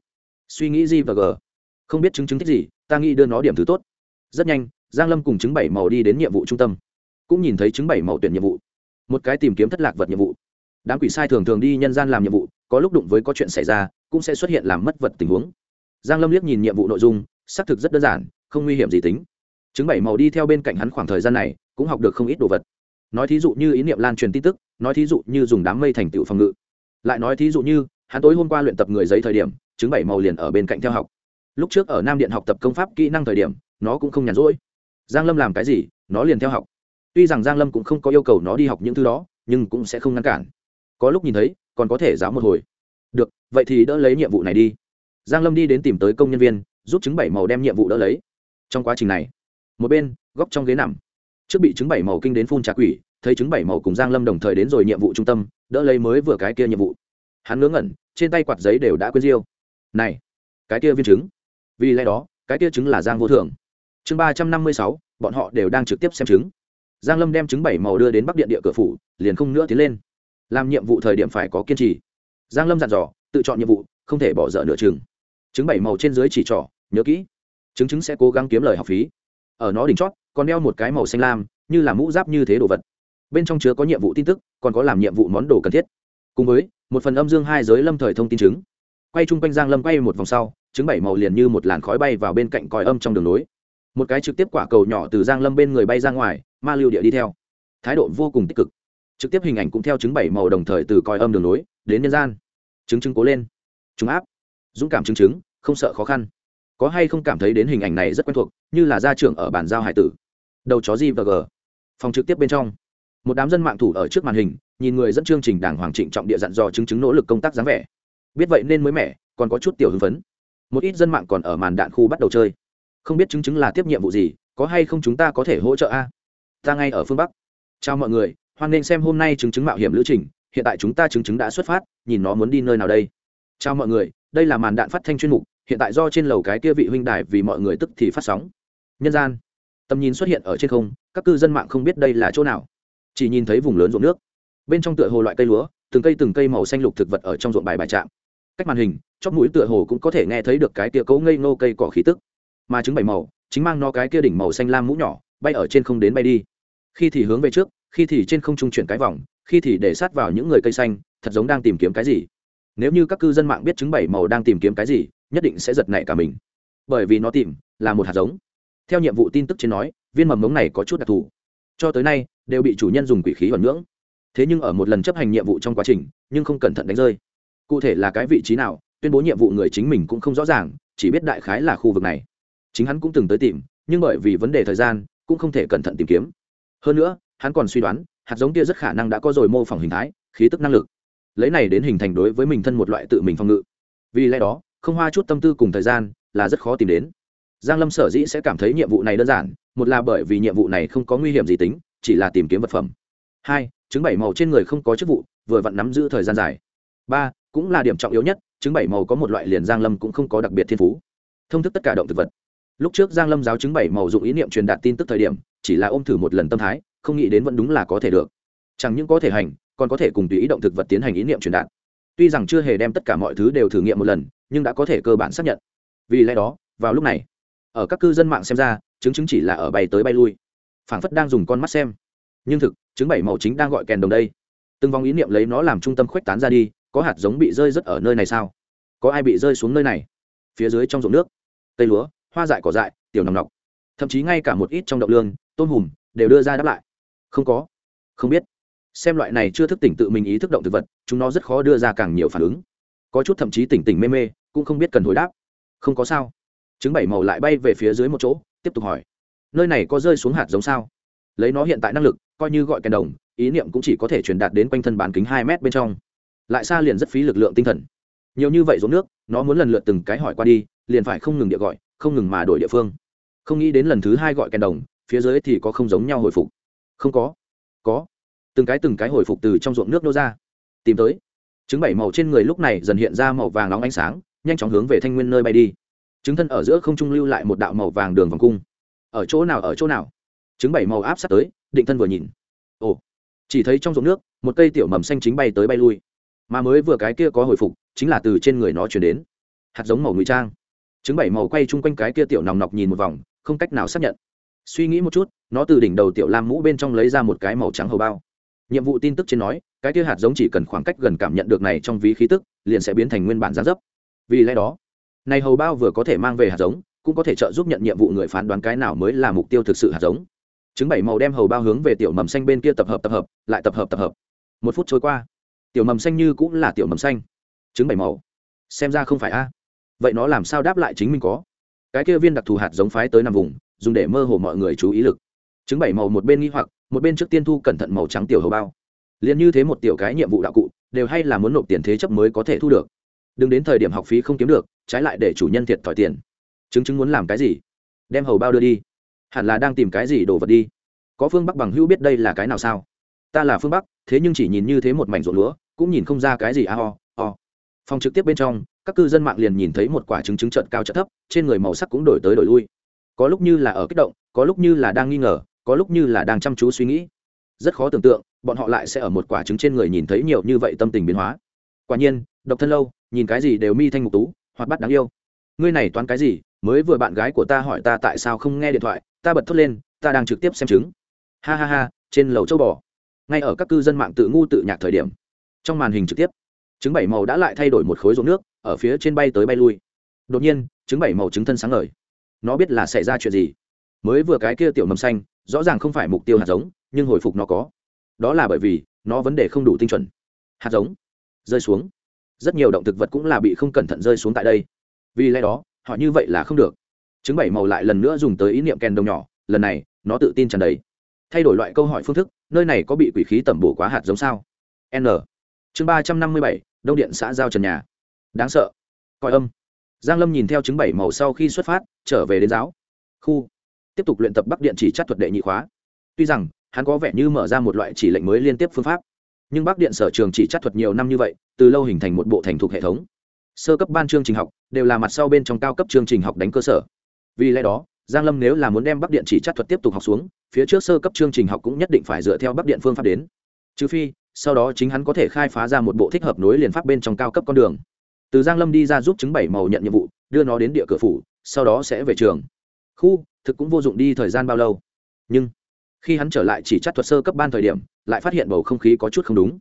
Suy nghĩ gì và g. Không biết chứng chứng thích gì, ta nghĩ đưa nó điểm thứ tốt. Rất nhanh, giang lâm cùng chứng bảy màu đi đến nhiệm vụ trung tâm. Cũng nhìn thấy chứng bảy màu tuyển nhiệm vụ. Một cái tìm kiếm thất lạc vật nhiệm vụ đám quỷ sai thường thường đi nhân gian làm nhiệm vụ, có lúc đụng với có chuyện xảy ra, cũng sẽ xuất hiện làm mất vật tình huống. Giang lâm liếc nhìn nhiệm vụ nội dung, xác thực rất đơn giản, không nguy hiểm gì tính. Chứng bảy màu đi theo bên cạnh hắn khoảng thời gian này, cũng học được không ít đồ vật. Nói thí dụ như ý niệm lan truyền tin tức, nói thí dụ như dùng đám mây thành tựu phòng ngự. Lại nói thí dụ như, hắn tối hôm qua luyện tập người giấy thời điểm chứng bảy màu liền ở bên cạnh theo học. Lúc trước ở nam điện học tập công pháp kỹ năng thời điểm, nó cũng không nhàn rỗi. Giang lâm làm cái gì, nó liền theo học. Tuy rằng giang lâm cũng không có yêu cầu nó đi học những thứ đó, nhưng cũng sẽ không ngăn cản có lúc nhìn thấy, còn có thể giáo một hồi. Được, vậy thì đỡ lấy nhiệm vụ này đi. Giang lâm đi đến tìm tới công nhân viên, giúp chứng bảy màu đem nhiệm vụ đỡ lấy. Trong quá trình này, một bên, góc trong ghế nằm. Trước bị chứng bảy màu kinh đến phun trà quỷ, thấy chứng bảy màu cùng giang lâm đồng thời đến rồi nhiệm vụ trung tâm, đỡ lấy mới vừa cái kia nhiệm vụ. Hắn ngớ ngẩn, trên tay quạt giấy đều đã quên riêu. Này, cái kia viên chứng vì lẽ đó, cái kia chứng là giang vô thường chương ba trăm năm mươi sáu, bọn họ đều đang trực tiếp xem chứng giang lâm đem chứng bảy màu đưa đến bắc điện địa cửa phủ, liền không nữa tiến lên làm nhiệm vụ thời điểm phải có kiên trì. Giang lâm dặn dò, tự chọn nhiệm vụ, không thể bỏ dở nửa chừng. Chứng bảy màu trên dưới chỉ trỏ, nhớ kỹ. Chứng chứng sẽ cố gắng kiếm lời học phí. Ở nó đỉnh chót, còn đeo một cái màu xanh lam, như là mũ giáp như thế đồ vật. Bên trong chứa có nhiệm vụ tin tức, còn có làm nhiệm vụ món đồ cần thiết. Cùng với, một phần âm dương hai giới lâm thời thông tin chứng quay chung quanh giang lâm quay một vòng sau chứng bảy màu liền như một làn khói bay vào bên cạnh còi âm trong đường nối một cái trực tiếp quả cầu nhỏ từ giang lâm bên người bay ra ngoài, ma lưu địa đi theo. Thái độ vô cùng tích cực trực tiếp hình ảnh cũng theo chứng bảy màu đồng thời từ coi âm đường nối đến nhân gian. Chứng chứng cố lên. Chúng áp. Dũng cảm chứng chứng không sợ khó khăn. Có hay không cảm thấy đến hình ảnh này rất quen thuộc, như là gia trưởng ở bản giao hải tử. Đầu chó gì và g. Phòng trực tiếp bên trong. Một đám dân mạng thủ ở trước màn hình, nhìn người dẫn chương trình đảng hoàng trịnh trọng địa dặn dò chứng chứng nỗ lực công tác dáng vẻ. Biết vậy nên mới mẻ, còn có chút tiểu hưng phấn. Một ít dân mạng còn ở màn đạn khu bắt đầu chơi. Không biết chứng chứng là tiếp nhiệm vụ gì, có hay không chúng ta có thể hỗ trợ a? Ta ngay ở phương bắc. Chào mọi người hoan nghênh xem hôm nay chứng chứng mạo hiểm lữ trình, hiện tại chúng ta chứng chứng đã xuất phát, nhìn nó muốn đi nơi nào đây. Chào mọi người, đây là màn đạn phát thanh chuyên mục, hiện tại do trên lầu cái kia vị huynh đài vì mọi người tức thì phát sóng. Nhân gian, tầm nhìn xuất hiện ở trên không, các cư dân mạng không biết đây là chỗ nào. Chỉ nhìn thấy vùng lớn ruộng nước. Bên trong tựa hồ loại cây lúa, từng cây từng cây màu xanh lục thực vật ở trong ruộng bài bài trạm cách màn hình, chóp mũi tựa hồ cũng có thể nghe thấy được cái tia cấu ngây ngô cây cỏ khí tức. Mà trứng bảy màu, chính mang nó cái kia đỉnh màu xanh lam mũ nhỏ, bay ở trên không đến bay đi. Khi thì hướng về trước khi thì trên không trung chuyển cái vòng, khi thì để sát vào những người cây xanh, thật giống đang tìm kiếm cái gì. Nếu như các cư dân mạng biết chứng bảy màu đang tìm kiếm cái gì, nhất định sẽ giật nảy cả mình. Bởi vì nó tìm là một hạt giống. Theo nhiệm vụ tin tức trên nói, viên mầm mống này có chút đặc thù. Cho tới nay, đều bị chủ nhân dùng quỷ khí hoàn ngưỡng. Thế nhưng ở một lần chấp hành nhiệm vụ trong quá trình, nhưng không cẩn thận đánh rơi. Cụ thể là cái vị trí nào, tuyên bố nhiệm vụ người chính mình cũng không rõ ràng, chỉ biết đại khái là khu vực này. Chính hắn cũng từng tới tìm, nhưng bởi vì vấn đề thời gian, cũng không thể cẩn thận tìm kiếm. Hơn nữa hắn còn suy đoán, hạt giống kia rất khả năng đã có rồi mô phỏng hình thái, khí tức năng lực. Lấy này đến hình thành đối với mình thân một loại tự mình phòng ngự. Vì lẽ đó, không hoa chút tâm tư cùng thời gian là rất khó tìm đến. Giang lâm sở dĩ sẽ cảm thấy nhiệm vụ này đơn giản, một là bởi vì nhiệm vụ này không có nguy hiểm gì tính, chỉ là tìm kiếm vật phẩm. Hai chứng bảy màu trên người không có chức vụ, vừa vặn nắm giữ thời gian dài. Ba, cũng là điểm trọng yếu nhất chứng bảy màu có một loại liền giang lâm cũng không có đặc biệt thiên phú. Thông thức tất cả động thực vật. Lúc trước giang lâm giáo chứng bảy màu dụng ý niệm truyền đạt tin tức thời điểm, chỉ là ôm thử một lần tâm thái không nghĩ đến vẫn đúng là có thể được. Chẳng những có thể hành, còn có thể cùng tùy ý động thực vật tiến hành ý niệm truyền đạt. Tuy rằng chưa hề đem tất cả mọi thứ đều thử nghiệm một lần, nhưng đã có thể cơ bản xác nhận. Vì lẽ đó, vào lúc này, ở các cư dân mạng xem ra, chứng chứng chỉ là ở bay tới bay lui. Phảng phất đang dùng con mắt xem. Nhưng thực, chứng bảy màu chính đang gọi kèn đồng đây. Từng vòng ý niệm lấy nó làm trung tâm khuếch tán ra đi, có hạt giống bị rơi rất ở nơi này sao? Có ai bị rơi xuống nơi này? Phía dưới trong ruộng nước. Cây lúa, hoa dại cỏ dại, tiểu nòng nọc. Thậm chí ngay cả một ít trong động lương, tôm hùm, đều đưa ra đáp lại không có. Không biết. Xem loại này chưa thức tỉnh tự mình ý thức động thực vật, chúng nó rất khó đưa ra càng nhiều phản ứng. Có chút thậm chí tỉnh tỉnh mê mê, cũng không biết cần hồi đáp. Không có sao. Trứng bảy màu lại bay về phía dưới một chỗ, tiếp tục hỏi. Nơi này có rơi xuống hạt giống sao? Lấy nó hiện tại năng lực, coi như gọi kèn đồng, ý niệm cũng chỉ có thể truyền đạt đến quanh thân bán kính hai mét bên trong. Lại xa liền rất phí lực lượng tinh thần. Nhiều như vậy xuống nước, nó muốn lần lượt từng cái hỏi qua đi, liền phải không ngừng địa gọi, không ngừng mà đổi địa phương. Không nghĩ đến lần thứ hai gọi kèn đồng, phía dưới thì có không giống nhau hồi phục không có. Có. Từng cái từng cái hồi phục từ trong ruộng nước nô ra. Tìm tới. Trứng bảy màu trên người lúc này dần hiện ra màu vàng nóng ánh sáng, nhanh chóng hướng về thanh nguyên nơi bay đi. Trứng thân ở giữa không trung lưu lại một đạo màu vàng đường vòng cung. Ở chỗ nào, ở chỗ nào? Trứng bảy màu áp sát tới, định thân vừa nhìn. Ồ. Chỉ thấy trong ruộng nước, một cây tiểu mầm xanh chính bay tới bay lui. Mà mới vừa cái kia có hồi phục, chính là từ trên người nó chuyển đến. Hạt giống màu ngụy trang. Trứng bảy màu quay chung quanh cái kia tiểu nòng nọc nhìn một vòng, không cách nào xác nhận suy nghĩ một chút, nó từ đỉnh đầu tiểu lam mũ bên trong lấy ra một cái màu trắng hầu bao. Nhiệm vụ tin tức trên nói, cái kia hạt giống chỉ cần khoảng cách gần cảm nhận được này trong ví khí tức, liền sẽ biến thành nguyên bản giá dấp. Vì lẽ đó, này hầu bao vừa có thể mang về hạt giống, cũng có thể trợ giúp nhận nhiệm vụ người phán đoán cái nào mới là mục tiêu thực sự hạt giống. Chứng bảy màu đem hầu bao hướng về tiểu mầm xanh bên kia tập hợp tập hợp, lại tập hợp tập hợp. Một phút trôi qua, tiểu mầm xanh như cũng là tiểu mầm xanh. Chứng bảy màu. Xem ra không phải a. Vậy nó làm sao đáp lại chính mình có? Cái kia viên đặc thù hạt giống phái tới nằm vùng dùng để mơ hồ mọi người chú ý lực. Chứng bảy màu một bên nghi hoặc, một bên trước tiên thu cẩn thận màu trắng tiểu hầu bao. Liền như thế một tiểu cái nhiệm vụ đạo cụ, đều hay là muốn nộp tiền thế chấp mới có thể thu được. Đừng đến thời điểm học phí không kiếm được, trái lại để chủ nhân thiệt thòi tiền. Chứng chứng muốn làm cái gì? Đem hầu bao đưa đi. Hẳn là đang tìm cái gì đồ vật đi. Có phương bắc bằng hữu biết đây là cái nào sao? Ta là phương bắc, thế nhưng chỉ nhìn như thế một mảnh ruộng lúa, cũng nhìn không ra cái gì a ho ho. Phòng trực tiếp bên trong, các cư dân mạng liền nhìn thấy một quả trứng trứng trận cao chợt thấp, trên người màu sắc cũng đổi tới đổi lui có lúc như là ở kích động, có lúc như là đang nghi ngờ, có lúc như là đang chăm chú suy nghĩ. Rất khó tưởng tượng, bọn họ lại sẽ ở một quả trứng trên người nhìn thấy nhiều như vậy tâm tình biến hóa. Quả nhiên, độc thân lâu, nhìn cái gì đều mi thanh mục tú hoặc bắt đáng yêu. Ngươi này toán cái gì, mới vừa bạn gái của ta hỏi ta tại sao không nghe điện thoại, ta bật thốt lên, ta đang trực tiếp xem chứng ha ha ha, trên lầu châu bò. Ngay ở các cư dân mạng tự ngu tự nhạc thời điểm, trong màn hình trực tiếp, trứng bảy màu đã lại thay đổi một khối ruộng nước, ở phía trên bay tới bay lui. Đột nhiên, trứng bảy màu trứng thân sáng ngời nó biết là xảy ra chuyện gì. Mới vừa cái kia tiểu mầm xanh, rõ ràng không phải mục tiêu hạt giống, nhưng hồi phục nó có. Đó là bởi vì, nó vấn đề không đủ tinh chuẩn. Hạt giống, rơi xuống. Rất nhiều động thực vật cũng là bị không cẩn thận rơi xuống tại đây. Vì lẽ đó, họ như vậy là không được. Chứng bảy màu lại lần nữa dùng tới ý niệm kèn đồng nhỏ, lần này, nó tự tin tràn đầy. Thay đổi loại câu hỏi phương thức, nơi này có bị quỷ khí tẩm bổ quá hạt giống sao? N. Chương ba trăm năm mươi bảy, đông điện xã giao trần nhà. Đáng sợ. Coi âm giang lâm nhìn theo chứng bảy màu sau khi xuất phát, trở về đến giáo khu, tiếp tục luyện tập bắc điện chỉ chất thuật đệ nhị khóa. Tuy rằng, hắn có vẻ như mở ra một loại chỉ lệnh mới liên tiếp phương pháp, nhưng bắc điện sở trường chỉ chất thuật nhiều năm như vậy, từ lâu hình thành một bộ thành thục hệ thống. Sơ cấp ban chương trình học đều là mặt sau bên trong cao cấp chương trình học đánh cơ sở. Vì lẽ đó, giang lâm nếu là muốn đem bắc điện chỉ chất thuật tiếp tục học xuống, phía trước sơ cấp chương trình học cũng nhất định phải dựa theo bắc điện phương pháp đến. Trừ phi, sau đó chính hắn có thể khai phá ra một bộ thích hợp nối liền pháp bên trong cao cấp con đường từ giang lâm đi ra giúp chứng bảy màu nhận nhiệm vụ, đưa nó đến địa cửa phủ, sau đó sẽ về trường. Khu, thực cũng vô dụng đi thời gian bao lâu. Nhưng, khi hắn trở lại chỉ chắc thuật sơ cấp ban thời điểm, lại phát hiện bầu không khí có chút không đúng.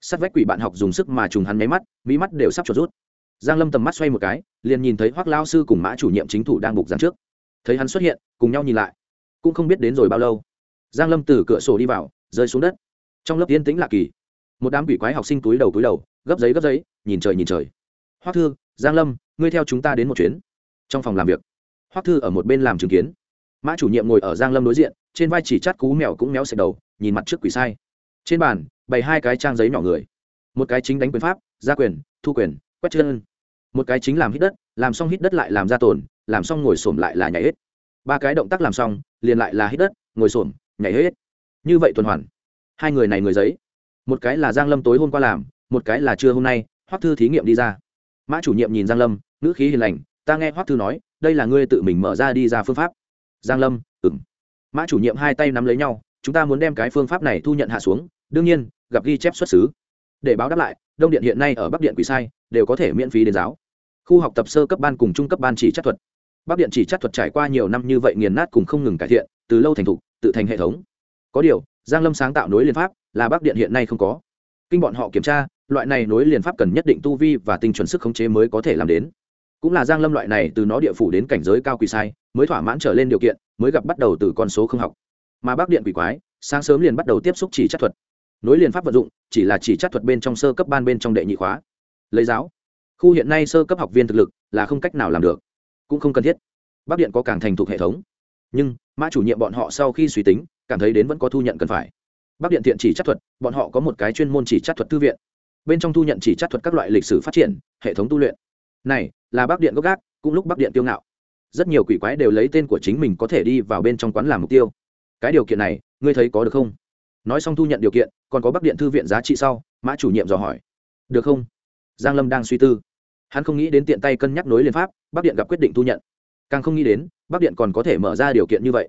Sát vách quỷ bạn học dùng sức mà trùng hắn máy mắt, mỹ mắt đều sắp trột rút. Giang lâm tầm mắt xoay một cái, liền nhìn thấy hoác lao sư cùng mã chủ nhiệm chính thủ đang bục giảng trước. Thấy hắn xuất hiện, cùng nhau nhìn lại. Cũng không biết đến rồi bao lâu. Giang lâm từ cửa sổ đi vào, rơi xuống đất. Trong lớp yên tĩnh lạ kỳ. Một đám quỷ quái học sinh túi đầu túi đầu, gấp giấy gấp giấy, nhìn trời nhìn trời. Hoắc thư, giang lâm, ngươi theo chúng ta đến một chuyến. Trong phòng làm việc, Hoắc thư ở một bên làm chứng kiến. Mã chủ nhiệm ngồi ở giang lâm đối diện, trên vai chỉ chát cú mèo cũng méo xẹt đầu, nhìn mặt trước quỷ sai. Trên bàn, bày hai cái trang giấy nhỏ người. Một cái chính đánh quyền pháp, gia quyền, thu quyền, quét chân. Một cái chính làm hít đất, làm xong hít đất lại làm ra tổn, làm xong ngồi xổm lại là nhảy hết. Ba cái động tác làm xong, liền lại là hít đất, ngồi xổm, nhảy hết. Như vậy tuần hoàn. Hai người này người giấy. Một cái là giang lâm tối hôm qua làm, một cái là trưa hôm nay, hoắc thư thí nghiệm đi ra mã chủ nhiệm nhìn giang lâm, ngữ khí hiền lành, ta nghe hoắc thư nói, đây là ngươi tự mình mở ra đi ra phương pháp. Giang lâm ừng mã chủ nhiệm hai tay nắm lấy nhau, chúng ta muốn đem cái phương pháp này thu nhận hạ xuống, đương nhiên, gặp ghi chép xuất xứ. Để báo đáp lại, đông điện hiện nay ở bắc điện quỷ sai, đều có thể miễn phí đến giáo. Khu học tập sơ cấp ban cùng trung cấp ban chỉ chất thuật. Bắc điện chỉ chất thuật trải qua nhiều năm như vậy nghiền nát cùng không ngừng cải thiện, từ lâu thành thục, tự thành hệ thống. Có điều, giang lâm sáng tạo nối liên pháp là bắc điện hiện nay không có. Kinh bọn họ kiểm tra loại này nối liền pháp cần nhất định tu vi và tinh chuẩn sức khống chế mới có thể làm đến. Cũng là giang lâm loại này từ nó địa phủ đến cảnh giới cao quỳ sai, mới thỏa mãn trở lên điều kiện, mới gặp bắt đầu từ con số không học. Mà bắc điện quỷ quái, sáng sớm liền bắt đầu tiếp xúc chỉ chất thuật. Nối liền pháp vận dụng, chỉ là chỉ chất thuật bên trong sơ cấp ban bên trong đệ nhị khóa. Lấy giáo, khu hiện nay sơ cấp học viên thực lực là không cách nào làm được, cũng không cần thiết. Bắc điện có càng thành thục hệ thống. Nhưng, mã chủ nhiệm bọn họ sau khi suy tính, cảm thấy đến vẫn có thu nhận cần phải. Bắc điện thiện chỉ chất thuật, bọn họ có một cái chuyên môn chỉ chất thuật thư viện bên trong thu nhận chỉ chất thuật các loại lịch sử phát triển, hệ thống tu luyện. Này, là bắc điện gốc gác, cũng lúc bắc điện tiêu ngạo. Rất nhiều quỷ quái đều lấy tên của chính mình có thể đi vào bên trong quán làm mục tiêu. Cái điều kiện này, ngươi thấy có được không? Nói xong thu nhận điều kiện, còn có bắc điện thư viện giá trị sau, mã chủ nhiệm dò hỏi. Được không? Giang lâm đang suy tư. Hắn không nghĩ đến tiện tay cân nhắc nối liên pháp, bắc điện gặp quyết định thu nhận. Càng không nghĩ đến, bắc điện còn có thể mở ra điều kiện như vậy.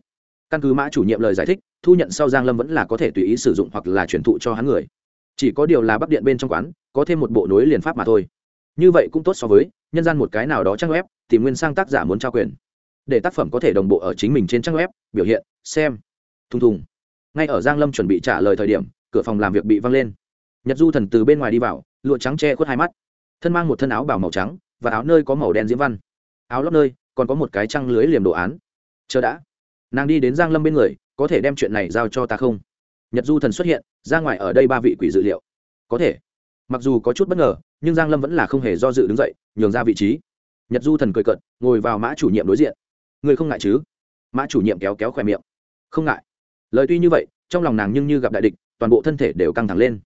Căn cứ mã chủ nhiệm lời giải thích, thu nhận sau giang lâm vẫn là có thể tùy ý sử dụng hoặc là chuyển thụ cho hắn người chỉ có điều là bắc điện bên trong quán, có thêm một bộ nối liền pháp mà thôi. Như vậy cũng tốt so với, nhân gian một cái nào đó trang web, tìm nguyên sang tác giả muốn trao quyền. Để tác phẩm có thể đồng bộ ở chính mình trên trang web, biểu hiện, xem. Thùng thùng. Ngay ở giang lâm chuẩn bị trả lời thời điểm, cửa phòng làm việc bị văng lên. Nhật du thần từ bên ngoài đi vào, lụa trắng che khuất hai mắt. Thân mang một thân áo bảo màu trắng, và áo nơi có màu đen diễm văn. Áo lót nơi, còn có một cái trăng lưới liềm đồ án. Chờ đã. Nàng đi đến giang lâm bên người, có thể đem chuyện này giao cho ta không? Nhật du thần xuất hiện, ra ngoài ở đây ba vị quỷ dự liệu. Có thể. Mặc dù có chút bất ngờ, nhưng giang lâm vẫn là không hề do dự đứng dậy, nhường ra vị trí. Nhật du thần cười cận ngồi vào mã chủ nhiệm đối diện. Người không ngại chứ? Mã chủ nhiệm kéo kéo khỏe miệng. Không ngại. Lời tuy như vậy, trong lòng nàng nhưng như gặp đại địch, toàn bộ thân thể đều căng thẳng lên.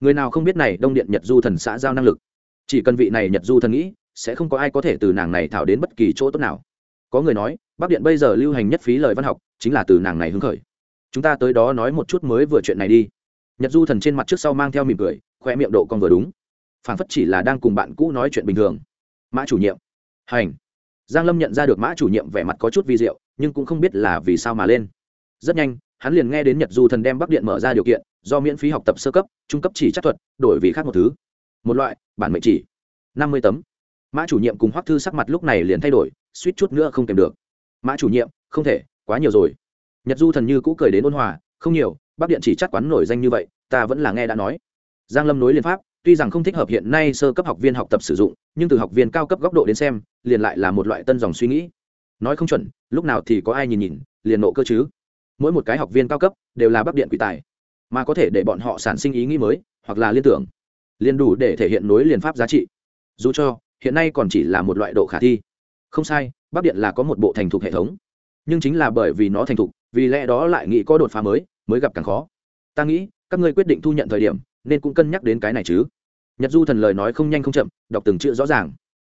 Người nào không biết này, đông điện nhật du thần xã giao năng lực. Chỉ cần vị này nhật du thần nghĩ, sẽ không có ai có thể từ nàng này thảo đến bất kỳ chỗ tốt nào. Có người nói, bắc điện bây giờ lưu hành nhất phí lời văn học, chính là từ nàng này hứng khởi chúng ta tới đó nói một chút mới vừa chuyện này đi. Nhật du thần trên mặt trước sau mang theo mỉm cười, khoe miệng độ con vừa đúng. Phản phất chỉ là đang cùng bạn cũ nói chuyện bình thường. Mã chủ nhiệm. Hành. Giang lâm nhận ra được mã chủ nhiệm vẻ mặt có chút vi diệu, nhưng cũng không biết là vì sao mà lên. Rất nhanh, hắn liền nghe đến nhật du thần đem bắc điện mở ra điều kiện, do miễn phí học tập sơ cấp, trung cấp chỉ chắc thuật, đổi vì khác một thứ. Một loại, bản mệnh chỉ. Năm mươi tấm. Mã chủ nhiệm cùng hoắc thư sắc mặt lúc này liền thay đổi, suýt chút nữa không kèm được. Mã chủ nhiệm, không thể, quá nhiều rồi nhật du thần như cũ cười đến ôn hòa, không nhiều bắc điện chỉ chắc quán nổi danh như vậy, ta vẫn là nghe đã nói. Giang lâm nối liên pháp, tuy rằng không thích hợp hiện nay sơ cấp học viên học tập sử dụng, nhưng từ học viên cao cấp góc độ đến xem, liền lại là một loại tân dòng suy nghĩ. Nói không chuẩn, lúc nào thì có ai nhìn nhìn, liền nộ cơ chứ. Mỗi một cái học viên cao cấp đều là bắc điện quỷ tài, mà có thể để bọn họ sản sinh ý nghĩ mới, hoặc là liên tưởng, liền đủ để thể hiện nối liền pháp giá trị. Dù cho, hiện nay còn chỉ là một loại độ khả thi. Không sai bắc điện là có một bộ thành thục hệ thống, nhưng chính là bởi vì nó thành thục vì lẽ đó lại nghĩ có đột phá mới mới gặp càng khó. Ta nghĩ, các ngươi quyết định thu nhận thời điểm, nên cũng cân nhắc đến cái này chứ. Nhật du thần lời nói không nhanh không chậm, đọc từng chữ rõ ràng.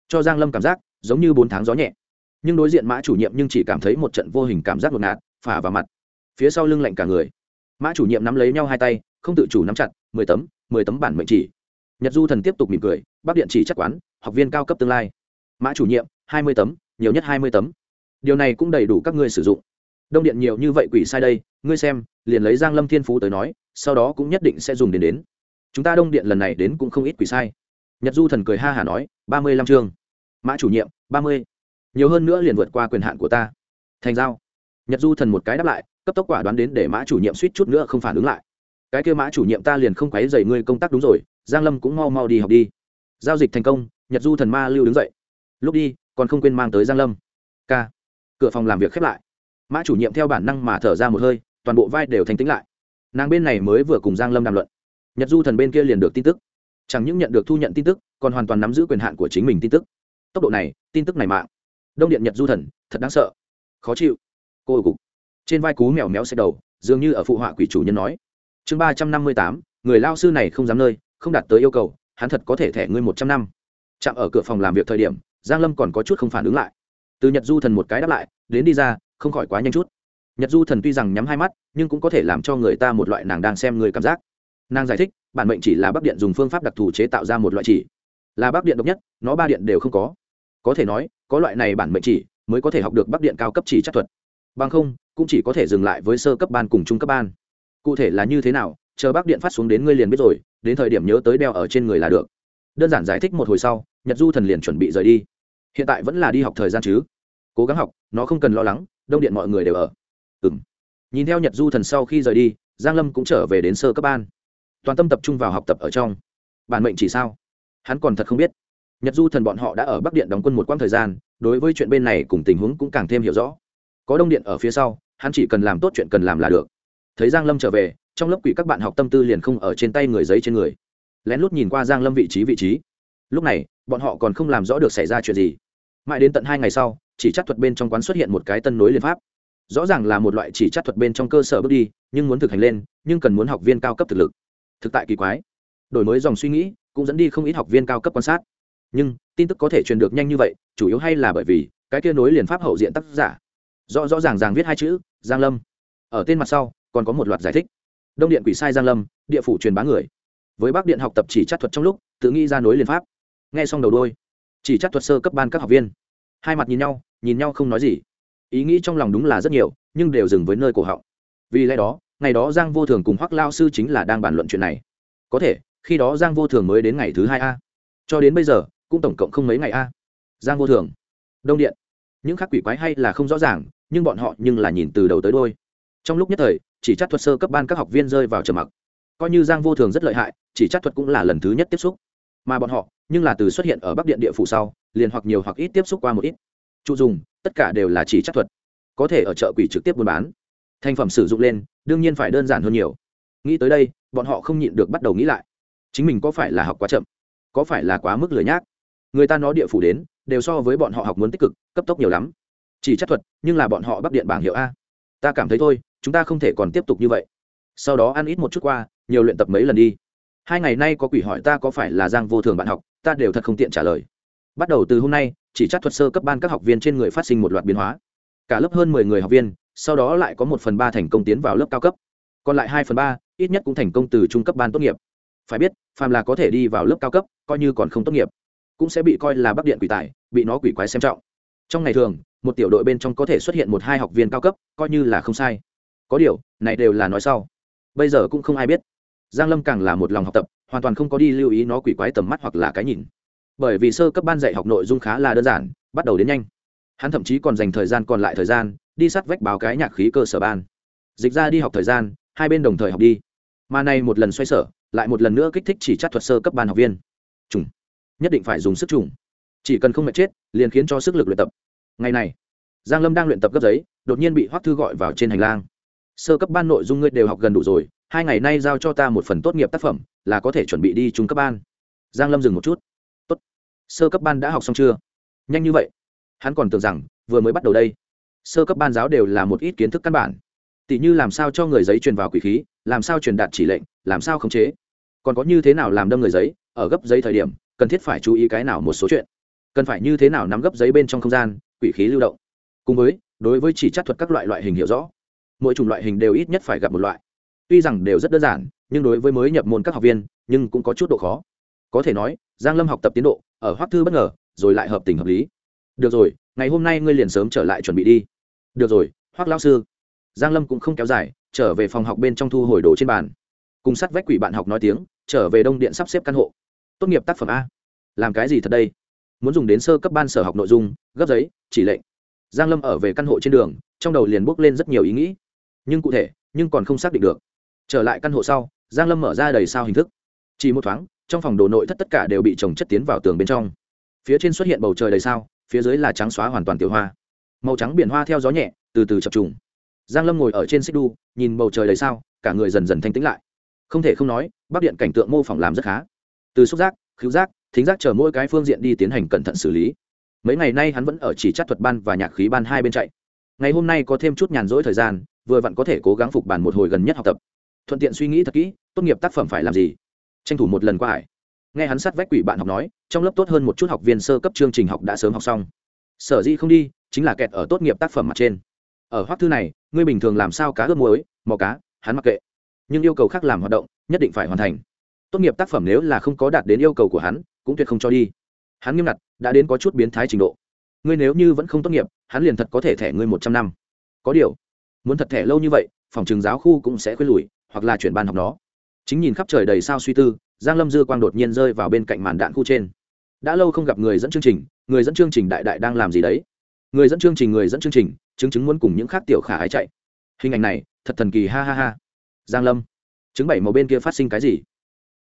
Cho giang lâm cảm giác, giống như bốn tháng gió nhẹ. Nhưng đối diện mã chủ nhiệm nhưng chỉ cảm thấy một trận vô hình cảm giác ngột ngạt, phả vào mặt. Phía sau lưng lạnh cả người. Mã chủ nhiệm nắm lấy nhau hai tay, không tự chủ nắm chặt, mười tấm mười tấm bản mệnh chỉ. Nhật du thần tiếp tục mỉm cười bắc điện chỉ chắc quán, học viên cao cấp tương lai. Mã chủ nhiệm, hai mươi tấm, nhiều nhất hai mươi tấm. Điều này cũng đầy đủ các ngươi sử dụng đông điện nhiều như vậy quỷ sai đây, ngươi xem, liền lấy giang lâm thiên phú tới nói, sau đó cũng nhất định sẽ dùng đến đến. Chúng ta đông điện lần này đến cũng không ít quỷ sai. Nhật du thần cười ha hả nói, ba mươi lăm chương. Mã chủ nhiệm, ba mươi. Nhiều hơn nữa liền vượt qua quyền hạn của ta. Thành giao. Nhật du thần một cái đáp lại, cấp tốc quả đoán đến để mã chủ nhiệm suýt chút nữa không phản ứng lại. Cái kêu mã chủ nhiệm ta liền không quấy dày ngươi công tác đúng rồi, giang lâm cũng mau mau đi học đi. Giao dịch thành công, nhật du thần ma lưu đứng dậy. Lúc đi, còn không quên mang tới giang lâm. K cửa phòng làm việc khép lại mã chủ nhiệm theo bản năng mà thở ra một hơi, toàn bộ vai đều thanh tính lại. Nàng bên này mới vừa cùng giang lâm đàm luận. Nhật du thần bên kia liền được tin tức. Chẳng những nhận được thu nhận tin tức, còn hoàn toàn nắm giữ quyền hạn của chính mình tin tức. Tốc độ này, tin tức này mạng. Đông điện nhật du thần, thật đáng sợ. Khó chịu. Cô ở cục. Trên vai cú mèo méo xe đầu, dường như ở phụ họa quỷ chủ nhân nói. Chương ba trăm năm mươi tám, người lao sư này không dám nơi, không đạt tới yêu cầu, hắn thật có thể thẻ ngươi một trăm năm. Chạm ở cửa phòng làm việc thời điểm, giang lâm còn có chút không phản ứng lại. Từ nhật du thần một cái đáp lại, đến đi ra không khỏi quá nhanh chút. Nhật du thần tuy rằng nhắm hai mắt, nhưng cũng có thể làm cho người ta một loại nàng đang xem người cảm giác. Nàng giải thích, bản mệnh chỉ là bắc điện dùng phương pháp đặc thù chế tạo ra một loại chỉ. Là bắc điện độc nhất, nó ba điện đều không có. Có thể nói, có loại này bản mệnh chỉ mới có thể học được bắc điện cao cấp chỉ chắc thuật. Bằng không, cũng chỉ có thể dừng lại với sơ cấp ban cùng trung cấp ban. Cụ thể là như thế nào, chờ bắc điện phát xuống đến ngươi liền biết rồi, đến thời điểm nhớ tới đeo ở trên người là được. Đơn giản giải thích một hồi sau, nhật du thần liền chuẩn bị rời đi. Hiện tại vẫn là đi học thời gian chứ. Cố gắng học, nó không cần lo lắng đông điện mọi người đều ở. Ừ m nhìn theo nhật du thần sau khi rời đi, giang lâm cũng trở về đến sơ cấp ban. Toàn tâm tập trung vào học tập ở trong. Bản mệnh chỉ sao? Hắn còn thật không biết. Nhật du thần bọn họ đã ở bắc điện đóng quân một quãng thời gian, đối với chuyện bên này cùng tình huống cũng càng thêm hiểu rõ. Có đông điện ở phía sau, hắn chỉ cần làm tốt chuyện cần làm là được. Thấy giang lâm trở về, trong lớp quỷ các bạn học tâm tư liền không ở trên tay người giấy trên người. Lén lút nhìn qua giang lâm vị trí vị trí. Lúc này, bọn họ còn không làm rõ được xảy ra chuyện gì mãi đến tận hai ngày sau, chỉ chắc thuật bên trong quán xuất hiện một cái tân nối liên pháp. Rõ ràng là một loại chỉ chắc thuật bên trong cơ sở bước đi, nhưng muốn thực hành lên, nhưng cần muốn học viên cao cấp thực lực. Thực tại kỳ quái. Đổi mới dòng suy nghĩ, cũng dẫn đi không ít học viên cao cấp quan sát. Nhưng, tin tức có thể truyền được nhanh như vậy, chủ yếu hay là bởi vì, cái kia nối liền pháp hậu diện tác giả. Rõ rõ ràng ràng viết hai chữ, giang lâm. Ở tên mặt sau, còn có một loạt giải thích. Đông điện quỷ sai giang lâm, địa phủ truyền bá người. Với bác điện học tập chỉ chắc thuật trong lúc, tự nghĩ ra nối liền pháp. Nghe xong đầu đôi chỉ chắc thuật sơ cấp ban các học viên. Hai mặt nhìn nhau nhìn nhau không nói gì. Ý nghĩ trong lòng đúng là rất nhiều, nhưng đều dừng với nơi cổ họng. Vì lẽ đó, ngày đó giang vô thường cùng hoắc lao sư chính là đang bàn luận chuyện này. Có thể, khi đó giang vô thường mới đến ngày thứ hai a. Cho đến bây giờ, cũng tổng cộng không mấy ngày a. Giang vô thường. Đông điện. Những khác quỷ quái hay là không rõ ràng, nhưng bọn họ nhưng là nhìn từ đầu tới đôi trong lúc nhất thời, chỉ chắc thuật sơ cấp ban các học viên rơi vào trầm mặc. Coi như giang vô thường rất lợi hại, chỉ chắc thuật cũng là lần thứ nhất tiếp xúc mà bọn họ, nhưng là từ xuất hiện ở bắc điện địa phủ sau, liền hoặc nhiều hoặc ít tiếp xúc qua một ít. Trụ dùng tất cả đều là chỉ chắc thuật, có thể ở chợ quỷ trực tiếp buôn bán. Thành phẩm sử dụng lên, đương nhiên phải đơn giản hơn nhiều. Nghĩ tới đây, bọn họ không nhịn được bắt đầu nghĩ lại. Chính mình có phải là học quá chậm, có phải là quá mức lười nhác? Người ta nói địa phủ đến, đều so với bọn họ học muốn tích cực, cấp tốc nhiều lắm. Chỉ chắc thuật, nhưng là bọn họ bắc điện bảng hiệu a. Ta cảm thấy thôi, chúng ta không thể còn tiếp tục như vậy. Sau đó ăn ít một chút qua, nhiều luyện tập mấy lần đi hai ngày nay có quỷ hỏi ta có phải là giang vô thường bạn học, ta đều thật không tiện trả lời. Bắt đầu từ hôm nay, chỉ chắc thuật sơ cấp ban các học viên trên người phát sinh một loạt biến hóa. Cả lớp hơn mười người học viên, sau đó lại có một phần ba thành công tiến vào lớp cao cấp. Còn lại hai phần ba, ít nhất cũng thành công từ trung cấp ban tốt nghiệp. Phải biết, phàm là có thể đi vào lớp cao cấp, coi như còn không tốt nghiệp, cũng sẽ bị coi là bắc điện quỷ tài, bị nó quỷ quái xem trọng. Trong ngày thường, một tiểu đội bên trong có thể xuất hiện một hai học viên cao cấp, coi như là không sai. Có điều, này đều là nói sau. Bây giờ cũng không ai biết giang lâm càng là một lòng học tập, hoàn toàn không có đi lưu ý nó quỷ quái tầm mắt hoặc là cái nhìn. Bởi vì sơ cấp ban dạy học nội dung khá là đơn giản, bắt đầu đến nhanh. Hắn thậm chí còn dành thời gian còn lại thời gian, đi sát vách báo cái nhạc khí cơ sở ban. Dịch ra đi học thời gian, hai bên đồng thời học đi. Mà này một lần xoay sở, lại một lần nữa kích thích chỉ chắc thuật sơ cấp ban học viên. Trùng. Nhất định phải dùng sức trùng. Chỉ cần không mệt chết, liền khiến cho sức lực luyện tập. Ngày này, giang lâm đang luyện tập cấp giấy, đột nhiên bị hoắc thư gọi vào trên hành lang. Sơ cấp ban nội dung ngươi đều học gần đủ rồi hai ngày nay giao cho ta một phần tốt nghiệp tác phẩm, là có thể chuẩn bị đi trung cấp ban. Giang lâm dừng một chút. Tốt. Sơ cấp ban đã học xong chưa? Nhanh như vậy. Hắn còn tưởng rằng, vừa mới bắt đầu đây. Sơ cấp ban giáo đều là một ít kiến thức căn bản. Tỷ như làm sao cho người giấy truyền vào quỷ khí, làm sao truyền đạt chỉ lệnh, làm sao khống chế. Còn có như thế nào làm đâm người giấy, ở gấp giấy thời điểm, cần thiết phải chú ý cái nào một số chuyện. Cần phải như thế nào nắm gấp giấy bên trong không gian, quỷ khí lưu động. Cùng với, đối với chỉ chắc thuật các loại loại hình hiểu rõ. Mỗi chủng loại hình đều ít nhất phải gặp một loại tuy rằng đều rất đơn giản, nhưng đối với mới nhập môn các học viên, nhưng cũng có chút độ khó. Có thể nói, giang lâm học tập tiến độ, ở hoắc thư bất ngờ, rồi lại hợp tình hợp lý. Được rồi, ngày hôm nay ngươi liền sớm trở lại chuẩn bị đi. Được rồi, hoắc lão sư. Giang lâm cũng không kéo dài, trở về phòng học bên trong thu hồi đồ trên bàn. Cùng sát vách quỷ bạn học nói tiếng, trở về đông điện sắp xếp căn hộ. Tốt nghiệp tác phẩm a. Làm cái gì thật đây? Muốn dùng đến sơ cấp ban sở học nội dung, gấp giấy, chỉ lệnh. Giang lâm ở về căn hộ trên đường, trong đầu liền bốc lên rất nhiều ý nghĩ. Nhưng cụ thể, nhưng còn không xác định được trở lại căn hộ sau, giang lâm mở ra đầy sao hình thức. Chỉ một thoáng, trong phòng đồ nội thất tất cả đều bị trồng chất tiến vào tường bên trong. Phía trên xuất hiện bầu trời đầy sao, phía dưới là trắng xóa hoàn toàn tiểu hoa. Màu trắng biển hoa theo gió nhẹ, từ từ chập trùng. Giang lâm ngồi ở trên xích đu, nhìn bầu trời đầy sao, cả người dần dần thanh tĩnh lại. Không thể không nói, bắc điện cảnh tượng mô phỏng làm rất khá. Từ xúc giác, khứu giác, thính giác chờ mỗi cái phương diện đi tiến hành cẩn thận xử lý. Mấy ngày nay hắn vẫn ở chỉ chắc thuật ban và nhạc khí ban hai bên chạy. Ngày hôm nay có thêm chút nhàn rỗi thời gian, vừa vặn có thể cố gắng phục bàn một hồi gần nhất học tập thuận tiện suy nghĩ thật kỹ, tốt nghiệp tác phẩm phải làm gì? Tranh thủ một lần qua hải. Nghe hắn sát vách quỷ bạn học nói, trong lớp tốt hơn một chút học viên sơ cấp chương trình học đã sớm học xong. Sở dĩ không đi, chính là kẹt ở tốt nghiệp tác phẩm mặt trên. Ở hoác thư này, ngươi bình thường làm sao cá ướp muối, mò cá, hắn mặc kệ. Nhưng yêu cầu khác làm hoạt động, nhất định phải hoàn thành. Tốt nghiệp tác phẩm nếu là không có đạt đến yêu cầu của hắn, cũng tuyệt không cho đi. Hắn nghiêm ngặt, đã đến có chút biến thái trình độ. Ngươi nếu như vẫn không tốt nghiệp, hắn liền thật có thể thẻ ngươi một trăm năm. Có điều, muốn thật thẻ lâu như vậy, phòng trường giáo khu cũng sẽ khuyên lùi hoặc là chuyển ban học nó. Chính nhìn khắp trời đầy sao suy tư, giang lâm dư quang đột nhiên rơi vào bên cạnh màn đạn khu trên. Đã lâu không gặp người dẫn chương trình, người dẫn chương trình đại đại đang làm gì đấy? Người dẫn chương trình, người dẫn chương trình, chứng chứng muốn cùng những khác tiểu khả ái chạy. Hình ảnh này, thật thần kỳ, ha ha ha. Giang lâm, chứng bảy màu bên kia phát sinh cái gì?